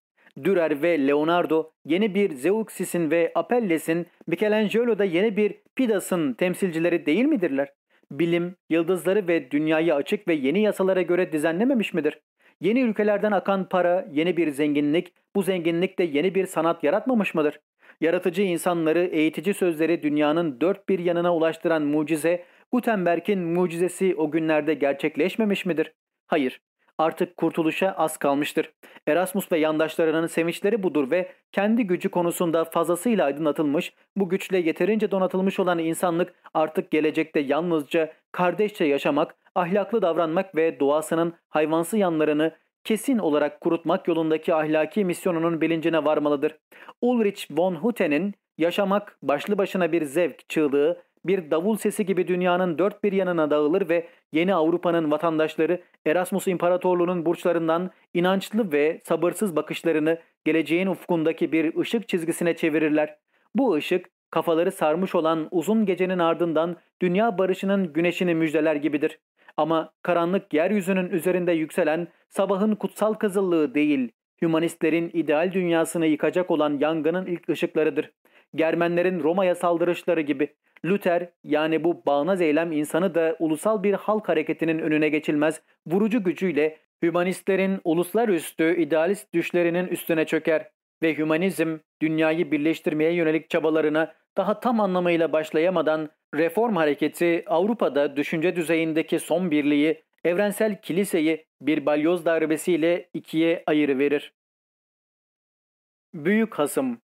Dürer ve Leonardo yeni bir Zeuxis'in ve Apelles'in, Michelangelo da yeni bir Pidas'ın temsilcileri değil midirler? Bilim, yıldızları ve dünyayı açık ve yeni yasalara göre düzenlememiş midir? Yeni ülkelerden akan para, yeni bir zenginlik, bu zenginlik de yeni bir sanat yaratmamış mıdır? Yaratıcı insanları, eğitici sözleri dünyanın dört bir yanına ulaştıran mucize, Gutenberg'in mucizesi o günlerde gerçekleşmemiş midir? Hayır, artık kurtuluşa az kalmıştır. Erasmus ve yandaşlarının sevinçleri budur ve kendi gücü konusunda fazlasıyla aydınlatılmış, bu güçle yeterince donatılmış olan insanlık artık gelecekte yalnızca kardeşçe yaşamak, ahlaklı davranmak ve doğasının hayvansı yanlarını kesin olarak kurutmak yolundaki ahlaki misyonunun bilincine varmalıdır. Ulrich von Hutte'nin yaşamak başlı başına bir zevk çığlığı, bir davul sesi gibi dünyanın dört bir yanına dağılır ve yeni Avrupa'nın vatandaşları Erasmus İmparatorluğu'nun burçlarından inançlı ve sabırsız bakışlarını geleceğin ufkundaki bir ışık çizgisine çevirirler. Bu ışık kafaları sarmış olan uzun gecenin ardından dünya barışının güneşini müjdeler gibidir. Ama karanlık yeryüzünün üzerinde yükselen sabahın kutsal kızıllığı değil, hümanistlerin ideal dünyasını yıkacak olan yangının ilk ışıklarıdır. Germenlerin Roma'ya saldırışları gibi Luther yani bu bağnaz eylem insanı da ulusal bir halk hareketinin önüne geçilmez vurucu gücüyle hümanistlerin uluslararası idealist düşlerinin üstüne çöker ve hümanizm dünyayı birleştirmeye yönelik çabalarına daha tam anlamıyla başlayamadan reform hareketi Avrupa'da düşünce düzeyindeki son birliği evrensel kiliseyi bir balyoz darbesiyle ikiye ayırıverir. Büyük hasım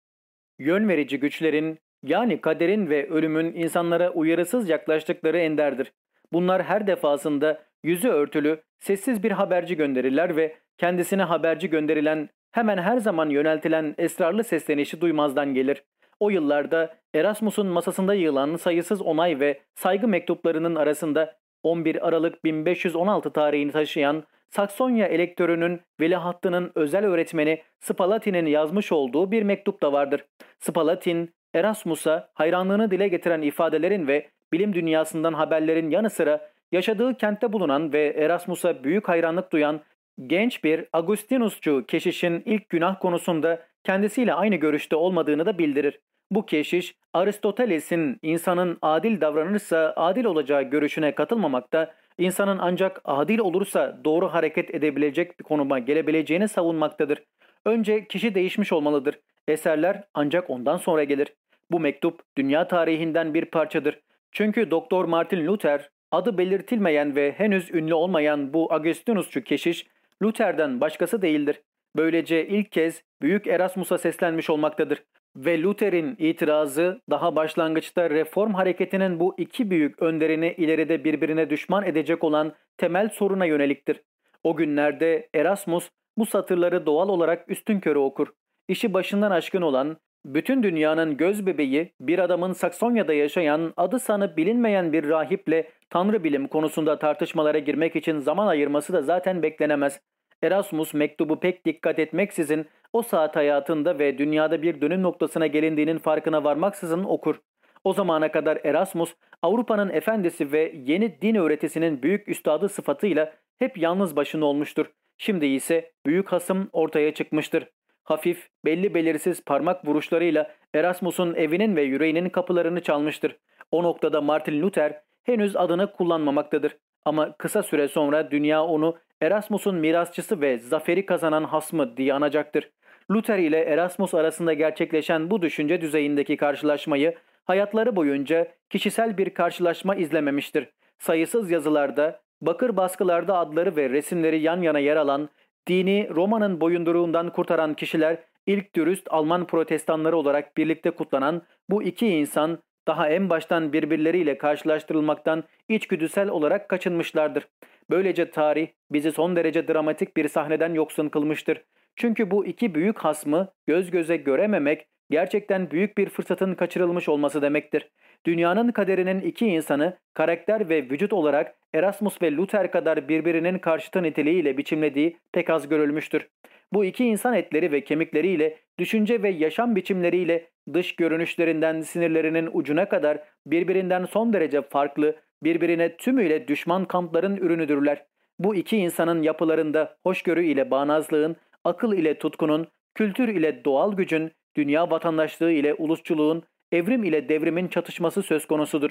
Yön verici güçlerin yani kaderin ve ölümün insanlara uyarısız yaklaştıkları enderdir. Bunlar her defasında yüzü örtülü, sessiz bir haberci gönderirler ve kendisine haberci gönderilen hemen her zaman yöneltilen esrarlı seslenişi duymazdan gelir. O yıllarda Erasmus'un masasında yığılan sayısız onay ve saygı mektuplarının arasında 11 Aralık 1516 tarihini taşıyan Saksonya elektörünün veliahtının özel öğretmeni Spalatin'in yazmış olduğu bir mektup da vardır. Spalatin, Erasmus'a hayranlığını dile getiren ifadelerin ve bilim dünyasından haberlerin yanı sıra yaşadığı kentte bulunan ve Erasmus'a büyük hayranlık duyan genç bir Agustinusçu keşişin ilk günah konusunda kendisiyle aynı görüşte olmadığını da bildirir. Bu keşiş Aristoteles'in insanın adil davranırsa adil olacağı görüşüne katılmamakta, insanın ancak adil olursa doğru hareket edebilecek bir konuma gelebileceğini savunmaktadır. Önce kişi değişmiş olmalıdır. Eserler ancak ondan sonra gelir. Bu mektup dünya tarihinden bir parçadır. Çünkü Doktor Martin Luther adı belirtilmeyen ve henüz ünlü olmayan bu Augustinusçu keşiş Luther'den başkası değildir. Böylece ilk kez Büyük Erasmus'a seslenmiş olmaktadır. Ve Luther'in itirazı daha başlangıçta reform hareketinin bu iki büyük önderini ileride birbirine düşman edecek olan temel soruna yöneliktir. O günlerde Erasmus bu satırları doğal olarak üstün körü okur. İşi başından aşkın olan, bütün dünyanın göz bebeği bir adamın Saksonya'da yaşayan adı sanı bilinmeyen bir rahiple tanrı bilim konusunda tartışmalara girmek için zaman ayırması da zaten beklenemez. Erasmus mektubu pek dikkat etmeksizin o saat hayatında ve dünyada bir dönüm noktasına gelindiğinin farkına varmaksızın okur. O zamana kadar Erasmus Avrupa'nın efendisi ve yeni din öğretisinin büyük üstadı sıfatıyla hep yalnız başına olmuştur. Şimdi ise büyük hasım ortaya çıkmıştır. Hafif, belli belirsiz parmak vuruşlarıyla Erasmus'un evinin ve yüreğinin kapılarını çalmıştır. O noktada Martin Luther henüz adını kullanmamaktadır. Ama kısa süre sonra dünya onu Erasmus'un mirasçısı ve zaferi kazanan hasmı diye anacaktır. Luther ile Erasmus arasında gerçekleşen bu düşünce düzeyindeki karşılaşmayı hayatları boyunca kişisel bir karşılaşma izlememiştir. Sayısız yazılarda, bakır baskılarda adları ve resimleri yan yana yer alan, dini Roma'nın boyunduruğundan kurtaran kişiler ilk dürüst Alman protestanları olarak birlikte kutlanan bu iki insan daha en baştan birbirleriyle karşılaştırılmaktan içgüdüsel olarak kaçınmışlardır. Böylece tarih bizi son derece dramatik bir sahneden yoksun kılmıştır. Çünkü bu iki büyük hasmı göz göze görememek gerçekten büyük bir fırsatın kaçırılmış olması demektir. Dünyanın kaderinin iki insanı karakter ve vücut olarak Erasmus ve Luther kadar birbirinin karşıtı niteliğiyle biçimlediği pek az görülmüştür. Bu iki insan etleri ve kemikleriyle, düşünce ve yaşam biçimleriyle, dış görünüşlerinden sinirlerinin ucuna kadar birbirinden son derece farklı, birbirine tümüyle düşman kampların ürünüdürler. Bu iki insanın yapılarında hoşgörü ile bağnazlığın, akıl ile tutkunun, kültür ile doğal gücün, dünya vatandaşlığı ile ulusçuluğun, evrim ile devrimin çatışması söz konusudur.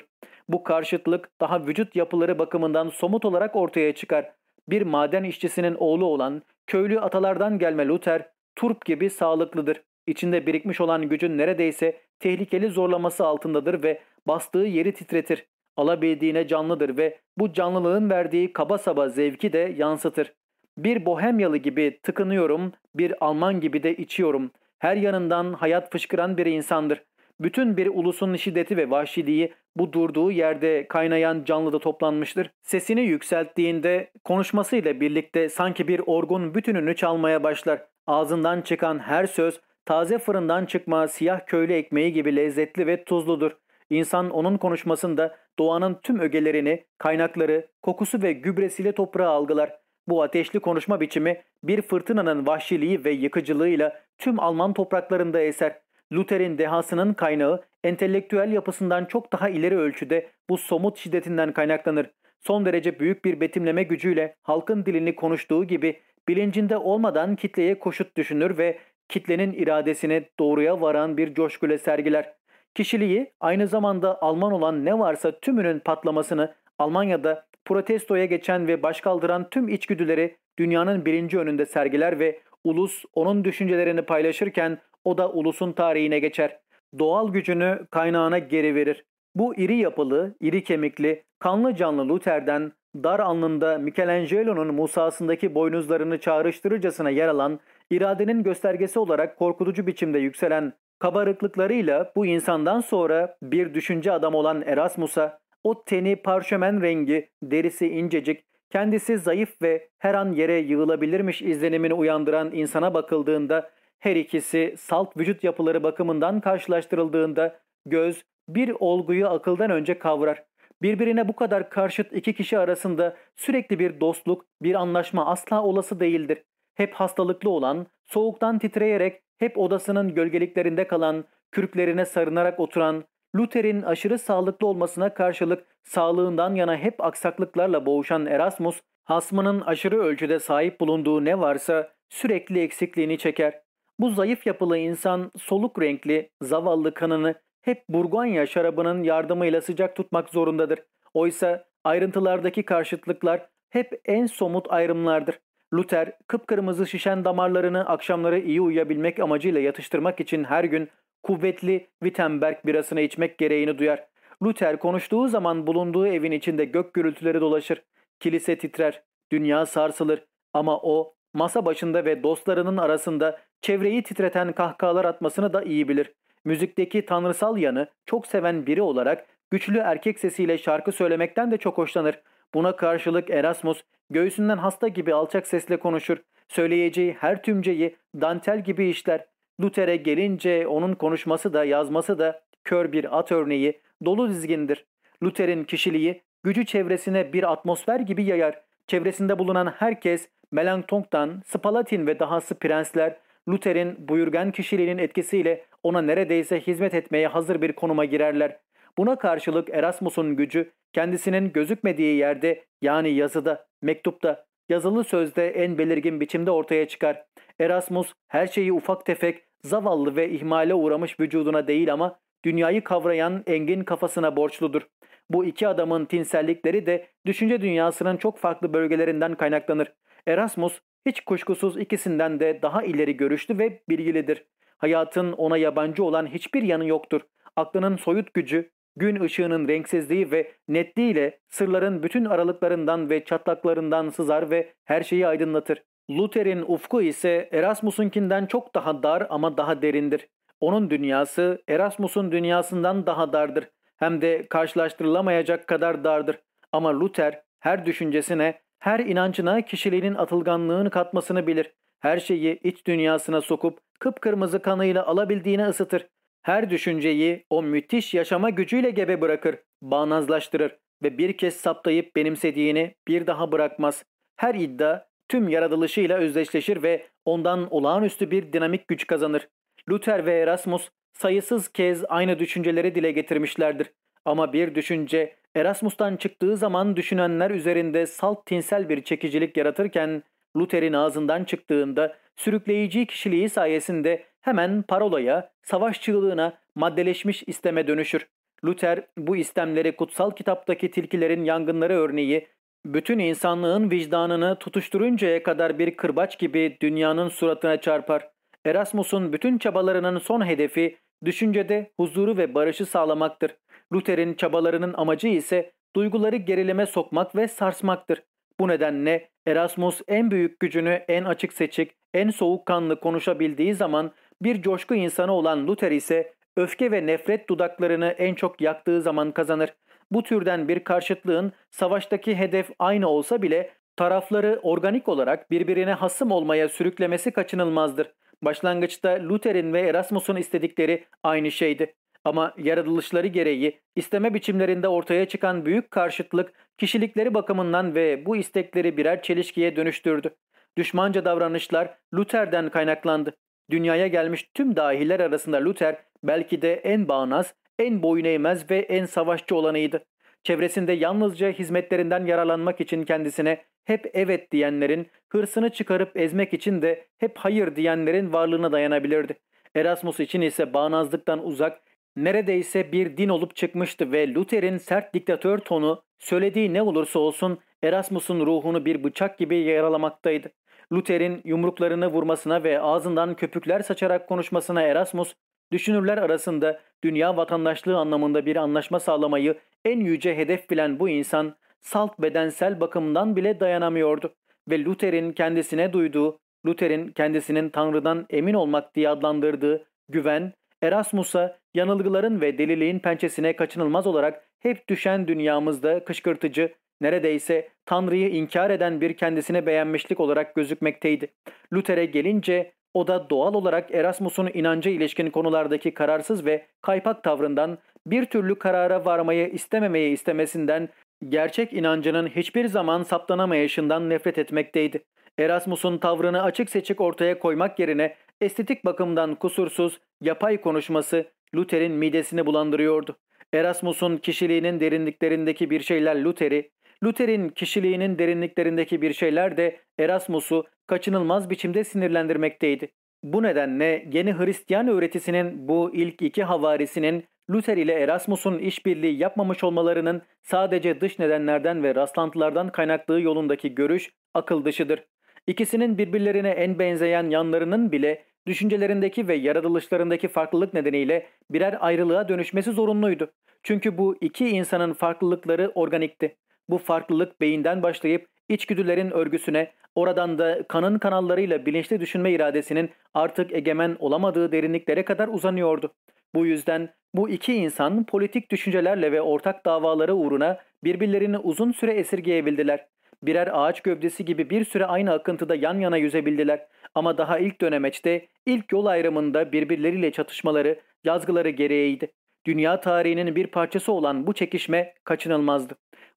Bu karşıtlık daha vücut yapıları bakımından somut olarak ortaya çıkar. Bir maden işçisinin oğlu olan köylü atalardan gelme Luther, turp gibi sağlıklıdır. İçinde birikmiş olan gücün neredeyse tehlikeli zorlaması altındadır ve bastığı yeri titretir. Alabildiğine canlıdır ve bu canlılığın verdiği kaba saba zevki de yansıtır. Bir bohemyalı gibi tıkınıyorum, bir Alman gibi de içiyorum. Her yanından hayat fışkıran bir insandır. Bütün bir ulusun şiddeti ve vahşiliği bu durduğu yerde kaynayan canlıda toplanmıştır. Sesini yükselttiğinde konuşmasıyla birlikte sanki bir orgun bütününü çalmaya başlar. Ağzından çıkan her söz taze fırından çıkma siyah köylü ekmeği gibi lezzetli ve tuzludur. İnsan onun konuşmasında doğanın tüm ögelerini, kaynakları, kokusu ve gübresiyle toprağa algılar. Bu ateşli konuşma biçimi bir fırtınanın vahşiliği ve yıkıcılığıyla tüm Alman topraklarında eser. Luther'in dehasının kaynağı entelektüel yapısından çok daha ileri ölçüde bu somut şiddetinden kaynaklanır. Son derece büyük bir betimleme gücüyle halkın dilini konuştuğu gibi bilincinde olmadan kitleye koşut düşünür ve kitlenin iradesini doğruya varan bir coşkuyla sergiler. Kişiliği aynı zamanda Alman olan ne varsa tümünün patlamasını Almanya'da protestoya geçen ve başkaldıran tüm içgüdüleri dünyanın birinci önünde sergiler ve ulus onun düşüncelerini paylaşırken o da ulusun tarihine geçer. Doğal gücünü kaynağına geri verir. Bu iri yapılı, iri kemikli, kanlı canlı Luther'den dar alnında Michelangelo'nun Musa'sındaki boynuzlarını çağrıştırırcasına yer alan, iradenin göstergesi olarak korkutucu biçimde yükselen kabarıklıklarıyla bu insandan sonra bir düşünce adamı olan Erasmus'a o teni parşömen rengi, derisi incecik, kendisi zayıf ve her an yere yığılabilirmiş izlenimini uyandıran insana bakıldığında her ikisi salt vücut yapıları bakımından karşılaştırıldığında göz bir olguyu akıldan önce kavrar. Birbirine bu kadar karşıt iki kişi arasında sürekli bir dostluk, bir anlaşma asla olası değildir. Hep hastalıklı olan, soğuktan titreyerek, hep odasının gölgeliklerinde kalan, kürklerine sarınarak oturan, Luther'in aşırı sağlıklı olmasına karşılık sağlığından yana hep aksaklıklarla boğuşan Erasmus, hasmının aşırı ölçüde sahip bulunduğu ne varsa sürekli eksikliğini çeker. Bu zayıf yapılı insan soluk renkli, zavallı kanını hep Burgonya şarabının yardımıyla sıcak tutmak zorundadır. Oysa ayrıntılardaki karşıtlıklar hep en somut ayrımlardır. Luther kıpkırmızı şişen damarlarını akşamları iyi uyuyabilmek amacıyla yatıştırmak için her gün kuvvetli Wittenberg birasını içmek gereğini duyar. Luther konuştuğu zaman bulunduğu evin içinde gök gürültüleri dolaşır. Kilise titrer, dünya sarsılır ama o masa başında ve dostlarının arasında çevreyi titreten kahkahalar atmasını da iyi bilir. Müzikteki tanrısal yanı çok seven biri olarak güçlü erkek sesiyle şarkı söylemekten de çok hoşlanır. Buna karşılık Erasmus göğsünden hasta gibi alçak sesle konuşur. Söyleyeceği her tümceyi dantel gibi işler. Luther'e gelince onun konuşması da yazması da kör bir at örneği, dolu dizgindir. Luther'in kişiliği gücü çevresine bir atmosfer gibi yayar. Çevresinde bulunan herkes Melanchthon'dan Spalatin ve dahası prensler Luther'in buyurgan kişiliğinin etkisiyle ona neredeyse hizmet etmeye hazır bir konuma girerler. Buna karşılık Erasmus'un gücü kendisinin gözükmediği yerde yani yazıda, mektupta, yazılı sözde en belirgin biçimde ortaya çıkar. Erasmus her şeyi ufak tefek, zavallı ve ihmale uğramış vücuduna değil ama dünyayı kavrayan engin kafasına borçludur. Bu iki adamın tinsellikleri de düşünce dünyasının çok farklı bölgelerinden kaynaklanır. Erasmus hiç kuşkusuz ikisinden de daha ileri görüşlü ve bilgilidir. Hayatın ona yabancı olan hiçbir yanı yoktur. Aklının soyut gücü, gün ışığının renksizliği ve netliğiyle sırların bütün aralıklarından ve çatlaklarından sızar ve her şeyi aydınlatır. Luther'in ufku ise Erasmus'unkinden çok daha dar ama daha derindir. Onun dünyası Erasmus'un dünyasından daha dardır. Hem de karşılaştırılamayacak kadar dardır. Ama Luther her düşüncesine, her inancına kişiliğinin atılganlığını katmasını bilir. Her şeyi iç dünyasına sokup kıpkırmızı kanıyla alabildiğine ısıtır. Her düşünceyi o müthiş yaşama gücüyle gebe bırakır, bağnazlaştırır ve bir kez saptayıp benimsediğini bir daha bırakmaz. Her iddia tüm yaratılışıyla özdeşleşir ve ondan olağanüstü bir dinamik güç kazanır. Luther ve Erasmus sayısız kez aynı düşünceleri dile getirmişlerdir. Ama bir düşünce Erasmus'tan çıktığı zaman düşünenler üzerinde salt tinsel bir çekicilik yaratırken Luther'in ağzından çıktığında sürükleyici kişiliği sayesinde hemen parolaya, savaş çığlığına, maddeleşmiş isteme dönüşür. Luther bu istemleri kutsal kitaptaki tilkilerin yangınları örneği bütün insanlığın vicdanını tutuşturuncaya kadar bir kırbaç gibi dünyanın suratına çarpar. Erasmus'un bütün çabalarının son hedefi düşüncede huzuru ve barışı sağlamaktır. Luther'in çabalarının amacı ise duyguları gerileme sokmak ve sarsmaktır. Bu nedenle Erasmus en büyük gücünü en açık seçik, en soğukkanlı konuşabildiği zaman bir coşku insanı olan Luther ise öfke ve nefret dudaklarını en çok yaktığı zaman kazanır. Bu türden bir karşıtlığın savaştaki hedef aynı olsa bile tarafları organik olarak birbirine hasım olmaya sürüklemesi kaçınılmazdır. Başlangıçta Luther'in ve Erasmus'un istedikleri aynı şeydi. Ama yaratılışları gereği isteme biçimlerinde ortaya çıkan büyük karşıtlık kişilikleri bakımından ve bu istekleri birer çelişkiye dönüştürdü. Düşmanca davranışlar Luther'den kaynaklandı. Dünyaya gelmiş tüm dahiler arasında Luther belki de en bağnaz, en boyun eğmez ve en savaşçı olanıydı. Çevresinde yalnızca hizmetlerinden yararlanmak için kendisine hep evet diyenlerin, hırsını çıkarıp ezmek için de hep hayır diyenlerin varlığına dayanabilirdi. Erasmus için ise bağnazlıktan uzak, neredeyse bir din olup çıkmıştı ve Luther'in sert diktatör tonu söylediği ne olursa olsun Erasmus'un ruhunu bir bıçak gibi yaralamaktaydı. Luther'in yumruklarını vurmasına ve ağzından köpükler saçarak konuşmasına Erasmus, düşünürler arasında dünya vatandaşlığı anlamında bir anlaşma sağlamayı en yüce hedef bilen bu insan, salt bedensel bakımdan bile dayanamıyordu ve Luther'in kendisine duyduğu, Luther'in kendisinin Tanrı'dan emin olmak diye adlandırdığı güven, Erasmus'a yanılgıların ve deliliğin pençesine kaçınılmaz olarak hep düşen dünyamızda kışkırtıcı, neredeyse Tanrı'yı inkar eden bir kendisine beğenmişlik olarak gözükmekteydi. Luther'e gelince o da doğal olarak Erasmus'un inanca ilişkin konulardaki kararsız ve kaypak tavrından bir türlü karara varmayı istememeyi istemesinden gerçek inancının hiçbir zaman saptanamayışından nefret etmekteydi. Erasmus'un tavrını açık seçik ortaya koymak yerine estetik bakımdan kusursuz, yapay konuşması Luther'in midesini bulandırıyordu. Erasmus'un kişiliğinin derinliklerindeki bir şeyler Luther'i, Luther'in kişiliğinin derinliklerindeki bir şeyler de Erasmus'u kaçınılmaz biçimde sinirlendirmekteydi. Bu nedenle yeni Hristiyan öğretisinin bu ilk iki havarisinin Luther ile Erasmus'un işbirliği yapmamış olmalarının sadece dış nedenlerden ve rastlantılardan kaynaklığı yolundaki görüş akıl dışıdır. İkisinin birbirlerine en benzeyen yanlarının bile düşüncelerindeki ve yaratılışlarındaki farklılık nedeniyle birer ayrılığa dönüşmesi zorunluydu. Çünkü bu iki insanın farklılıkları organikti. Bu farklılık beyinden başlayıp içgüdülerin örgüsüne, oradan da kanın kanallarıyla bilinçli düşünme iradesinin artık egemen olamadığı derinliklere kadar uzanıyordu. Bu yüzden bu iki insan politik düşüncelerle ve ortak davaları uğruna birbirlerini uzun süre esirgeyebildiler. Birer ağaç gövdesi gibi bir süre aynı akıntıda yan yana yüzebildiler. Ama daha ilk dönemeçte, ilk yol ayrımında birbirleriyle çatışmaları, yazgıları gereğiydi. Dünya tarihinin bir parçası olan bu çekişme kaçınılmazdı.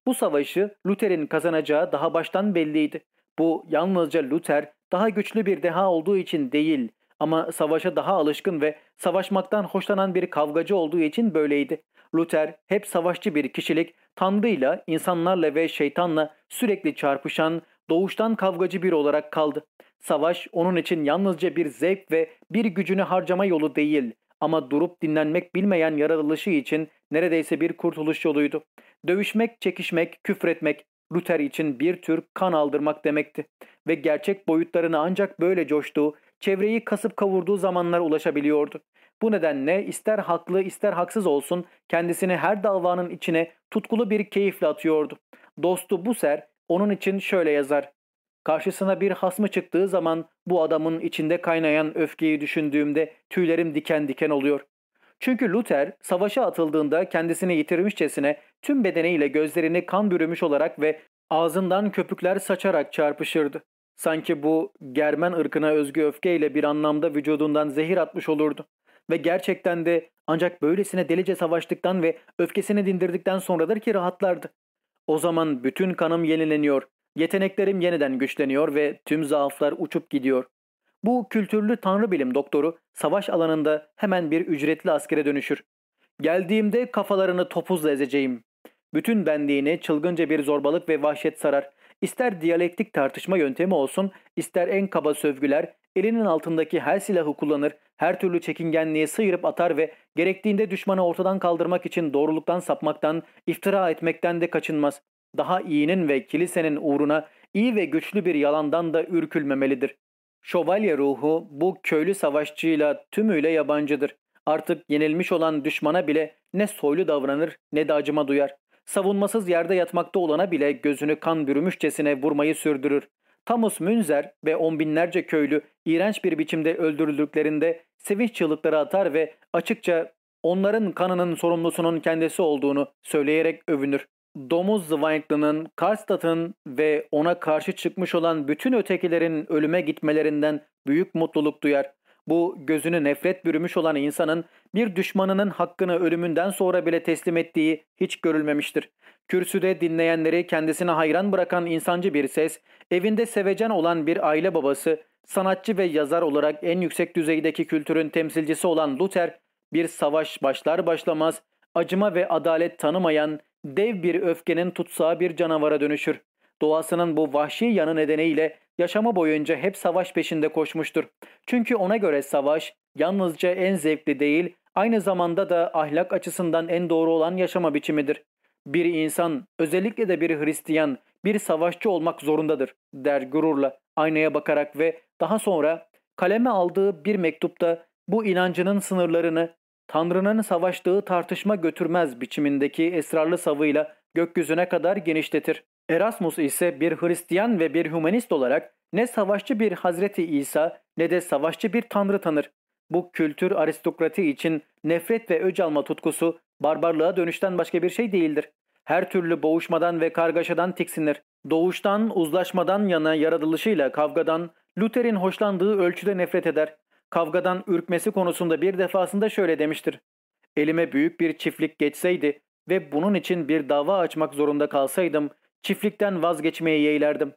Bu savaşı Luther'in kazanacağı daha baştan belliydi. Bu yalnızca Luther daha güçlü bir deha olduğu için değil ama savaşa daha alışkın ve savaşmaktan hoşlanan bir kavgacı olduğu için böyleydi. Luther hep savaşçı bir kişilik, Tanrı'yla, insanlarla ve şeytanla sürekli çarpışan, doğuştan kavgacı bir olarak kaldı. Savaş onun için yalnızca bir zevk ve bir gücünü harcama yolu değil ama durup dinlenmek bilmeyen yaratılışı için neredeyse bir kurtuluş yoluydu. Dövüşmek, çekişmek, küfretmek Luther için bir tür kan aldırmak demekti ve gerçek boyutlarını ancak böyle coştuğu, çevreyi kasıp kavurduğu zamanlar ulaşabiliyordu. Bu nedenle ister haklı ister haksız olsun kendisini her davanın içine tutkulu bir keyifle atıyordu. Dostu Buser onun için şöyle yazar. Karşısına bir hasmı çıktığı zaman bu adamın içinde kaynayan öfkeyi düşündüğümde tüylerim diken diken oluyor. Çünkü Luther savaşa atıldığında kendisini yitirmişçesine tüm bedeniyle gözlerini kan bürümüş olarak ve ağzından köpükler saçarak çarpışırdı. Sanki bu Germen ırkına özgü öfkeyle bir anlamda vücudundan zehir atmış olurdu. Ve gerçekten de ancak böylesine delice savaştıktan ve öfkesini dindirdikten sonradır ki rahatlardı. O zaman bütün kanım yenileniyor, yeteneklerim yeniden güçleniyor ve tüm zaaflar uçup gidiyor. Bu kültürlü tanrı bilim doktoru savaş alanında hemen bir ücretli askere dönüşür. Geldiğimde kafalarını topuzla ezeceğim. Bütün benliğini çılgınca bir zorbalık ve vahşet sarar. İster diyalektik tartışma yöntemi olsun, ister en kaba sövgüler, elinin altındaki her silahı kullanır, her türlü çekingenliği sıyırıp atar ve gerektiğinde düşmanı ortadan kaldırmak için doğruluktan sapmaktan, iftira etmekten de kaçınmaz. Daha iyinin ve kilisenin uğruna iyi ve güçlü bir yalandan da ürkülmemelidir. Şövalye ruhu bu köylü savaşçıyla tümüyle yabancıdır. Artık yenilmiş olan düşmana bile ne soylu davranır ne de acıma duyar. Savunmasız yerde yatmakta olana bile gözünü kan bürümüşçesine vurmayı sürdürür. Tamus Münzer ve on binlerce köylü iğrenç bir biçimde öldürüldüklerinde sevinç çığlıkları atar ve açıkça onların kanının sorumlusunun kendisi olduğunu söyleyerek övünür. Domuz Zweigl'ın, Karlstadt'ın ve ona karşı çıkmış olan bütün ötekilerin ölüme gitmelerinden büyük mutluluk duyar. Bu gözünü nefret bürümüş olan insanın bir düşmanının hakkını ölümünden sonra bile teslim ettiği hiç görülmemiştir. Kürsüde dinleyenleri kendisine hayran bırakan insancı bir ses, evinde sevecen olan bir aile babası, sanatçı ve yazar olarak en yüksek düzeydeki kültürün temsilcisi olan Luther, bir savaş başlar başlamaz, acıma ve adalet tanımayan, dev bir öfkenin tutsağı bir canavara dönüşür. Doğasının bu vahşi yanı nedeniyle yaşamı boyunca hep savaş peşinde koşmuştur. Çünkü ona göre savaş yalnızca en zevkli değil, Aynı zamanda da ahlak açısından en doğru olan yaşama biçimidir. Bir insan, özellikle de bir Hristiyan, bir savaşçı olmak zorundadır der gururla aynaya bakarak ve daha sonra kaleme aldığı bir mektupta bu inancının sınırlarını Tanrı'nın savaştığı tartışma götürmez biçimindeki esrarlı savıyla gökyüzüne kadar genişletir. Erasmus ise bir Hristiyan ve bir humanist olarak ne savaşçı bir Hazreti İsa ne de savaşçı bir Tanrı tanır. Bu kültür aristokrati için nefret ve öc alma tutkusu barbarlığa dönüşten başka bir şey değildir. Her türlü boğuşmadan ve kargaşadan tiksinir. Doğuştan, uzlaşmadan yana yaratılışıyla kavgadan, Luther'in hoşlandığı ölçüde nefret eder. Kavgadan ürkmesi konusunda bir defasında şöyle demiştir. Elime büyük bir çiftlik geçseydi ve bunun için bir dava açmak zorunda kalsaydım, çiftlikten vazgeçmeye yeğlerdim.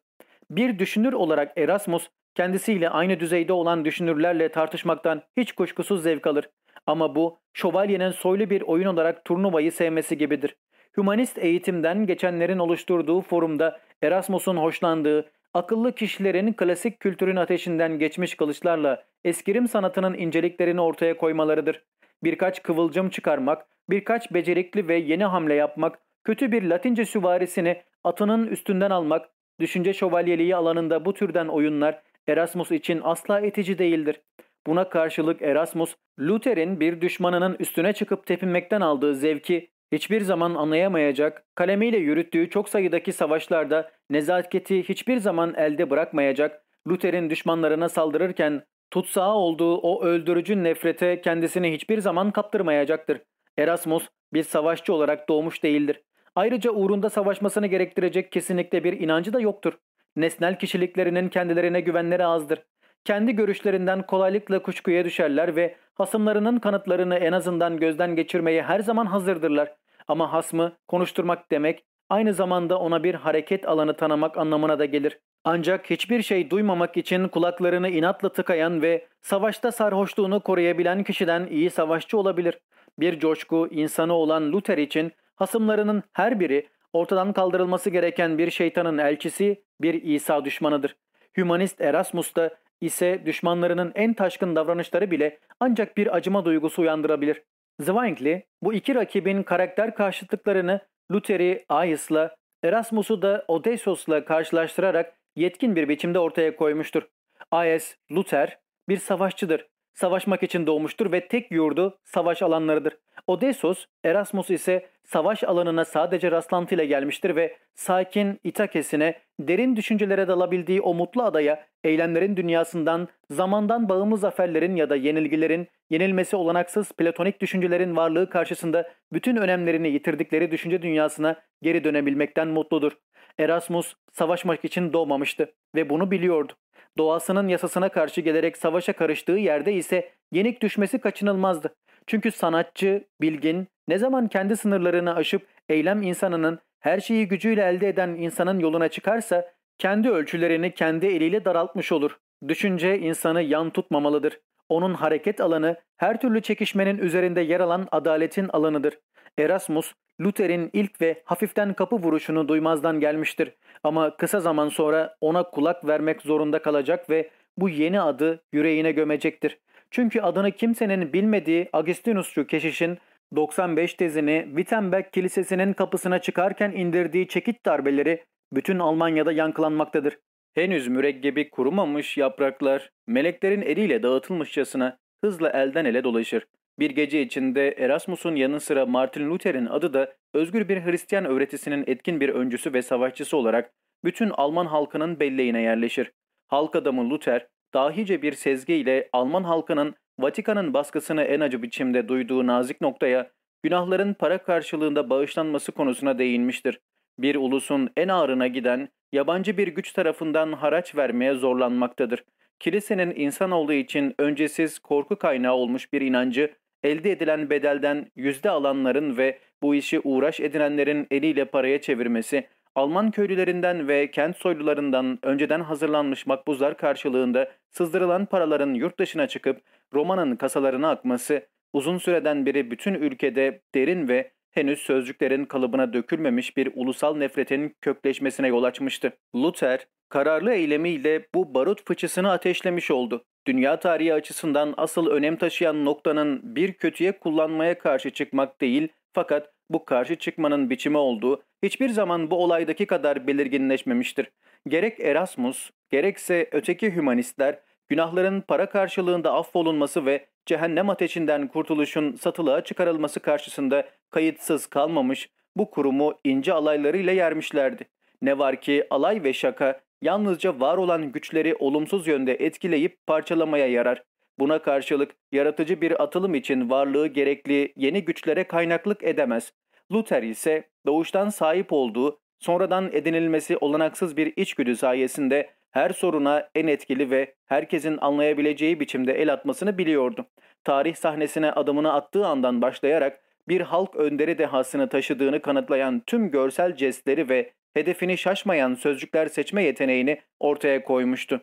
Bir düşünür olarak Erasmus, kendisiyle aynı düzeyde olan düşünürlerle tartışmaktan hiç kuşkusuz zevk alır. Ama bu, şövalyenin soylu bir oyun olarak turnuvayı sevmesi gibidir. Hümanist eğitimden geçenlerin oluşturduğu forumda Erasmus'un hoşlandığı, akıllı kişilerin klasik kültürün ateşinden geçmiş kılıçlarla eskirim sanatının inceliklerini ortaya koymalarıdır. Birkaç kıvılcım çıkarmak, birkaç becerikli ve yeni hamle yapmak, kötü bir Latince süvarisini atının üstünden almak, düşünce şövalyeliği alanında bu türden oyunlar Erasmus için asla etici değildir. Buna karşılık Erasmus, Luther'in bir düşmanının üstüne çıkıp tepinmekten aldığı zevki hiçbir zaman anlayamayacak, kalemiyle yürüttüğü çok sayıdaki savaşlarda nezaketi hiçbir zaman elde bırakmayacak, Luther'in düşmanlarına saldırırken tutsağı olduğu o öldürücü nefrete kendisini hiçbir zaman kaptırmayacaktır. Erasmus bir savaşçı olarak doğmuş değildir. Ayrıca uğrunda savaşmasını gerektirecek kesinlikle bir inancı da yoktur. Nesnel kişiliklerinin kendilerine güvenleri azdır. Kendi görüşlerinden kolaylıkla kuşkuya düşerler ve hasımlarının kanıtlarını en azından gözden geçirmeye her zaman hazırdırlar. Ama hasmı konuşturmak demek aynı zamanda ona bir hareket alanı tanımak anlamına da gelir. Ancak hiçbir şey duymamak için kulaklarını inatla tıkayan ve savaşta sarhoşluğunu koruyabilen kişiden iyi savaşçı olabilir. Bir coşku insanı olan Luther için hasımlarının her biri ortadan kaldırılması gereken bir şeytanın elçisi, bir İsa düşmanıdır. Hümanist Erasmus da ise düşmanlarının en taşkın davranışları bile ancak bir acıma duygusu uyandırabilir. Zwingli bu iki rakibin karakter karşıtlıklarını Luther'i Ais'la, Erasmus'u da Odysseus'la karşılaştırarak yetkin bir biçimde ortaya koymuştur. Ais, Luther bir savaşçıdır. Savaşmak için doğmuştur ve tek yurdu savaş alanlarıdır. Odysseus, Erasmus ise savaş alanına sadece rastlantıyla gelmiştir ve sakin İtakes'ine derin düşüncelere dalabildiği o mutlu adaya eylemlerin dünyasından, zamandan bağımlı zaferlerin ya da yenilgilerin, yenilmesi olanaksız platonik düşüncelerin varlığı karşısında bütün önemlerini yitirdikleri düşünce dünyasına geri dönebilmekten mutludur. Erasmus savaşmak için doğmamıştı ve bunu biliyordu. Doğasının yasasına karşı gelerek savaşa karıştığı yerde ise yenik düşmesi kaçınılmazdı. Çünkü sanatçı, bilgin, ne zaman kendi sınırlarını aşıp eylem insanının her şeyi gücüyle elde eden insanın yoluna çıkarsa kendi ölçülerini kendi eliyle daraltmış olur. Düşünce insanı yan tutmamalıdır. Onun hareket alanı her türlü çekişmenin üzerinde yer alan adaletin alanıdır. Erasmus, Luther'in ilk ve hafiften kapı vuruşunu duymazdan gelmiştir. Ama kısa zaman sonra ona kulak vermek zorunda kalacak ve bu yeni adı yüreğine gömecektir. Çünkü adını kimsenin bilmediği Agustinusçu keşişin 95 tezini Wittenberg Kilisesi'nin kapısına çıkarken indirdiği çekit darbeleri bütün Almanya'da yankılanmaktadır. Henüz mürekkebi kurumamış yapraklar meleklerin eliyle dağıtılmışçasına hızla elden ele dolaşır. Bir gece içinde Erasmus'un yanı sıra Martin Luther'in adı da özgür bir Hristiyan öğretisinin etkin bir öncüsü ve savaşçısı olarak bütün Alman halkının belleğine yerleşir. Halk adamı Luther, dahice bir sezgiyle Alman halkının Vatikan'ın baskısını en acı biçimde duyduğu nazik noktaya günahların para karşılığında bağışlanması konusuna değinmiştir. Bir ulusun en ağrına giden yabancı bir güç tarafından haraç vermeye zorlanmaktadır. Kilisenin insan olduğu için öncesiz korku kaynağı olmuş bir inancı elde edilen bedelden yüzde alanların ve bu işi uğraş edinenlerin eliyle paraya çevirmesi, Alman köylülerinden ve kent soylularından önceden hazırlanmış makbuzlar karşılığında sızdırılan paraların yurt dışına çıkıp Roma'nın kasalarına akması, uzun süreden beri bütün ülkede derin ve henüz sözcüklerin kalıbına dökülmemiş bir ulusal nefretin kökleşmesine yol açmıştı. Luther, kararlı eylemiyle bu barut fıçısını ateşlemiş oldu. Dünya tarihi açısından asıl önem taşıyan noktanın bir kötüye kullanmaya karşı çıkmak değil, fakat bu karşı çıkmanın biçimi olduğu hiçbir zaman bu olaydaki kadar belirginleşmemiştir. Gerek Erasmus, gerekse öteki hümanistler, günahların para karşılığında affolunması ve cehennem ateşinden kurtuluşun satılığa çıkarılması karşısında kayıtsız kalmamış, bu kurumu ince alaylarıyla yermişlerdi. Ne var ki alay ve şaka yalnızca var olan güçleri olumsuz yönde etkileyip parçalamaya yarar. Buna karşılık yaratıcı bir atılım için varlığı gerekli yeni güçlere kaynaklık edemez. Luther ise doğuştan sahip olduğu, sonradan edinilmesi olanaksız bir içgüdü sayesinde her soruna en etkili ve herkesin anlayabileceği biçimde el atmasını biliyordu. Tarih sahnesine adımını attığı andan başlayarak bir halk önderi dehasını taşıdığını kanıtlayan tüm görsel jestleri ve hedefini şaşmayan sözcükler seçme yeteneğini ortaya koymuştu.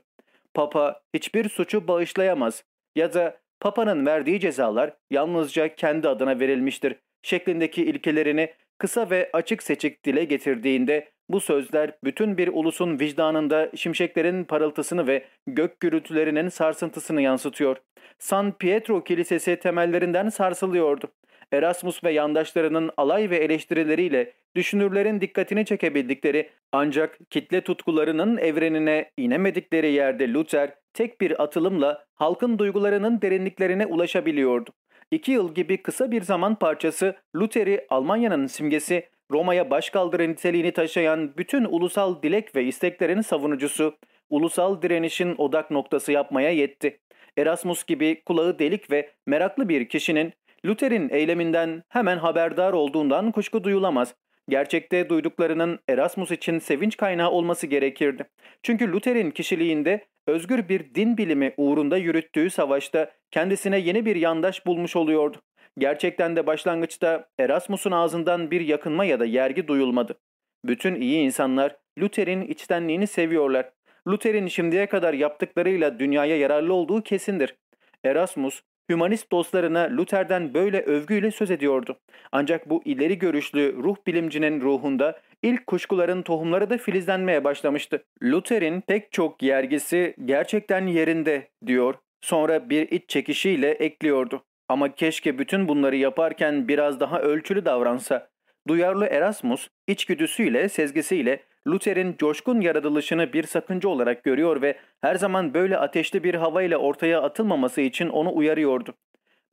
Papa hiçbir suçu bağışlayamaz ya da Papa'nın verdiği cezalar yalnızca kendi adına verilmiştir şeklindeki ilkelerini kısa ve açık seçik dile getirdiğinde bu sözler bütün bir ulusun vicdanında şimşeklerin parıltısını ve gök gürültülerinin sarsıntısını yansıtıyor. San Pietro Kilisesi temellerinden sarsılıyordu. Erasmus ve yandaşlarının alay ve eleştirileriyle düşünürlerin dikkatini çekebildikleri ancak kitle tutkularının evrenine inemedikleri yerde Luther tek bir atılımla halkın duygularının derinliklerine ulaşabiliyordu. İki yıl gibi kısa bir zaman parçası Luther'i Almanya'nın simgesi Roma'ya başkaldırı niteliğini taşıyan bütün ulusal dilek ve isteklerin savunucusu, ulusal direnişin odak noktası yapmaya yetti. Erasmus gibi kulağı delik ve meraklı bir kişinin Luther'in eyleminden hemen haberdar olduğundan kuşku duyulamaz. Gerçekte duyduklarının Erasmus için sevinç kaynağı olması gerekirdi. Çünkü Luther'in kişiliğinde özgür bir din bilimi uğrunda yürüttüğü savaşta kendisine yeni bir yandaş bulmuş oluyordu. Gerçekten de başlangıçta Erasmus'un ağzından bir yakınma ya da yergi duyulmadı. Bütün iyi insanlar Luther'in içtenliğini seviyorlar. Luther'in şimdiye kadar yaptıklarıyla dünyaya yararlı olduğu kesindir. Erasmus, hümanist dostlarına Luther'den böyle övgüyle söz ediyordu. Ancak bu ileri görüşlü ruh bilimcinin ruhunda ilk kuşkuların tohumları da filizlenmeye başlamıştı. Luther'in pek çok yergisi gerçekten yerinde diyor. Sonra bir iç çekişiyle ekliyordu. Ama keşke bütün bunları yaparken biraz daha ölçülü davransa. Duyarlı Erasmus içgüdüsüyle, sezgisiyle Luther'in coşkun yaratılışını bir sakınca olarak görüyor ve her zaman böyle ateşli bir havayla ortaya atılmaması için onu uyarıyordu.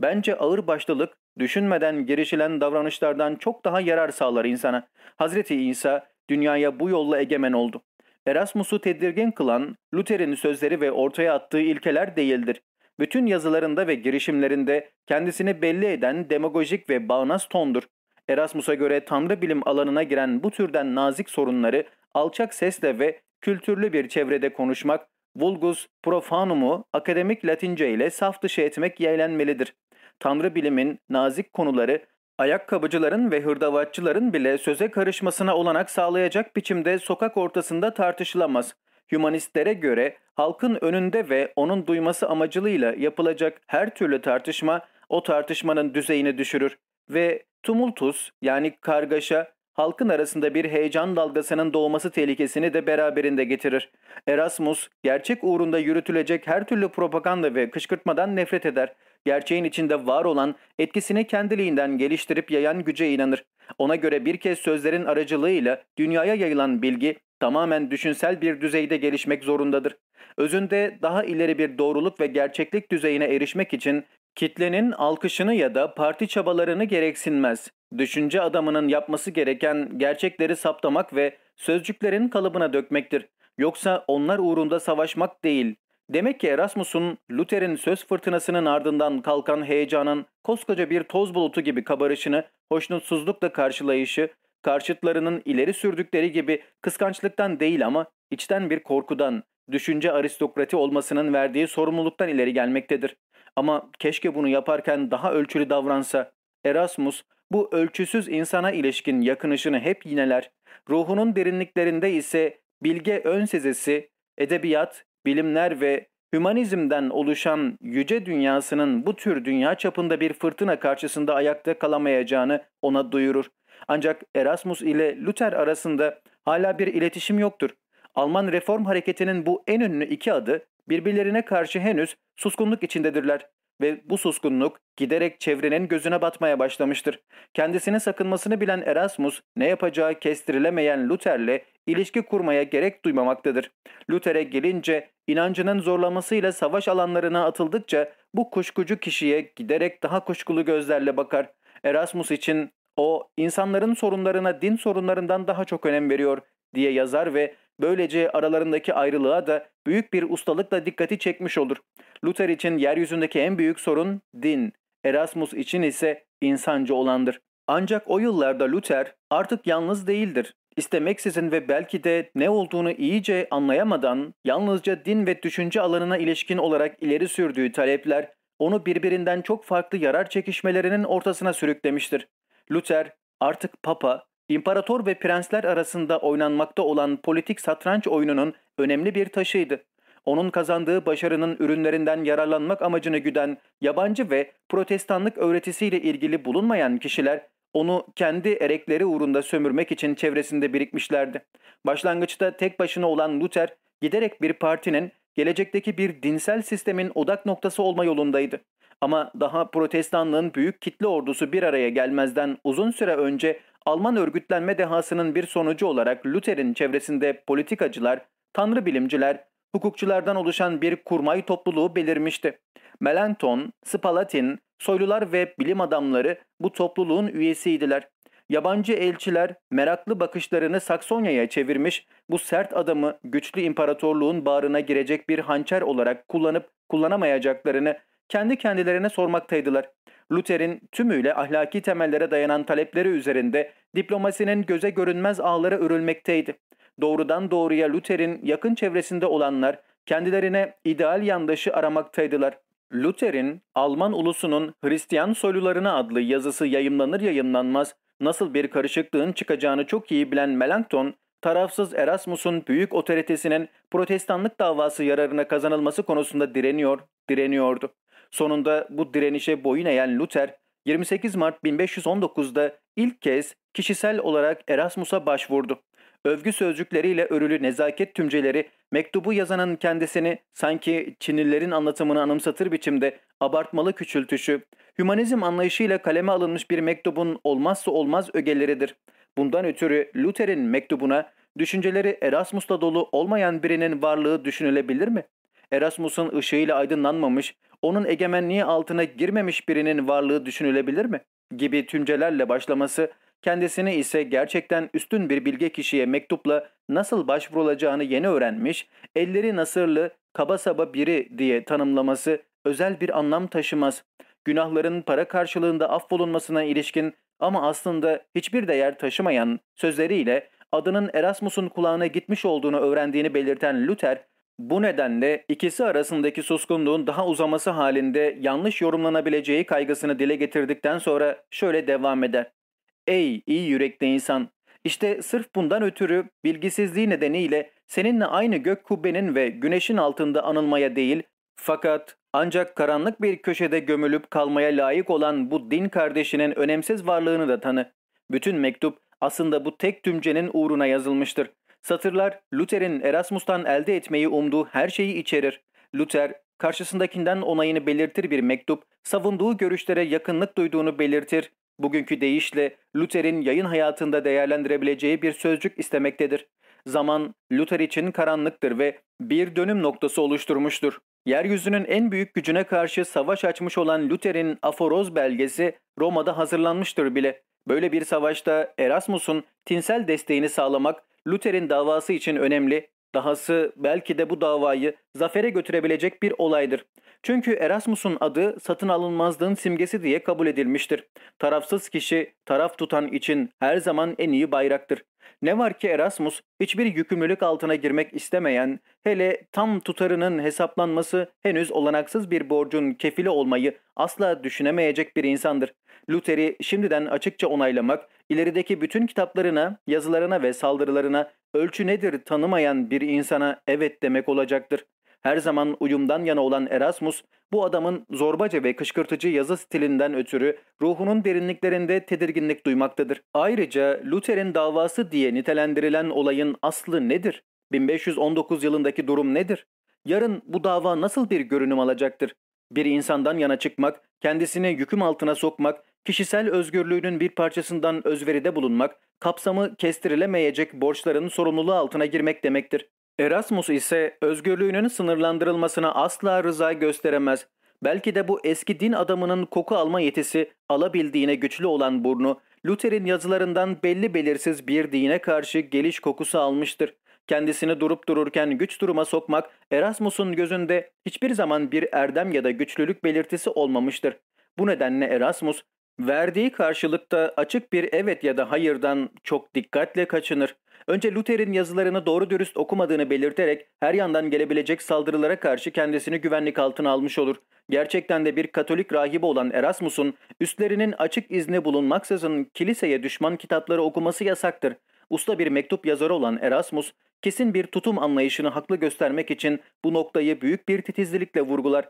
Bence ağır başlılık, düşünmeden girişilen davranışlardan çok daha yarar sağlar insana. Hazreti İsa dünyaya bu yolla egemen oldu. Erasmus'u tedirgin kılan Luther'in sözleri ve ortaya attığı ilkeler değildir. Bütün yazılarında ve girişimlerinde kendisini belli eden demagojik ve bağnaz tondur. Erasmus'a göre tanrı bilim alanına giren bu türden nazik sorunları alçak sesle ve kültürlü bir çevrede konuşmak, vulgus profanumu akademik latince ile saf dışı etmek yeğlenmelidir. Tanrı bilimin nazik konuları ayakkabıcıların ve hırdavatçıların bile söze karışmasına olanak sağlayacak biçimde sokak ortasında tartışılamaz. Hümanistlere göre halkın önünde ve onun duyması amacılığıyla yapılacak her türlü tartışma o tartışmanın düzeyini düşürür ve tumultus yani kargaşa halkın arasında bir heyecan dalgasının doğması tehlikesini de beraberinde getirir. Erasmus, gerçek uğrunda yürütülecek her türlü propaganda ve kışkırtmadan nefret eder. Gerçeğin içinde var olan etkisini kendiliğinden geliştirip yayan güce inanır. Ona göre bir kez sözlerin aracılığıyla dünyaya yayılan bilgi tamamen düşünsel bir düzeyde gelişmek zorundadır. Özünde daha ileri bir doğruluk ve gerçeklik düzeyine erişmek için kitlenin alkışını ya da parti çabalarını gereksinmez. Düşünce adamının yapması gereken gerçekleri saptamak ve sözcüklerin kalıbına dökmektir. Yoksa onlar uğrunda savaşmak değil. Demek ki Erasmus'un Luther'in söz fırtınasının ardından kalkan heyecanın koskoca bir toz bulutu gibi kabarışını hoşnutsuzlukla karşılayışı, karşıtlarının ileri sürdükleri gibi kıskançlıktan değil ama içten bir korkudan, düşünce aristokrati olmasının verdiği sorumluluktan ileri gelmektedir. Ama keşke bunu yaparken daha ölçülü davransa. Erasmus bu ölçüsüz insana ilişkin yakınışını hep yineler. Ruhunun derinliklerinde ise bilge ön sezesi, edebiyat, bilimler ve hümanizmden oluşan yüce dünyasının bu tür dünya çapında bir fırtına karşısında ayakta kalamayacağını ona duyurur. Ancak Erasmus ile Luther arasında hala bir iletişim yoktur. Alman reform hareketinin bu en ünlü iki adı birbirlerine karşı henüz suskunluk içindedirler ve bu suskunluk giderek çevrenin gözüne batmaya başlamıştır. Kendisini sakınmasını bilen Erasmus ne yapacağı kestirilemeyen Luther'le ilişki kurmaya gerek duymamaktadır. Luther'e gelince inancının zorlamasıyla savaş alanlarına atıldıkça bu kuşkucu kişiye giderek daha kuşkulu gözlerle bakar. Erasmus için o insanların sorunlarına din sorunlarından daha çok önem veriyor diye yazar ve böylece aralarındaki ayrılığa da büyük bir ustalıkla dikkati çekmiş olur. Luther için yeryüzündeki en büyük sorun din, Erasmus için ise insancı olandır. Ancak o yıllarda Luther artık yalnız değildir. İstemeksizin ve belki de ne olduğunu iyice anlayamadan yalnızca din ve düşünce alanına ilişkin olarak ileri sürdüğü talepler onu birbirinden çok farklı yarar çekişmelerinin ortasına sürüklemiştir. Luther artık papa, imparator ve prensler arasında oynanmakta olan politik satranç oyununun önemli bir taşıydı. Onun kazandığı başarının ürünlerinden yararlanmak amacını güden yabancı ve protestanlık öğretisiyle ilgili bulunmayan kişiler onu kendi erekleri uğrunda sömürmek için çevresinde birikmişlerdi. Başlangıçta tek başına olan Luther giderek bir partinin gelecekteki bir dinsel sistemin odak noktası olma yolundaydı. Ama daha protestanlığın büyük kitle ordusu bir araya gelmezden uzun süre önce Alman örgütlenme dehasının bir sonucu olarak Luther'in çevresinde politikacılar, tanrı bilimciler, hukukçulardan oluşan bir kurmay topluluğu belirmişti. Melanchthon, Spalatin, soylular ve bilim adamları bu topluluğun üyesiydiler. Yabancı elçiler meraklı bakışlarını Saksonya'ya çevirmiş, bu sert adamı güçlü imparatorluğun bağrına girecek bir hançer olarak kullanıp kullanamayacaklarını kendi kendilerine sormaktaydılar. Luther'in tümüyle ahlaki temellere dayanan talepleri üzerinde diplomasinin göze görünmez ağlara örülmekteydi. Doğrudan doğruya Luther'in yakın çevresinde olanlar kendilerine ideal yandaşı aramaktaydılar. Luther'in Alman ulusunun Hristiyan soylularına adlı yazısı yayımlanır yayımlanmaz nasıl bir karışıklığın çıkacağını çok iyi bilen Melanchthon, tarafsız Erasmus'un büyük otoritesinin protestanlık davası yararına kazanılması konusunda direniyor, direniyordu. Sonunda bu direnişe boyun eğen Luther, 28 Mart 1519'da ilk kez kişisel olarak Erasmus'a başvurdu. Övgü sözcükleriyle örülü nezaket tümceleri mektubu yazanın kendisini sanki Çinlilerin anlatımını anımsatır biçimde abartmalı küçültüşü, hümanizm anlayışıyla kaleme alınmış bir mektubun olmazsa olmaz ögeleridir. Bundan ötürü Luther'in mektubuna düşünceleri Erasmus'la dolu olmayan birinin varlığı düşünülebilir mi? Erasmus'un ışığıyla aydınlanmamış, onun egemenliği altına girmemiş birinin varlığı düşünülebilir mi? Gibi tümcelerle başlaması kendisini ise gerçekten üstün bir bilge kişiye mektupla nasıl başvurulacağını yeni öğrenmiş, elleri nasırlı, kaba saba biri diye tanımlaması özel bir anlam taşımaz. Günahların para karşılığında affolunmasına ilişkin ama aslında hiçbir değer taşımayan sözleriyle adının Erasmus'un kulağına gitmiş olduğunu öğrendiğini belirten Luther, bu nedenle ikisi arasındaki suskunluğun daha uzaması halinde yanlış yorumlanabileceği kaygısını dile getirdikten sonra şöyle devam eder. Ey iyi yürekli insan! İşte sırf bundan ötürü bilgisizliği nedeniyle seninle aynı gök kubbenin ve güneşin altında anılmaya değil, fakat ancak karanlık bir köşede gömülüp kalmaya layık olan bu din kardeşinin önemsiz varlığını da tanı. Bütün mektup aslında bu tek tümcenin uğruna yazılmıştır. Satırlar Luther'in Erasmus'tan elde etmeyi umduğu her şeyi içerir. Luther karşısındakinden onayını belirtir bir mektup, savunduğu görüşlere yakınlık duyduğunu belirtir. Bugünkü deyişle Luther'in yayın hayatında değerlendirebileceği bir sözcük istemektedir. Zaman Luther için karanlıktır ve bir dönüm noktası oluşturmuştur. Yeryüzünün en büyük gücüne karşı savaş açmış olan Luther'in aforoz belgesi Roma'da hazırlanmıştır bile. Böyle bir savaşta Erasmus'un tinsel desteğini sağlamak Luther'in davası için önemli, dahası belki de bu davayı zafere götürebilecek bir olaydır. Çünkü Erasmus'un adı satın alınmazlığın simgesi diye kabul edilmiştir. Tarafsız kişi taraf tutan için her zaman en iyi bayraktır. Ne var ki Erasmus hiçbir yükümlülük altına girmek istemeyen, hele tam tutarının hesaplanması henüz olanaksız bir borcun kefili olmayı asla düşünemeyecek bir insandır. Luther'i şimdiden açıkça onaylamak, ilerideki bütün kitaplarına, yazılarına ve saldırılarına ölçü nedir tanımayan bir insana evet demek olacaktır. Her zaman uyumdan yana olan Erasmus, bu adamın zorbaca ve kışkırtıcı yazı stilinden ötürü ruhunun derinliklerinde tedirginlik duymaktadır. Ayrıca Luther'in davası diye nitelendirilen olayın aslı nedir? 1519 yılındaki durum nedir? Yarın bu dava nasıl bir görünüm alacaktır? Bir insandan yana çıkmak, kendisini yüküm altına sokmak, kişisel özgürlüğünün bir parçasından özveride bulunmak, kapsamı kestirilemeyecek borçların sorumluluğu altına girmek demektir. Erasmus ise özgürlüğünün sınırlandırılmasına asla rıza gösteremez. Belki de bu eski din adamının koku alma yetisi alabildiğine güçlü olan burnu, Luther'in yazılarından belli belirsiz bir dine karşı geliş kokusu almıştır. Kendisini durup dururken güç duruma sokmak Erasmus'un gözünde hiçbir zaman bir erdem ya da güçlülük belirtisi olmamıştır. Bu nedenle Erasmus verdiği karşılıkta açık bir evet ya da hayırdan çok dikkatle kaçınır. Önce Luther'in yazılarını doğru dürüst okumadığını belirterek her yandan gelebilecek saldırılara karşı kendisini güvenlik altına almış olur. Gerçekten de bir Katolik rahibi olan Erasmus'un üstlerinin açık izni bulunmaksızın kiliseye düşman kitapları okuması yasaktır. Usta bir mektup yazarı olan Erasmus, kesin bir tutum anlayışını haklı göstermek için bu noktayı büyük bir titizlikle vurgular.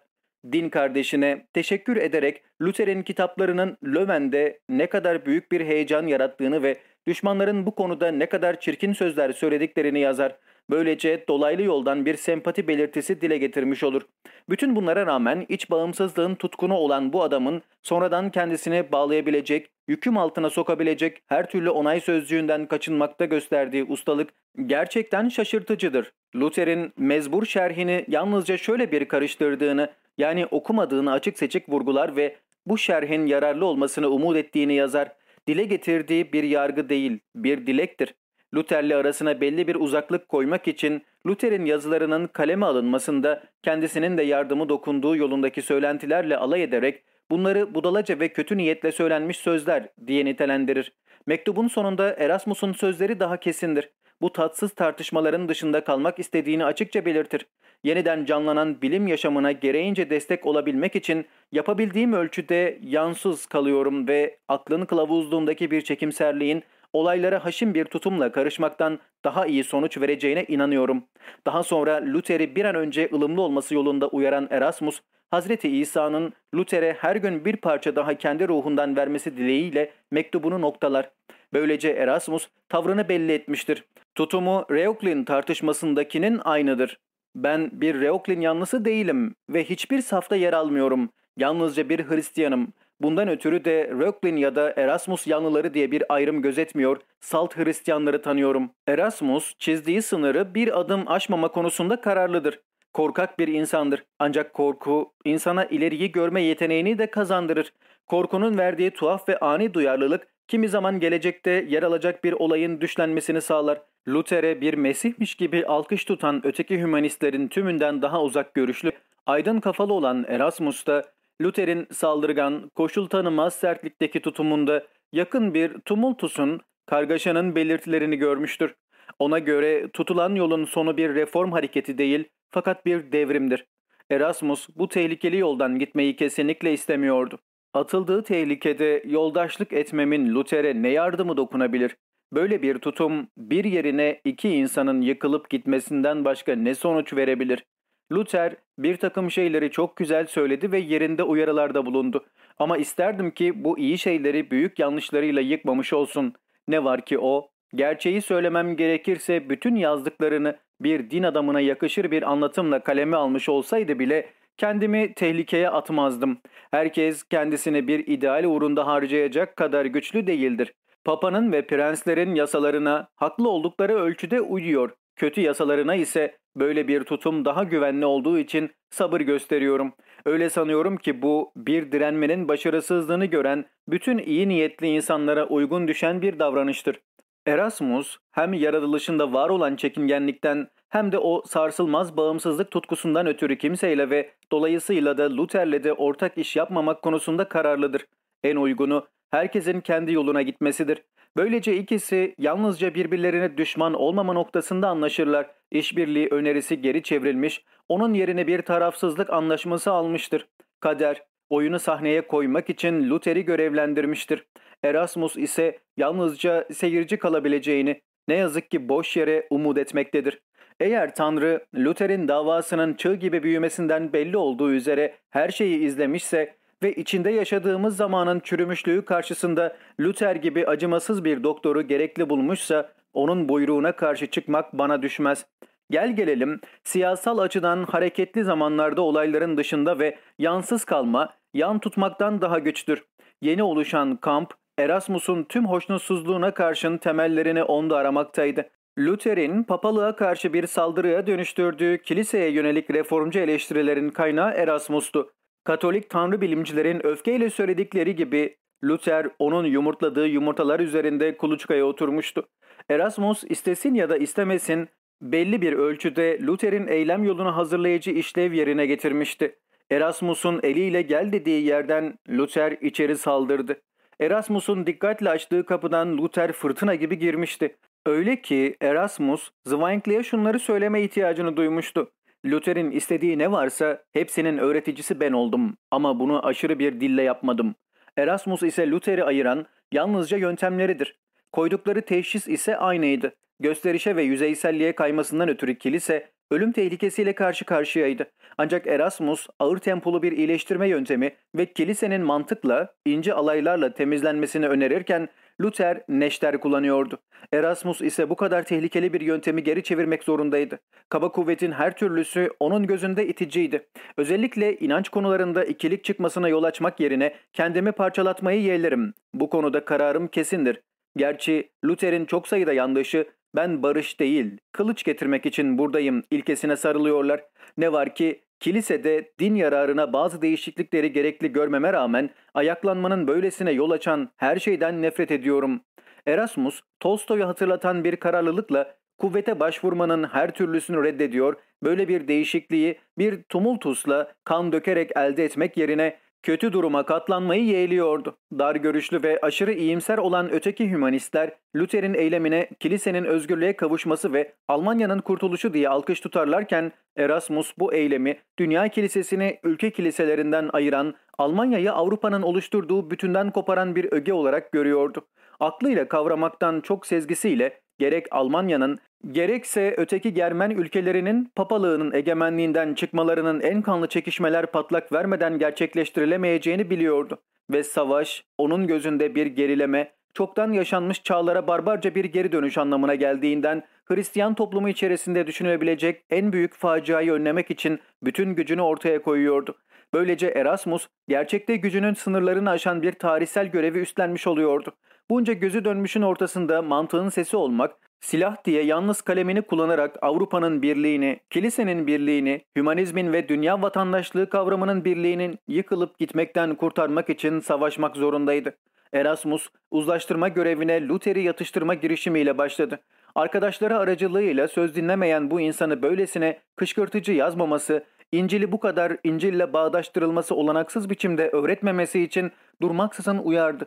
Din kardeşine teşekkür ederek Luther'in kitaplarının Löwen'de ne kadar büyük bir heyecan yarattığını ve düşmanların bu konuda ne kadar çirkin sözler söylediklerini yazar. Böylece dolaylı yoldan bir sempati belirtisi dile getirmiş olur. Bütün bunlara rağmen iç bağımsızlığın tutkunu olan bu adamın sonradan kendisini bağlayabilecek, yüküm altına sokabilecek her türlü onay sözcüğünden kaçınmakta gösterdiği ustalık gerçekten şaşırtıcıdır. Luther'in mezbur şerhini yalnızca şöyle bir karıştırdığını, yani okumadığını açık seçik vurgular ve bu şerhin yararlı olmasını umut ettiğini yazar. Dile getirdiği bir yargı değil, bir dilektir. Luther'le arasına belli bir uzaklık koymak için Luther'in yazılarının kaleme alınmasında kendisinin de yardımı dokunduğu yolundaki söylentilerle alay ederek bunları budalaca ve kötü niyetle söylenmiş sözler diye nitelendirir. Mektubun sonunda Erasmus'un sözleri daha kesindir. Bu tatsız tartışmaların dışında kalmak istediğini açıkça belirtir. Yeniden canlanan bilim yaşamına gereğince destek olabilmek için yapabildiğim ölçüde yansız kalıyorum ve aklın kılavuzluğundaki bir çekimserliğin olaylara haşim bir tutumla karışmaktan daha iyi sonuç vereceğine inanıyorum. Daha sonra Luther'i bir an önce ılımlı olması yolunda uyaran Erasmus, Hazreti İsa'nın Luther'e her gün bir parça daha kendi ruhundan vermesi dileğiyle mektubunu noktalar. Böylece Erasmus tavrını belli etmiştir. Tutumu Reuchlin tartışmasındakinin aynıdır. Ben bir Reuchlin yanlısı değilim ve hiçbir safta yer almıyorum. Yalnızca bir Hristiyanım. Bundan ötürü de Röcklin ya da Erasmus yanlıları diye bir ayrım gözetmiyor, salt Hristiyanları tanıyorum. Erasmus çizdiği sınırı bir adım aşmama konusunda kararlıdır. Korkak bir insandır. Ancak korku insana ileriyi görme yeteneğini de kazandırır. Korkunun verdiği tuhaf ve ani duyarlılık kimi zaman gelecekte yer alacak bir olayın düşlenmesini sağlar. Luther'e bir mesihmiş gibi alkış tutan öteki hümanistlerin tümünden daha uzak görüşlü, aydın kafalı olan Erasmus da Luther'in saldırgan, koşul tanımaz sertlikteki tutumunda yakın bir tumultusun, kargaşanın belirtilerini görmüştür. Ona göre tutulan yolun sonu bir reform hareketi değil fakat bir devrimdir. Erasmus bu tehlikeli yoldan gitmeyi kesinlikle istemiyordu. Atıldığı tehlikede yoldaşlık etmemin Luther'e ne yardımı dokunabilir? Böyle bir tutum bir yerine iki insanın yıkılıp gitmesinden başka ne sonuç verebilir? Luther bir takım şeyleri çok güzel söyledi ve yerinde uyarılarda bulundu. Ama isterdim ki bu iyi şeyleri büyük yanlışlarıyla yıkmamış olsun. Ne var ki o, gerçeği söylemem gerekirse bütün yazdıklarını bir din adamına yakışır bir anlatımla kaleme almış olsaydı bile kendimi tehlikeye atmazdım. Herkes kendisini bir ideal uğrunda harcayacak kadar güçlü değildir. Papanın ve prenslerin yasalarına haklı oldukları ölçüde uyuyor. Kötü yasalarına ise böyle bir tutum daha güvenli olduğu için sabır gösteriyorum. Öyle sanıyorum ki bu bir direnmenin başarısızlığını gören bütün iyi niyetli insanlara uygun düşen bir davranıştır. Erasmus hem yaratılışında var olan çekingenlikten hem de o sarsılmaz bağımsızlık tutkusundan ötürü kimseyle ve dolayısıyla da Luther'le de ortak iş yapmamak konusunda kararlıdır. En uygunu herkesin kendi yoluna gitmesidir. Böylece ikisi yalnızca birbirlerine düşman olmama noktasında anlaşırlar. İşbirliği önerisi geri çevrilmiş, onun yerine bir tarafsızlık anlaşması almıştır. Kader, oyunu sahneye koymak için Luther'i görevlendirmiştir. Erasmus ise yalnızca seyirci kalabileceğini ne yazık ki boş yere umut etmektedir. Eğer Tanrı Luther'in davasının çığ gibi büyümesinden belli olduğu üzere her şeyi izlemişse ve içinde yaşadığımız zamanın çürümüşlüğü karşısında Luther gibi acımasız bir doktoru gerekli bulmuşsa onun buyruğuna karşı çıkmak bana düşmez. Gel gelelim siyasal açıdan hareketli zamanlarda olayların dışında ve yansız kalma, yan tutmaktan daha güçtür. Yeni oluşan kamp Erasmus'un tüm hoşnutsuzluğuna karşın temellerini onda aramaktaydı. Luther'in papalığa karşı bir saldırıya dönüştürdüğü kiliseye yönelik reformcu eleştirilerin kaynağı Erasmus'tu. Katolik tanrı bilimcilerin öfkeyle söyledikleri gibi Luther onun yumurtladığı yumurtalar üzerinde kuluçkaya oturmuştu. Erasmus istesin ya da istemesin belli bir ölçüde Luther'in eylem yolunu hazırlayıcı işlev yerine getirmişti. Erasmus'un eliyle gel dediği yerden Luther içeri saldırdı. Erasmus'un dikkatle açtığı kapıdan Luther fırtına gibi girmişti. Öyle ki Erasmus Zwingli'ye şunları söyleme ihtiyacını duymuştu. Luther'in istediği ne varsa hepsinin öğreticisi ben oldum ama bunu aşırı bir dille yapmadım. Erasmus ise Luther'i ayıran yalnızca yöntemleridir. Koydukları teşhis ise aynıydı. Gösterişe ve yüzeyselliğe kaymasından ötürü kilise ölüm tehlikesiyle karşı karşıyaydı. Ancak Erasmus ağır tempolu bir iyileştirme yöntemi ve kilisenin mantıkla, ince alaylarla temizlenmesini önerirken Luther neşter kullanıyordu. Erasmus ise bu kadar tehlikeli bir yöntemi geri çevirmek zorundaydı. Kaba kuvvetin her türlüsü onun gözünde iticiydi. Özellikle inanç konularında ikilik çıkmasına yol açmak yerine kendimi parçalatmayı yeğlerim. Bu konuda kararım kesindir. Gerçi Luther'in çok sayıda yandaşı ben barış değil, kılıç getirmek için buradayım ilkesine sarılıyorlar. Ne var ki kilisede din yararına bazı değişiklikleri gerekli görmeme rağmen ayaklanmanın böylesine yol açan her şeyden nefret ediyorum. Erasmus, Tolstoy'u hatırlatan bir kararlılıkla kuvvete başvurmanın her türlüsünü reddediyor, böyle bir değişikliği bir tumultusla kan dökerek elde etmek yerine kötü duruma katlanmayı yeğliyordu. Dar görüşlü ve aşırı iyimser olan öteki hümanistler Luther'in eylemine kilisenin özgürlüğe kavuşması ve Almanya'nın kurtuluşu diye alkış tutarlarken Erasmus bu eylemi dünya kilisesini ülke kiliselerinden ayıran Almanya'yı Avrupa'nın oluşturduğu bütünden koparan bir öge olarak görüyordu. Aklıyla kavramaktan çok sezgisiyle gerek Almanya'nın gerekse öteki Germen ülkelerinin papalığının egemenliğinden çıkmalarının en kanlı çekişmeler patlak vermeden gerçekleştirilemeyeceğini biliyordu. Ve savaş onun gözünde bir gerileme, çoktan yaşanmış çağlara barbarca bir geri dönüş anlamına geldiğinden Hristiyan toplumu içerisinde düşünülebilecek en büyük faciayı önlemek için bütün gücünü ortaya koyuyordu. Böylece Erasmus gerçekte gücünün sınırlarını aşan bir tarihsel görevi üstlenmiş oluyordu. Bunca gözü dönmüşün ortasında mantığın sesi olmak, silah diye yalnız kalemini kullanarak Avrupa'nın birliğini, kilisenin birliğini, hümanizmin ve dünya vatandaşlığı kavramının birliğinin yıkılıp gitmekten kurtarmak için savaşmak zorundaydı. Erasmus, uzlaştırma görevine Luther'i yatıştırma girişimiyle başladı. Arkadaşları aracılığıyla söz dinlemeyen bu insanı böylesine kışkırtıcı yazmaması, İncil'i bu kadar İncil'le bağdaştırılması olanaksız biçimde öğretmemesi için durmaksızın uyardı.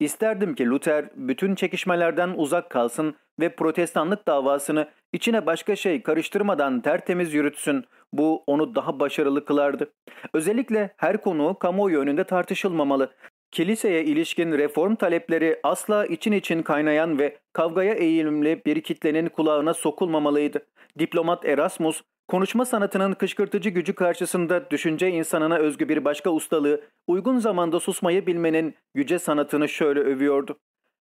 İsterdim ki Luther bütün çekişmelerden uzak kalsın ve protestanlık davasını içine başka şey karıştırmadan tertemiz yürütsün. Bu onu daha başarılı kılardı. Özellikle her konu kamuoyu önünde tartışılmamalı. Kiliseye ilişkin reform talepleri asla için için kaynayan ve kavgaya eğilimli bir kitlenin kulağına sokulmamalıydı. Diplomat Erasmus Konuşma sanatının kışkırtıcı gücü karşısında düşünce insanına özgü bir başka ustalığı, uygun zamanda susmayı bilmenin yüce sanatını şöyle övüyordu.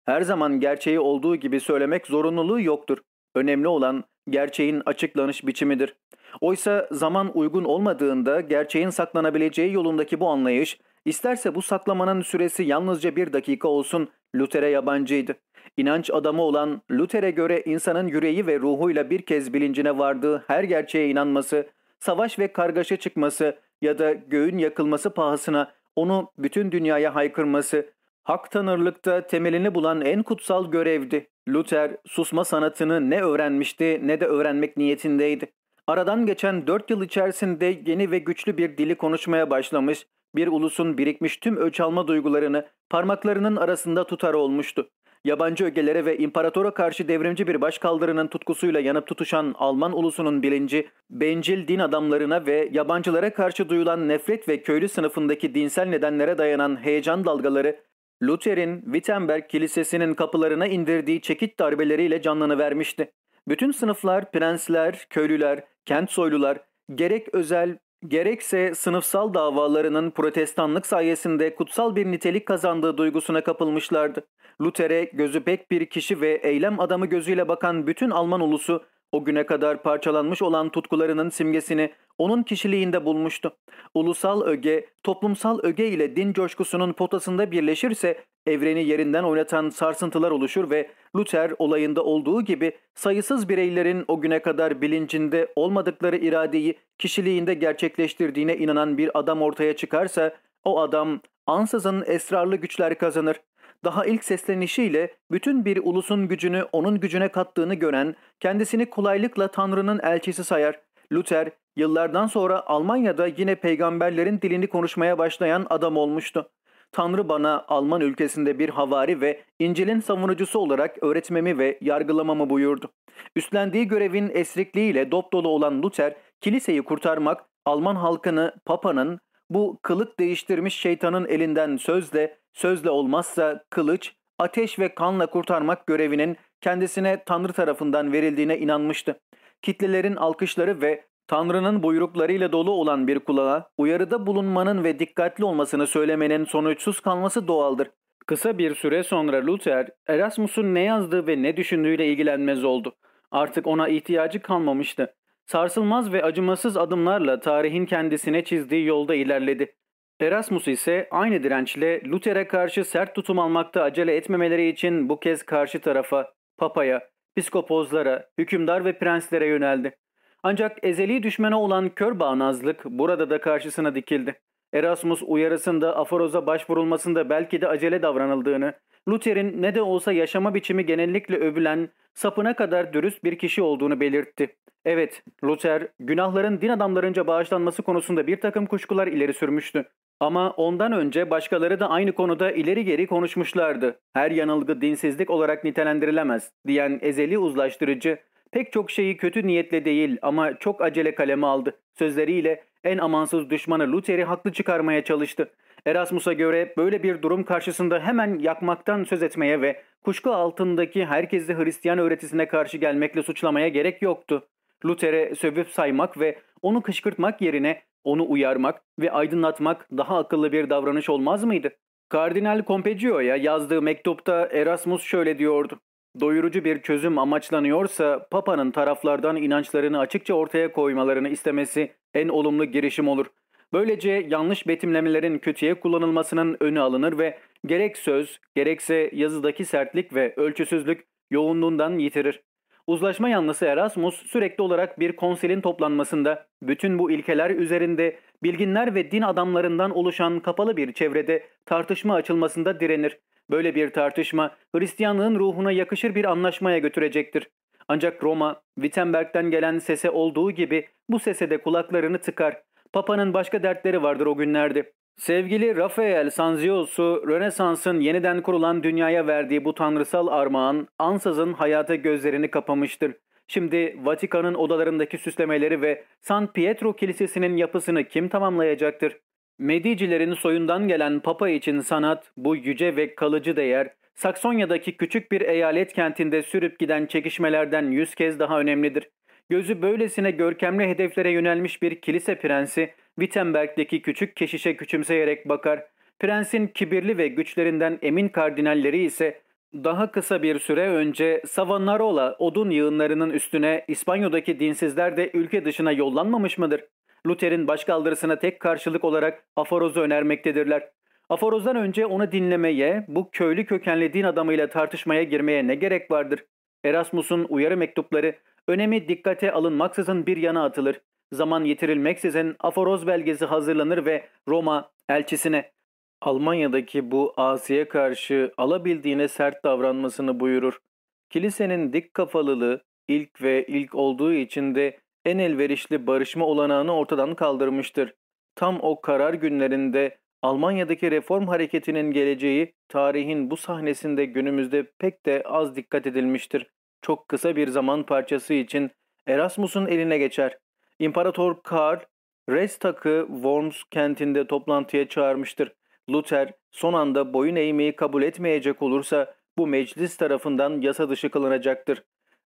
Her zaman gerçeği olduğu gibi söylemek zorunluluğu yoktur. Önemli olan gerçeğin açıklanış biçimidir. Oysa zaman uygun olmadığında gerçeğin saklanabileceği yolundaki bu anlayış, isterse bu saklamanın süresi yalnızca bir dakika olsun Luther'e yabancıydı. İnanç adamı olan Luther'e göre insanın yüreği ve ruhuyla bir kez bilincine vardığı her gerçeğe inanması, savaş ve kargaşa çıkması ya da göğün yakılması pahasına onu bütün dünyaya haykırması, hak tanırlıkta temelini bulan en kutsal görevdi. Luther susma sanatını ne öğrenmişti ne de öğrenmek niyetindeydi. Aradan geçen dört yıl içerisinde yeni ve güçlü bir dili konuşmaya başlamış, bir ulusun birikmiş tüm ölç alma duygularını parmaklarının arasında tutar olmuştu. Yabancı ögelere ve imparatora karşı devrimci bir başkaldırının tutkusuyla yanıp tutuşan Alman ulusunun bilinci, bencil din adamlarına ve yabancılara karşı duyulan nefret ve köylü sınıfındaki dinsel nedenlere dayanan heyecan dalgaları, Luther'in Wittenberg Kilisesi'nin kapılarına indirdiği çekit darbeleriyle canlını vermişti. Bütün sınıflar, prensler, köylüler, kent soylular, gerek özel gerekse sınıfsal davalarının protestanlık sayesinde kutsal bir nitelik kazandığı duygusuna kapılmışlardı. Luther'e gözü pek bir kişi ve eylem adamı gözüyle bakan bütün Alman ulusu o güne kadar parçalanmış olan tutkularının simgesini onun kişiliğinde bulmuştu. Ulusal öge, toplumsal öge ile din coşkusunun potasında birleşirse evreni yerinden oynatan sarsıntılar oluşur ve Luther olayında olduğu gibi sayısız bireylerin o güne kadar bilincinde olmadıkları iradeyi kişiliğinde gerçekleştirdiğine inanan bir adam ortaya çıkarsa o adam ansızın esrarlı güçler kazanır daha ilk seslenişiyle bütün bir ulusun gücünü onun gücüne kattığını gören, kendisini kolaylıkla Tanrı'nın elçisi sayar. Luther, yıllardan sonra Almanya'da yine peygamberlerin dilini konuşmaya başlayan adam olmuştu. Tanrı bana Alman ülkesinde bir havari ve İncil'in savunucusu olarak öğretmemi ve yargılamamı buyurdu. Üstlendiği görevin esrikliğiyle dop dolu olan Luther, kiliseyi kurtarmak, Alman halkını Papa'nın bu kılık değiştirmiş şeytanın elinden sözle, sözle olmazsa kılıç, ateş ve kanla kurtarmak görevinin kendisine Tanrı tarafından verildiğine inanmıştı. Kitlelerin alkışları ve Tanrı'nın buyruklarıyla dolu olan bir kulağa uyarıda bulunmanın ve dikkatli olmasını söylemenin sonuçsuz kalması doğaldır. Kısa bir süre sonra Luther, Erasmus'un ne yazdığı ve ne düşündüğüyle ilgilenmez oldu. Artık ona ihtiyacı kalmamıştı. Sarsılmaz ve acımasız adımlarla tarihin kendisine çizdiği yolda ilerledi. Erasmus ise aynı dirençle Luther'e karşı sert tutum almakta acele etmemeleri için bu kez karşı tarafa, papaya, piskopozlara, hükümdar ve prenslere yöneldi. Ancak ezeli düşmana olan kör bağnazlık burada da karşısına dikildi. Erasmus uyarısında aforoza başvurulmasında belki de acele davranıldığını, Luther'in ne de olsa yaşama biçimi genellikle övülen, sapına kadar dürüst bir kişi olduğunu belirtti. Evet, Luther, günahların din adamlarınca bağışlanması konusunda bir takım kuşkular ileri sürmüştü. Ama ondan önce başkaları da aynı konuda ileri geri konuşmuşlardı. Her yanılgı dinsizlik olarak nitelendirilemez diyen ezeli uzlaştırıcı, pek çok şeyi kötü niyetle değil ama çok acele kaleme aldı. Sözleriyle en amansız düşmanı Luther'i haklı çıkarmaya çalıştı. Erasmus'a göre böyle bir durum karşısında hemen yakmaktan söz etmeye ve kuşku altındaki herkesi Hristiyan öğretisine karşı gelmekle suçlamaya gerek yoktu. Luther'e sövüp saymak ve onu kışkırtmak yerine onu uyarmak ve aydınlatmak daha akıllı bir davranış olmaz mıydı? Kardinal Compeggio'ya yazdığı mektupta Erasmus şöyle diyordu. Doyurucu bir çözüm amaçlanıyorsa Papa'nın taraflardan inançlarını açıkça ortaya koymalarını istemesi en olumlu girişim olur. Böylece yanlış betimlemelerin kötüye kullanılmasının önü alınır ve gerek söz gerekse yazıdaki sertlik ve ölçüsüzlük yoğunluğundan yitirir. Uzlaşma yanlısı Erasmus sürekli olarak bir konsilin toplanmasında bütün bu ilkeler üzerinde bilginler ve din adamlarından oluşan kapalı bir çevrede tartışma açılmasında direnir. Böyle bir tartışma Hristiyanlığın ruhuna yakışır bir anlaşmaya götürecektir. Ancak Roma, Wittenberg'den gelen sese olduğu gibi bu sese de kulaklarını tıkar. Papa'nın başka dertleri vardır o günlerde. Sevgili Rafael Sanzios'u Rönesans'ın yeniden kurulan dünyaya verdiği bu tanrısal armağan ansızın hayata gözlerini kapamıştır. Şimdi Vatikan'ın odalarındaki süslemeleri ve San Pietro Kilisesi'nin yapısını kim tamamlayacaktır? Medicilerin soyundan gelen Papa için sanat, bu yüce ve kalıcı değer, Saksonya'daki küçük bir eyalet kentinde sürüp giden çekişmelerden yüz kez daha önemlidir. Gözü böylesine görkemli hedeflere yönelmiş bir kilise prensi, Wittenberg'deki küçük keşişe küçümseyerek bakar. Prensin kibirli ve güçlerinden emin kardinalleri ise daha kısa bir süre önce Savonarola odun yığınlarının üstüne İspanya'daki dinsizler de ülke dışına yollanmamış mıdır? Luther'in başkaldırısına tek karşılık olarak aforozu önermektedirler. Aforozdan önce onu dinlemeye, bu köylü kökenli din adamıyla tartışmaya girmeye ne gerek vardır? Erasmus'un uyarı mektupları önemi dikkate alınmaksızın bir yana atılır. Zaman yitirilmeksizin aforoz belgesi hazırlanır ve Roma elçisine Almanya'daki bu asiye karşı alabildiğine sert davranmasını buyurur. Kilisenin dik kafalılığı ilk ve ilk olduğu için de en elverişli barışma olanağını ortadan kaldırmıştır. Tam o karar günlerinde Almanya'daki reform hareketinin geleceği tarihin bu sahnesinde günümüzde pek de az dikkat edilmiştir. Çok kısa bir zaman parçası için Erasmus'un eline geçer. İmparator Karl, Reichstag'ı Worms kentinde toplantıya çağırmıştır. Luther son anda boyun eğmeyi kabul etmeyecek olursa bu meclis tarafından yasa dışı kılınacaktır.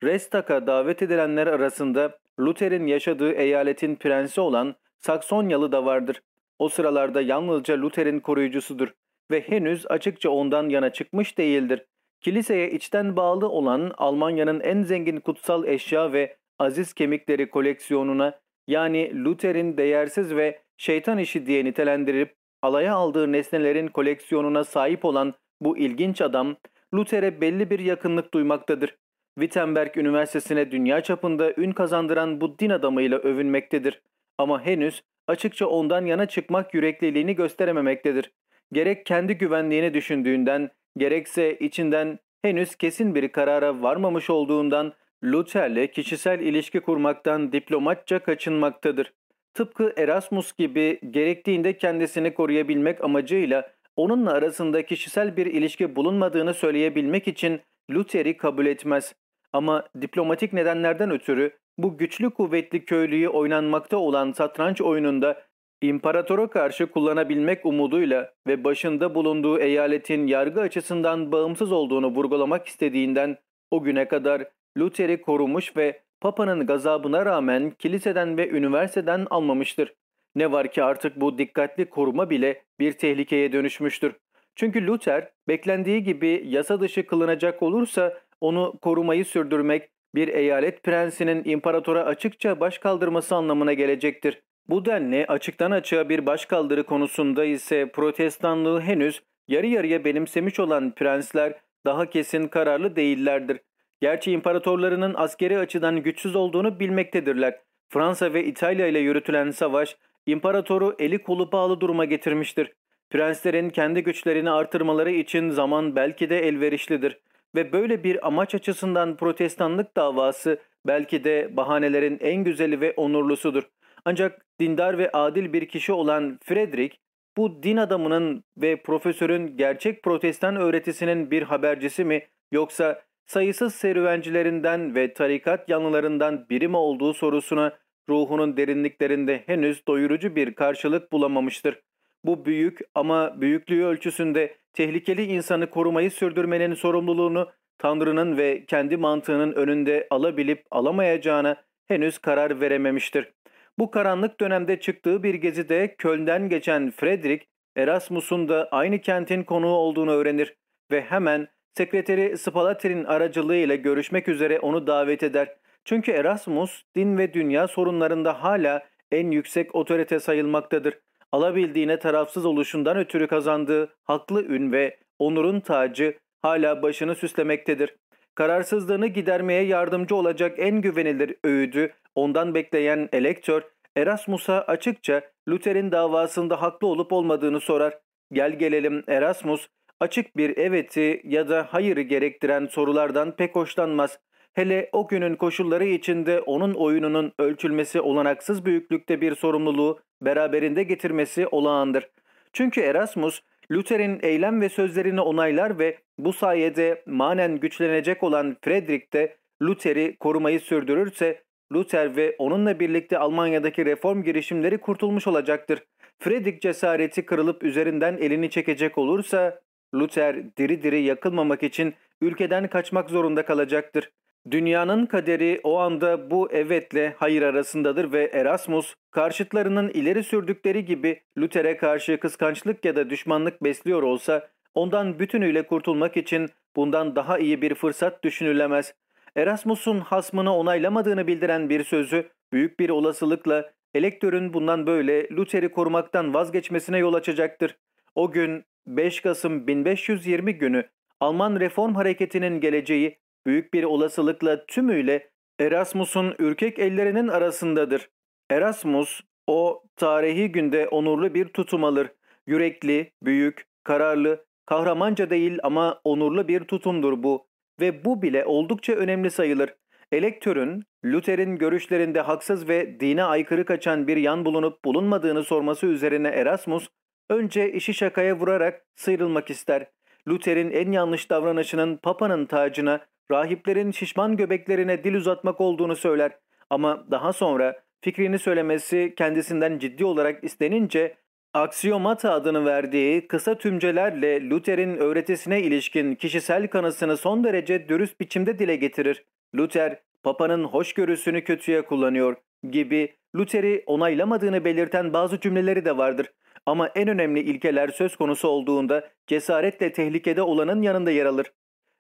Restak'a davet edilenler arasında Luther'in yaşadığı eyaletin prensi olan Saksonyalı da vardır. O sıralarda yalnızca Luther'in koruyucusudur ve henüz açıkça ondan yana çıkmış değildir. Kiliseye içten bağlı olan Almanya'nın en zengin kutsal eşya ve aziz kemikleri koleksiyonuna yani Luther'in değersiz ve şeytan işi diye nitelendirip alaya aldığı nesnelerin koleksiyonuna sahip olan bu ilginç adam Luther'e belli bir yakınlık duymaktadır. Wittenberg Üniversitesi'ne dünya çapında ün kazandıran bu din adamıyla övünmektedir. Ama henüz açıkça ondan yana çıkmak yürekliliğini gösterememektedir. Gerek kendi güvenliğini düşündüğünden, gerekse içinden henüz kesin bir karara varmamış olduğundan Luther'le kişisel ilişki kurmaktan diplomatça kaçınmaktadır. Tıpkı Erasmus gibi gerektiğinde kendisini koruyabilmek amacıyla onunla arasında kişisel bir ilişki bulunmadığını söyleyebilmek için Luther'i kabul etmez. Ama diplomatik nedenlerden ötürü bu güçlü kuvvetli köylüyü oynanmakta olan satranç oyununda imparatora karşı kullanabilmek umuduyla ve başında bulunduğu eyaletin yargı açısından bağımsız olduğunu vurgulamak istediğinden o güne kadar Luther'i korumuş ve Papa'nın gazabına rağmen kiliseden ve üniversiteden almamıştır. Ne var ki artık bu dikkatli koruma bile bir tehlikeye dönüşmüştür. Çünkü Luther beklendiği gibi yasa dışı kılınacak olursa onu korumayı sürdürmek bir eyalet prensinin imparatora açıkça baş kaldırması anlamına gelecektir. Bu denli açıktan açığa bir başkaldırı konusunda ise protestanlığı henüz yarı yarıya benimsemiş olan prensler daha kesin kararlı değillerdir. Gerçi imparatorlarının askeri açıdan güçsüz olduğunu bilmektedirler. Fransa ve İtalya ile yürütülen savaş imparatoru eli kolu bağlı duruma getirmiştir. Prenslerin kendi güçlerini artırmaları için zaman belki de elverişlidir ve böyle bir amaç açısından protestanlık davası belki de bahanelerin en güzeli ve onurlusudur. Ancak dindar ve adil bir kişi olan Frederick bu din adamının ve profesörün gerçek protestan öğretisinin bir habercisi mi yoksa sayısız serüvencilerinden ve tarikat yanlılarından biri mi olduğu sorusuna ruhunun derinliklerinde henüz doyurucu bir karşılık bulamamıştır. Bu büyük ama büyüklüğü ölçüsünde tehlikeli insanı korumayı sürdürmenin sorumluluğunu Tanrı'nın ve kendi mantığının önünde alabilip alamayacağına henüz karar verememiştir. Bu karanlık dönemde çıktığı bir gezide Köln'den geçen Frederick, Erasmus'un da aynı kentin konuğu olduğunu öğrenir ve hemen sekreteri Spalater'in aracılığıyla görüşmek üzere onu davet eder. Çünkü Erasmus din ve dünya sorunlarında hala en yüksek otorite sayılmaktadır. Alabildiğine tarafsız oluşundan ötürü kazandığı haklı ün ve onurun tacı hala başını süslemektedir. Kararsızlığını gidermeye yardımcı olacak en güvenilir öğüdü ondan bekleyen elektör Erasmus'a açıkça Luther'in davasında haklı olup olmadığını sorar. Gel gelelim Erasmus açık bir eveti ya da hayırı gerektiren sorulardan pek hoşlanmaz. Hele o günün koşulları içinde onun oyununun ölçülmesi olanaksız büyüklükte bir sorumluluğu beraberinde getirmesi olağandır. Çünkü Erasmus, Luther'in eylem ve sözlerini onaylar ve bu sayede manen güçlenecek olan Frederick de Luther'i korumayı sürdürürse Luther ve onunla birlikte Almanya'daki reform girişimleri kurtulmuş olacaktır. Frederick cesareti kırılıp üzerinden elini çekecek olursa Luther diri diri yakılmamak için ülkeden kaçmak zorunda kalacaktır. Dünyanın kaderi o anda bu evetle hayır arasındadır ve Erasmus karşıtlarının ileri sürdükleri gibi Luther'e karşı kıskançlık ya da düşmanlık besliyor olsa ondan bütünüyle kurtulmak için bundan daha iyi bir fırsat düşünülemez. Erasmus'un hasmını onaylamadığını bildiren bir sözü büyük bir olasılıkla elektörün bundan böyle Luther'i korumaktan vazgeçmesine yol açacaktır. O gün 5 Kasım 1520 günü Alman reform hareketinin geleceği büyük bir olasılıkla tümüyle Erasmus'un ürkek ellerinin arasındadır. Erasmus o tarihi günde onurlu bir tutum alır. Yürekli, büyük, kararlı, kahramanca değil ama onurlu bir tutumdur bu ve bu bile oldukça önemli sayılır. Elektörün, Luther'in görüşlerinde haksız ve dine aykırı kaçan bir yan bulunup bulunmadığını sorması üzerine Erasmus, önce işi şakaya vurarak sıyrılmak ister. Luther'in en yanlış davranışının Papa'nın tacına rahiplerin şişman göbeklerine dil uzatmak olduğunu söyler ama daha sonra fikrini söylemesi kendisinden ciddi olarak istenince Aksiyomata adını verdiği kısa tümcelerle Luther'in öğretisine ilişkin kişisel kanısını son derece dürüst biçimde dile getirir. Luther, Papa'nın hoşgörüsünü kötüye kullanıyor gibi Luther'i onaylamadığını belirten bazı cümleleri de vardır. Ama en önemli ilkeler söz konusu olduğunda cesaretle tehlikede olanın yanında yer alır.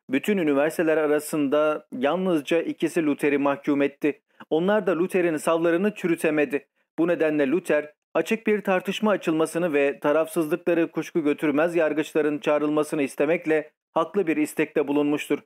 Bütün üniversiteler arasında yalnızca ikisi Luther'i mahkum etti. Onlar da Luther'in savlarını çürütemedi. Bu nedenle Luther açık bir tartışma açılmasını ve tarafsızlıkları kuşku götürmez yargıçların çağrılmasını istemekle haklı bir istekte bulunmuştur.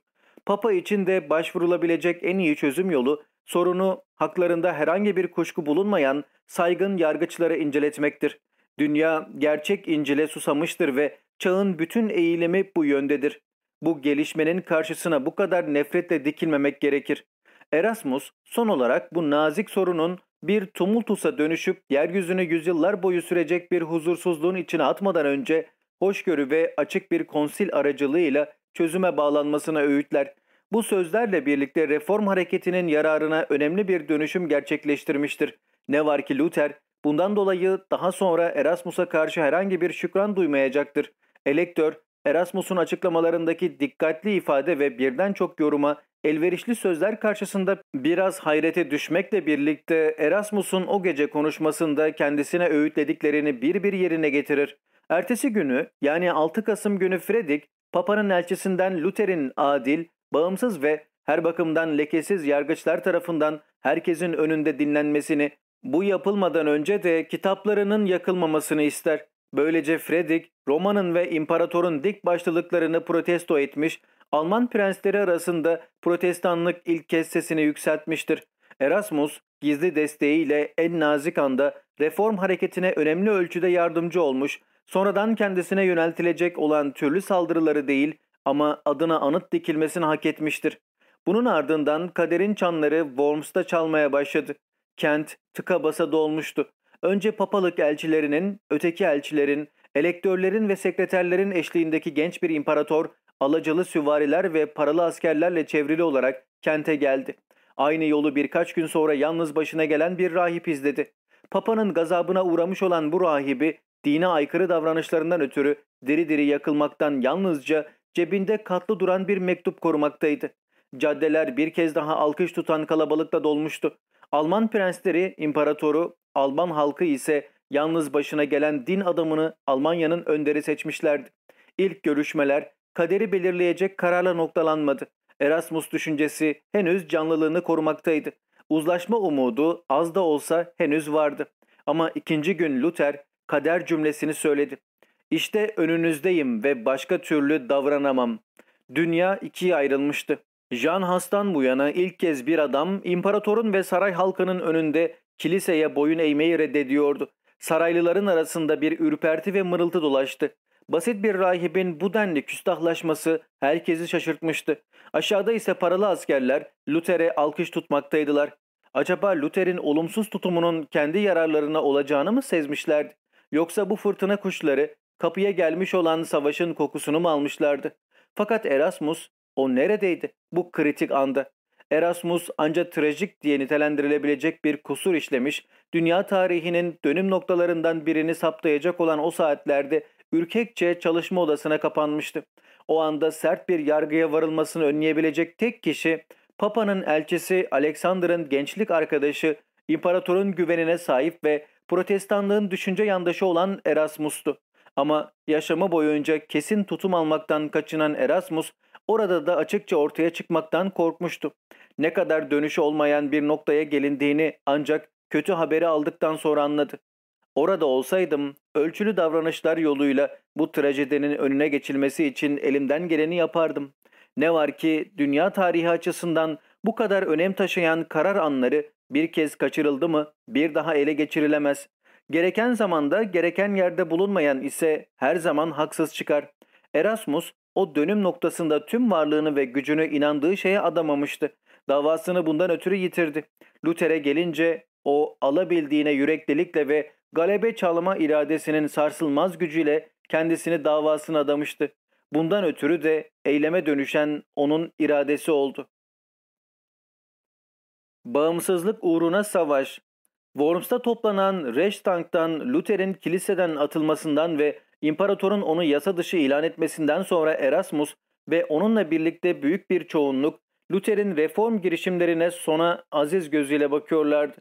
Papa için de başvurulabilecek en iyi çözüm yolu sorunu haklarında herhangi bir kuşku bulunmayan saygın yargıçları inceletmektir. Dünya gerçek İncil'e susamıştır ve çağın bütün eğilimi bu yöndedir. Bu gelişmenin karşısına bu kadar nefretle dikilmemek gerekir. Erasmus son olarak bu nazik sorunun bir tumultusa dönüşüp yeryüzünü yüzyıllar boyu sürecek bir huzursuzluğun içine atmadan önce hoşgörü ve açık bir konsil aracılığıyla çözüme bağlanmasına öğütler. Bu sözlerle birlikte reform hareketinin yararına önemli bir dönüşüm gerçekleştirmiştir. Ne var ki Luther bundan dolayı daha sonra Erasmus'a karşı herhangi bir şükran duymayacaktır. Elektör Erasmus'un açıklamalarındaki dikkatli ifade ve birden çok yoruma elverişli sözler karşısında biraz hayrete düşmekle birlikte Erasmus'un o gece konuşmasında kendisine öğütlediklerini bir bir yerine getirir. Ertesi günü yani 6 Kasım günü Fredik, Papa'nın elçisinden Luther'in adil, bağımsız ve her bakımdan lekesiz yargıçlar tarafından herkesin önünde dinlenmesini, bu yapılmadan önce de kitaplarının yakılmamasını ister. Böylece Fredrik, Roma'nın ve imparatorun dik başlılıklarını protesto etmiş, Alman prensleri arasında protestanlık ilk kez sesini yükseltmiştir. Erasmus, gizli desteğiyle en nazik anda reform hareketine önemli ölçüde yardımcı olmuş, sonradan kendisine yöneltilecek olan türlü saldırıları değil ama adına anıt dikilmesini hak etmiştir. Bunun ardından kaderin çanları Worms'ta çalmaya başladı. Kent tıka basa dolmuştu. Önce papalık elçilerinin, öteki elçilerin, elektörlerin ve sekreterlerin eşliğindeki genç bir imparator, alacalı süvariler ve paralı askerlerle çevrili olarak kente geldi. Aynı yolu birkaç gün sonra yalnız başına gelen bir rahip izledi. Papa'nın gazabına uğramış olan bu rahibi, dine aykırı davranışlarından ötürü diri diri yakılmaktan yalnızca cebinde katlı duran bir mektup korumaktaydı. Caddeler bir kez daha alkış tutan kalabalıkla dolmuştu. Alman prensleri, imparatoru, Alman halkı ise yalnız başına gelen din adamını Almanya'nın önderi seçmişlerdi. İlk görüşmeler kaderi belirleyecek kararla noktalanmadı. Erasmus düşüncesi henüz canlılığını korumaktaydı. Uzlaşma umudu az da olsa henüz vardı. Ama ikinci gün Luther kader cümlesini söyledi. İşte önünüzdeyim ve başka türlü davranamam. Dünya ikiye ayrılmıştı. Jean Has'tan bu yana ilk kez bir adam imparatorun ve saray halkının önünde kiliseye boyun eğmeyi reddediyordu. Saraylıların arasında bir ürperti ve mırıltı dolaştı. Basit bir rahibin bu denli küstahlaşması herkesi şaşırtmıştı. Aşağıda ise paralı askerler Luther'e alkış tutmaktaydılar. Acaba Luther'in olumsuz tutumunun kendi yararlarına olacağını mı sezmişlerdi? Yoksa bu fırtına kuşları kapıya gelmiş olan savaşın kokusunu mu almışlardı? Fakat Erasmus o neredeydi bu kritik anda? Erasmus ancak trajik diye nitelendirilebilecek bir kusur işlemiş, dünya tarihinin dönüm noktalarından birini saptayacak olan o saatlerde ürkekçe çalışma odasına kapanmıştı. O anda sert bir yargıya varılmasını önleyebilecek tek kişi Papa'nın elçisi Alexander'ın gençlik arkadaşı, imparatorun güvenine sahip ve protestanlığın düşünce yandaşı olan Erasmus'tu. Ama yaşamı boyunca kesin tutum almaktan kaçınan Erasmus orada da açıkça ortaya çıkmaktan korkmuştu. Ne kadar dönüşü olmayan bir noktaya gelindiğini ancak kötü haberi aldıktan sonra anladı. Orada olsaydım ölçülü davranışlar yoluyla bu trajedinin önüne geçilmesi için elimden geleni yapardım. Ne var ki dünya tarihi açısından bu kadar önem taşıyan karar anları bir kez kaçırıldı mı bir daha ele geçirilemez. Gereken zamanda gereken yerde bulunmayan ise her zaman haksız çıkar. Erasmus o dönüm noktasında tüm varlığını ve gücünü inandığı şeye adamamıştı. Davasını bundan ötürü yitirdi. Luther'e gelince o alabildiğine yüreklilikle ve galebe çalma iradesinin sarsılmaz gücüyle kendisini davasına adamıştı. Bundan ötürü de eyleme dönüşen onun iradesi oldu. Bağımsızlık uğruna savaş Worms'ta toplanan Reichstag'dan Luther'in kiliseden atılmasından ve imparatorun onu yasa dışı ilan etmesinden sonra Erasmus ve onunla birlikte büyük bir çoğunluk Luther'in reform girişimlerine sona aziz gözüyle bakıyorlardı.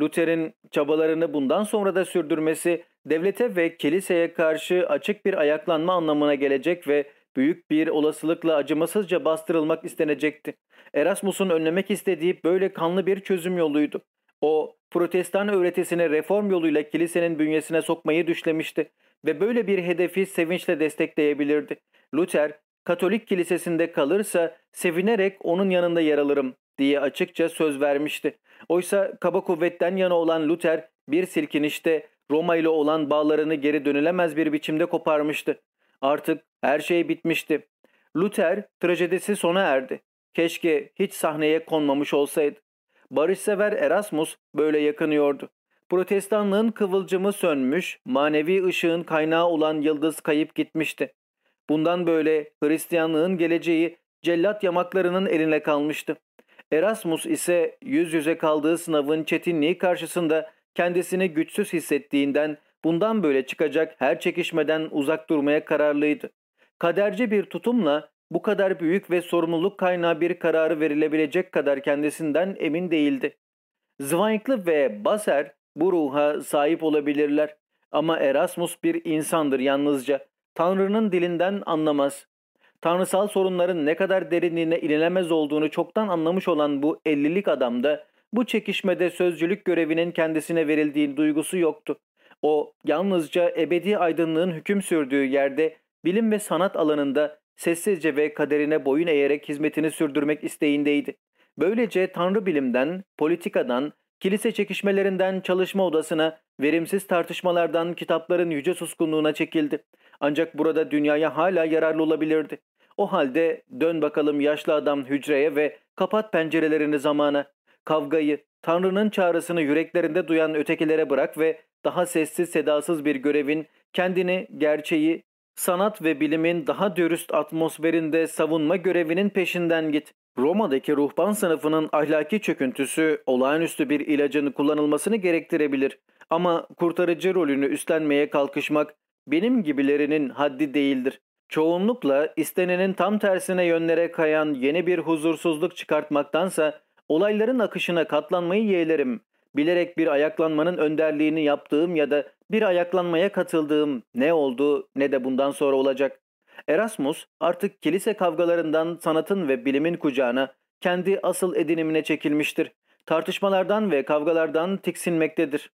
Luther'in çabalarını bundan sonra da sürdürmesi devlete ve kiliseye karşı açık bir ayaklanma anlamına gelecek ve büyük bir olasılıkla acımasızca bastırılmak istenecekti. Erasmus'un önlemek istediği böyle kanlı bir çözüm yoluydu. O, protestan öğretisini reform yoluyla kilisenin bünyesine sokmayı düşlemişti ve böyle bir hedefi sevinçle destekleyebilirdi. Luther, Katolik kilisesinde kalırsa sevinerek onun yanında yer alırım diye açıkça söz vermişti. Oysa kaba kuvvetten yana olan Luther bir silkinişte Roma ile olan bağlarını geri dönülemez bir biçimde koparmıştı. Artık her şey bitmişti. Luther trajedisi sona erdi. Keşke hiç sahneye konmamış olsaydı. Barışsever Erasmus böyle yakınıyordu. Protestanlığın kıvılcımı sönmüş, manevi ışığın kaynağı olan yıldız kayıp gitmişti. Bundan böyle Hristiyanlığın geleceği cellat yamaklarının eline kalmıştı. Erasmus ise yüz yüze kaldığı sınavın çetinliği karşısında kendisini güçsüz hissettiğinden bundan böyle çıkacak her çekişmeden uzak durmaya kararlıydı. Kaderci bir tutumla bu kadar büyük ve sorumluluk kaynağı bir kararı verilebilecek kadar kendisinden emin değildi. Zweinklı ve Basser bu ruha sahip olabilirler ama Erasmus bir insandır yalnızca. Tanrı'nın dilinden anlamaz. Tanrısal sorunların ne kadar derinliğine inilemez olduğunu çoktan anlamış olan bu ellilik adamda bu çekişmede sözcülük görevinin kendisine verildiği duygusu yoktu. O yalnızca ebedi aydınlığın hüküm sürdüğü yerde bilim ve sanat alanında sessizce ve kaderine boyun eğerek hizmetini sürdürmek isteğindeydi. Böylece tanrı bilimden, politikadan, kilise çekişmelerinden çalışma odasına, verimsiz tartışmalardan kitapların yüce suskunluğuna çekildi. Ancak burada dünyaya hala yararlı olabilirdi. O halde dön bakalım yaşlı adam hücreye ve kapat pencerelerini zamana. Kavgayı, Tanrı'nın çağrısını yüreklerinde duyan ötekilere bırak ve daha sessiz sedasız bir görevin kendini, gerçeği, sanat ve bilimin daha dürüst atmosferinde savunma görevinin peşinden git. Roma'daki ruhban sınıfının ahlaki çöküntüsü olağanüstü bir ilacın kullanılmasını gerektirebilir. Ama kurtarıcı rolünü üstlenmeye kalkışmak benim gibilerinin haddi değildir. Çoğunlukla istenenin tam tersine yönlere kayan yeni bir huzursuzluk çıkartmaktansa olayların akışına katlanmayı yeğlerim. Bilerek bir ayaklanmanın önderliğini yaptığım ya da bir ayaklanmaya katıldığım ne oldu ne de bundan sonra olacak. Erasmus artık kilise kavgalarından sanatın ve bilimin kucağına kendi asıl edinimine çekilmiştir. Tartışmalardan ve kavgalardan tiksinmektedir.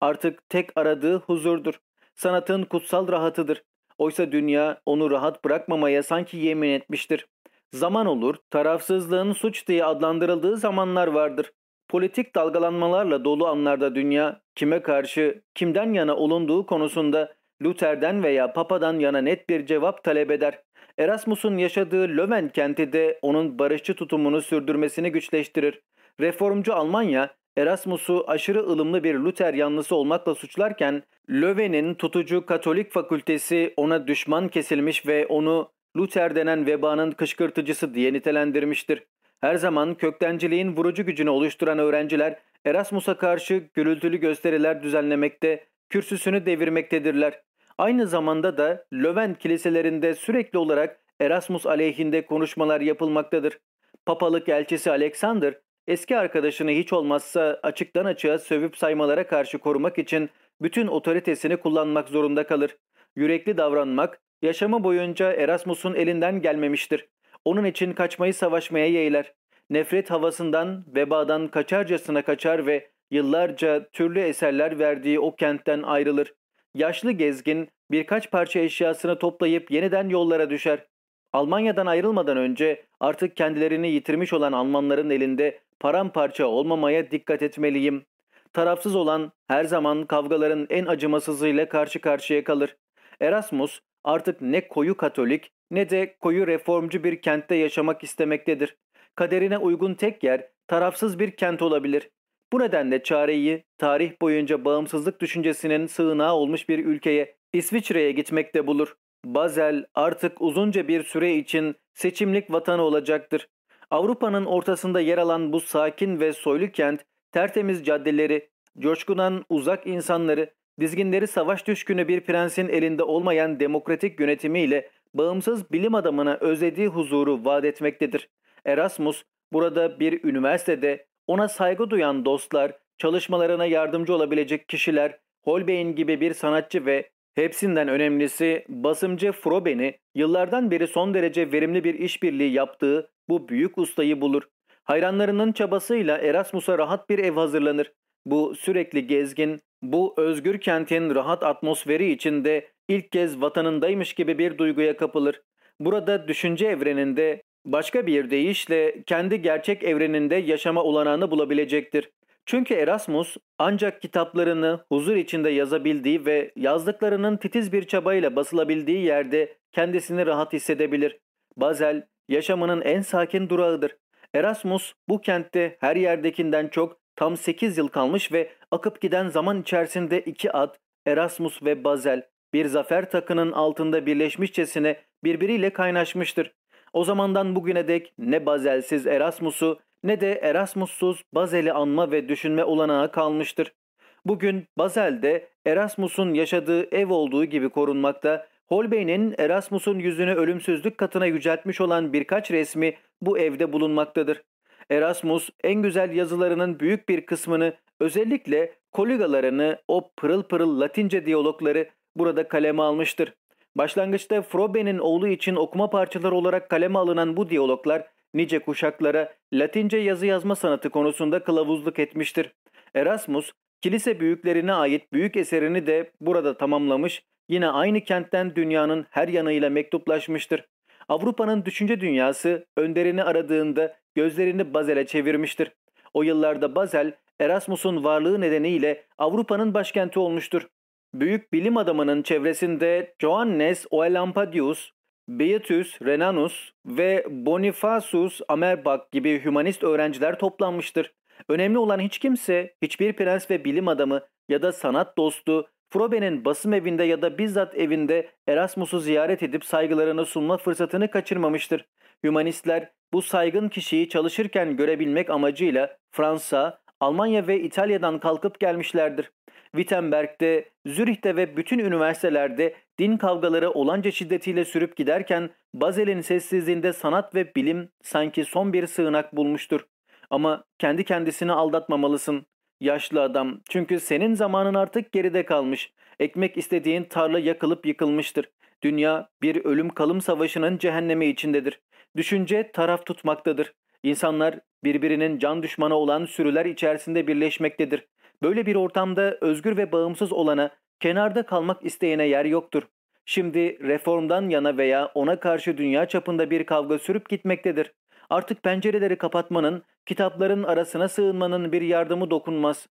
Artık tek aradığı huzurdur. Sanatın kutsal rahatıdır. Oysa dünya onu rahat bırakmamaya sanki yemin etmiştir. Zaman olur, tarafsızlığın suç diye adlandırıldığı zamanlar vardır. Politik dalgalanmalarla dolu anlarda dünya kime karşı, kimden yana olunduğu konusunda Luther'den veya Papa'dan yana net bir cevap talep eder. Erasmus'un yaşadığı Löwen kenti de onun barışçı tutumunu sürdürmesini güçleştirir. Reformcu Almanya, Erasmus'u aşırı ılımlı bir Luther yanlısı olmakla suçlarken, Löwen'in tutucu Katolik fakültesi ona düşman kesilmiş ve onu Luther denen vebanın kışkırtıcısı diye nitelendirmiştir. Her zaman köktenciliğin vurucu gücünü oluşturan öğrenciler Erasmus'a karşı gürültülü gösteriler düzenlemekte, kürsüsünü devirmektedirler. Aynı zamanda da Löwen kiliselerinde sürekli olarak Erasmus aleyhinde konuşmalar yapılmaktadır. Papalık elçisi Alexander, eski arkadaşını hiç olmazsa açıktan açığa sövüp saymalara karşı korumak için bütün otoritesini kullanmak zorunda kalır. Yürekli davranmak, yaşamı boyunca Erasmus'un elinden gelmemiştir. Onun için kaçmayı savaşmaya yeğler. Nefret havasından, vebadan kaçarcasına kaçar ve yıllarca türlü eserler verdiği o kentten ayrılır. Yaşlı gezgin birkaç parça eşyasını toplayıp yeniden yollara düşer. Almanya'dan ayrılmadan önce artık kendilerini yitirmiş olan Almanların elinde paramparça olmamaya dikkat etmeliyim. Tarafsız olan her zaman kavgaların en acımasızıyla karşı karşıya kalır. Erasmus artık ne koyu katolik ne de koyu reformcu bir kentte yaşamak istemektedir. Kaderine uygun tek yer tarafsız bir kent olabilir. Bu nedenle çareyi tarih boyunca bağımsızlık düşüncesinin sığınağı olmuş bir ülkeye İsviçre'ye gitmekte bulur. Basel artık uzunca bir süre için seçimlik vatanı olacaktır. Avrupa'nın ortasında yer alan bu sakin ve soylu kent tertemiz caddeleri, coşkudan uzak insanları, dizginleri savaş düşkünü bir prensin elinde olmayan demokratik yönetimiyle bağımsız bilim adamına özlediği huzuru vaat etmektedir. Erasmus burada bir üniversitede ona saygı duyan dostlar, çalışmalarına yardımcı olabilecek kişiler, Holbein gibi bir sanatçı ve hepsinden önemlisi basımcı Froben'i yıllardan beri son derece verimli bir işbirliği yaptığı bu büyük ustayı bulur. Hayranlarının çabasıyla Erasmus'a rahat bir ev hazırlanır. Bu sürekli gezgin, bu özgür kentin rahat atmosferi içinde ilk kez vatanındaymış gibi bir duyguya kapılır. Burada düşünce evreninde başka bir deyişle kendi gerçek evreninde yaşama olanağını bulabilecektir. Çünkü Erasmus ancak kitaplarını huzur içinde yazabildiği ve yazdıklarının titiz bir çabayla basılabildiği yerde kendisini rahat hissedebilir. Basel yaşamının en sakin durağıdır. Erasmus bu kentte her yerdekinden çok tam 8 yıl kalmış ve akıp giden zaman içerisinde iki ad Erasmus ve Basel bir zafer takının altında birleşmişçesine birbiriyle kaynaşmıştır. O zamandan bugüne dek ne Bazelsiz Erasmus'u ne de Erasmussuz Bazel'i anma ve düşünme olanağı kalmıştır. Bugün Bazel'de Erasmus'un yaşadığı ev olduğu gibi korunmakta, Holbein'in Erasmus'un yüzünü ölümsüzlük katına yüceltmiş olan birkaç resmi bu evde bulunmaktadır. Erasmus en güzel yazılarının büyük bir kısmını özellikle koligalarını, o pırıl pırıl Latince diyalogları burada kaleme almıştır. Başlangıçta Froben'in oğlu için okuma parçaları olarak kaleme alınan bu diyaloglar nice kuşaklara Latince yazı yazma sanatı konusunda kılavuzluk etmiştir. Erasmus, kilise büyüklerine ait büyük eserini de burada tamamlamış, yine aynı kentten dünyanın her yanıyla mektuplaşmıştır. Avrupa'nın düşünce dünyası önderini aradığında gözlerini Bazel'e çevirmiştir. O yıllarda Bazel, Erasmus'un varlığı nedeniyle Avrupa'nın başkenti olmuştur. Büyük bilim adamının çevresinde Johannes Oelampadius, Beatus Renanus ve Bonifacius Amerbach gibi hümanist öğrenciler toplanmıştır. Önemli olan hiç kimse, hiçbir prens ve bilim adamı ya da sanat dostu Froben'in basım evinde ya da bizzat evinde Erasmus'u ziyaret edip saygılarını sunma fırsatını kaçırmamıştır. Hümanistler bu saygın kişiyi çalışırken görebilmek amacıyla Fransa, Almanya ve İtalya'dan kalkıp gelmişlerdir. Wittenberg'de, Zürih'te ve bütün üniversitelerde din kavgaları olanca şiddetiyle sürüp giderken Bazel'in sessizliğinde sanat ve bilim sanki son bir sığınak bulmuştur. Ama kendi kendisini aldatmamalısın. Yaşlı adam çünkü senin zamanın artık geride kalmış. Ekmek istediğin tarla yakılıp yıkılmıştır. Dünya bir ölüm kalım savaşının cehennemi içindedir. Düşünce taraf tutmaktadır. İnsanlar birbirinin can düşmanı olan sürüler içerisinde birleşmektedir. Böyle bir ortamda özgür ve bağımsız olana, kenarda kalmak isteyene yer yoktur. Şimdi reformdan yana veya ona karşı dünya çapında bir kavga sürüp gitmektedir. Artık pencereleri kapatmanın, kitapların arasına sığınmanın bir yardımı dokunmaz.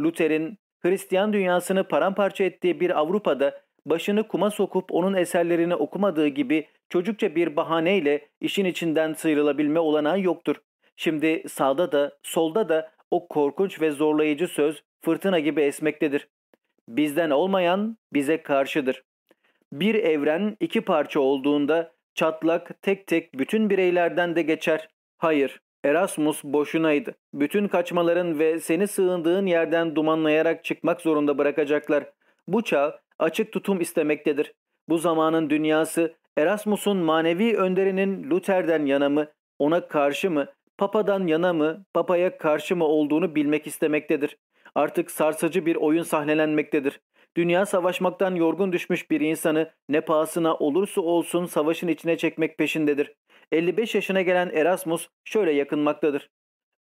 Luther'in Hristiyan dünyasını paramparça ettiği bir Avrupa'da başını kuma sokup onun eserlerini okumadığı gibi çocukça bir bahaneyle işin içinden sıyrılabilme olanağı yoktur. Şimdi sağda da solda da o korkunç ve zorlayıcı söz fırtına gibi esmektedir. Bizden olmayan bize karşıdır. Bir evren iki parça olduğunda çatlak tek tek bütün bireylerden de geçer. Hayır, Erasmus boşunaydı. Bütün kaçmaların ve seni sığındığın yerden dumanlayarak çıkmak zorunda bırakacaklar. Bu çağ açık tutum istemektedir. Bu zamanın dünyası Erasmus'un manevi önderinin Luther'den yana mı, ona karşı mı, Papa'dan yana mı, Papa'ya karşı mı olduğunu bilmek istemektedir. Artık sarsıcı bir oyun sahnelenmektedir. Dünya savaşmaktan yorgun düşmüş bir insanı ne pahasına olursa olsun savaşın içine çekmek peşindedir. 55 yaşına gelen Erasmus şöyle yakınmaktadır.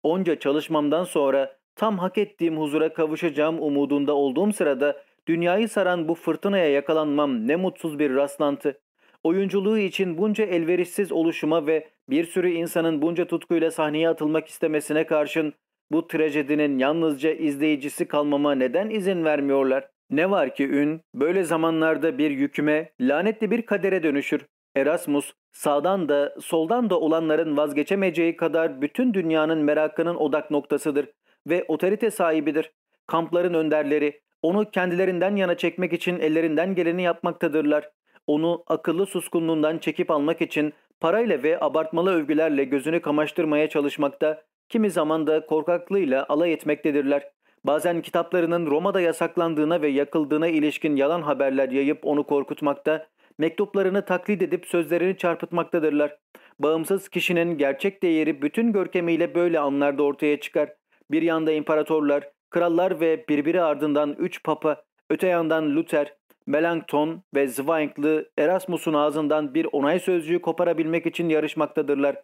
Onca çalışmamdan sonra tam hak ettiğim huzura kavuşacağım umudunda olduğum sırada dünyayı saran bu fırtınaya yakalanmam ne mutsuz bir rastlantı. Oyunculuğu için bunca elverişsiz oluşuma ve bir sürü insanın bunca tutkuyla sahneye atılmak istemesine karşın bu trajedinin yalnızca izleyicisi kalmama neden izin vermiyorlar? Ne var ki ün böyle zamanlarda bir yüküme, lanetli bir kadere dönüşür. Erasmus sağdan da soldan da olanların vazgeçemeyeceği kadar bütün dünyanın merakının odak noktasıdır ve otorite sahibidir. Kampların önderleri onu kendilerinden yana çekmek için ellerinden geleni yapmaktadırlar. Onu akıllı suskunluğundan çekip almak için parayla ve abartmalı övgülerle gözünü kamaştırmaya çalışmakta, kimi zaman da korkaklığıyla alay etmektedirler. Bazen kitaplarının Roma'da yasaklandığına ve yakıldığına ilişkin yalan haberler yayıp onu korkutmakta, mektuplarını taklit edip sözlerini çarpıtmaktadırlar. Bağımsız kişinin gerçek değeri bütün görkemiyle böyle anlarda ortaya çıkar. Bir yanda imparatorlar, krallar ve birbiri ardından üç papa, öte yandan Luther, Melanchthon ve Zwingli'lı Erasmus'un ağzından bir onay sözcüğü koparabilmek için yarışmaktadırlar.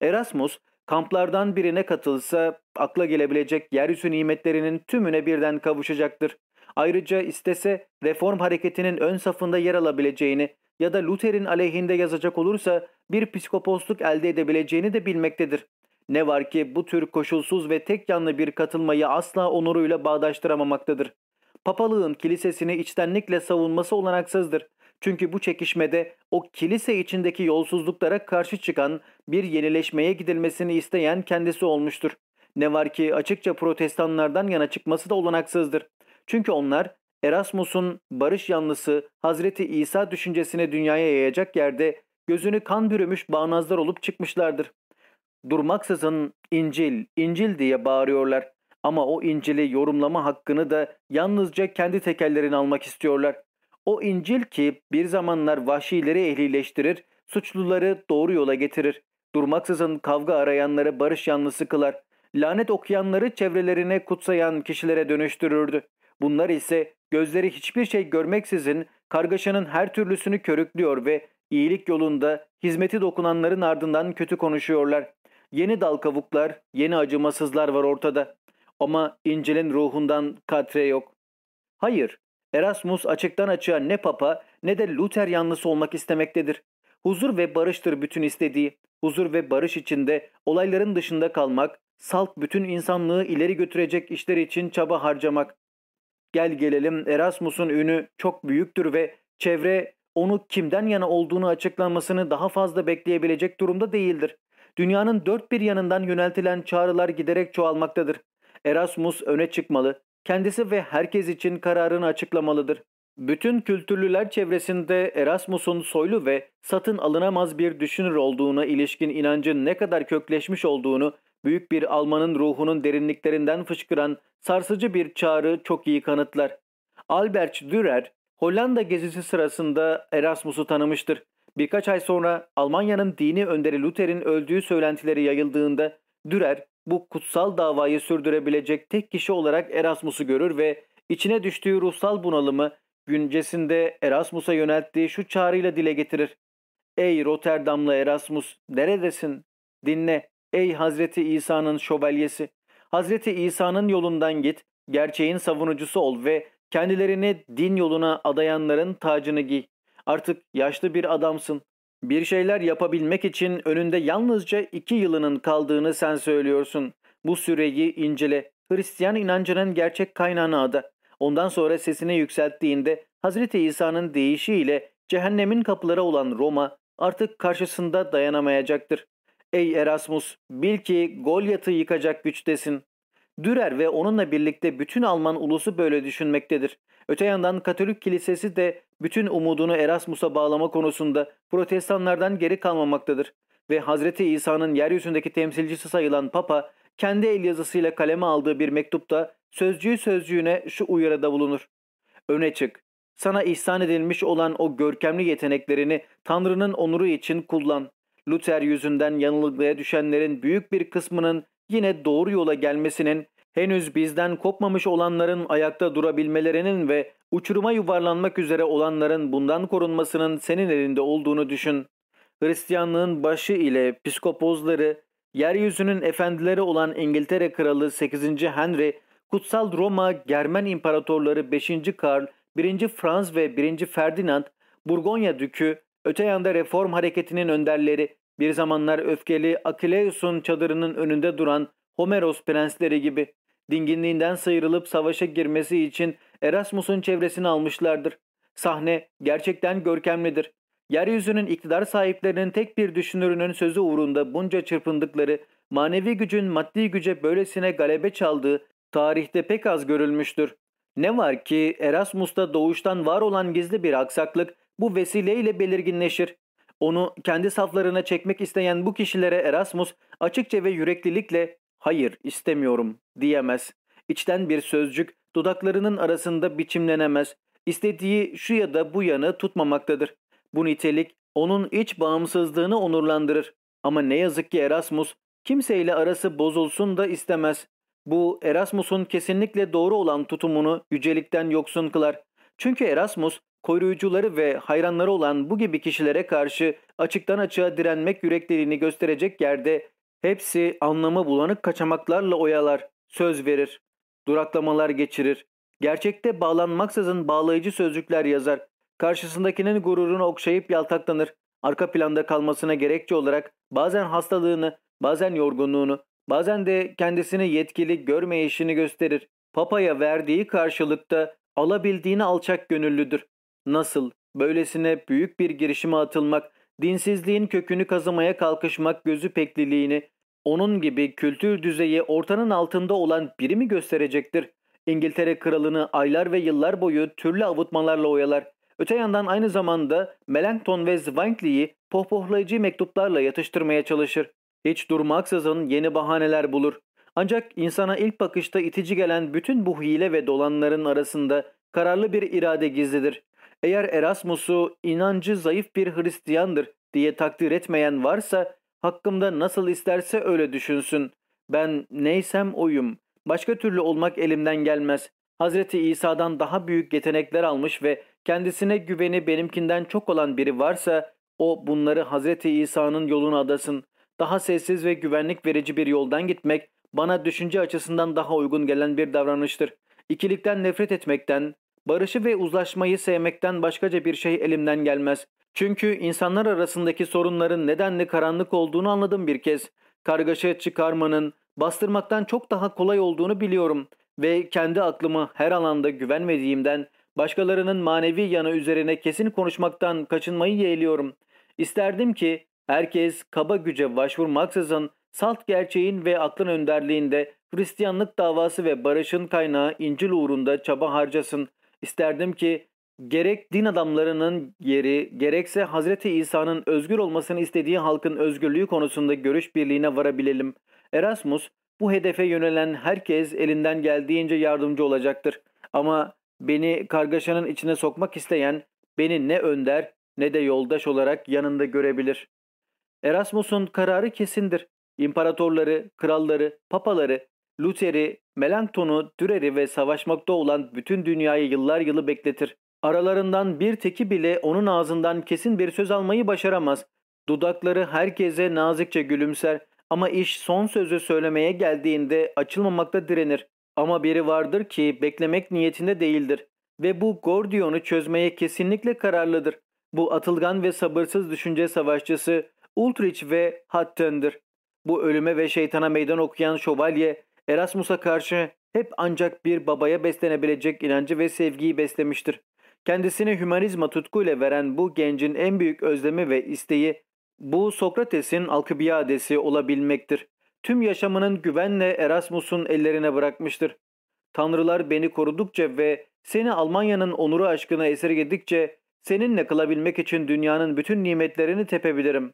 Erasmus, kamplardan birine katılsa akla gelebilecek yeryüzü nimetlerinin tümüne birden kavuşacaktır. Ayrıca istese reform hareketinin ön safında yer alabileceğini ya da Luther'in aleyhinde yazacak olursa bir psikoposluk elde edebileceğini de bilmektedir. Ne var ki bu tür koşulsuz ve tek yanlı bir katılmayı asla onuruyla bağdaştıramamaktadır. Papalığın kilisesini içtenlikle savunması olanaksızdır. Çünkü bu çekişmede o kilise içindeki yolsuzluklara karşı çıkan bir yenileşmeye gidilmesini isteyen kendisi olmuştur. Ne var ki açıkça protestanlardan yana çıkması da olanaksızdır. Çünkü onlar Erasmus'un barış yanlısı Hazreti İsa düşüncesini dünyaya yayacak yerde gözünü kan bürümüş bağnazlar olup çıkmışlardır. Durmaksızın İncil, İncil diye bağırıyorlar. Ama o İncil'i yorumlama hakkını da yalnızca kendi tekellerine almak istiyorlar. O İncil ki bir zamanlar vahşileri ehlileştirir, suçluları doğru yola getirir. Durmaksızın kavga arayanları barış yanlısı kılar. Lanet okuyanları çevrelerine kutsayan kişilere dönüştürürdü. Bunlar ise gözleri hiçbir şey görmeksizin kargaşanın her türlüsünü körüklüyor ve iyilik yolunda hizmeti dokunanların ardından kötü konuşuyorlar. Yeni dal kavuklar, yeni acımasızlar var ortada. Ama İncil'in ruhundan katre yok. Hayır, Erasmus açıktan açığa ne papa ne de Luther yanlısı olmak istemektedir. Huzur ve barıştır bütün istediği. Huzur ve barış içinde olayların dışında kalmak, salt bütün insanlığı ileri götürecek işler için çaba harcamak. Gel gelelim Erasmus'un ünü çok büyüktür ve çevre onu kimden yana olduğunu açıklanmasını daha fazla bekleyebilecek durumda değildir. Dünyanın dört bir yanından yöneltilen çağrılar giderek çoğalmaktadır. Erasmus öne çıkmalı, kendisi ve herkes için kararını açıklamalıdır. Bütün kültürlüler çevresinde Erasmus'un soylu ve satın alınamaz bir düşünür olduğuna ilişkin inancın ne kadar kökleşmiş olduğunu büyük bir Almanın ruhunun derinliklerinden fışkıran sarsıcı bir çağrı çok iyi kanıtlar. Albert Dürer, Hollanda gezisi sırasında Erasmus'u tanımıştır. Birkaç ay sonra Almanya'nın dini önderi Luther'in öldüğü söylentileri yayıldığında Dürer bu kutsal davayı sürdürebilecek tek kişi olarak Erasmus'u görür ve içine düştüğü ruhsal bunalımı güncesinde Erasmus'a yönelttiği şu çağrıyla dile getirir. Ey Rotterdamlı Erasmus neredesin? Dinle ey Hazreti İsa'nın şövalyesi. Hazreti İsa'nın yolundan git, gerçeğin savunucusu ol ve kendilerini din yoluna adayanların tacını giy. Artık yaşlı bir adamsın. Bir şeyler yapabilmek için önünde yalnızca iki yılının kaldığını sen söylüyorsun. Bu süreyi incele. Hristiyan inancının gerçek kaynağını ada. Ondan sonra sesini yükselttiğinde Hazreti İsa'nın deyişiyle cehennemin kapıları olan Roma artık karşısında dayanamayacaktır. Ey Erasmus, bil ki Golyat'ı yıkacak güçtesin. Dürer ve onunla birlikte bütün Alman ulusu böyle düşünmektedir. Öte yandan Katolik Kilisesi de bütün umudunu Erasmus'a bağlama konusunda protestanlardan geri kalmamaktadır. Ve Hazreti İsa'nın yeryüzündeki temsilcisi sayılan Papa kendi el yazısıyla kaleme aldığı bir mektupta sözcüğü sözcüğüne şu uyarıda bulunur. Öne çık. Sana ihsan edilmiş olan o görkemli yeteneklerini Tanrı'nın onuru için kullan. Luther yüzünden yanılgıya düşenlerin büyük bir kısmının yine doğru yola gelmesinin, henüz bizden kopmamış olanların ayakta durabilmelerinin ve uçuruma yuvarlanmak üzere olanların bundan korunmasının senin elinde olduğunu düşün. Hristiyanlığın başı ile psikopozları, yeryüzünün efendileri olan İngiltere Kralı 8. Henry, Kutsal Roma Germen İmparatorları 5. Karl, 1. Franz ve 1. Ferdinand, Burgonya Dükü, öte yanda reform hareketinin önderleri bir zamanlar öfkeli Akileus'un çadırının önünde duran Homeros prensleri gibi dinginliğinden sıyrılıp savaşa girmesi için Erasmus'un çevresini almışlardır. Sahne gerçekten görkemlidir. Yeryüzünün iktidar sahiplerinin tek bir düşünürünün sözü uğrunda bunca çırpındıkları, manevi gücün maddi güce böylesine galebe çaldığı tarihte pek az görülmüştür. Ne var ki Erasmus'ta doğuştan var olan gizli bir aksaklık bu vesileyle belirginleşir. Onu kendi saflarına çekmek isteyen bu kişilere Erasmus açıkça ve yüreklilikle hayır istemiyorum diyemez. İçten bir sözcük dudaklarının arasında biçimlenemez. İstediği şu ya da bu yanı tutmamaktadır. Bu nitelik onun iç bağımsızlığını onurlandırır. Ama ne yazık ki Erasmus kimseyle arası bozulsun da istemez. Bu Erasmus'un kesinlikle doğru olan tutumunu yücelikten yoksun kılar. Çünkü Erasmus koruyucuları ve hayranları olan bu gibi kişilere karşı açıktan açığa direnmek yürekliliğini gösterecek yerde hepsi anlamı bulanık kaçamaklarla oyalar, söz verir, duraklamalar geçirir. Gerçekte bağlanmaksızın bağlayıcı sözcükler yazar. Karşısındakinin gururunu okşayıp yaltaklanır. Arka planda kalmasına gerekçe olarak bazen hastalığını, bazen yorgunluğunu, bazen de kendisini yetkili görmeyişini gösterir. Papa'ya verdiği karşılıkta alabildiğini alçak gönüllüdür. Nasıl, böylesine büyük bir girişime atılmak, dinsizliğin kökünü kazımaya kalkışmak gözü pekliliğini, onun gibi kültür düzeyi ortanın altında olan biri mi gösterecektir? İngiltere kralını aylar ve yıllar boyu türlü avutmalarla oyalar. Öte yandan aynı zamanda Melanchthon ve Zwingli'yi pohpohlayıcı mektuplarla yatıştırmaya çalışır. Hiç durmaksızın yeni bahaneler bulur. Ancak insana ilk bakışta itici gelen bütün bu hile ve dolanların arasında kararlı bir irade gizlidir. Eğer Erasmus'u inancı zayıf bir Hristiyandır diye takdir etmeyen varsa hakkımda nasıl isterse öyle düşünsün. Ben neysem oyum. Başka türlü olmak elimden gelmez. Hazreti İsa'dan daha büyük yetenekler almış ve kendisine güveni benimkinden çok olan biri varsa o bunları Hazreti İsa'nın yoluna adasın. Daha sessiz ve güvenlik verici bir yoldan gitmek bana düşünce açısından daha uygun gelen bir davranıştır. İkilikten nefret etmekten, barışı ve uzlaşmayı sevmekten başkaca bir şey elimden gelmez. Çünkü insanlar arasındaki sorunların nedenli karanlık olduğunu anladım bir kez. Kargaşa çıkarmanın, bastırmaktan çok daha kolay olduğunu biliyorum ve kendi aklıma her alanda güvenmediğimden başkalarının manevi yanı üzerine kesin konuşmaktan kaçınmayı yeğliyorum. İsterdim ki herkes kaba güce başvurmaksızın salt gerçeğin ve aklın önderliğinde Hristiyanlık davası ve barışın kaynağı İncil uğrunda çaba harcasın. İsterdim ki gerek din adamlarının yeri gerekse Hazreti İsa'nın özgür olmasını istediği halkın özgürlüğü konusunda görüş birliğine varabilelim. Erasmus bu hedefe yönelen herkes elinden geldiğince yardımcı olacaktır. Ama beni kargaşanın içine sokmak isteyen beni ne önder ne de yoldaş olarak yanında görebilir. Erasmus'un kararı kesindir. İmparatorları, kralları, papaları, Luther'i, Melanchthon'u, Dürer'i ve savaşmakta olan bütün dünyayı yıllar yılı bekletir. Aralarından bir teki bile onun ağzından kesin bir söz almayı başaramaz. Dudakları herkese nazikçe gülümser ama iş son sözü söylemeye geldiğinde açılmamakta direnir. Ama biri vardır ki beklemek niyetinde değildir ve bu Gordion'u çözmeye kesinlikle kararlıdır. Bu atılgan ve sabırsız düşünce savaşçısı Ultrich ve Hutton'dır. Bu ölüme ve şeytana meydan okuyan şövalye Erasmus'a karşı hep ancak bir babaya beslenebilecek inancı ve sevgiyi beslemiştir. Kendisini hümanizma tutkuyla veren bu gencin en büyük özlemi ve isteği bu Sokrates'in Alkibiyadesi olabilmektir. Tüm yaşamının güvenle Erasmus'un ellerine bırakmıştır. Tanrılar beni korudukça ve seni Almanya'nın onuru aşkına esirgedikçe seninle kılabilmek için dünyanın bütün nimetlerini tepebilirim.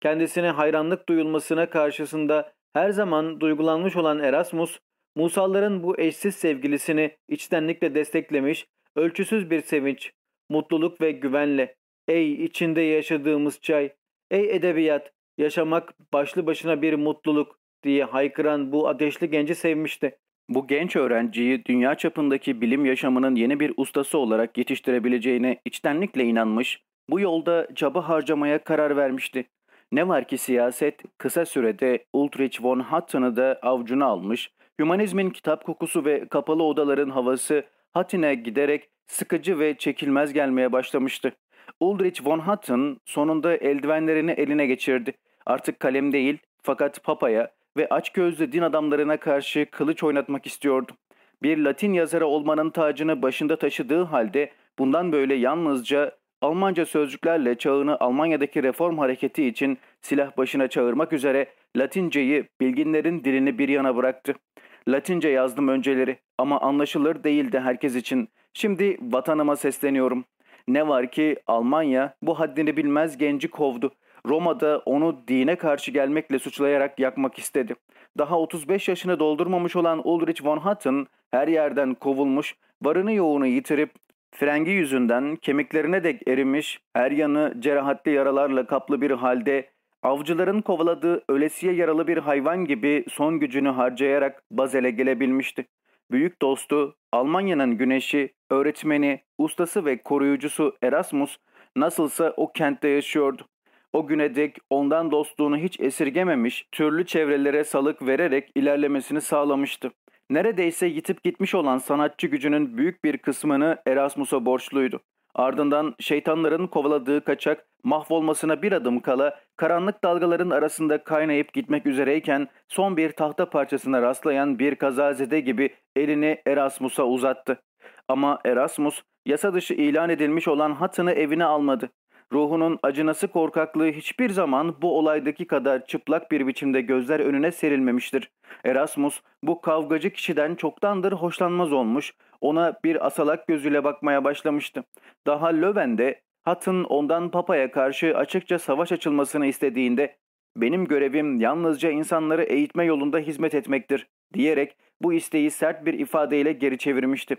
Kendisine hayranlık duyulmasına karşısında her zaman duygulanmış olan Erasmus, Musalların bu eşsiz sevgilisini içtenlikle desteklemiş, ölçüsüz bir sevinç, mutluluk ve güvenle, ''Ey içinde yaşadığımız çay, ey edebiyat, yaşamak başlı başına bir mutluluk.'' diye haykıran bu ateşli genci sevmişti. Bu genç öğrenciyi dünya çapındaki bilim yaşamının yeni bir ustası olarak yetiştirebileceğine içtenlikle inanmış, bu yolda çaba harcamaya karar vermişti. Ne var ki siyaset kısa sürede Ulrich von Hutton'ı da avcuna almış, hümanizmin kitap kokusu ve kapalı odaların havası Hattin'e giderek sıkıcı ve çekilmez gelmeye başlamıştı. Ulrich von Hutton sonunda eldivenlerini eline geçirdi. Artık kalem değil fakat papaya ve açgözlü din adamlarına karşı kılıç oynatmak istiyordu. Bir Latin yazarı olmanın tacını başında taşıdığı halde bundan böyle yalnızca Almanca sözcüklerle çağını Almanya'daki reform hareketi için silah başına çağırmak üzere Latinceyi, bilginlerin dilini bir yana bıraktı. Latince yazdım önceleri ama anlaşılır değildi herkes için. Şimdi vatanıma sesleniyorum. Ne var ki Almanya bu haddini bilmez genci kovdu. Roma'da onu dine karşı gelmekle suçlayarak yakmak istedi. Daha 35 yaşını doldurmamış olan Ulrich von Hutten her yerden kovulmuş, varını yoğunu yitirip Frengi yüzünden kemiklerine dek erimiş, her yanı cerahatli yaralarla kaplı bir halde Avcıların kovaladığı ölesiye yaralı bir hayvan gibi son gücünü harcayarak Bazel'e gelebilmişti. Büyük dostu, Almanya'nın güneşi, öğretmeni, ustası ve koruyucusu Erasmus nasılsa o kentte yaşıyordu. O güne dek ondan dostluğunu hiç esirgememiş, türlü çevrelere salık vererek ilerlemesini sağlamıştı. Neredeyse yitip gitmiş olan sanatçı gücünün büyük bir kısmını Erasmus'a borçluydu. Ardından şeytanların kovaladığı kaçak mahvolmasına bir adım kala karanlık dalgaların arasında kaynayıp gitmek üzereyken son bir tahta parçasına rastlayan bir kazazede gibi elini Erasmus'a uzattı. Ama Erasmus yasa dışı ilan edilmiş olan hatını evine almadı. Ruhunun acınası korkaklığı hiçbir zaman bu olaydaki kadar çıplak bir biçimde gözler önüne serilmemiştir. Erasmus bu kavgacı kişiden çoktandır hoşlanmaz olmuş, ona bir asalak gözüyle bakmaya başlamıştı. Daha Löwen'de Hat'ın ondan Papa'ya karşı açıkça savaş açılmasını istediğinde benim görevim yalnızca insanları eğitme yolunda hizmet etmektir diyerek bu isteği sert bir ifadeyle geri çevirmişti.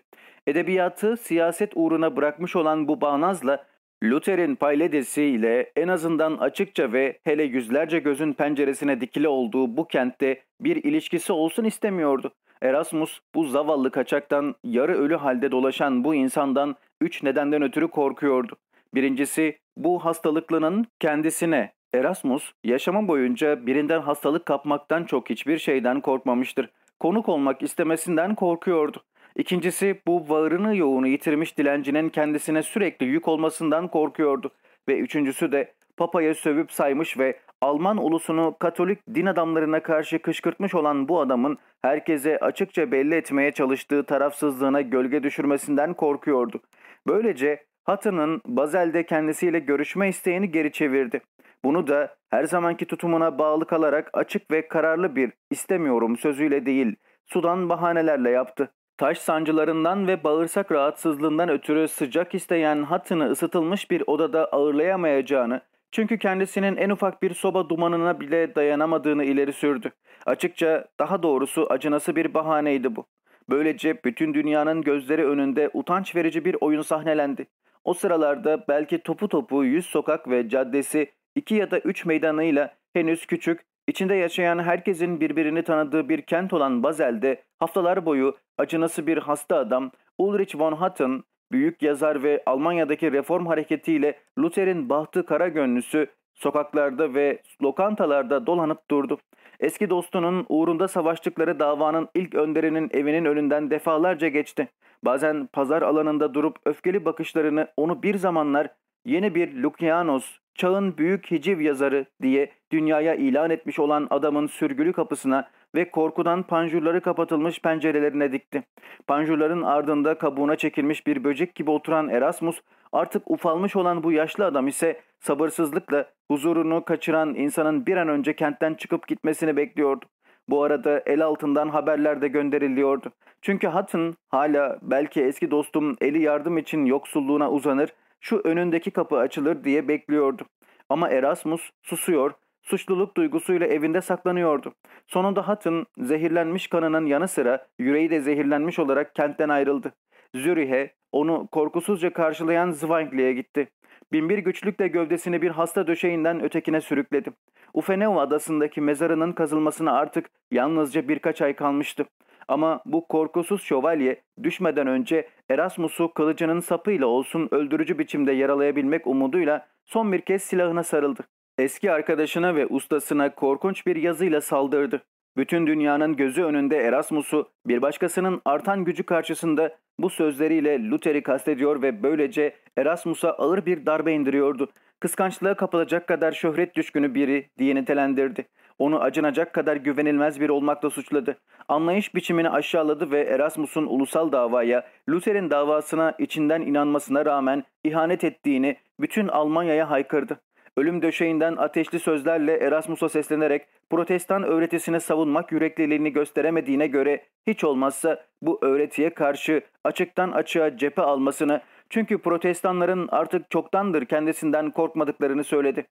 Edebiyatı siyaset uğruna bırakmış olan bu bağnazla Luther'in payledesi ile en azından açıkça ve hele yüzlerce gözün penceresine dikili olduğu bu kentte bir ilişkisi olsun istemiyordu. Erasmus bu zavallı kaçaktan yarı ölü halde dolaşan bu insandan üç nedenden ötürü korkuyordu. Birincisi bu hastalıklının kendisine. Erasmus yaşamı boyunca birinden hastalık kapmaktan çok hiçbir şeyden korkmamıştır. Konuk olmak istemesinden korkuyordu. İkincisi bu varını yoğunu yitirmiş dilencinin kendisine sürekli yük olmasından korkuyordu. Ve üçüncüsü de Papa'ya sövüp saymış ve Alman ulusunu Katolik din adamlarına karşı kışkırtmış olan bu adamın herkese açıkça belli etmeye çalıştığı tarafsızlığına gölge düşürmesinden korkuyordu. Böylece Hatton'ın Bazel'de kendisiyle görüşme isteğini geri çevirdi. Bunu da her zamanki tutumuna bağlı kalarak açık ve kararlı bir istemiyorum sözüyle değil, sudan bahanelerle yaptı. Taş sancılarından ve bağırsak rahatsızlığından ötürü sıcak isteyen Hatton'ı ısıtılmış bir odada ağırlayamayacağını, çünkü kendisinin en ufak bir soba dumanına bile dayanamadığını ileri sürdü. Açıkça daha doğrusu acınası bir bahaneydi bu. Böylece bütün dünyanın gözleri önünde utanç verici bir oyun sahnelendi. O sıralarda belki topu topu yüz sokak ve caddesi iki ya da üç meydanıyla henüz küçük, içinde yaşayan herkesin birbirini tanıdığı bir kent olan Bazel'de haftalar boyu acınası bir hasta adam Ulrich von Hatten, büyük yazar ve Almanya'daki reform hareketiyle Luther'in bahtı kara gönlüsü sokaklarda ve lokantalarda dolanıp durdu. Eski dostunun uğrunda savaştıkları davanın ilk önderinin evinin önünden defalarca geçti. Bazen pazar alanında durup öfkeli bakışlarını onu bir zamanlar yeni bir Lukianos, çağın büyük hiciv yazarı diye dünyaya ilan etmiş olan adamın sürgülü kapısına ve korkudan panjurları kapatılmış pencerelerine dikti. Panjurların ardında kabuğuna çekilmiş bir böcek gibi oturan Erasmus artık ufalmış olan bu yaşlı adam ise sabırsızlıkla huzurunu kaçıran insanın bir an önce kentten çıkıp gitmesini bekliyordu. Bu arada el altından haberler de gönderiliyordu. Çünkü Hutton hala belki eski dostum eli yardım için yoksulluğuna uzanır, şu önündeki kapı açılır diye bekliyordu. Ama Erasmus susuyor, suçluluk duygusuyla evinde saklanıyordu. Sonunda Hutton zehirlenmiş kanının yanı sıra yüreği de zehirlenmiş olarak kentten ayrıldı. Zürih'e onu korkusuzca karşılayan Zwingli'ye gitti. Binbir güçlükle gövdesini bir hasta döşeğinden ötekine sürükledi. Ufeneu adasındaki mezarının kazılmasına artık yalnızca birkaç ay kalmıştı. Ama bu korkusuz şövalye düşmeden önce Erasmus'u kılıcının sapıyla olsun öldürücü biçimde yaralayabilmek umuduyla son bir kez silahına sarıldı. Eski arkadaşına ve ustasına korkunç bir yazıyla saldırdı. Bütün dünyanın gözü önünde Erasmus'u bir başkasının artan gücü karşısında bu sözleriyle Luther'i kastediyor ve böylece Erasmus'a ağır bir darbe indiriyordu. Kıskançlığa kapılacak kadar şöhret düşkünü biri diye nitelendirdi. Onu acınacak kadar güvenilmez bir olmakla suçladı. Anlayış biçimini aşağıladı ve Erasmus'un ulusal davaya, Luther'in davasına içinden inanmasına rağmen ihanet ettiğini bütün Almanya'ya haykırdı. Ölüm döşeğinden ateşli sözlerle Erasmus'a seslenerek protestan öğretisini savunmak yürekliliğini gösteremediğine göre hiç olmazsa bu öğretiye karşı açıktan açığa cephe almasını çünkü protestanların artık çoktandır kendisinden korkmadıklarını söyledi.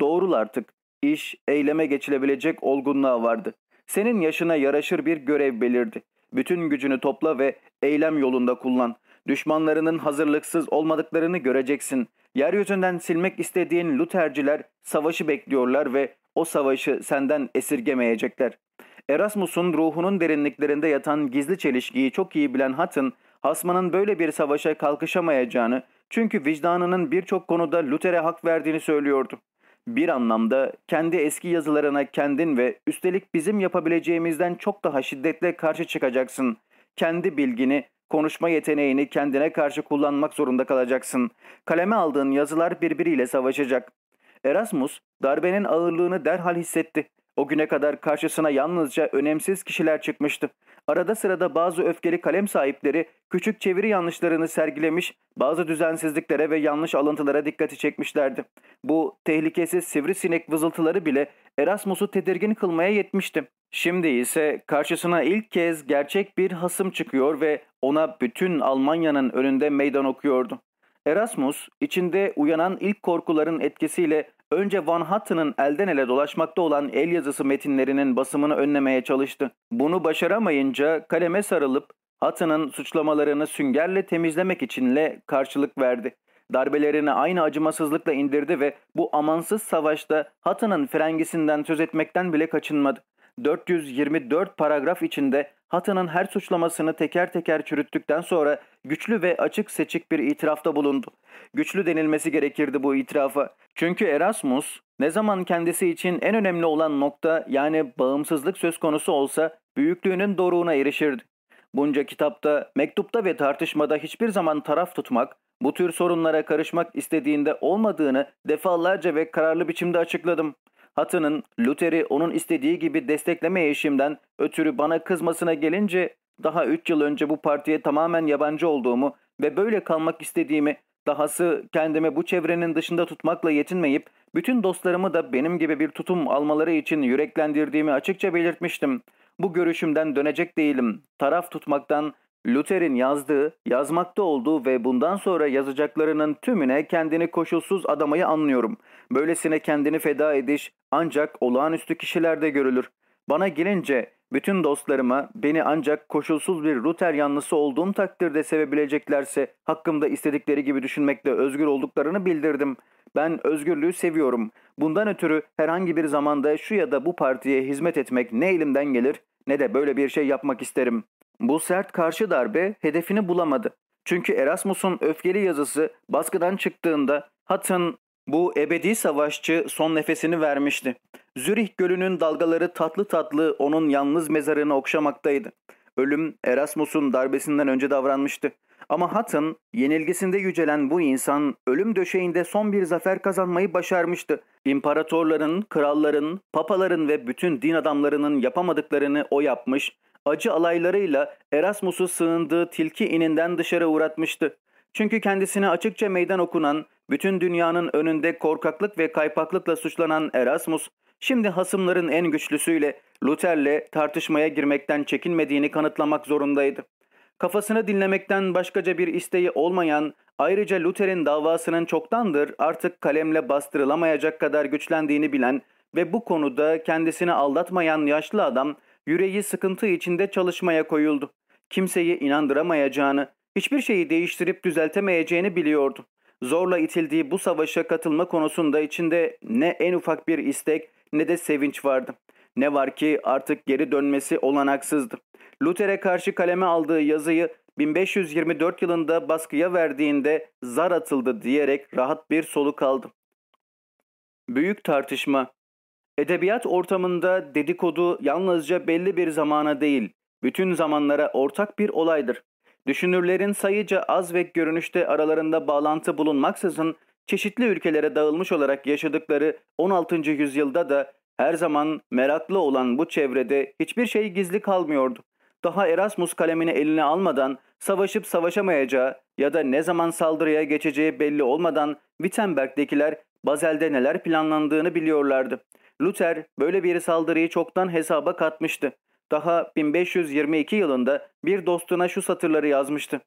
Doğrul artık. İş, eyleme geçilebilecek olgunluğa vardı. Senin yaşına yaraşır bir görev belirdi. bütün gücünü topla ve eylem yolunda kullan. Düşmanlarının hazırlıksız olmadıklarını göreceksin. Yeryüzünden silmek istediğin Lutherciler savaşı bekliyorlar ve o savaşı senden esirgemeyecekler. Erasmus'un ruhunun derinliklerinde yatan gizli çelişkiyi çok iyi bilen Hutton, Hasman'ın böyle bir savaşa kalkışamayacağını, çünkü vicdanının birçok konuda Luther'e hak verdiğini söylüyordu. Bir anlamda kendi eski yazılarına kendin ve üstelik bizim yapabileceğimizden çok daha şiddetle karşı çıkacaksın. Kendi bilgini, konuşma yeteneğini kendine karşı kullanmak zorunda kalacaksın. Kaleme aldığın yazılar birbiriyle savaşacak. Erasmus darbenin ağırlığını derhal hissetti. O güne kadar karşısına yalnızca önemsiz kişiler çıkmıştı. Arada sırada bazı öfkeli kalem sahipleri küçük çeviri yanlışlarını sergilemiş, bazı düzensizliklere ve yanlış alıntılara dikkati çekmişlerdi. Bu tehlikesiz sivrisinek vızıltıları bile Erasmus'u tedirgin kılmaya yetmişti. Şimdi ise karşısına ilk kez gerçek bir hasım çıkıyor ve ona bütün Almanya'nın önünde meydan okuyordu. Erasmus içinde uyanan ilk korkuların etkisiyle önce Van Hatten'ın elden ele dolaşmakta olan el yazısı metinlerinin basımını önlemeye çalıştı. Bunu başaramayınca kaleme sarılıp Hatten'ın suçlamalarını süngerle temizlemek içinle karşılık verdi. Darbelerini aynı acımasızlıkla indirdi ve bu amansız savaşta Hatten'ın frengisinden söz etmekten bile kaçınmadı. 424 paragraf içinde Hata'nın her suçlamasını teker teker çürüttükten sonra güçlü ve açık seçik bir itirafta bulundu. Güçlü denilmesi gerekirdi bu itirafa. Çünkü Erasmus ne zaman kendisi için en önemli olan nokta yani bağımsızlık söz konusu olsa büyüklüğünün doruğuna erişirdi. Bunca kitapta, mektupta ve tartışmada hiçbir zaman taraf tutmak, bu tür sorunlara karışmak istediğinde olmadığını defalarca ve kararlı biçimde açıkladım. Hatının Luther'i onun istediği gibi destekleme eşimden ötürü bana kızmasına gelince daha 3 yıl önce bu partiye tamamen yabancı olduğumu ve böyle kalmak istediğimi dahası kendimi bu çevrenin dışında tutmakla yetinmeyip bütün dostlarımı da benim gibi bir tutum almaları için yüreklendirdiğimi açıkça belirtmiştim. Bu görüşümden dönecek değilim. Taraf tutmaktan Luther'in yazdığı, yazmakta olduğu ve bundan sonra yazacaklarının tümüne kendini koşulsuz adamayı anlıyorum. Böylesine kendini feda ediş ancak olağanüstü kişilerde görülür. Bana gelince bütün dostlarıma beni ancak koşulsuz bir Luther yanlısı olduğum takdirde sevebileceklerse hakkımda istedikleri gibi düşünmekte özgür olduklarını bildirdim. Ben özgürlüğü seviyorum. Bundan ötürü herhangi bir zamanda şu ya da bu partiye hizmet etmek ne elimden gelir ne de böyle bir şey yapmak isterim. Bu sert karşı darbe hedefini bulamadı. Çünkü Erasmus'un öfkeli yazısı baskıdan çıktığında Hutton bu ebedi savaşçı son nefesini vermişti. Zürih gölünün dalgaları tatlı tatlı onun yalnız mezarını okşamaktaydı. Ölüm Erasmus'un darbesinden önce davranmıştı. Ama Hutton yenilgisinde yücelen bu insan ölüm döşeğinde son bir zafer kazanmayı başarmıştı. İmparatorların, kralların, papaların ve bütün din adamlarının yapamadıklarını o yapmış, acı alaylarıyla Erasmus'u sığındığı tilki ininden dışarı uğratmıştı. Çünkü kendisine açıkça meydan okunan, bütün dünyanın önünde korkaklık ve kaypaklıkla suçlanan Erasmus, şimdi hasımların en güçlüsüyle Luther'le tartışmaya girmekten çekinmediğini kanıtlamak zorundaydı. Kafasını dinlemekten başkaca bir isteği olmayan, ayrıca Luther'in davasının çoktandır artık kalemle bastırılamayacak kadar güçlendiğini bilen ve bu konuda kendisini aldatmayan yaşlı adam, yüreği sıkıntı içinde çalışmaya koyuldu. Kimseyi inandıramayacağını, hiçbir şeyi değiştirip düzeltemeyeceğini biliyordu. Zorla itildiği bu savaşa katılma konusunda içinde ne en ufak bir istek ne de sevinç vardı. Ne var ki artık geri dönmesi olanaksızdı. Luther'e karşı kaleme aldığı yazıyı 1524 yılında baskıya verdiğinde zar atıldı diyerek rahat bir soluk aldı. Büyük tartışma Edebiyat ortamında dedikodu yalnızca belli bir zamana değil, bütün zamanlara ortak bir olaydır. Düşünürlerin sayıca az ve görünüşte aralarında bağlantı bulunmaksızın çeşitli ülkelere dağılmış olarak yaşadıkları 16. yüzyılda da her zaman meraklı olan bu çevrede hiçbir şey gizli kalmıyordu. Daha Erasmus kalemini eline almadan savaşıp savaşamayacağı ya da ne zaman saldırıya geçeceği belli olmadan Wittenberg'dekiler Bazel'de neler planlandığını biliyorlardı. Luther böyle bir saldırıyı çoktan hesaba katmıştı. Daha 1522 yılında bir dostuna şu satırları yazmıştı.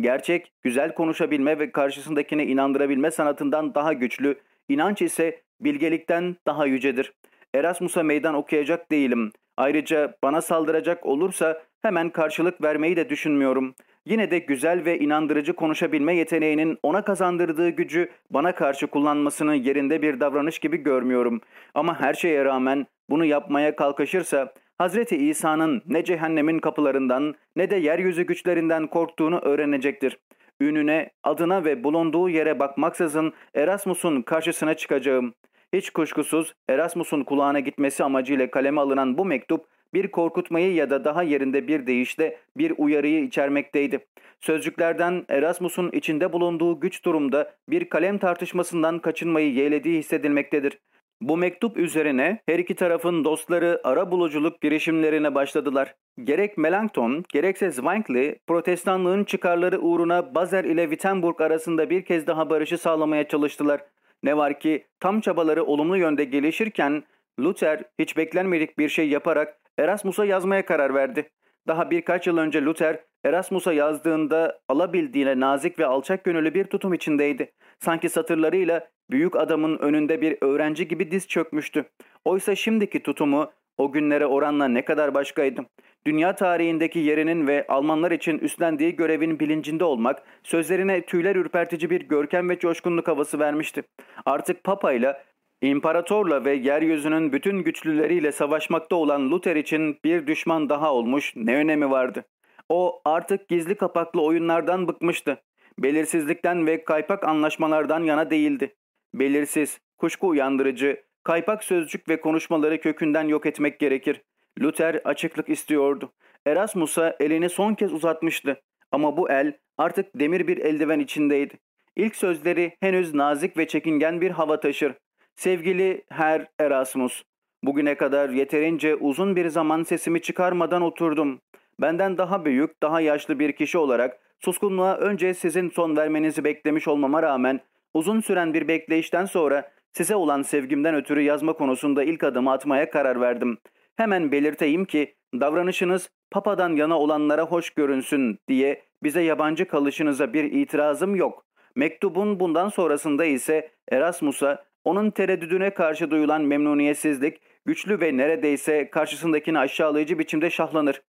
Gerçek, güzel konuşabilme ve karşısındakine inandırabilme sanatından daha güçlü, inanç ise bilgelikten daha yücedir. Erasmus'a meydan okuyacak değilim. Ayrıca bana saldıracak olursa hemen karşılık vermeyi de düşünmüyorum. Yine de güzel ve inandırıcı konuşabilme yeteneğinin ona kazandırdığı gücü bana karşı kullanmasını yerinde bir davranış gibi görmüyorum. Ama her şeye rağmen bunu yapmaya kalkışırsa Hazreti İsa'nın ne cehennemin kapılarından ne de yeryüzü güçlerinden korktuğunu öğrenecektir. Ününe, adına ve bulunduğu yere bakmaksızın Erasmus'un karşısına çıkacağım. Hiç kuşkusuz Erasmus'un kulağına gitmesi amacıyla kaleme alınan bu mektup bir korkutmayı ya da daha yerinde bir deyişle bir uyarıyı içermekteydi. Sözcüklerden Erasmus'un içinde bulunduğu güç durumda bir kalem tartışmasından kaçınmayı yeğlediği hissedilmektedir. Bu mektup üzerine her iki tarafın dostları ara buluculuk girişimlerine başladılar. Gerek Melanchthon gerekse Zwingli protestanlığın çıkarları uğruna Basel ile Wittenberg arasında bir kez daha barışı sağlamaya çalıştılar. Ne var ki tam çabaları olumlu yönde gelişirken Luther hiç beklenmedik bir şey yaparak Erasmus'a yazmaya karar verdi. Daha birkaç yıl önce Luther Erasmus'a yazdığında alabildiğine nazik ve alçak gönüllü bir tutum içindeydi. Sanki satırlarıyla büyük adamın önünde bir öğrenci gibi diz çökmüştü. Oysa şimdiki tutumu o günlere oranla ne kadar başkaydı. Dünya tarihindeki yerinin ve Almanlar için üstlendiği görevin bilincinde olmak sözlerine tüyler ürpertici bir görkem ve coşkunluk havası vermişti. Artık Papa ile İmparatorla ve yeryüzünün bütün güçlüleriyle savaşmakta olan Luther için bir düşman daha olmuş ne önemi vardı? O artık gizli kapaklı oyunlardan bıkmıştı. Belirsizlikten ve kaypak anlaşmalardan yana değildi. Belirsiz, kuşku uyandırıcı, kaypak sözcük ve konuşmaları kökünden yok etmek gerekir. Luther açıklık istiyordu. Erasmus'a elini son kez uzatmıştı. Ama bu el artık demir bir eldiven içindeydi. İlk sözleri henüz nazik ve çekingen bir hava taşır. Sevgili Herr Erasmus, bugüne kadar yeterince uzun bir zaman sesimi çıkarmadan oturdum. Benden daha büyük, daha yaşlı bir kişi olarak suskunluğa önce sizin son vermenizi beklemiş olmama rağmen uzun süren bir bekleyişten sonra size olan sevgimden ötürü yazma konusunda ilk adımı atmaya karar verdim. Hemen belirteyim ki davranışınız papadan yana olanlara hoş görünsün diye bize yabancı kalışınıza bir itirazım yok. Mektubun bundan sonrasında ise Erasmus'a onun tereddüdüne karşı duyulan memnuniyetsizlik güçlü ve neredeyse karşısındakini aşağılayıcı biçimde şahlanır.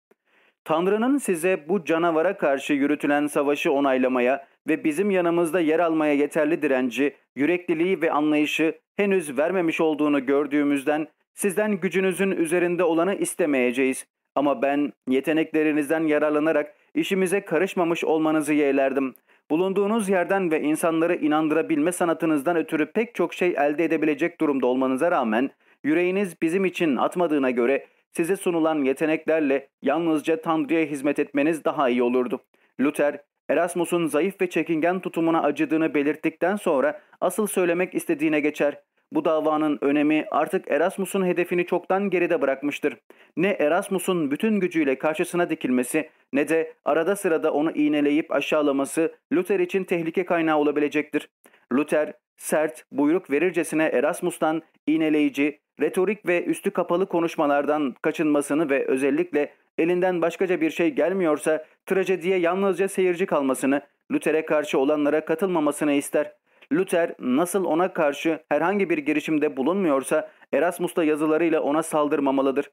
Tanrı'nın size bu canavara karşı yürütülen savaşı onaylamaya ve bizim yanımızda yer almaya yeterli direnci, yürekliliği ve anlayışı henüz vermemiş olduğunu gördüğümüzden sizden gücünüzün üzerinde olanı istemeyeceğiz. Ama ben yeteneklerinizden yararlanarak işimize karışmamış olmanızı yeğlerdim. Bulunduğunuz yerden ve insanları inandırabilme sanatınızdan ötürü pek çok şey elde edebilecek durumda olmanıza rağmen yüreğiniz bizim için atmadığına göre size sunulan yeteneklerle yalnızca Tanrı'ya hizmet etmeniz daha iyi olurdu. Luther, Erasmus'un zayıf ve çekingen tutumuna acıdığını belirttikten sonra asıl söylemek istediğine geçer. Bu davanın önemi artık Erasmus'un hedefini çoktan geride bırakmıştır. Ne Erasmus'un bütün gücüyle karşısına dikilmesi ne de arada sırada onu iğneleyip aşağılaması Luther için tehlike kaynağı olabilecektir. Luther sert, buyruk verircesine Erasmus'tan iğneleyici, retorik ve üstü kapalı konuşmalardan kaçınmasını ve özellikle elinden başkaca bir şey gelmiyorsa trajediye yalnızca seyirci kalmasını, Luther'e karşı olanlara katılmamasını ister. Luther nasıl ona karşı herhangi bir girişimde bulunmuyorsa Erasmus'ta yazılarıyla ona saldırmamalıdır.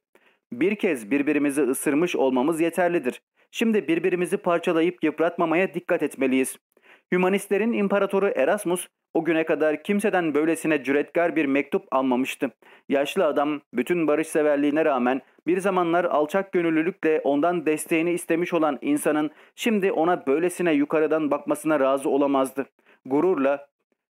Bir kez birbirimizi ısırmış olmamız yeterlidir. Şimdi birbirimizi parçalayıp yıpratmamaya dikkat etmeliyiz. Hümanistlerin imparatoru Erasmus o güne kadar kimseden böylesine cüretkar bir mektup almamıştı. Yaşlı adam bütün barışseverliğine rağmen bir zamanlar alçak gönüllülükle ondan desteğini istemiş olan insanın şimdi ona böylesine yukarıdan bakmasına razı olamazdı. Gururla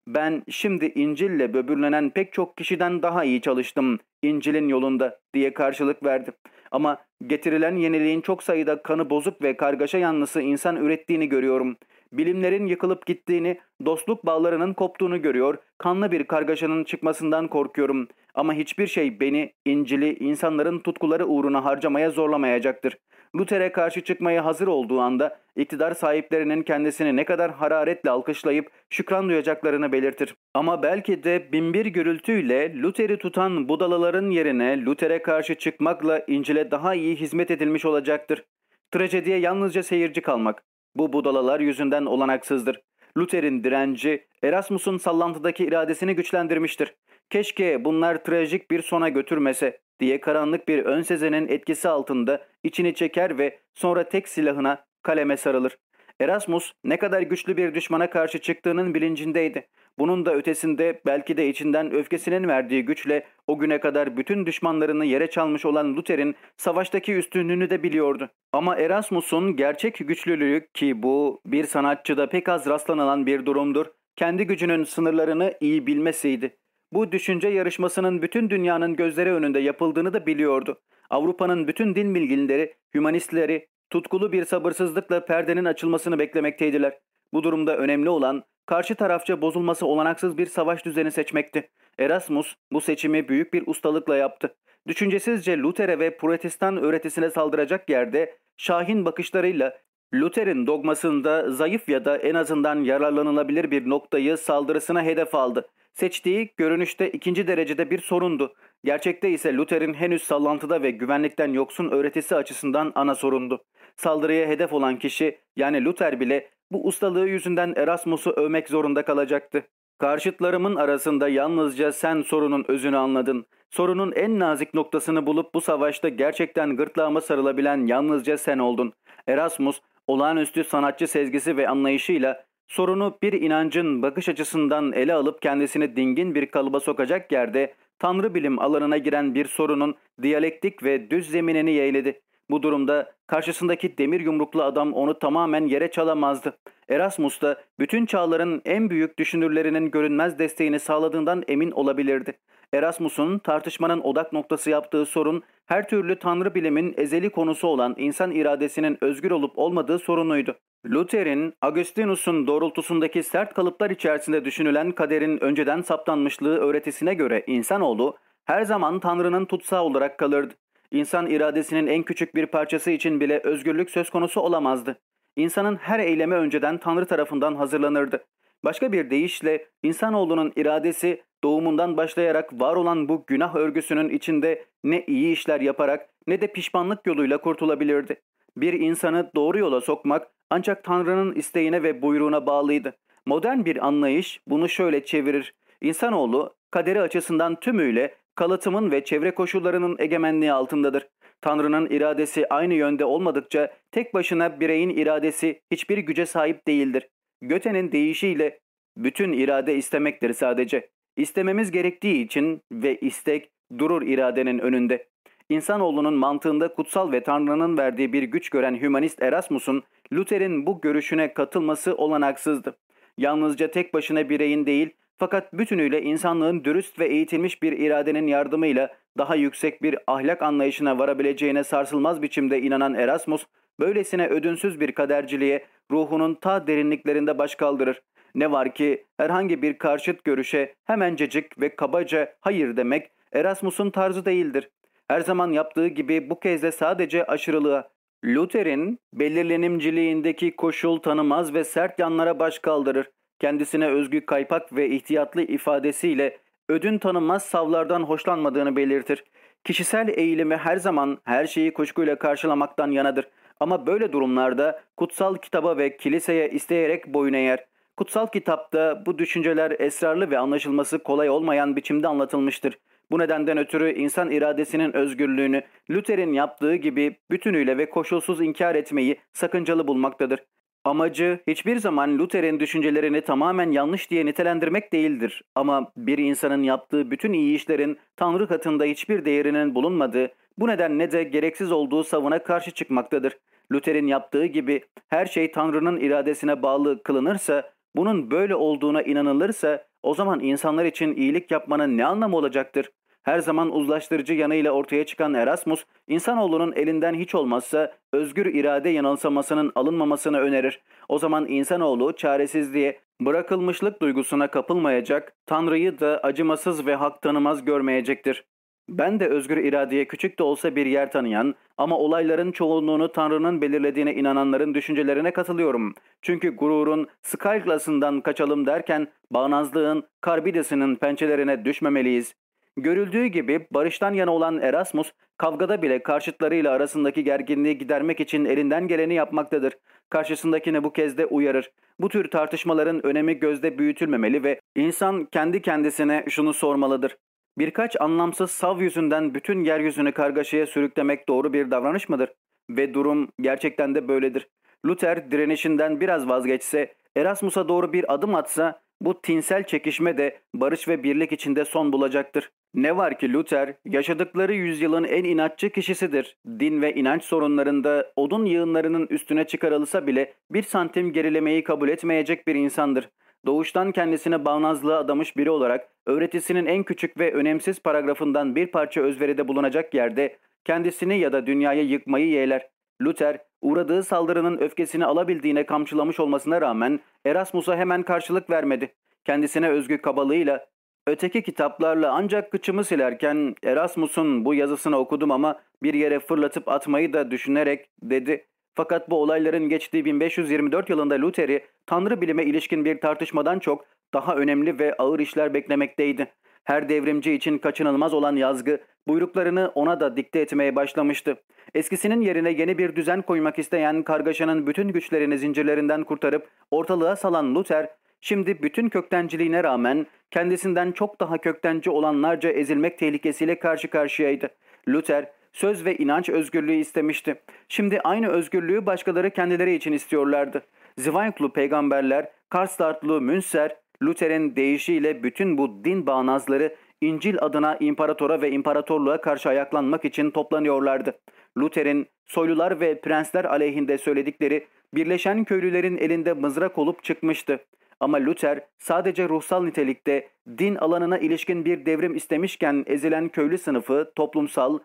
ben şimdi İncil'le böbürlenen pek çok kişiden daha iyi çalıştım İncil'in yolunda diye karşılık verdi. Ama getirilen yeniliğin çok sayıda kanı bozuk ve kargaşa yanlısı insan ürettiğini görüyorum. Bilimlerin yıkılıp gittiğini, dostluk bağlarının koptuğunu görüyor, kanlı bir kargaşanın çıkmasından korkuyorum. Ama hiçbir şey beni, İncil'i, insanların tutkuları uğruna harcamaya zorlamayacaktır. Luther'e karşı çıkmaya hazır olduğu anda iktidar sahiplerinin kendisini ne kadar hararetle alkışlayıp şükran duyacaklarını belirtir. Ama belki de binbir gürültüyle Luther'i tutan budalaların yerine Luther'e karşı çıkmakla İncil'e daha iyi hizmet edilmiş olacaktır. Trajediye yalnızca seyirci kalmak. Bu budalalar yüzünden olanaksızdır. Luther'in direnci Erasmus'un sallantıdaki iradesini güçlendirmiştir. Keşke bunlar trajik bir sona götürmese. Diye karanlık bir ön sezenin etkisi altında içini çeker ve sonra tek silahına kaleme sarılır. Erasmus ne kadar güçlü bir düşmana karşı çıktığının bilincindeydi. Bunun da ötesinde belki de içinden öfkesinin verdiği güçle o güne kadar bütün düşmanlarını yere çalmış olan Luther'in savaştaki üstünlüğünü de biliyordu. Ama Erasmus'un gerçek güçlülüğü ki bu bir sanatçıda pek az rastlanılan bir durumdur, kendi gücünün sınırlarını iyi bilmesiydi. Bu düşünce yarışmasının bütün dünyanın gözleri önünde yapıldığını da biliyordu. Avrupa'nın bütün din bilginleri, hümanistleri tutkulu bir sabırsızlıkla perdenin açılmasını beklemekteydiler. Bu durumda önemli olan karşı tarafça bozulması olanaksız bir savaş düzeni seçmekti. Erasmus bu seçimi büyük bir ustalıkla yaptı. Düşüncesizce Luther'e ve Protestan öğretisine saldıracak yerde şahin bakışlarıyla Luther'in dogmasında zayıf ya da en azından yararlanılabilir bir noktayı saldırısına hedef aldı. Seçtiği görünüşte ikinci derecede bir sorundu. Gerçekte ise Luther'in henüz sallantıda ve güvenlikten yoksun öğretisi açısından ana sorundu. Saldırıya hedef olan kişi yani Luther bile bu ustalığı yüzünden Erasmus'u övmek zorunda kalacaktı. Karşıtlarımın arasında yalnızca sen sorunun özünü anladın. Sorunun en nazik noktasını bulup bu savaşta gerçekten gırtlağıma sarılabilen yalnızca sen oldun. Erasmus, olağanüstü sanatçı sezgisi ve anlayışıyla sorunu bir inancın bakış açısından ele alıp kendisini dingin bir kalıba sokacak yerde tanrı bilim alanına giren bir sorunun diyalektik ve düz zeminini yeğledi. Bu durumda karşısındaki demir yumruklu adam onu tamamen yere çalamazdı. Erasmus da bütün çağların en büyük düşünürlerinin görünmez desteğini sağladığından emin olabilirdi. Erasmus'un tartışmanın odak noktası yaptığı sorun her türlü tanrı bilimin ezeli konusu olan insan iradesinin özgür olup olmadığı sorunuydu. Luther'in, Augustinus'un doğrultusundaki sert kalıplar içerisinde düşünülen kaderin önceden saptanmışlığı öğretisine göre insanoğlu her zaman Tanrı'nın tutsağı olarak kalırdı. İnsan iradesinin en küçük bir parçası için bile özgürlük söz konusu olamazdı. İnsanın her eylemi önceden Tanrı tarafından hazırlanırdı. Başka bir deyişle insanoğlunun iradesi doğumundan başlayarak var olan bu günah örgüsünün içinde ne iyi işler yaparak ne de pişmanlık yoluyla kurtulabilirdi. Bir insanı doğru yola sokmak ancak Tanrı'nın isteğine ve buyruğuna bağlıydı. Modern bir anlayış bunu şöyle çevirir. İnsanoğlu kaderi açısından tümüyle kalıtımın ve çevre koşullarının egemenliği altındadır. Tanrı'nın iradesi aynı yönde olmadıkça tek başına bireyin iradesi hiçbir güce sahip değildir. Göte'nin deyişiyle bütün irade istemektir sadece. İstememiz gerektiği için ve istek durur iradenin önünde. İnsanoğlunun mantığında kutsal ve Tanrı'nın verdiği bir güç gören hümanist Erasmus'un Luther'in bu görüşüne katılması olanaksızdı. Yalnızca tek başına bireyin değil, fakat bütünüyle insanlığın dürüst ve eğitilmiş bir iradenin yardımıyla daha yüksek bir ahlak anlayışına varabileceğine sarsılmaz biçimde inanan Erasmus, böylesine ödünsüz bir kaderciliğe ruhunun ta derinliklerinde baş kaldırır. Ne var ki herhangi bir karşıt görüşe hemencecik ve kabaca hayır demek Erasmus'un tarzı değildir. Her zaman yaptığı gibi bu kez de sadece aşırılığa, Luther'in belirlenimciliğindeki koşul tanımaz ve sert yanlara baş kaldırır kendisine özgü kaypak ve ihtiyatlı ifadesiyle ödün tanınmaz savlardan hoşlanmadığını belirtir. Kişisel eğilimi her zaman her şeyi kuşkuyla karşılamaktan yanadır. Ama böyle durumlarda kutsal kitaba ve kiliseye isteyerek boyun eğer. Kutsal kitapta bu düşünceler esrarlı ve anlaşılması kolay olmayan biçimde anlatılmıştır. Bu nedenden ötürü insan iradesinin özgürlüğünü Luther'in yaptığı gibi bütünüyle ve koşulsuz inkar etmeyi sakıncalı bulmaktadır. Amacı hiçbir zaman Luther'in düşüncelerini tamamen yanlış diye nitelendirmek değildir. Ama bir insanın yaptığı bütün iyi işlerin Tanrı katında hiçbir değerinin bulunmadığı, bu nedenle de gereksiz olduğu savuna karşı çıkmaktadır. Luther'in yaptığı gibi her şey Tanrı'nın iradesine bağlı kılınırsa, bunun böyle olduğuna inanılırsa o zaman insanlar için iyilik yapmanın ne anlamı olacaktır? Her zaman uzlaştırıcı yanıyla ortaya çıkan Erasmus, insanoğlunun elinden hiç olmazsa özgür irade yanılsamasının alınmamasını önerir. O zaman insanoğlu çaresizliğe, bırakılmışlık duygusuna kapılmayacak, Tanrı'yı da acımasız ve hak tanımaz görmeyecektir. Ben de özgür iradeye küçük de olsa bir yer tanıyan ama olayların çoğunluğunu Tanrı'nın belirlediğine inananların düşüncelerine katılıyorum. Çünkü gururun Skyclass'ından kaçalım derken bağnazlığın Karbides'inin pençelerine düşmemeliyiz. Görüldüğü gibi barıştan yana olan Erasmus kavgada bile karşıtlarıyla arasındaki gerginliği gidermek için elinden geleni yapmaktadır. Karşısındakini bu kez de uyarır. Bu tür tartışmaların önemi gözde büyütülmemeli ve insan kendi kendisine şunu sormalıdır. Birkaç anlamsız sav yüzünden bütün yeryüzünü kargaşaya sürüklemek doğru bir davranış mıdır? Ve durum gerçekten de böyledir. Luther direnişinden biraz vazgeçse, Erasmus'a doğru bir adım atsa bu tinsel çekişme de barış ve birlik içinde son bulacaktır. Ne var ki Luther yaşadıkları yüzyılın en inatçı kişisidir. Din ve inanç sorunlarında odun yığınlarının üstüne çıkarılsa bile bir santim gerilemeyi kabul etmeyecek bir insandır. Doğuştan kendisine bağnazlığa adamış biri olarak öğretisinin en küçük ve önemsiz paragrafından bir parça özveride bulunacak yerde kendisini ya da dünyayı yıkmayı yeğler. Luther uğradığı saldırının öfkesini alabildiğine kamçılamış olmasına rağmen Erasmus'a hemen karşılık vermedi. Kendisine özgü kabalığıyla öteki kitaplarla ancak kıçımı silerken Erasmus'un bu yazısını okudum ama bir yere fırlatıp atmayı da düşünerek dedi. Fakat bu olayların geçtiği 1524 yılında Luther'i tanrı bilime ilişkin bir tartışmadan çok daha önemli ve ağır işler beklemekteydi. Her devrimci için kaçınılmaz olan yazgı buyruklarını ona da dikte etmeye başlamıştı. Eskisinin yerine yeni bir düzen koymak isteyen kargaşanın bütün güçlerini zincirlerinden kurtarıp ortalığa salan Luther, şimdi bütün köktenciliğine rağmen kendisinden çok daha köktenci olanlarca ezilmek tehlikesiyle karşı karşıyaydı. Luther, söz ve inanç özgürlüğü istemişti. Şimdi aynı özgürlüğü başkaları kendileri için istiyorlardı. Zwingl'lu peygamberler, Karlstadtlu Münster, Luther'in deyişiyle bütün bu din bağnazları İncil adına imparatora ve imparatorluğa karşı ayaklanmak için toplanıyorlardı. Luther'in soylular ve prensler aleyhinde söyledikleri birleşen köylülerin elinde mızrak olup çıkmıştı. Ama Luther sadece ruhsal nitelikte din alanına ilişkin bir devrim istemişken ezilen köylü sınıfı toplumsal,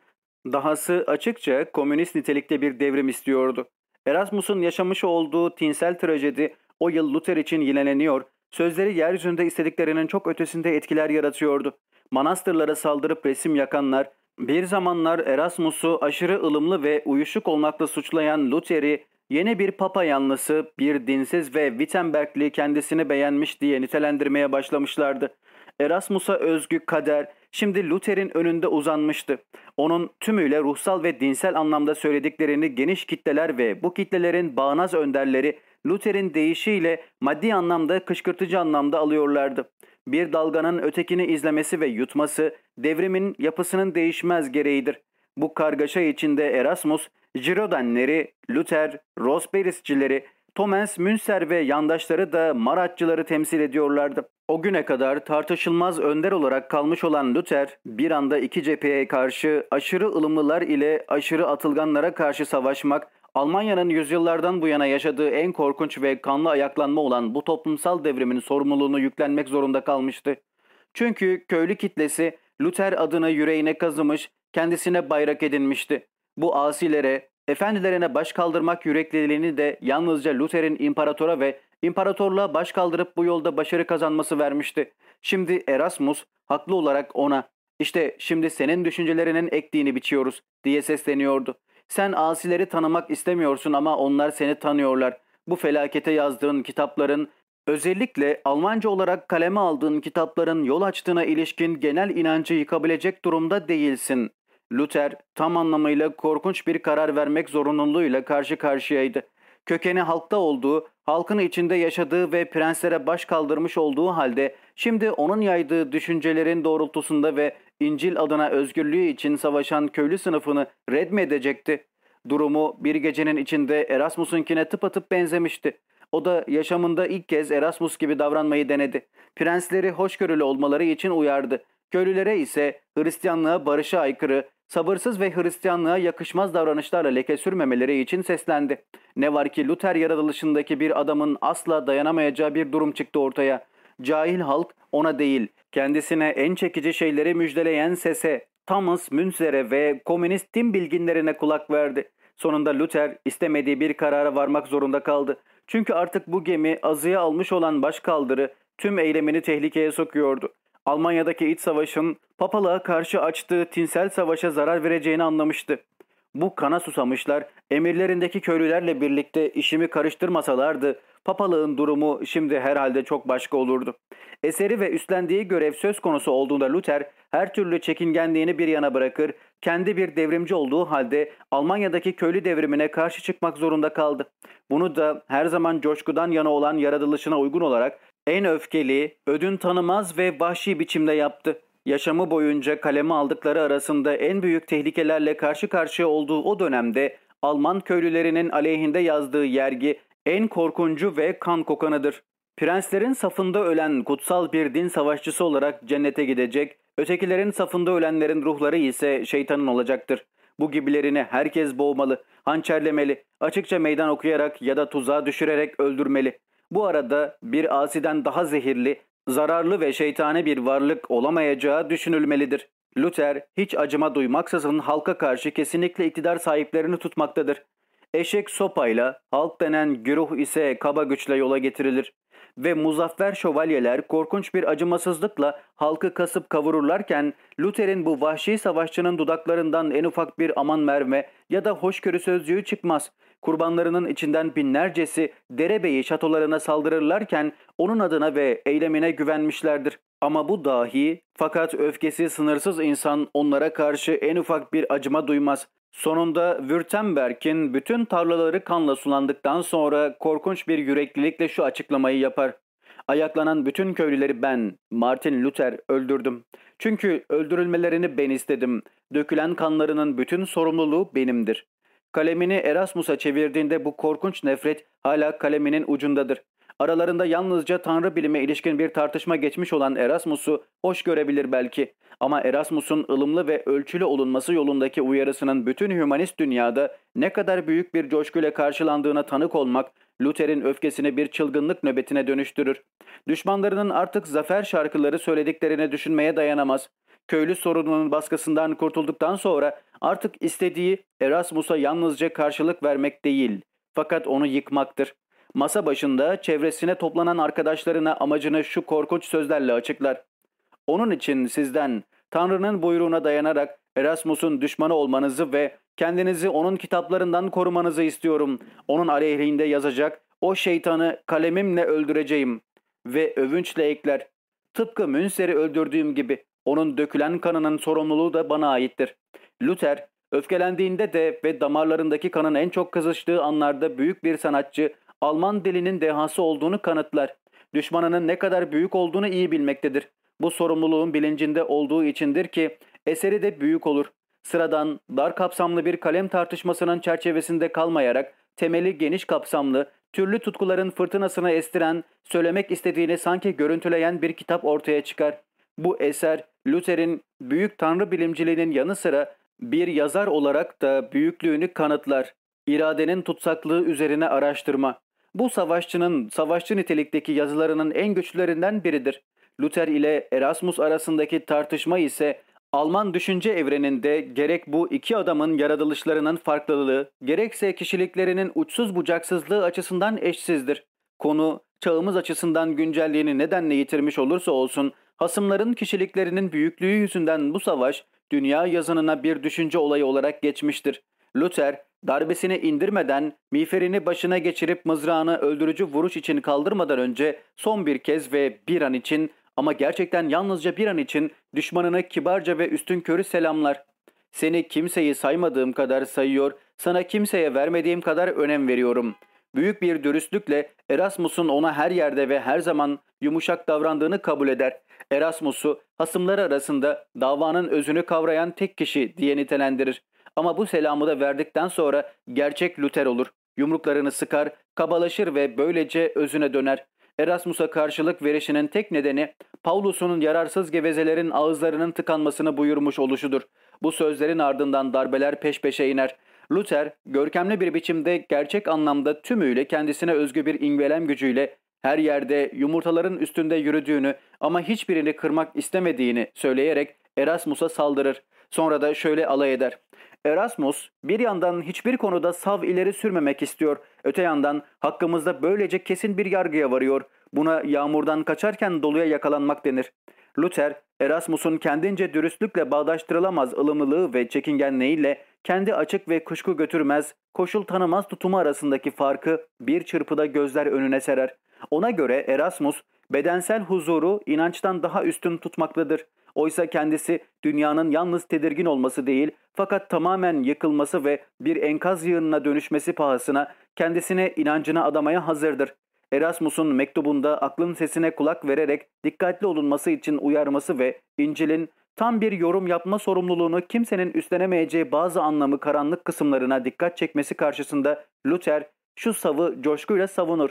dahası açıkça komünist nitelikte bir devrim istiyordu. Erasmus'un yaşamış olduğu tinsel trajedi o yıl Luther için yineleniyor, sözleri yeryüzünde istediklerinin çok ötesinde etkiler yaratıyordu. Manastırlara saldırıp resim yakanlar, bir zamanlar Erasmus'u aşırı ılımlı ve uyuşuk olmakla suçlayan Luther'i yeni bir papa yanlısı, bir dinsiz ve Wittenbergli kendisini beğenmiş diye nitelendirmeye başlamışlardı. Erasmus'a özgü kader şimdi Luther'in önünde uzanmıştı. Onun tümüyle ruhsal ve dinsel anlamda söylediklerini geniş kitleler ve bu kitlelerin bağnaz önderleri Luther'in deyişiyle maddi anlamda kışkırtıcı anlamda alıyorlardı. Bir dalganın ötekini izlemesi ve yutması devrimin yapısının değişmez gereğidir. Bu kargaşa içinde Erasmus, Girodanleri, Luther, Rosberisçileri, Thomas Münster ve yandaşları da Maratçıları temsil ediyorlardı. O güne kadar tartışılmaz önder olarak kalmış olan Luther bir anda iki cepheye karşı aşırı ılımlılar ile aşırı atılganlara karşı savaşmak, Almanya'nın yüzyıllardan bu yana yaşadığı en korkunç ve kanlı ayaklanma olan bu toplumsal devrimin sorumluluğunu yüklenmek zorunda kalmıştı. Çünkü köylü kitlesi Luther adını yüreğine kazımış, kendisine bayrak edinmişti. Bu asilere, efendilerine baş kaldırmak yürekliliğini de yalnızca Luther'in imparatora ve imparatorluğa baş kaldırıp bu yolda başarı kazanması vermişti. Şimdi Erasmus haklı olarak ona işte şimdi senin düşüncelerinin ektiğini biçiyoruz diye sesleniyordu. Sen asileri tanımak istemiyorsun ama onlar seni tanıyorlar. Bu felakete yazdığın kitapların özellikle Almanca olarak kaleme aldığın kitapların yol açtığına ilişkin genel inancı yıkabilecek durumda değilsin. Luther tam anlamıyla korkunç bir karar vermek zorunluluğuyla karşı karşıyaydı. Kökeni halkta olduğu, halkın içinde yaşadığı ve prenslere baş kaldırmış olduğu halde şimdi onun yaydığı düşüncelerin doğrultusunda ve İncil adına özgürlüğü için savaşan köylü sınıfını red? Durumu bir gecenin içinde Erasmus'unkine tıpatıp benzemişti. O da yaşamında ilk kez Erasmus gibi davranmayı denedi. Prensleri hoşgörülü olmaları için uyardı. Köylülere ise Hristiyanlığa barışa aykırı, sabırsız ve Hristiyanlığa yakışmaz davranışlarla leke sürmemeleri için seslendi. Ne var ki Luther yaratılışındaki bir adamın asla dayanamayacağı bir durum çıktı ortaya. Cahil halk ona değil, kendisine en çekici şeyleri müjdeleyen sese, Thomas Münzer'e ve komünist din bilginlerine kulak verdi. Sonunda Luther istemediği bir karara varmak zorunda kaldı. Çünkü artık bu gemi azıya almış olan başkaldırı tüm eylemini tehlikeye sokuyordu. Almanya'daki iç savaşın papalığa karşı açtığı tinsel savaşa zarar vereceğini anlamıştı. Bu kana susamışlar emirlerindeki köylülerle birlikte işimi karıştırmasalardı papalığın durumu şimdi herhalde çok başka olurdu. Eseri ve üstlendiği görev söz konusu olduğunda Luther her türlü çekingenliğini bir yana bırakır, kendi bir devrimci olduğu halde Almanya'daki köylü devrimine karşı çıkmak zorunda kaldı. Bunu da her zaman coşkudan yana olan yaratılışına uygun olarak en öfkeli, ödün tanımaz ve vahşi biçimde yaptı. yaşamı boyunca kaleme aldıkları arasında en büyük tehlikelerle karşı karşıya olduğu o dönemde Alman köylülerinin aleyhinde yazdığı yergi en korkuncu ve kan kokanıdır. Prenslerin safında ölen kutsal bir din savaşçısı olarak cennete gidecek, ötekilerin safında ölenlerin ruhları ise şeytanın olacaktır. Bu gibilerini herkes boğmalı, hançerlemeli, açıkça meydan okuyarak ya da tuzağa düşürerek öldürmeli. Bu arada bir asiden daha zehirli, zararlı ve şeytani bir varlık olamayacağı düşünülmelidir. Luther hiç acıma duymaksızın halka karşı kesinlikle iktidar sahiplerini tutmaktadır. Eşek sopayla, halk denen güruh ise kaba güçle yola getirilir. Ve muzaffer şövalyeler korkunç bir acımasızlıkla halkı kasıp kavururlarken Luther'in bu vahşi savaşçının dudaklarından en ufak bir aman merve ya da hoşgörü sözcüğü çıkmaz. Kurbanlarının içinden binlercesi derebeyi şatolarına saldırırlarken onun adına ve eylemine güvenmişlerdir. Ama bu dahi fakat öfkesi sınırsız insan onlara karşı en ufak bir acıma duymaz. Sonunda Württemberg'in bütün tarlaları kanla sulandıktan sonra korkunç bir yüreklilikle şu açıklamayı yapar. Ayaklanan bütün köylüleri ben, Martin Luther, öldürdüm. Çünkü öldürülmelerini ben istedim. Dökülen kanlarının bütün sorumluluğu benimdir. Kalemini Erasmus'a çevirdiğinde bu korkunç nefret hala kaleminin ucundadır. Aralarında yalnızca tanrı bilime ilişkin bir tartışma geçmiş olan Erasmus'u hoş görebilir belki. Ama Erasmus'un ılımlı ve ölçülü olunması yolundaki uyarısının bütün hümanist dünyada ne kadar büyük bir coşkuyla karşılandığına tanık olmak, Luther'in öfkesini bir çılgınlık nöbetine dönüştürür. Düşmanlarının artık zafer şarkıları söylediklerini düşünmeye dayanamaz. Köylü sorununun baskısından kurtulduktan sonra artık istediği Erasmus'a yalnızca karşılık vermek değil, fakat onu yıkmaktır. Masa başında çevresine toplanan arkadaşlarına amacını şu korkunç sözlerle açıklar. Onun için sizden Tanrı'nın buyruğuna dayanarak Erasmus'un düşmanı olmanızı ve kendinizi onun kitaplarından korumanızı istiyorum. Onun aleyhinde yazacak o şeytanı kalemimle öldüreceğim. Ve övünçle ekler. Tıpkı Münser'i öldürdüğüm gibi onun dökülen kanının sorumluluğu da bana aittir. Luther öfkelendiğinde de ve damarlarındaki kanın en çok kızıştığı anlarda büyük bir sanatçı Alman dilinin dehası olduğunu kanıtlar. Düşmanının ne kadar büyük olduğunu iyi bilmektedir. Bu sorumluluğun bilincinde olduğu içindir ki eseri de büyük olur. Sıradan, dar kapsamlı bir kalem tartışmasının çerçevesinde kalmayarak temeli geniş kapsamlı, türlü tutkuların fırtınasını estiren, söylemek istediğini sanki görüntüleyen bir kitap ortaya çıkar. Bu eser Luther'in büyük tanrı bilimciliğinin yanı sıra bir yazar olarak da büyüklüğünü kanıtlar. İradenin tutsaklığı üzerine araştırma. Bu savaşçının savaşçı nitelikteki yazılarının en güçlülerinden biridir. Luther ile Erasmus arasındaki tartışma ise Alman düşünce evreninde gerek bu iki adamın yaratılışlarının farklılığı, gerekse kişiliklerinin uçsuz bucaksızlığı açısından eşsizdir. Konu, çağımız açısından güncelliğini nedenle yitirmiş olursa olsun, hasımların kişiliklerinin büyüklüğü yüzünden bu savaş, dünya yazınına bir düşünce olayı olarak geçmiştir. Luther, darbesini indirmeden, miğferini başına geçirip mızrağını öldürücü vuruş için kaldırmadan önce son bir kez ve bir an için ama gerçekten yalnızca bir an için düşmanını kibarca ve üstün körü selamlar. Seni kimseyi saymadığım kadar sayıyor, sana kimseye vermediğim kadar önem veriyorum. Büyük bir dürüstlükle Erasmus'un ona her yerde ve her zaman yumuşak davrandığını kabul eder. Erasmus'u hasımları arasında davanın özünü kavrayan tek kişi diye nitelendirir. Ama bu selamı da verdikten sonra gerçek Luther olur. Yumruklarını sıkar, kabalaşır ve böylece özüne döner. Erasmus'a karşılık verişinin tek nedeni Paulus'un yararsız gevezelerin ağızlarının tıkanmasını buyurmuş oluşudur. Bu sözlerin ardından darbeler peş peşe iner. Luther, görkemli bir biçimde gerçek anlamda tümüyle kendisine özgü bir ingvelem gücüyle her yerde yumurtaların üstünde yürüdüğünü ama hiçbirini kırmak istemediğini söyleyerek Erasmus'a saldırır. Sonra da şöyle alay eder. Erasmus bir yandan hiçbir konuda sav ileri sürmemek istiyor. Öte yandan hakkımızda böylece kesin bir yargıya varıyor. Buna yağmurdan kaçarken doluya yakalanmak denir. Luther, Erasmus'un kendince dürüstlükle bağdaştırılamaz ılımlılığı ve çekingenliğiyle kendi açık ve kuşku götürmez, koşul tanımaz tutumu arasındaki farkı bir çırpıda gözler önüne serer. Ona göre Erasmus, bedensel huzuru inançtan daha üstün tutmaktadır. Oysa kendisi dünyanın yalnız tedirgin olması değil fakat tamamen yıkılması ve bir enkaz yığınına dönüşmesi pahasına kendisine inancına adamaya hazırdır. Erasmus'un mektubunda aklın sesine kulak vererek dikkatli olunması için uyarması ve İncil'in Tam bir yorum yapma sorumluluğunu kimsenin üstlenemeyeceği bazı anlamı karanlık kısımlarına dikkat çekmesi karşısında Luther şu savı coşkuyla savunur.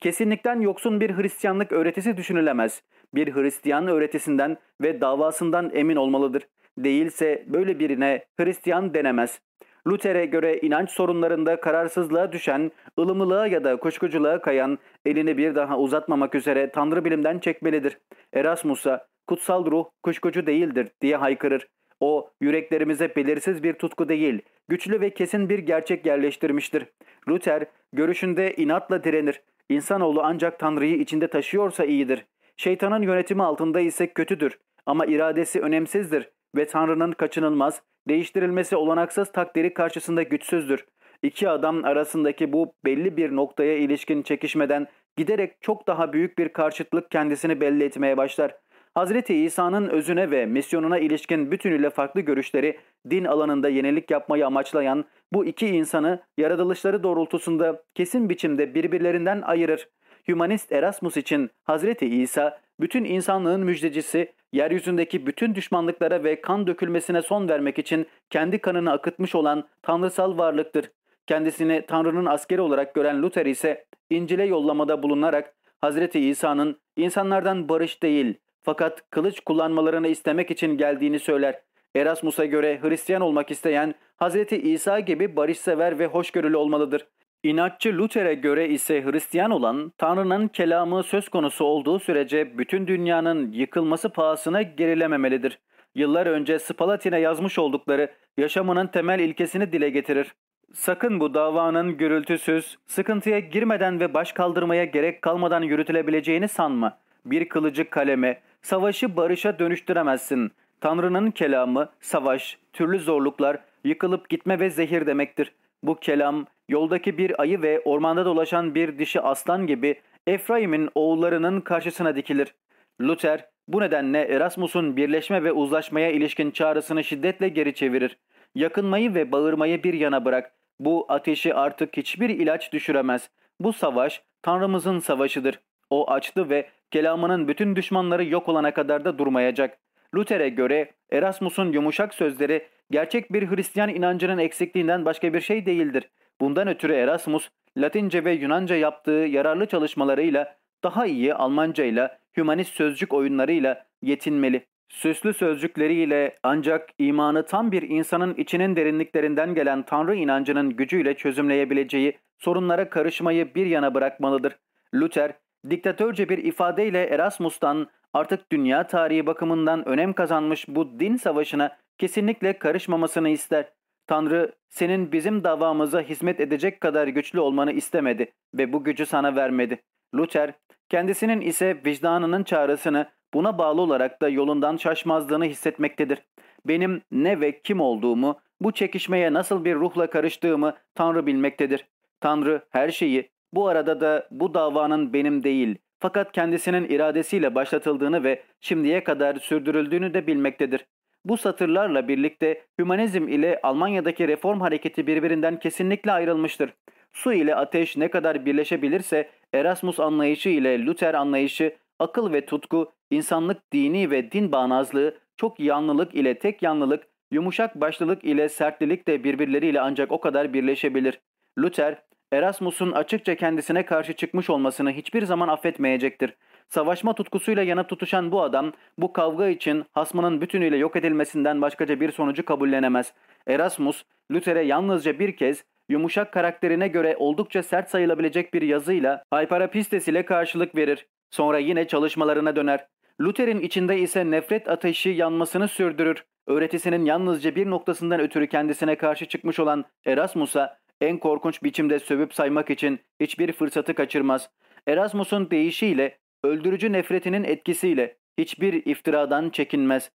Kesinlikten yoksun bir Hristiyanlık öğretisi düşünülemez. Bir Hristiyan öğretisinden ve davasından emin olmalıdır. Değilse böyle birine Hristiyan denemez. Luther'e göre inanç sorunlarında kararsızlığa düşen, ılımlılığa ya da kuşkuculuğa kayan, elini bir daha uzatmamak üzere Tanrı bilimden çekmelidir. Erasmus'a kutsal ruh kuşkucu değildir diye haykırır. O yüreklerimize belirsiz bir tutku değil, güçlü ve kesin bir gerçek yerleştirmiştir. Luther görüşünde inatla direnir. İnsanoğlu ancak Tanrı'yı içinde taşıyorsa iyidir. Şeytanın yönetimi altında ise kötüdür ama iradesi önemsizdir ve Tanrı'nın kaçınılmaz, değiştirilmesi olanaksız takdiri karşısında güçsüzdür. İki adam arasındaki bu belli bir noktaya ilişkin çekişmeden giderek çok daha büyük bir karşıtlık kendisini belli etmeye başlar. Hazreti İsa'nın özüne ve misyonuna ilişkin bütünüyle farklı görüşleri din alanında yenilik yapmayı amaçlayan bu iki insanı yaratılışları doğrultusunda kesin biçimde birbirlerinden ayırır. Hümanist Erasmus için Hazreti İsa bütün insanlığın müjdecisi, yeryüzündeki bütün düşmanlıklara ve kan dökülmesine son vermek için kendi kanını akıtmış olan tanrısal varlıktır. Kendisini Tanrı'nın askeri olarak gören Luther ise İncil'e yollamada bulunarak Hazreti İsa'nın insanlardan barış değil fakat kılıç kullanmalarını istemek için geldiğini söyler. Erasmus'a göre Hristiyan olmak isteyen Hazreti İsa gibi barışsever ve hoşgörülü olmalıdır. İnatçı Luther'e göre ise Hristiyan olan Tanrı'nın kelamı söz konusu olduğu sürece bütün dünyanın yıkılması pahasına gerilememelidir. Yıllar önce Spalatin'e yazmış oldukları yaşamının temel ilkesini dile getirir. Sakın bu davanın gürültüsüz, sıkıntıya girmeden ve baş kaldırmaya gerek kalmadan yürütülebileceğini sanma. Bir kılıcı kaleme, savaşı barışa dönüştüremezsin. Tanrı'nın kelamı, savaş, türlü zorluklar, yıkılıp gitme ve zehir demektir. Bu kelam yoldaki bir ayı ve ormanda dolaşan bir dişi aslan gibi Efraim'in oğullarının karşısına dikilir. Luther bu nedenle Erasmus'un birleşme ve uzlaşmaya ilişkin çağrısını şiddetle geri çevirir. Yakınmayı ve bağırmayı bir yana bırak. Bu ateşi artık hiçbir ilaç düşüremez. Bu savaş Tanrımızın savaşıdır. O açtı ve kelamının bütün düşmanları yok olana kadar da durmayacak. Luther'e göre Erasmus'un yumuşak sözleri gerçek bir Hristiyan inancının eksikliğinden başka bir şey değildir. Bundan ötürü Erasmus, Latince ve Yunanca yaptığı yararlı çalışmalarıyla daha iyi Almanca ile hümanist sözcük oyunlarıyla yetinmeli. Süslü sözcükleriyle ancak imanı tam bir insanın içinin derinliklerinden gelen Tanrı inancının gücüyle çözümleyebileceği sorunlara karışmayı bir yana bırakmalıdır. Luther, diktatörce bir ifadeyle Erasmus'tan artık dünya tarihi bakımından önem kazanmış bu din savaşına kesinlikle karışmamasını ister. Tanrı senin bizim davamıza hizmet edecek kadar güçlü olmanı istemedi ve bu gücü sana vermedi. Luther kendisinin ise vicdanının çağrısını buna bağlı olarak da yolundan şaşmazlığını hissetmektedir. Benim ne ve kim olduğumu, bu çekişmeye nasıl bir ruhla karıştığımı Tanrı bilmektedir. Tanrı her şeyi, bu arada da bu davanın benim değil, fakat kendisinin iradesiyle başlatıldığını ve şimdiye kadar sürdürüldüğünü de bilmektedir. Bu satırlarla birlikte hümanizm ile Almanya'daki reform hareketi birbirinden kesinlikle ayrılmıştır. Su ile ateş ne kadar birleşebilirse Erasmus anlayışı ile Luther anlayışı, akıl ve tutku, insanlık dini ve din bağnazlığı, çok yanlılık ile tek yanlılık, yumuşak başlılık ile sertlilik de birbirleriyle ancak o kadar birleşebilir. Luther, Erasmus'un açıkça kendisine karşı çıkmış olmasını hiçbir zaman affetmeyecektir. Savaşma tutkusuyla yanıp tutuşan bu adam bu kavga için hasmının bütünüyle yok edilmesinden başkaca bir sonucu kabullenemez. Erasmus, Luther'e yalnızca bir kez yumuşak karakterine göre oldukça sert sayılabilecek bir yazıyla Hyparapistes ile karşılık verir. Sonra yine çalışmalarına döner. Luther'in içinde ise nefret ateşi yanmasını sürdürür. Öğretisinin yalnızca bir noktasından ötürü kendisine karşı çıkmış olan Erasmus'a en korkunç biçimde sövüp saymak için hiçbir fırsatı kaçırmaz. Erasmus'un deyişiyle öldürücü nefretinin etkisiyle hiçbir iftiradan çekinmez.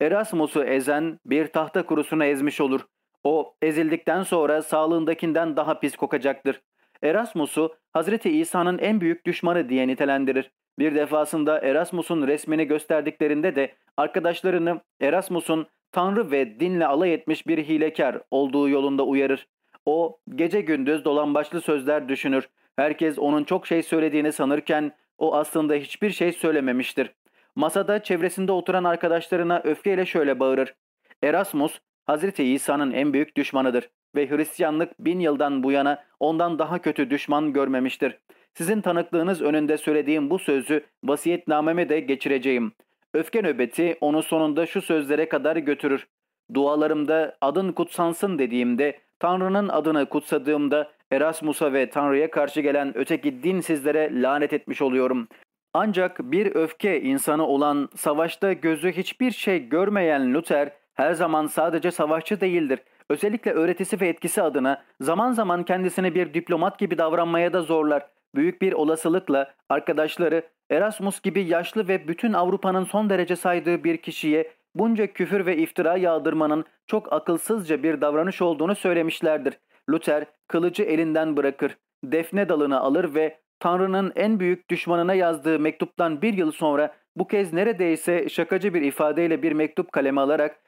Erasmus'u ezen bir tahta kurusuna ezmiş olur. O ezildikten sonra sağlığındakinden daha pis kokacaktır. Erasmus'u Hazreti İsa'nın en büyük düşmanı diye nitelendirir. Bir defasında Erasmus'un resmini gösterdiklerinde de arkadaşlarını Erasmus'un Tanrı ve dinle alay etmiş bir hilekar olduğu yolunda uyarır. O gece gündüz dolambaçlı sözler düşünür. Herkes onun çok şey söylediğini sanırken o aslında hiçbir şey söylememiştir. Masada çevresinde oturan arkadaşlarına öfkeyle şöyle bağırır. Erasmus, Hazreti İsa'nın en büyük düşmanıdır ve Hristiyanlık bin yıldan bu yana ondan daha kötü düşman görmemiştir. Sizin tanıklığınız önünde söylediğim bu sözü vasiyetnameme de geçireceğim. Öfke nöbeti onu sonunda şu sözlere kadar götürür. Dualarımda adın kutsansın dediğimde, Tanrı'nın adını kutsadığımda Erasmus'a ve Tanrı'ya karşı gelen öteki dinsizlere lanet etmiş oluyorum. Ancak bir öfke insanı olan, savaşta gözü hiçbir şey görmeyen Luther her zaman sadece savaşçı değildir. Özellikle öğretisi ve etkisi adına zaman zaman kendisini bir diplomat gibi davranmaya da zorlar. Büyük bir olasılıkla arkadaşları Erasmus gibi yaşlı ve bütün Avrupa'nın son derece saydığı bir kişiye bunca küfür ve iftira yağdırmanın çok akılsızca bir davranış olduğunu söylemişlerdir. Luther kılıcı elinden bırakır, defne dalını alır ve Tanrı'nın en büyük düşmanına yazdığı mektuptan bir yıl sonra bu kez neredeyse şakacı bir ifadeyle bir mektup kaleme alarak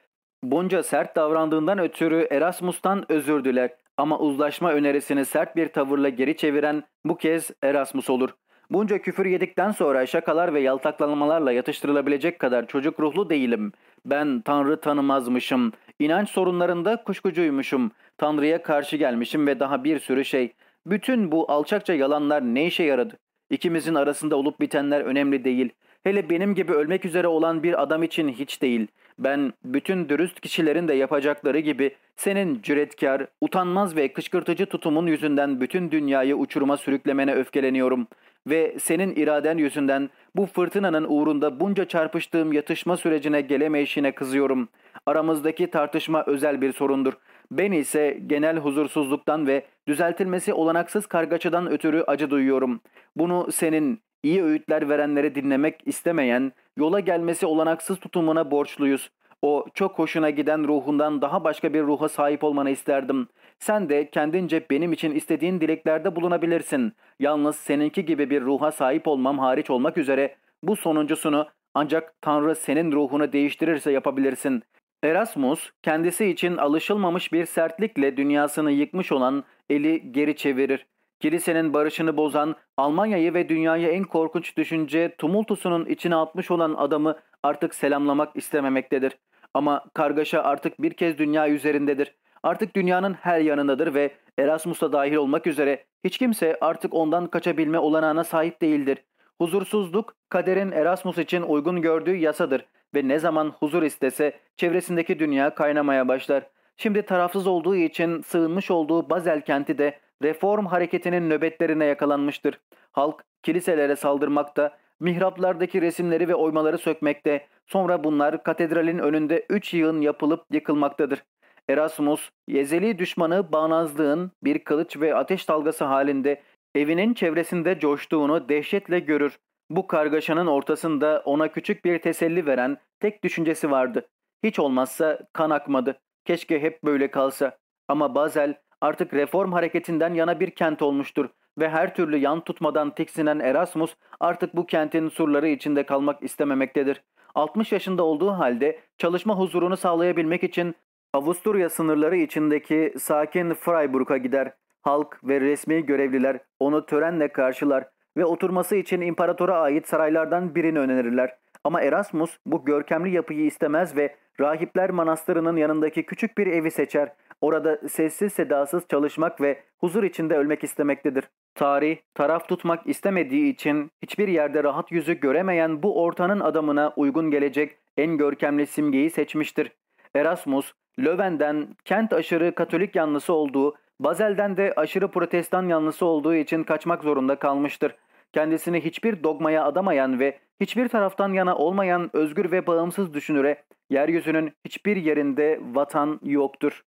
bunca sert davrandığından ötürü Erasmus'tan özür diler. Ama uzlaşma önerisini sert bir tavırla geri çeviren bu kez Erasmus olur. Bunca küfür yedikten sonra şakalar ve yaltaklanmalarla yatıştırılabilecek kadar çocuk ruhlu değilim. Ben Tanrı tanımazmışım. İnanç sorunlarında kuşkucuymuşum. Tanrı'ya karşı gelmişim ve daha bir sürü şey. Bütün bu alçakça yalanlar ne işe yaradı? İkimizin arasında olup bitenler önemli değil. Hele benim gibi ölmek üzere olan bir adam için hiç değil. Ben bütün dürüst kişilerin de yapacakları gibi senin cüretkar, utanmaz ve kışkırtıcı tutumun yüzünden bütün dünyayı uçuruma sürüklemene öfkeleniyorum. Ve senin iraden yüzünden bu fırtınanın uğrunda bunca çarpıştığım yatışma sürecine gelemeyişine kızıyorum. Aramızdaki tartışma özel bir sorundur. Ben ise genel huzursuzluktan ve düzeltilmesi olanaksız kargaçadan ötürü acı duyuyorum. Bunu senin iyi öğütler verenleri dinlemek istemeyen, yola gelmesi olanaksız tutumuna borçluyuz. O çok hoşuna giden ruhundan daha başka bir ruha sahip olmanı isterdim. Sen de kendince benim için istediğin dileklerde bulunabilirsin. Yalnız seninki gibi bir ruha sahip olmam hariç olmak üzere bu sonuncusunu ancak Tanrı senin ruhunu değiştirirse yapabilirsin. Erasmus kendisi için alışılmamış bir sertlikle dünyasını yıkmış olan eli geri çevirir. Kilisenin barışını bozan, Almanya'yı ve dünyayı en korkunç düşünce tumultusunun içine atmış olan adamı artık selamlamak istememektedir. Ama kargaşa artık bir kez dünya üzerindedir. Artık dünyanın her yanındadır ve Erasmus'a dahil olmak üzere hiç kimse artık ondan kaçabilme olanağına sahip değildir. Huzursuzluk kaderin Erasmus için uygun gördüğü yasadır ve ne zaman huzur istese çevresindeki dünya kaynamaya başlar. Şimdi tarafsız olduğu için sığınmış olduğu Bazel kenti de reform hareketinin nöbetlerine yakalanmıştır. Halk kiliselere saldırmakta, mihraplardaki resimleri ve oymaları sökmekte, sonra bunlar katedralin önünde üç yığın yapılıp yıkılmaktadır. Erasmus, yezeli düşmanı bağnazlığın bir kılıç ve ateş dalgası halinde evinin çevresinde coştuğunu dehşetle görür. Bu kargaşanın ortasında ona küçük bir teselli veren tek düşüncesi vardı. Hiç olmazsa kan akmadı. Keşke hep böyle kalsa. Ama Basel artık reform hareketinden yana bir kent olmuştur ve her türlü yan tutmadan tiksinen Erasmus artık bu kentin surları içinde kalmak istememektedir. 60 yaşında olduğu halde çalışma huzurunu sağlayabilmek için Avusturya sınırları içindeki sakin Freiburg'a gider. Halk ve resmi görevliler onu törenle karşılar ve oturması için imparatora ait saraylardan birini önerirler. Ama Erasmus bu görkemli yapıyı istemez ve rahipler manastırının yanındaki küçük bir evi seçer. Orada sessiz sedasız çalışmak ve huzur içinde ölmek istemektedir. Tarih, taraf tutmak istemediği için hiçbir yerde rahat yüzü göremeyen bu ortanın adamına uygun gelecek en görkemli simgeyi seçmiştir. Erasmus, Löwen'den kent aşırı Katolik yanlısı olduğu, Bazel'den de aşırı Protestan yanlısı olduğu için kaçmak zorunda kalmıştır. Kendisini hiçbir dogmaya adamayan ve hiçbir taraftan yana olmayan özgür ve bağımsız düşünüre yeryüzünün hiçbir yerinde vatan yoktur.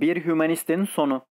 Bir hümanistin sonu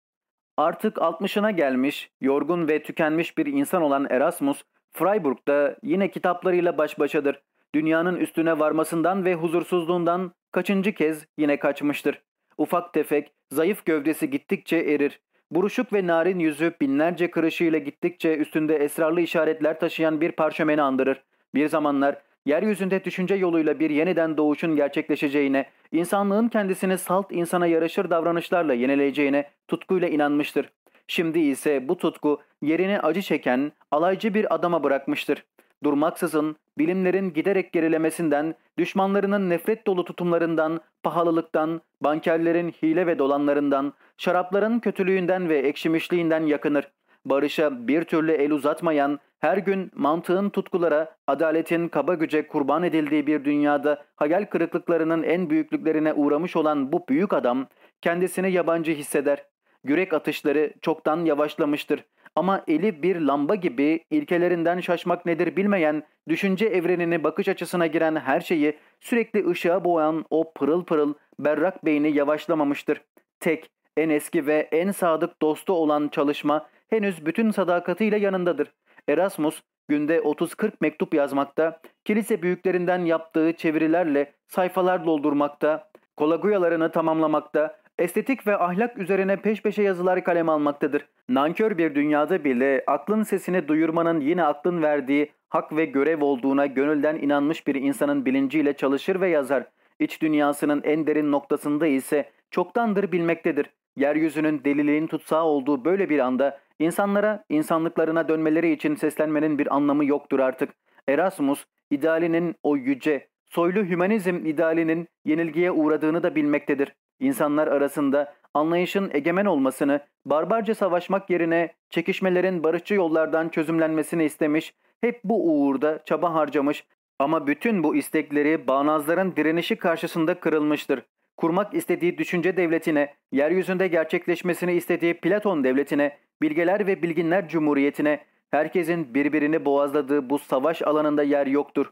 Artık 60'ına gelmiş, yorgun ve tükenmiş bir insan olan Erasmus, Freiburg'da yine kitaplarıyla baş başadır. Dünyanın üstüne varmasından ve huzursuzluğundan kaçıncı kez yine kaçmıştır. Ufak tefek, zayıf gövdesi gittikçe erir. Buruşuk ve narin yüzü binlerce kırışıyla gittikçe üstünde esrarlı işaretler taşıyan bir parşömeni andırır. Bir zamanlar yeryüzünde düşünce yoluyla bir yeniden doğuşun gerçekleşeceğine, insanlığın kendisini salt insana yaraşır davranışlarla yenileyeceğine tutkuyla inanmıştır. Şimdi ise bu tutku yerini acı çeken, alaycı bir adama bırakmıştır. Durmaksızın bilimlerin giderek gerilemesinden, düşmanlarının nefret dolu tutumlarından, pahalılıktan, bankerlerin hile ve dolanlarından, şarapların kötülüğünden ve ekşimişliğinden yakınır. Barışa bir türlü el uzatmayan, her gün mantığın tutkulara, adaletin kaba güce kurban edildiği bir dünyada hayal kırıklıklarının en büyüklüklerine uğramış olan bu büyük adam kendisini yabancı hisseder. Yürek atışları çoktan yavaşlamıştır. Ama eli bir lamba gibi ilkelerinden şaşmak nedir bilmeyen, düşünce evrenini bakış açısına giren her şeyi sürekli ışığa boğan o pırıl pırıl berrak beyni yavaşlamamıştır. Tek, en eski ve en sadık dostu olan çalışma henüz bütün sadakatiyle yanındadır. Erasmus günde 30-40 mektup yazmakta, kilise büyüklerinden yaptığı çevirilerle sayfalar doldurmakta, kolaguyalarını tamamlamakta, estetik ve ahlak üzerine peş peşe yazılar kaleme almaktadır. Nankör bir dünyada bile aklın sesini duyurmanın yine aklın verdiği hak ve görev olduğuna gönülden inanmış bir insanın bilinciyle çalışır ve yazar. İç dünyasının en derin noktasında ise çoktandır bilmektedir. Yeryüzünün deliliğin tutsağı olduğu böyle bir anda insanlara insanlıklarına dönmeleri için seslenmenin bir anlamı yoktur artık. Erasmus, idealinin o yüce, soylu hümanizm idealinin yenilgiye uğradığını da bilmektedir. İnsanlar arasında anlayışın egemen olmasını, barbarca savaşmak yerine çekişmelerin barışçı yollardan çözümlenmesini istemiş, hep bu uğurda çaba harcamış ama bütün bu istekleri bağnazların direnişi karşısında kırılmıştır. Kurmak istediği düşünce devletine, yeryüzünde gerçekleşmesini istediği Platon devletine, bilgeler ve bilginler cumhuriyetine, herkesin birbirini boğazladığı bu savaş alanında yer yoktur.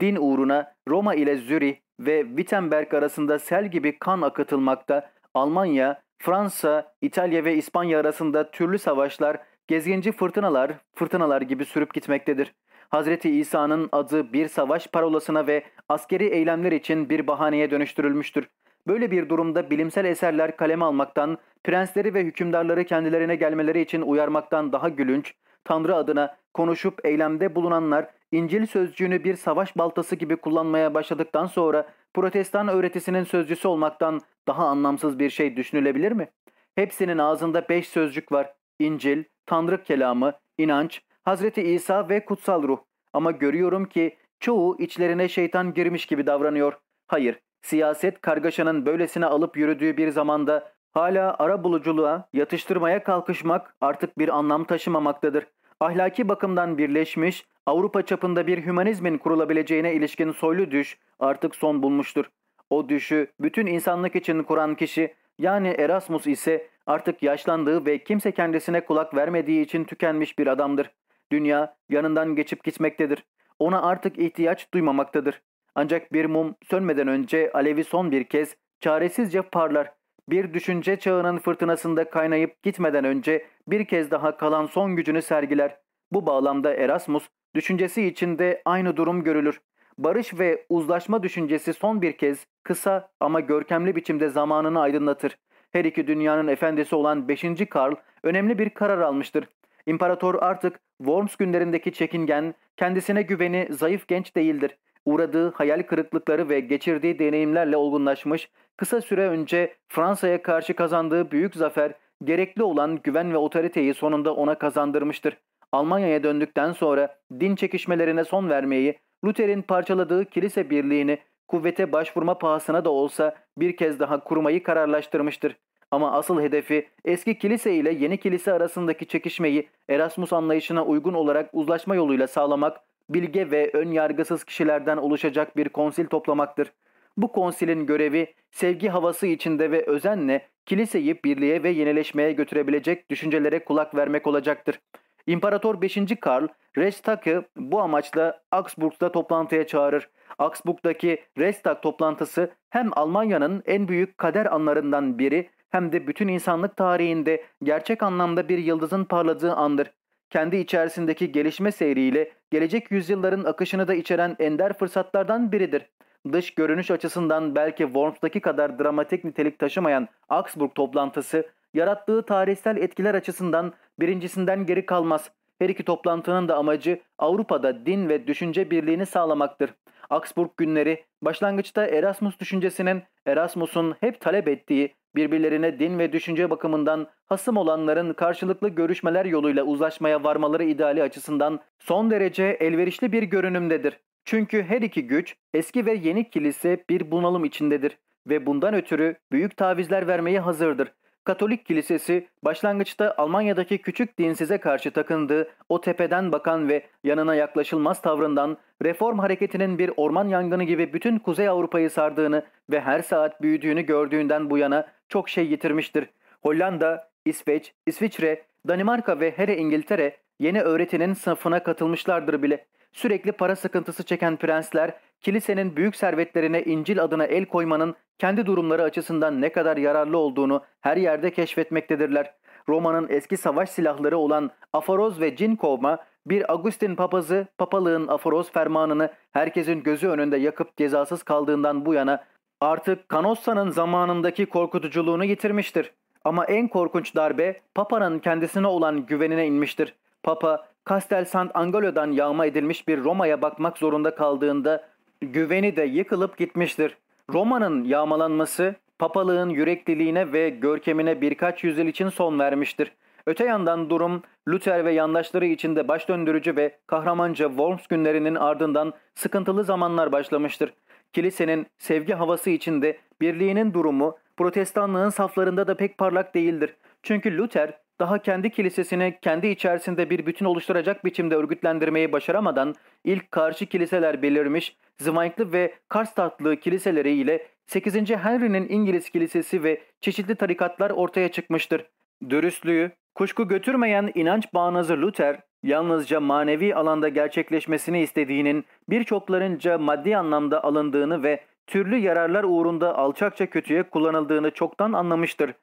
Din uğruna Roma ile Zürih ve Wittenberg arasında sel gibi kan akıtılmakta, Almanya, Fransa, İtalya ve İspanya arasında türlü savaşlar, gezginci fırtınalar, fırtınalar gibi sürüp gitmektedir. Hazreti İsa'nın adı bir savaş parolasına ve askeri eylemler için bir bahaneye dönüştürülmüştür. Böyle bir durumda bilimsel eserler kaleme almaktan, prensleri ve hükümdarları kendilerine gelmeleri için uyarmaktan daha gülünç, Tanrı adına konuşup eylemde bulunanlar İncil sözcüğünü bir savaş baltası gibi kullanmaya başladıktan sonra protestan öğretisinin sözcüsü olmaktan daha anlamsız bir şey düşünülebilir mi? Hepsinin ağzında beş sözcük var. İncil, Tanrı kelamı, inanç, Hazreti İsa ve kutsal ruh. Ama görüyorum ki çoğu içlerine şeytan girmiş gibi davranıyor. Hayır, siyaset kargaşanın böylesine alıp yürüdüğü bir zamanda hala ara buluculuğa, yatıştırmaya kalkışmak artık bir anlam taşımamaktadır. Ahlaki bakımdan birleşmiş, Avrupa çapında bir hümanizmin kurulabileceğine ilişkin soylu düş artık son bulmuştur. O düşü bütün insanlık için kuran kişi yani Erasmus ise artık yaşlandığı ve kimse kendisine kulak vermediği için tükenmiş bir adamdır. Dünya yanından geçip gitmektedir. Ona artık ihtiyaç duymamaktadır. Ancak bir mum sönmeden önce alevi son bir kez çaresizce parlar. Bir düşünce çağının fırtınasında kaynayıp gitmeden önce bir kez daha kalan son gücünü sergiler. Bu bağlamda Erasmus düşüncesi içinde aynı durum görülür. Barış ve uzlaşma düşüncesi son bir kez kısa ama görkemli biçimde zamanını aydınlatır. Her iki dünyanın efendisi olan 5. Karl önemli bir karar almıştır. İmparator artık Worms günlerindeki çekingen, kendisine güveni zayıf genç değildir. Uğradığı hayal kırıklıkları ve geçirdiği deneyimlerle olgunlaşmış, kısa süre önce Fransa'ya karşı kazandığı büyük zafer, gerekli olan güven ve otoriteyi sonunda ona kazandırmıştır. Almanya'ya döndükten sonra din çekişmelerine son vermeyi, Luther'in parçaladığı kilise birliğini kuvvete başvurma pahasına da olsa bir kez daha kurmayı kararlaştırmıştır. Ama asıl hedefi eski kilise ile yeni kilise arasındaki çekişmeyi Erasmus anlayışına uygun olarak uzlaşma yoluyla sağlamak, bilge ve ön yargısız kişilerden oluşacak bir konsil toplamaktır. Bu konsilin görevi sevgi havası içinde ve özenle kiliseyi birliğe ve yenileşmeye götürebilecek düşüncelere kulak vermek olacaktır. İmparator 5. Karl, Reichstag'ı bu amaçla Augsburg'da toplantıya çağırır. Augsburg'daki Reichstag toplantısı hem Almanya'nın en büyük kader anlarından biri hem de bütün insanlık tarihinde gerçek anlamda bir yıldızın parladığı andır. Kendi içerisindeki gelişme seyriyle gelecek yüzyılların akışını da içeren ender fırsatlardan biridir. Dış görünüş açısından belki Worms'daki kadar dramatik nitelik taşımayan Augsburg toplantısı, yarattığı tarihsel etkiler açısından birincisinden geri kalmaz. Her iki toplantının da amacı Avrupa'da din ve düşünce birliğini sağlamaktır. Augsburg günleri başlangıçta Erasmus düşüncesinin Erasmus'un hep talep ettiği birbirlerine din ve düşünce bakımından hasım olanların karşılıklı görüşmeler yoluyla uzlaşmaya varmaları ideali açısından son derece elverişli bir görünümdedir. Çünkü her iki güç eski ve yeni kilise bir bunalım içindedir ve bundan ötürü büyük tavizler vermeye hazırdır. Katolik kilisesi başlangıçta Almanya'daki küçük dinsize karşı takındığı o tepeden bakan ve yanına yaklaşılmaz tavrından reform hareketinin bir orman yangını gibi bütün Kuzey Avrupa'yı sardığını ve her saat büyüdüğünü gördüğünden bu yana çok şey yitirmiştir. Hollanda, İsveç, İsviçre, Danimarka ve hele İngiltere yeni öğretinin sınıfına katılmışlardır bile. Sürekli para sıkıntısı çeken prensler kilisenin büyük servetlerine İncil adına el koymanın kendi durumları açısından ne kadar yararlı olduğunu her yerde keşfetmektedirler. Roma'nın eski savaş silahları olan aforoz ve cin kovma bir Agustin papazı papalığın aforoz fermanını herkesin gözü önünde yakıp cezasız kaldığından bu yana artık Canossa'nın zamanındaki korkutuculuğunu yitirmiştir. Ama en korkunç darbe Papa'nın kendisine olan güvenine inmiştir. Papa Castel Sant'Angelo'dan yağma edilmiş bir Roma'ya bakmak zorunda kaldığında güveni de yıkılıp gitmiştir. Roma'nın yağmalanması papalığın yürekliliğine ve görkemine birkaç yüzyıl için son vermiştir. Öte yandan durum Luther ve yandaşları içinde baş döndürücü ve kahramanca Worms günlerinin ardından sıkıntılı zamanlar başlamıştır. Kilisenin sevgi havası içinde birliğinin durumu protestanlığın saflarında da pek parlak değildir. Çünkü Luther daha kendi kilisesini kendi içerisinde bir bütün oluşturacak biçimde örgütlendirmeyi başaramadan ilk karşı kiliseler belirmiş, Zwingli'li ve Karlstadtlı kiliseleri ile 8. Henry'nin İngiliz kilisesi ve çeşitli tarikatlar ortaya çıkmıştır. Dürüstlüğü, kuşku götürmeyen inanç bağnazı Luther, yalnızca manevi alanda gerçekleşmesini istediğinin birçoklarınca maddi anlamda alındığını ve türlü yararlar uğrunda alçakça kötüye kullanıldığını çoktan anlamıştır.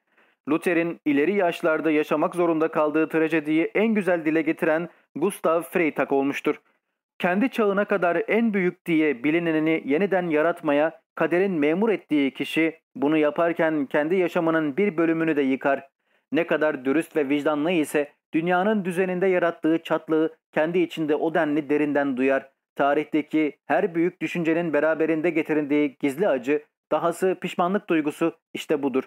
Luther'in ileri yaşlarda yaşamak zorunda kaldığı trajediyi en güzel dile getiren Gustav Freytag olmuştur. Kendi çağına kadar en büyük diye bilinenini yeniden yaratmaya kaderin memur ettiği kişi bunu yaparken kendi yaşamının bir bölümünü de yıkar. Ne kadar dürüst ve vicdanlı ise dünyanın düzeninde yarattığı çatlığı kendi içinde o denli derinden duyar. Tarihteki her büyük düşüncenin beraberinde getirindiği gizli acı, dahası pişmanlık duygusu işte budur.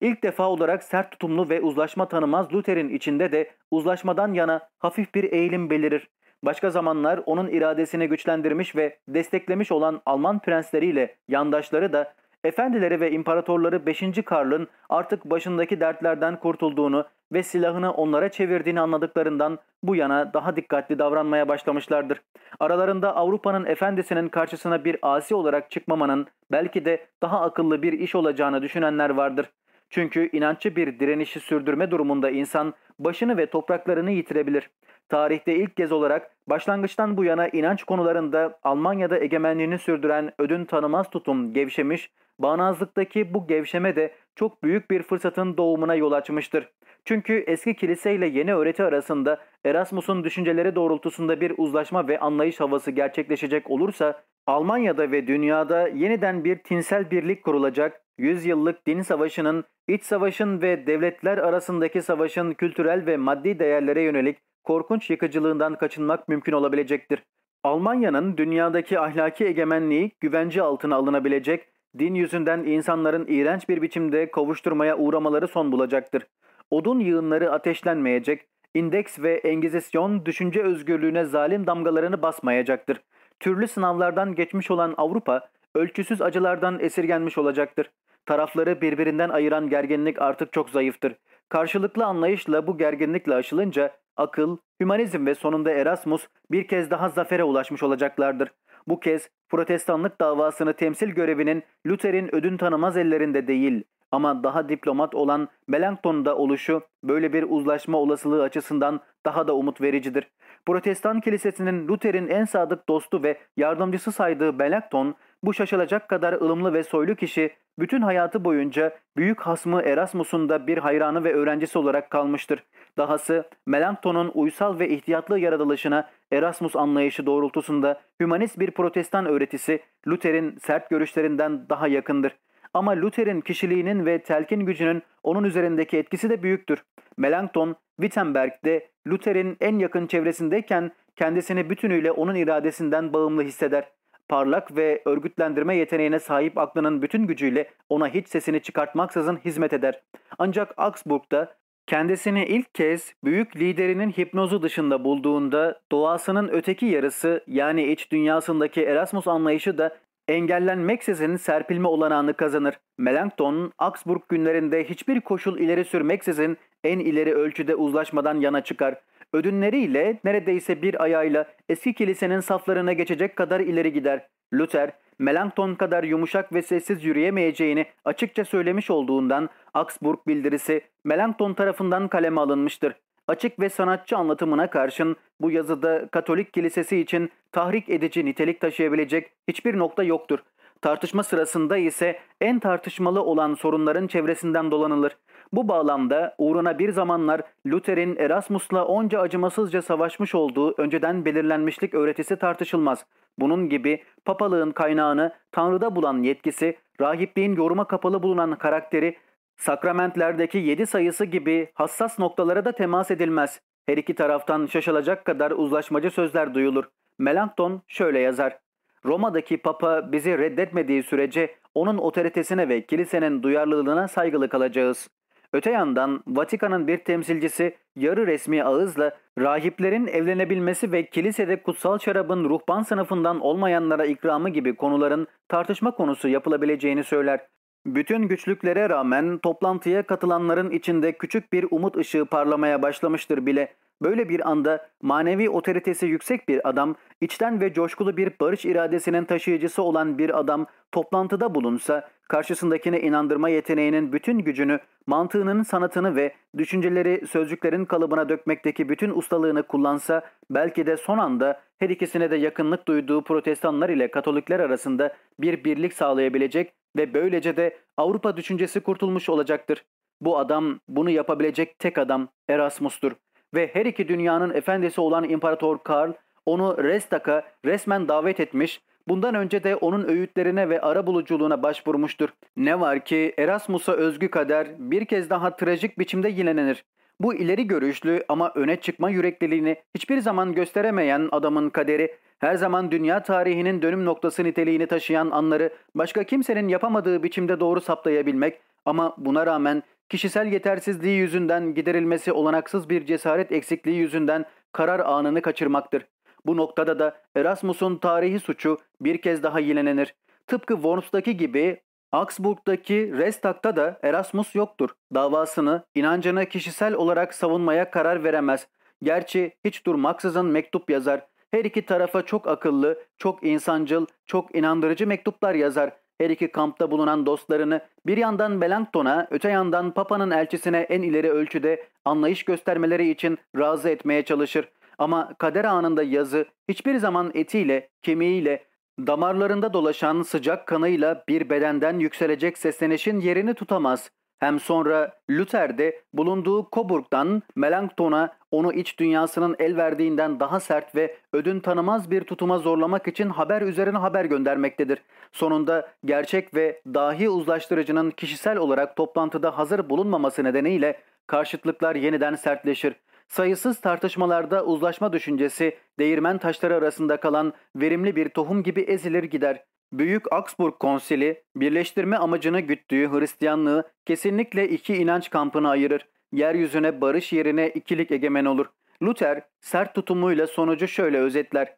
İlk defa olarak sert tutumlu ve uzlaşma tanımaz Luther'in içinde de uzlaşmadan yana hafif bir eğilim belirir. Başka zamanlar onun iradesini güçlendirmiş ve desteklemiş olan Alman prensleriyle yandaşları da efendileri ve imparatorları 5. Karl'ın artık başındaki dertlerden kurtulduğunu ve silahını onlara çevirdiğini anladıklarından bu yana daha dikkatli davranmaya başlamışlardır. Aralarında Avrupa'nın efendisinin karşısına bir asi olarak çıkmamanın belki de daha akıllı bir iş olacağını düşünenler vardır. Çünkü inançlı bir direnişi sürdürme durumunda insan başını ve topraklarını yitirebilir. Tarihte ilk kez olarak başlangıçtan bu yana inanç konularında Almanya'da egemenliğini sürdüren ödün tanımaz tutum gevşemiş, bağnazlıktaki bu gevşeme de çok büyük bir fırsatın doğumuna yol açmıştır. Çünkü eski kilise ile yeni öğreti arasında Erasmus'un düşünceleri doğrultusunda bir uzlaşma ve anlayış havası gerçekleşecek olursa Almanya'da ve dünyada yeniden bir tinsel birlik kurulacak, yüzyıllık din savaşının, iç savaşın ve devletler arasındaki savaşın kültürel ve maddi değerlere yönelik korkunç yıkıcılığından kaçınmak mümkün olabilecektir. Almanya'nın dünyadaki ahlaki egemenliği güvence altına alınabilecek, din yüzünden insanların iğrenç bir biçimde kovuşturmaya uğramaları son bulacaktır. Odun yığınları ateşlenmeyecek, indeks ve engizisyon düşünce özgürlüğüne zalim damgalarını basmayacaktır. Türlü sınavlardan geçmiş olan Avrupa, ölçüsüz acılardan esirgenmiş olacaktır. Tarafları birbirinden ayıran gerginlik artık çok zayıftır. Karşılıklı anlayışla bu gerginlikle aşılınca akıl, hümanizm ve sonunda Erasmus bir kez daha zafere ulaşmış olacaklardır. Bu kez protestanlık davasını temsil görevinin Luther'in ödün tanımaz ellerinde değil ama daha diplomat olan Melanchthon'da oluşu böyle bir uzlaşma olasılığı açısından daha da umut vericidir. Protestan kilisesinin Luther'in en sadık dostu ve yardımcısı saydığı Melanchthon bu şaşılacak kadar ılımlı ve soylu kişi bütün hayatı boyunca büyük hasmı Erasmus'un da bir hayranı ve öğrencisi olarak kalmıştır. Dahası Melanchthon'un uysal ve ihtiyatlı yaratılışına Erasmus anlayışı doğrultusunda hümanist bir protestan öğretisi Luther'in sert görüşlerinden daha yakındır. Ama Luther'in kişiliğinin ve telkin gücünün onun üzerindeki etkisi de büyüktür. Melanchthon, Wittenberg'de Luther'in en yakın çevresindeyken kendisini bütünüyle onun iradesinden bağımlı hisseder. Parlak ve örgütlendirme yeteneğine sahip aklının bütün gücüyle ona hiç sesini çıkartmaksızın hizmet eder. Ancak Augsburg'da Kendisini ilk kez büyük liderinin hipnozu dışında bulduğunda doğasının öteki yarısı yani iç dünyasındaki Erasmus anlayışı da engellenmeksizin serpilme olanağını kazanır. Melanchthon, Augsburg günlerinde hiçbir koşul ileri sürmeksizin en ileri ölçüde uzlaşmadan yana çıkar. Ödünleriyle neredeyse bir ayağıyla eski kilisenin saflarına geçecek kadar ileri gider. Luther, Melanchthon kadar yumuşak ve sessiz yürüyemeyeceğini açıkça söylemiş olduğundan Augsburg bildirisi Melanchthon tarafından kaleme alınmıştır. Açık ve sanatçı anlatımına karşın bu yazıda Katolik Kilisesi için tahrik edici nitelik taşıyabilecek hiçbir nokta yoktur. Tartışma sırasında ise en tartışmalı olan sorunların çevresinden dolanılır. Bu bağlamda uğruna bir zamanlar Luther'in Erasmus'la onca acımasızca savaşmış olduğu önceden belirlenmişlik öğretisi tartışılmaz. Bunun gibi papalığın kaynağını Tanrı'da bulan yetkisi, rahipliğin yoruma kapalı bulunan karakteri, sakramentlerdeki yedi sayısı gibi hassas noktalara da temas edilmez. Her iki taraftan şaşılacak kadar uzlaşmacı sözler duyulur. Melanchthon şöyle yazar. Roma'daki papa bizi reddetmediği sürece onun otoritesine ve kilisenin duyarlılığına saygılı kalacağız. Öte yandan Vatikan'ın bir temsilcisi yarı resmi ağızla rahiplerin evlenebilmesi ve kilisede kutsal şarabın ruhban sınıfından olmayanlara ikramı gibi konuların tartışma konusu yapılabileceğini söyler. Bütün güçlüklere rağmen toplantıya katılanların içinde küçük bir umut ışığı parlamaya başlamıştır bile. Böyle bir anda manevi otoritesi yüksek bir adam, içten ve coşkulu bir barış iradesinin taşıyıcısı olan bir adam toplantıda bulunsa, karşısındakine inandırma yeteneğinin bütün gücünü, mantığının sanatını ve düşünceleri sözcüklerin kalıbına dökmekteki bütün ustalığını kullansa, belki de son anda her ikisine de yakınlık duyduğu protestanlar ile katolikler arasında bir birlik sağlayabilecek ve böylece de Avrupa düşüncesi kurtulmuş olacaktır. Bu adam bunu yapabilecek tek adam Erasmus'tur ve her iki dünyanın efendisi olan İmparator Karl onu Restak'a resmen davet etmiş, bundan önce de onun öğütlerine ve ara buluculuğuna başvurmuştur. Ne var ki Erasmus'a özgü kader bir kez daha trajik biçimde yinelenir. Bu ileri görüşlü ama öne çıkma yürekliliğini hiçbir zaman gösteremeyen adamın kaderi her zaman dünya tarihinin dönüm noktası niteliğini taşıyan anları başka kimsenin yapamadığı biçimde doğru saptayabilmek ama buna rağmen kişisel yetersizliği yüzünden giderilmesi olanaksız bir cesaret eksikliği yüzünden karar anını kaçırmaktır. Bu noktada da Erasmus'un tarihi suçu bir kez daha yilenenir. Tıpkı Worms'daki gibi Augsburg'daki Restag'da da Erasmus yoktur. Davasını, inancını kişisel olarak savunmaya karar veremez. Gerçi hiç durmaksızın mektup yazar. Her iki tarafa çok akıllı, çok insancıl, çok inandırıcı mektuplar yazar. Her iki kampta bulunan dostlarını bir yandan Melanchthon'a, öte yandan Papa'nın elçisine en ileri ölçüde anlayış göstermeleri için razı etmeye çalışır. Ama kader anında yazı hiçbir zaman etiyle, kemiğiyle, damarlarında dolaşan sıcak kanıyla bir bedenden yükselecek seslenişin yerini tutamaz. Hem sonra Luther de bulunduğu Coburg'dan Melanchthon'a onu iç dünyasının el verdiğinden daha sert ve ödün tanımaz bir tutuma zorlamak için haber üzerine haber göndermektedir. Sonunda gerçek ve dahi uzlaştırıcının kişisel olarak toplantıda hazır bulunmaması nedeniyle karşıtlıklar yeniden sertleşir. Sayısız tartışmalarda uzlaşma düşüncesi değirmen taşları arasında kalan verimli bir tohum gibi ezilir gider. Büyük Augsburg Konsili birleştirme amacını güttüğü Hristiyanlığı kesinlikle iki inanç kampına ayırır. Yeryüzüne barış yerine ikilik egemen olur. Luther sert tutumuyla sonucu şöyle özetler.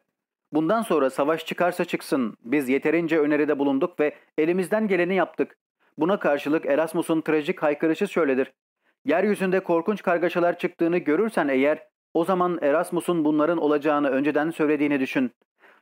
Bundan sonra savaş çıkarsa çıksın. Biz yeterince öneride bulunduk ve elimizden geleni yaptık. Buna karşılık Erasmus'un trajik haykırışı şöyledir. Yeryüzünde korkunç kargaşalar çıktığını görürsen eğer o zaman Erasmus'un bunların olacağını önceden söylediğini düşün.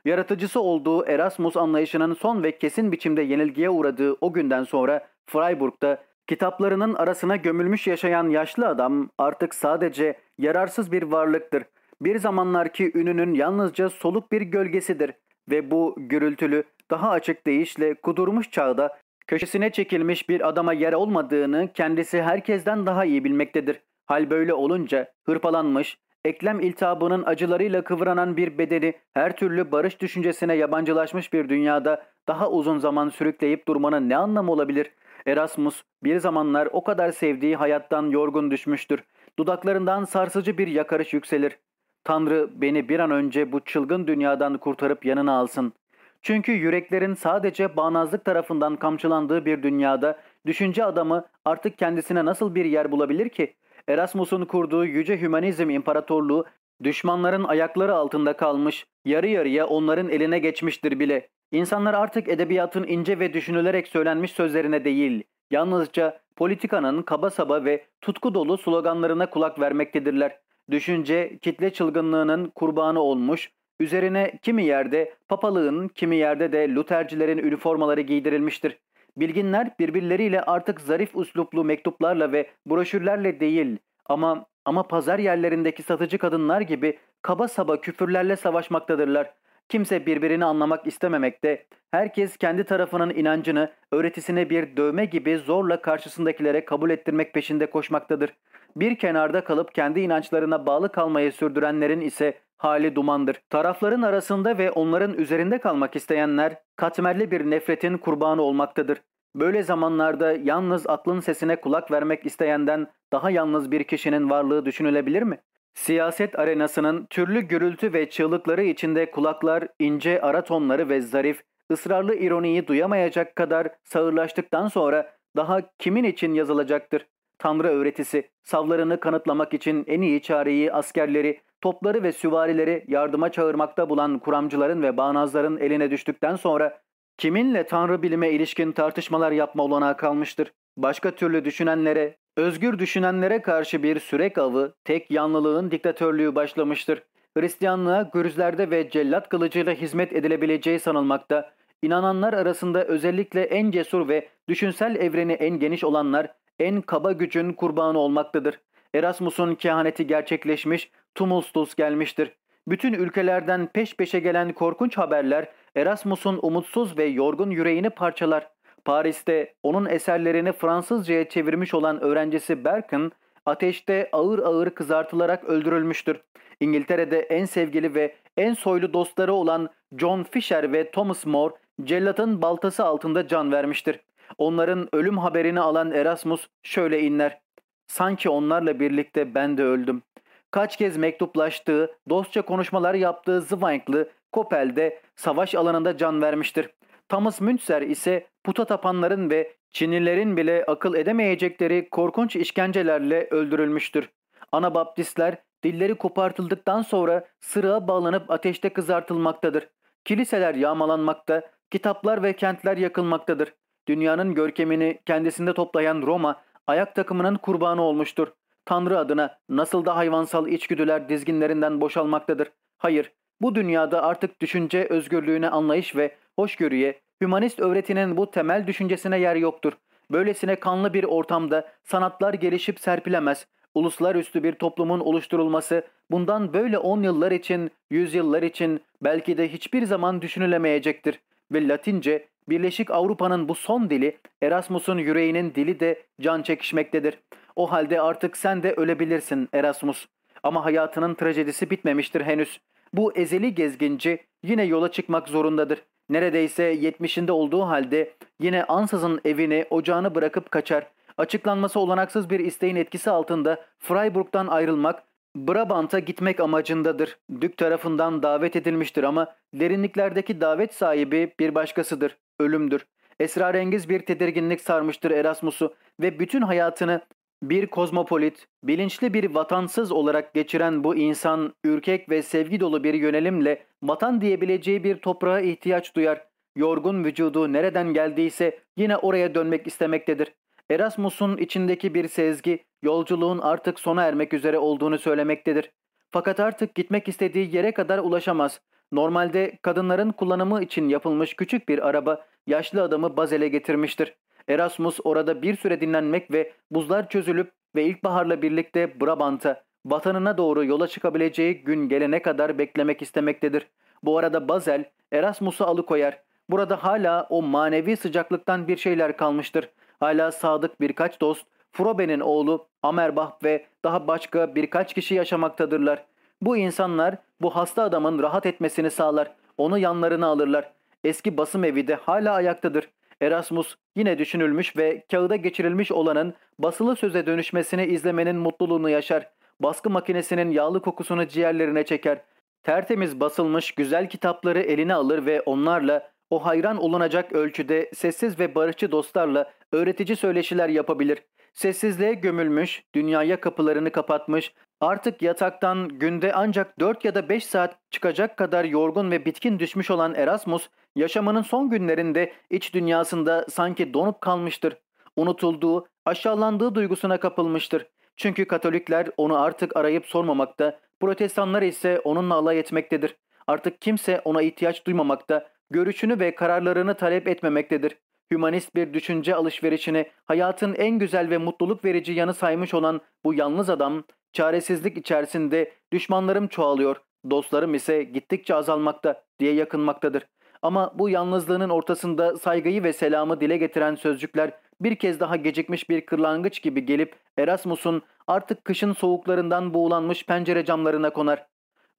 Yaratıcısı olduğu Erasmus anlayışının son ve kesin biçimde yenilgiye uğradığı o günden sonra Freiburg'da kitaplarının arasına gömülmüş yaşayan yaşlı adam artık sadece yararsız bir varlıktır. Bir zamanlar ki ününün yalnızca soluk bir gölgesidir ve bu gürültülü, daha açık deyişle kudurmuş çağda köşesine çekilmiş bir adama yer olmadığını kendisi herkesten daha iyi bilmektedir. Hal böyle olunca hırpalanmış, eklem iltihabının acılarıyla kıvranan bir bedeni her türlü barış düşüncesine yabancılaşmış bir dünyada daha uzun zaman sürükleyip durmanın ne anlamı olabilir? Erasmus bir zamanlar o kadar sevdiği hayattan yorgun düşmüştür. Dudaklarından sarsıcı bir yakarış yükselir. Tanrı beni bir an önce bu çılgın dünyadan kurtarıp yanına alsın. Çünkü yüreklerin sadece bağnazlık tarafından kamçılandığı bir dünyada düşünce adamı artık kendisine nasıl bir yer bulabilir ki? Erasmus'un kurduğu yüce hümanizm imparatorluğu düşmanların ayakları altında kalmış, yarı yarıya onların eline geçmiştir bile. İnsanlar artık edebiyatın ince ve düşünülerek söylenmiş sözlerine değil, yalnızca politikanın kaba saba ve tutku dolu sloganlarına kulak vermektedirler. Düşünce kitle çılgınlığının kurbanı olmuş, üzerine kimi yerde papalığın, kimi yerde de Lutercilerin üniformaları giydirilmiştir. Bilginler birbirleriyle artık zarif usluplu mektuplarla ve broşürlerle değil ama ama pazar yerlerindeki satıcı kadınlar gibi kaba saba küfürlerle savaşmaktadırlar. Kimse birbirini anlamak istememekte, herkes kendi tarafının inancını, öğretisine bir dövme gibi zorla karşısındakilere kabul ettirmek peşinde koşmaktadır. Bir kenarda kalıp kendi inançlarına bağlı kalmayı sürdürenlerin ise hali dumandır. Tarafların arasında ve onların üzerinde kalmak isteyenler katmerli bir nefretin kurbanı olmaktadır. Böyle zamanlarda yalnız aklın sesine kulak vermek isteyenden daha yalnız bir kişinin varlığı düşünülebilir mi? Siyaset arenasının türlü gürültü ve çığlıkları içinde kulaklar ince ara tonları ve zarif, ısrarlı ironiyi duyamayacak kadar sağırlaştıktan sonra daha kimin için yazılacaktır? Tanrı öğretisi, savlarını kanıtlamak için en iyi çareyi askerleri, topları ve süvarileri yardıma çağırmakta bulan kuramcıların ve bağnazların eline düştükten sonra kiminle Tanrı bilime ilişkin tartışmalar yapma olanağı kalmıştır? Başka türlü düşünenlere, özgür düşünenlere karşı bir sürek avı, tek yanlılığın diktatörlüğü başlamıştır. Hristiyanlığa gürüzlerde ve cellat kılıcıyla hizmet edilebileceği sanılmakta, İnananlar arasında özellikle en cesur ve düşünsel evreni en geniş olanlar en kaba gücün kurbanı olmaktadır. Erasmus'un kehaneti gerçekleşmiş, tumulstus gelmiştir. Bütün ülkelerden peş peşe gelen korkunç haberler Erasmus'un umutsuz ve yorgun yüreğini parçalar. Paris'te onun eserlerini Fransızcaya çevirmiş olan öğrencisi Berken ateşte ağır ağır kızartılarak öldürülmüştür. İngiltere'de en sevgili ve en soylu dostları olan John Fisher ve Thomas More cellatın baltası altında can vermiştir. Onların ölüm haberini alan Erasmus şöyle inler. Sanki onlarla birlikte ben de öldüm. Kaç kez mektuplaştığı, dostça konuşmalar yaptığı Zweink'lı Kopel'de savaş alanında can vermiştir. Thomas Münzer ise puta tapanların ve Çinlilerin bile akıl edemeyecekleri korkunç işkencelerle öldürülmüştür. Anabaptistler dilleri kopartıldıktan sonra sırığa bağlanıp ateşte kızartılmaktadır. Kiliseler yağmalanmakta, kitaplar ve kentler yakılmaktadır. Dünyanın görkemini kendisinde toplayan Roma ayak takımının kurbanı olmuştur. Tanrı adına nasıl da hayvansal içgüdüler dizginlerinden boşalmaktadır. Hayır, bu dünyada artık düşünce özgürlüğüne anlayış ve hoşgörüye, hümanist öğretinin bu temel düşüncesine yer yoktur. Böylesine kanlı bir ortamda sanatlar gelişip serpilemez. Uluslararası bir toplumun oluşturulması bundan böyle on yıllar için, yüzyıllar için belki de hiçbir zaman düşünülemeyecektir. Ve Latince Birleşik Avrupa'nın bu son dili Erasmus'un yüreğinin dili de can çekişmektedir. O halde artık sen de ölebilirsin Erasmus. Ama hayatının trajedisi bitmemiştir henüz. Bu ezeli gezginci yine yola çıkmak zorundadır. Neredeyse yetmişinde olduğu halde yine ansızın evini, ocağını bırakıp kaçar. Açıklanması olanaksız bir isteğin etkisi altında Freiburg'dan ayrılmak, Brabant'a gitmek amacındadır. Dük tarafından davet edilmiştir ama derinliklerdeki davet sahibi bir başkasıdır, ölümdür. Esrarengiz bir tedirginlik sarmıştır Erasmus'u ve bütün hayatını bir kozmopolit, bilinçli bir vatansız olarak geçiren bu insan ürkek ve sevgi dolu bir yönelimle vatan diyebileceği bir toprağa ihtiyaç duyar. Yorgun vücudu nereden geldiyse yine oraya dönmek istemektedir. Erasmus'un içindeki bir sezgi yolculuğun artık sona ermek üzere olduğunu söylemektedir. Fakat artık gitmek istediği yere kadar ulaşamaz. Normalde kadınların kullanımı için yapılmış küçük bir araba yaşlı adamı Bazel'e getirmiştir. Erasmus orada bir süre dinlenmek ve buzlar çözülüp ve ilkbaharla birlikte Brabant'a, vatanına doğru yola çıkabileceği gün gelene kadar beklemek istemektedir. Bu arada Bazel Erasmus'u alıkoyar. Burada hala o manevi sıcaklıktan bir şeyler kalmıştır. Hala sadık birkaç dost, Frobe'nin oğlu Amerbah ve daha başka birkaç kişi yaşamaktadırlar. Bu insanlar bu hasta adamın rahat etmesini sağlar. Onu yanlarına alırlar. Eski basım evi de hala ayaktadır. Erasmus yine düşünülmüş ve kağıda geçirilmiş olanın basılı söze dönüşmesini izlemenin mutluluğunu yaşar. Baskı makinesinin yağlı kokusunu ciğerlerine çeker. Tertemiz basılmış güzel kitapları eline alır ve onlarla o hayran olunacak ölçüde sessiz ve barışçı dostlarla öğretici söyleşiler yapabilir. sessizliğe gömülmüş, dünyaya kapılarını kapatmış, artık yataktan günde ancak 4 ya da 5 saat çıkacak kadar yorgun ve bitkin düşmüş olan Erasmus, yaşamının son günlerinde iç dünyasında sanki donup kalmıştır. Unutulduğu, aşağılandığı duygusuna kapılmıştır. Çünkü Katolikler onu artık arayıp sormamakta, Protestanlar ise onunla alay etmektedir. Artık kimse ona ihtiyaç duymamakta, görüşünü ve kararlarını talep etmemektedir. Hümanist bir düşünce alışverişini hayatın en güzel ve mutluluk verici yanı saymış olan bu yalnız adam, çaresizlik içerisinde düşmanlarım çoğalıyor, dostlarım ise gittikçe azalmakta diye yakınmaktadır. Ama bu yalnızlığının ortasında saygıyı ve selamı dile getiren sözcükler bir kez daha gecikmiş bir kırlangıç gibi gelip Erasmus'un artık kışın soğuklarından buğulanmış pencere camlarına konar.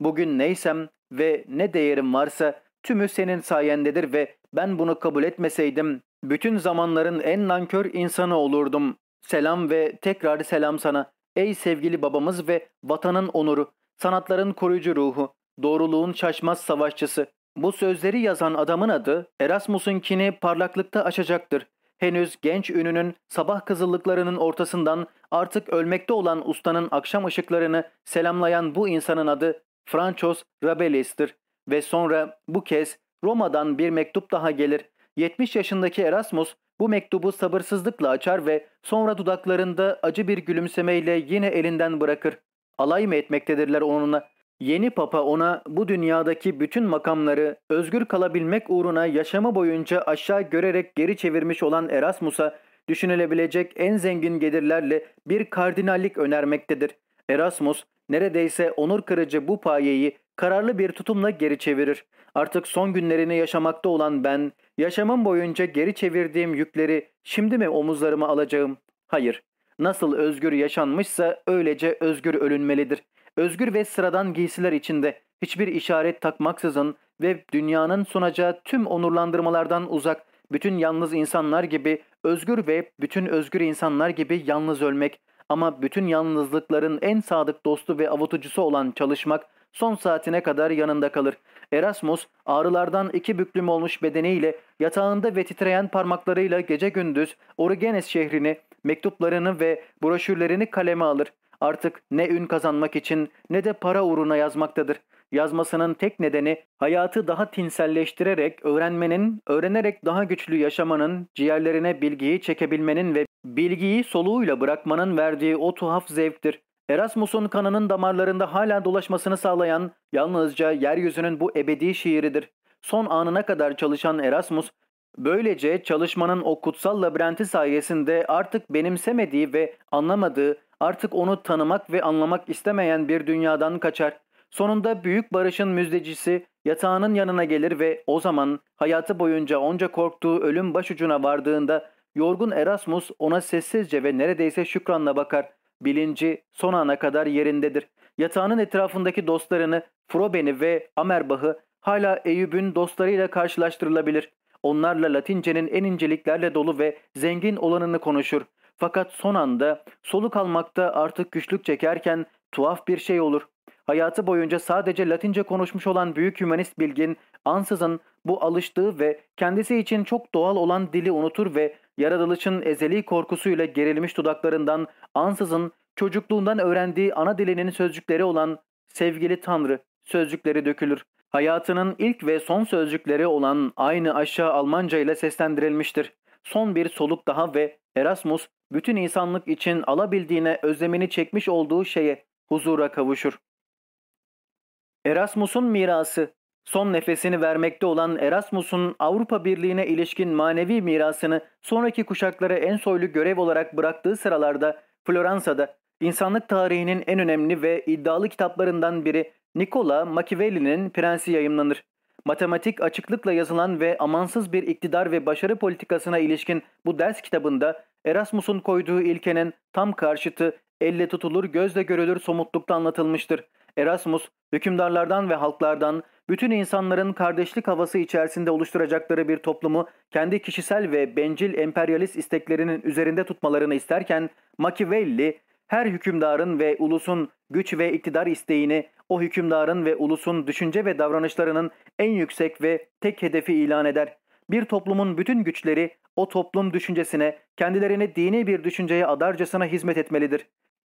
Bugün neysem ve ne değerim varsa tümü senin sayendedir ve ben bunu kabul etmeseydim bütün zamanların en nankör insanı olurdum. Selam ve tekrar selam sana. Ey sevgili babamız ve vatanın onuru, sanatların koruyucu ruhu, doğruluğun şaşmaz savaşçısı. Bu sözleri yazan adamın adı Erasmus'unkini parlaklıkta açacaktır. Henüz genç ününün sabah kızıllıklarının ortasından artık ölmekte olan ustanın akşam ışıklarını selamlayan bu insanın adı Franços Rabeles'tir. Ve sonra bu kez Roma'dan bir mektup daha gelir. 70 yaşındaki Erasmus bu mektubu sabırsızlıkla açar ve sonra dudaklarında acı bir gülümsemeyle yine elinden bırakır. Alay mı etmektedirler onunla? Yeni papa ona bu dünyadaki bütün makamları özgür kalabilmek uğruna yaşamı boyunca aşağı görerek geri çevirmiş olan Erasmus'a düşünülebilecek en zengin gelirlerle bir kardinallik önermektedir. Erasmus neredeyse onur kırıcı bu payeyi kararlı bir tutumla geri çevirir. Artık son günlerini yaşamakta olan ben, yaşamım boyunca geri çevirdiğim yükleri şimdi mi omuzlarıma alacağım? Hayır. Nasıl özgür yaşanmışsa öylece özgür ölünmelidir. Özgür ve sıradan giysiler içinde hiçbir işaret takmaksızın ve dünyanın sunacağı tüm onurlandırmalardan uzak bütün yalnız insanlar gibi özgür ve bütün özgür insanlar gibi yalnız ölmek ama bütün yalnızlıkların en sadık dostu ve avutucusu olan çalışmak son saatine kadar yanında kalır. Erasmus ağrılardan iki büklüm olmuş bedeniyle yatağında ve titreyen parmaklarıyla gece gündüz Origenes şehrini, mektuplarını ve broşürlerini kaleme alır. Artık ne ün kazanmak için ne de para uğruna yazmaktadır. Yazmasının tek nedeni hayatı daha tinselleştirerek öğrenmenin, öğrenerek daha güçlü yaşamanın, ciğerlerine bilgiyi çekebilmenin ve bilgiyi soluğuyla bırakmanın verdiği o tuhaf zevktir. Erasmus'un kanının damarlarında hala dolaşmasını sağlayan yalnızca yeryüzünün bu ebedi şiiridir. Son anına kadar çalışan Erasmus, böylece çalışmanın o kutsal labirenti sayesinde artık benimsemediği ve anlamadığı, artık onu tanımak ve anlamak istemeyen bir dünyadan kaçar. Sonunda büyük barışın müjdecisi yatağının yanına gelir ve o zaman hayatı boyunca onca korktuğu ölüm başucuna vardığında yorgun Erasmus ona sessizce ve neredeyse şükranla bakar. Bilinci son ana kadar yerindedir. Yatağının etrafındaki dostlarını, Froben'i ve Amerbach'ı hala Eyüp'ün dostlarıyla karşılaştırılabilir. Onlarla Latince'nin en inceliklerle dolu ve zengin olanını konuşur. Fakat son anda soluk almakta artık güçlük çekerken tuhaf bir şey olur. Hayatı boyunca sadece Latince konuşmuş olan büyük hümanist bilgin ansızın bu alıştığı ve kendisi için çok doğal olan dili unutur ve yaratılışın ezeli korkusuyla gerilmiş dudaklarından ansızın çocukluğundan öğrendiği ana dilinin sözcükleri olan sevgili Tanrı sözcükleri dökülür. Hayatının ilk ve son sözcükleri olan aynı aşağı Almanca ile seslendirilmiştir. Son bir soluk daha ve Erasmus bütün insanlık için alabildiğine özlemini çekmiş olduğu şeye huzura kavuşur. Erasmus'un mirası Son nefesini vermekte olan Erasmus'un Avrupa Birliği'ne ilişkin manevi mirasını sonraki kuşaklara en soylu görev olarak bıraktığı sıralarda Floransa'da insanlık tarihinin en önemli ve iddialı kitaplarından biri Nicola Machiavelli'nin Prensi yayımlanır. Matematik açıklıkla yazılan ve amansız bir iktidar ve başarı politikasına ilişkin bu ders kitabında Erasmus'un koyduğu ilkenin tam karşıtı elle tutulur gözle görülür somutlukta anlatılmıştır. Erasmus, hükümdarlardan ve halklardan bütün insanların kardeşlik havası içerisinde oluşturacakları bir toplumu kendi kişisel ve bencil emperyalist isteklerinin üzerinde tutmalarını isterken Machiavelli her hükümdarın ve ulusun güç ve iktidar isteğini o hükümdarın ve ulusun düşünce ve davranışlarının en yüksek ve tek hedefi ilan eder. Bir toplumun bütün güçleri o toplum düşüncesine, kendilerini dini bir düşünceye adarcasına hizmet etmelidir.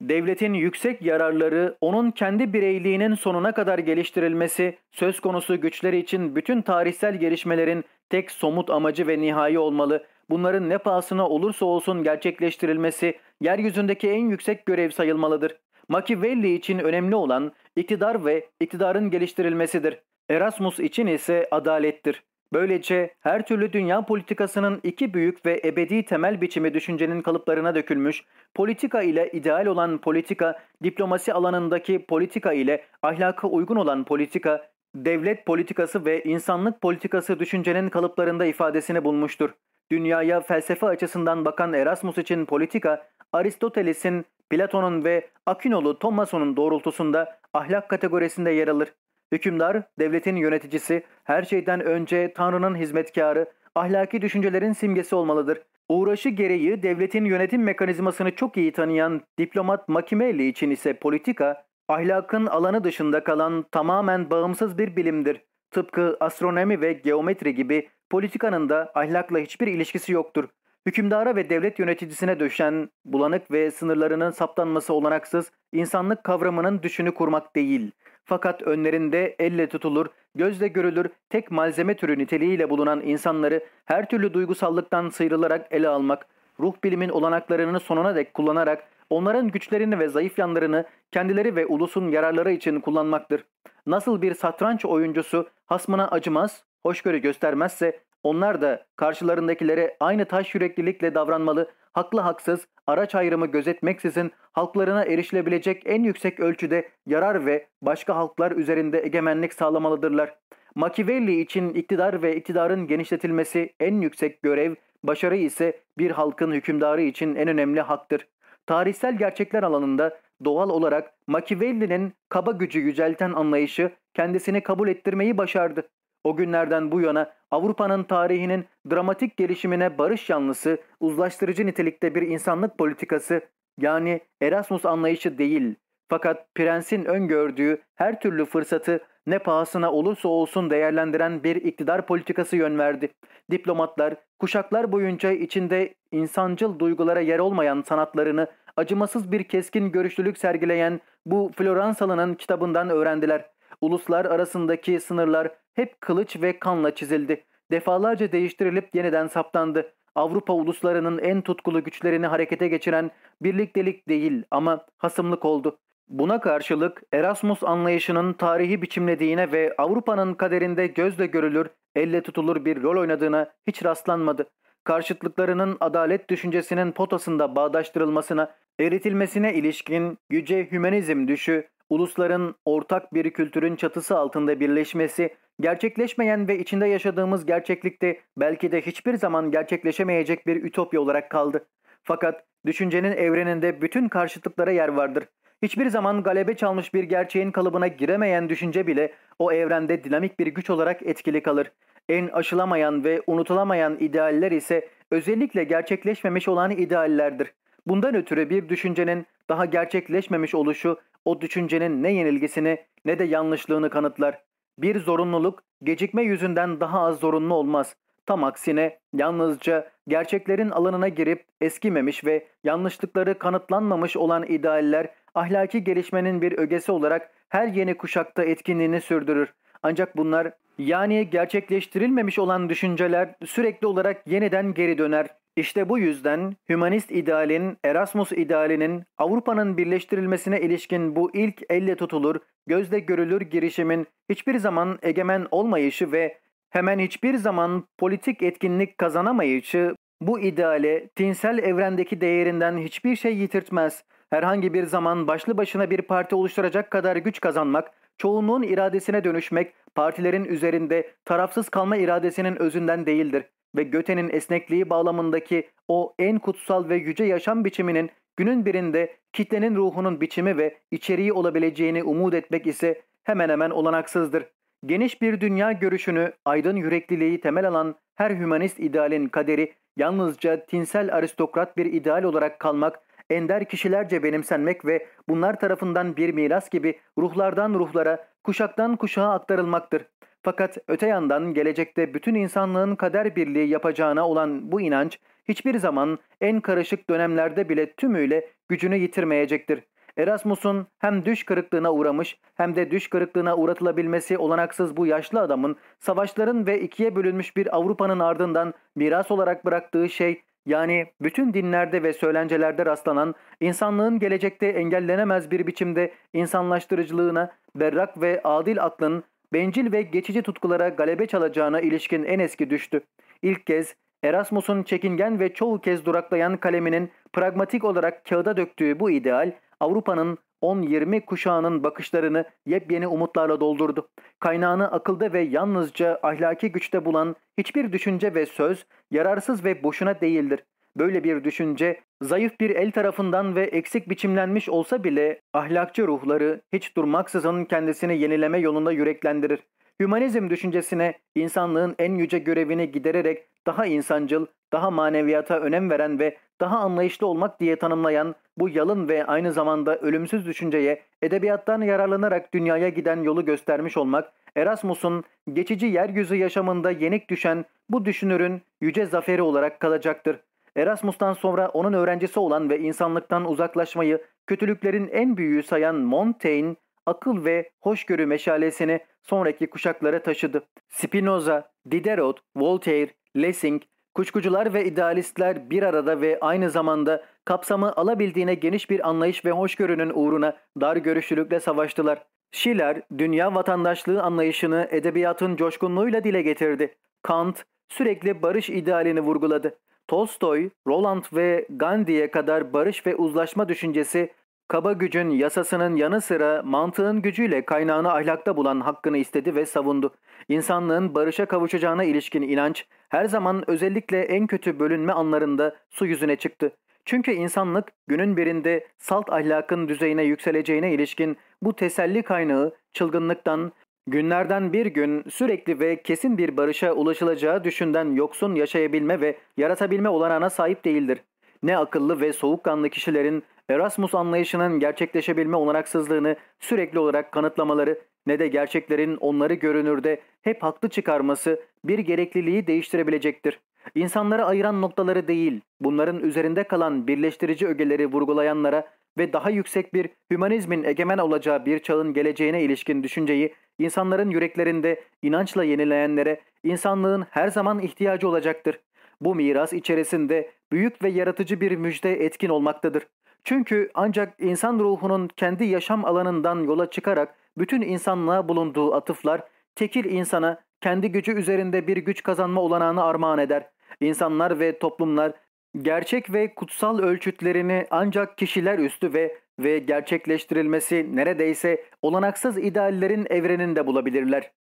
Devletin yüksek yararları onun kendi bireyliğinin sonuna kadar geliştirilmesi, söz konusu güçleri için bütün tarihsel gelişmelerin tek somut amacı ve nihai olmalı. Bunların ne pahasına olursa olsun gerçekleştirilmesi, yeryüzündeki en yüksek görev sayılmalıdır. Machiavelli için önemli olan iktidar ve iktidarın geliştirilmesidir. Erasmus için ise adalettir. Böylece her türlü dünya politikasının iki büyük ve ebedi temel biçimi düşüncenin kalıplarına dökülmüş, politika ile ideal olan politika, diplomasi alanındaki politika ile ahlaka uygun olan politika, devlet politikası ve insanlık politikası düşüncenin kalıplarında ifadesini bulmuştur. Dünyaya felsefe açısından bakan Erasmus için politika, Aristoteles'in, Platon'un ve Akinolu Thomason'un doğrultusunda ahlak kategorisinde yer alır. Hükümdar, devletin yöneticisi, her şeyden önce Tanrı'nın hizmetkarı, ahlaki düşüncelerin simgesi olmalıdır. Uğraşı gereği devletin yönetim mekanizmasını çok iyi tanıyan diplomat Machiavelli için ise politika, ahlakın alanı dışında kalan tamamen bağımsız bir bilimdir. Tıpkı astronomi ve geometri gibi politikanın da ahlakla hiçbir ilişkisi yoktur. Hükümdara ve devlet yöneticisine düşen bulanık ve sınırlarının saptanması olanaksız insanlık kavramının düşünü kurmak değil. Fakat önlerinde elle tutulur, gözle görülür tek malzeme türü niteliğiyle bulunan insanları her türlü duygusallıktan sıyrılarak ele almak, ruh bilimin olanaklarını sonuna dek kullanarak onların güçlerini ve zayıf yanlarını kendileri ve ulusun yararları için kullanmaktır. Nasıl bir satranç oyuncusu hasmına acımaz, hoşgörü göstermezse onlar da karşılarındakilere aynı taş yüreklilikle davranmalı, haklı haksız, araç ayrımı gözetmeksizin halklarına erişilebilecek en yüksek ölçüde yarar ve başka halklar üzerinde egemenlik sağlamalıdırlar. Machiavelli için iktidar ve iktidarın genişletilmesi en yüksek görev, başarı ise bir halkın hükümdarı için en önemli haktır. Tarihsel gerçekler alanında doğal olarak Machiavelli'nin kaba gücü yücelten anlayışı kendisini kabul ettirmeyi başardı. O günlerden bu yana Avrupa'nın tarihinin dramatik gelişimine barış yanlısı, uzlaştırıcı nitelikte bir insanlık politikası yani Erasmus anlayışı değil. Fakat prensin öngördüğü her türlü fırsatı ne pahasına olursa olsun değerlendiren bir iktidar politikası yön verdi. Diplomatlar kuşaklar boyunca içinde insancıl duygulara yer olmayan sanatlarını acımasız bir keskin görüşlülük sergileyen bu Floransalı'nın kitabından öğrendiler. Uluslar arasındaki sınırlar hep kılıç ve kanla çizildi. Defalarca değiştirilip yeniden saptandı. Avrupa uluslarının en tutkulu güçlerini harekete geçiren birliktelik değil ama hasımlık oldu. Buna karşılık Erasmus anlayışının tarihi biçimlediğine ve Avrupa'nın kaderinde gözle görülür, elle tutulur bir rol oynadığına hiç rastlanmadı. Karşıtlıklarının adalet düşüncesinin potasında bağdaştırılmasına, eritilmesine ilişkin yüce hümanizm düşü, ulusların ortak bir kültürün çatısı altında birleşmesi, gerçekleşmeyen ve içinde yaşadığımız gerçeklikte belki de hiçbir zaman gerçekleşemeyecek bir ütopya olarak kaldı. Fakat düşüncenin evreninde bütün karşıtlıklara yer vardır. Hiçbir zaman galebe çalmış bir gerçeğin kalıbına giremeyen düşünce bile o evrende dinamik bir güç olarak etkili kalır. En aşılamayan ve unutulamayan idealler ise özellikle gerçekleşmemiş olan ideallerdir. Bundan ötürü bir düşüncenin daha gerçekleşmemiş oluşu o düşüncenin ne yenilgisini ne de yanlışlığını kanıtlar. Bir zorunluluk gecikme yüzünden daha az zorunlu olmaz. Tam aksine yalnızca gerçeklerin alanına girip eskimemiş ve yanlışlıkları kanıtlanmamış olan idealler ahlaki gelişmenin bir ögesi olarak her yeni kuşakta etkinliğini sürdürür. Ancak bunlar yani gerçekleştirilmemiş olan düşünceler sürekli olarak yeniden geri döner. İşte bu yüzden hümanist idealin, Erasmus idealinin Avrupa'nın birleştirilmesine ilişkin bu ilk elle tutulur, gözle görülür girişimin hiçbir zaman egemen olmayışı ve hemen hiçbir zaman politik etkinlik kazanamayışı bu ideale tinsel evrendeki değerinden hiçbir şey yitirtmez. Herhangi bir zaman başlı başına bir parti oluşturacak kadar güç kazanmak, çoğunluğun iradesine dönüşmek, partilerin üzerinde tarafsız kalma iradesinin özünden değildir ve Göte'nin esnekliği bağlamındaki o en kutsal ve yüce yaşam biçiminin günün birinde kitlenin ruhunun biçimi ve içeriği olabileceğini umut etmek ise hemen hemen olanaksızdır. Geniş bir dünya görüşünü, aydın yürekliliği temel alan her hümanist idealin kaderi yalnızca tinsel aristokrat bir ideal olarak kalmak, ender kişilerce benimsenmek ve bunlar tarafından bir miras gibi ruhlardan ruhlara, kuşaktan kuşağa aktarılmaktır. Fakat öte yandan gelecekte bütün insanlığın kader birliği yapacağına olan bu inanç hiçbir zaman en karışık dönemlerde bile tümüyle gücünü yitirmeyecektir. Erasmus'un hem düş kırıklığına uğramış hem de düş kırıklığına uğratılabilmesi olanaksız bu yaşlı adamın savaşların ve ikiye bölünmüş bir Avrupa'nın ardından miras olarak bıraktığı şey yani bütün dinlerde ve söylencelerde rastlanan insanlığın gelecekte engellenemez bir biçimde insanlaştırıcılığına, berrak ve adil aklın bencil ve geçici tutkulara galebe çalacağına ilişkin en eski düştü. İlk kez Erasmus'un çekingen ve çoğu kez duraklayan kaleminin pragmatik olarak kağıda döktüğü bu ideal Avrupa'nın 10-20 kuşağının bakışlarını yepyeni umutlarla doldurdu. Kaynağını akılda ve yalnızca ahlaki güçte bulan hiçbir düşünce ve söz yararsız ve boşuna değildir. Böyle bir düşünce zayıf bir el tarafından ve eksik biçimlenmiş olsa bile ahlakçı ruhları hiç durmaksızın kendisini yenileme yolunda yüreklendirir. Hümanizm düşüncesine insanlığın en yüce görevini gidererek daha insancıl, daha maneviyata önem veren ve daha anlayışlı olmak diye tanımlayan bu yalın ve aynı zamanda ölümsüz düşünceye edebiyattan yararlanarak dünyaya giden yolu göstermiş olmak, Erasmus'un geçici yeryüzü yaşamında yenik düşen bu düşünürün yüce zaferi olarak kalacaktır. Erasmus'tan sonra onun öğrencisi olan ve insanlıktan uzaklaşmayı kötülüklerin en büyüğü sayan Montaigne, akıl ve hoşgörü meşalesini sonraki kuşaklara taşıdı. Spinoza, Diderot, Voltaire, Lessing, kuşkucular ve idealistler bir arada ve aynı zamanda kapsamı alabildiğine geniş bir anlayış ve hoşgörünün uğruna dar görüşlülükle savaştılar. Schiller, dünya vatandaşlığı anlayışını edebiyatın coşkunluğuyla dile getirdi. Kant, sürekli barış idealini vurguladı. Tolstoy, Roland ve Gandhi'ye kadar barış ve uzlaşma düşüncesi kaba gücün yasasının yanı sıra mantığın gücüyle kaynağını ahlakta bulan hakkını istedi ve savundu. İnsanlığın barışa kavuşacağına ilişkin inanç her zaman özellikle en kötü bölünme anlarında su yüzüne çıktı. Çünkü insanlık günün birinde salt ahlakın düzeyine yükseleceğine ilişkin bu teselli kaynağı çılgınlıktan, günlerden bir gün sürekli ve kesin bir barışa ulaşılacağı düşünden yoksun yaşayabilme ve yaratabilme olanağına sahip değildir. Ne akıllı ve soğukkanlı kişilerin Erasmus anlayışının gerçekleşebilme olanaksızlığını sürekli olarak kanıtlamaları ne de gerçeklerin onları görünürde hep haklı çıkarması bir gerekliliği değiştirebilecektir. İnsanları ayıran noktaları değil, bunların üzerinde kalan birleştirici ögeleri vurgulayanlara ve daha yüksek bir hümanizmin egemen olacağı bir çağın geleceğine ilişkin düşünceyi insanların yüreklerinde inançla yenileyenlere insanlığın her zaman ihtiyacı olacaktır. Bu miras içerisinde büyük ve yaratıcı bir müjde etkin olmaktadır. Çünkü ancak insan ruhunun kendi yaşam alanından yola çıkarak bütün insanlığa bulunduğu atıflar tekil insana kendi gücü üzerinde bir güç kazanma olanağını armağan eder. İnsanlar ve toplumlar gerçek ve kutsal ölçütlerini ancak kişiler üstü ve ve gerçekleştirilmesi neredeyse olanaksız ideallerin evreninde bulabilirler.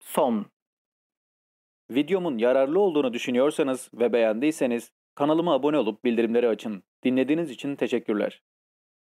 Son Videomun yararlı olduğunu düşünüyorsanız ve beğendiyseniz kanalıma abone olup bildirimleri açın. Dinlediğiniz için teşekkürler.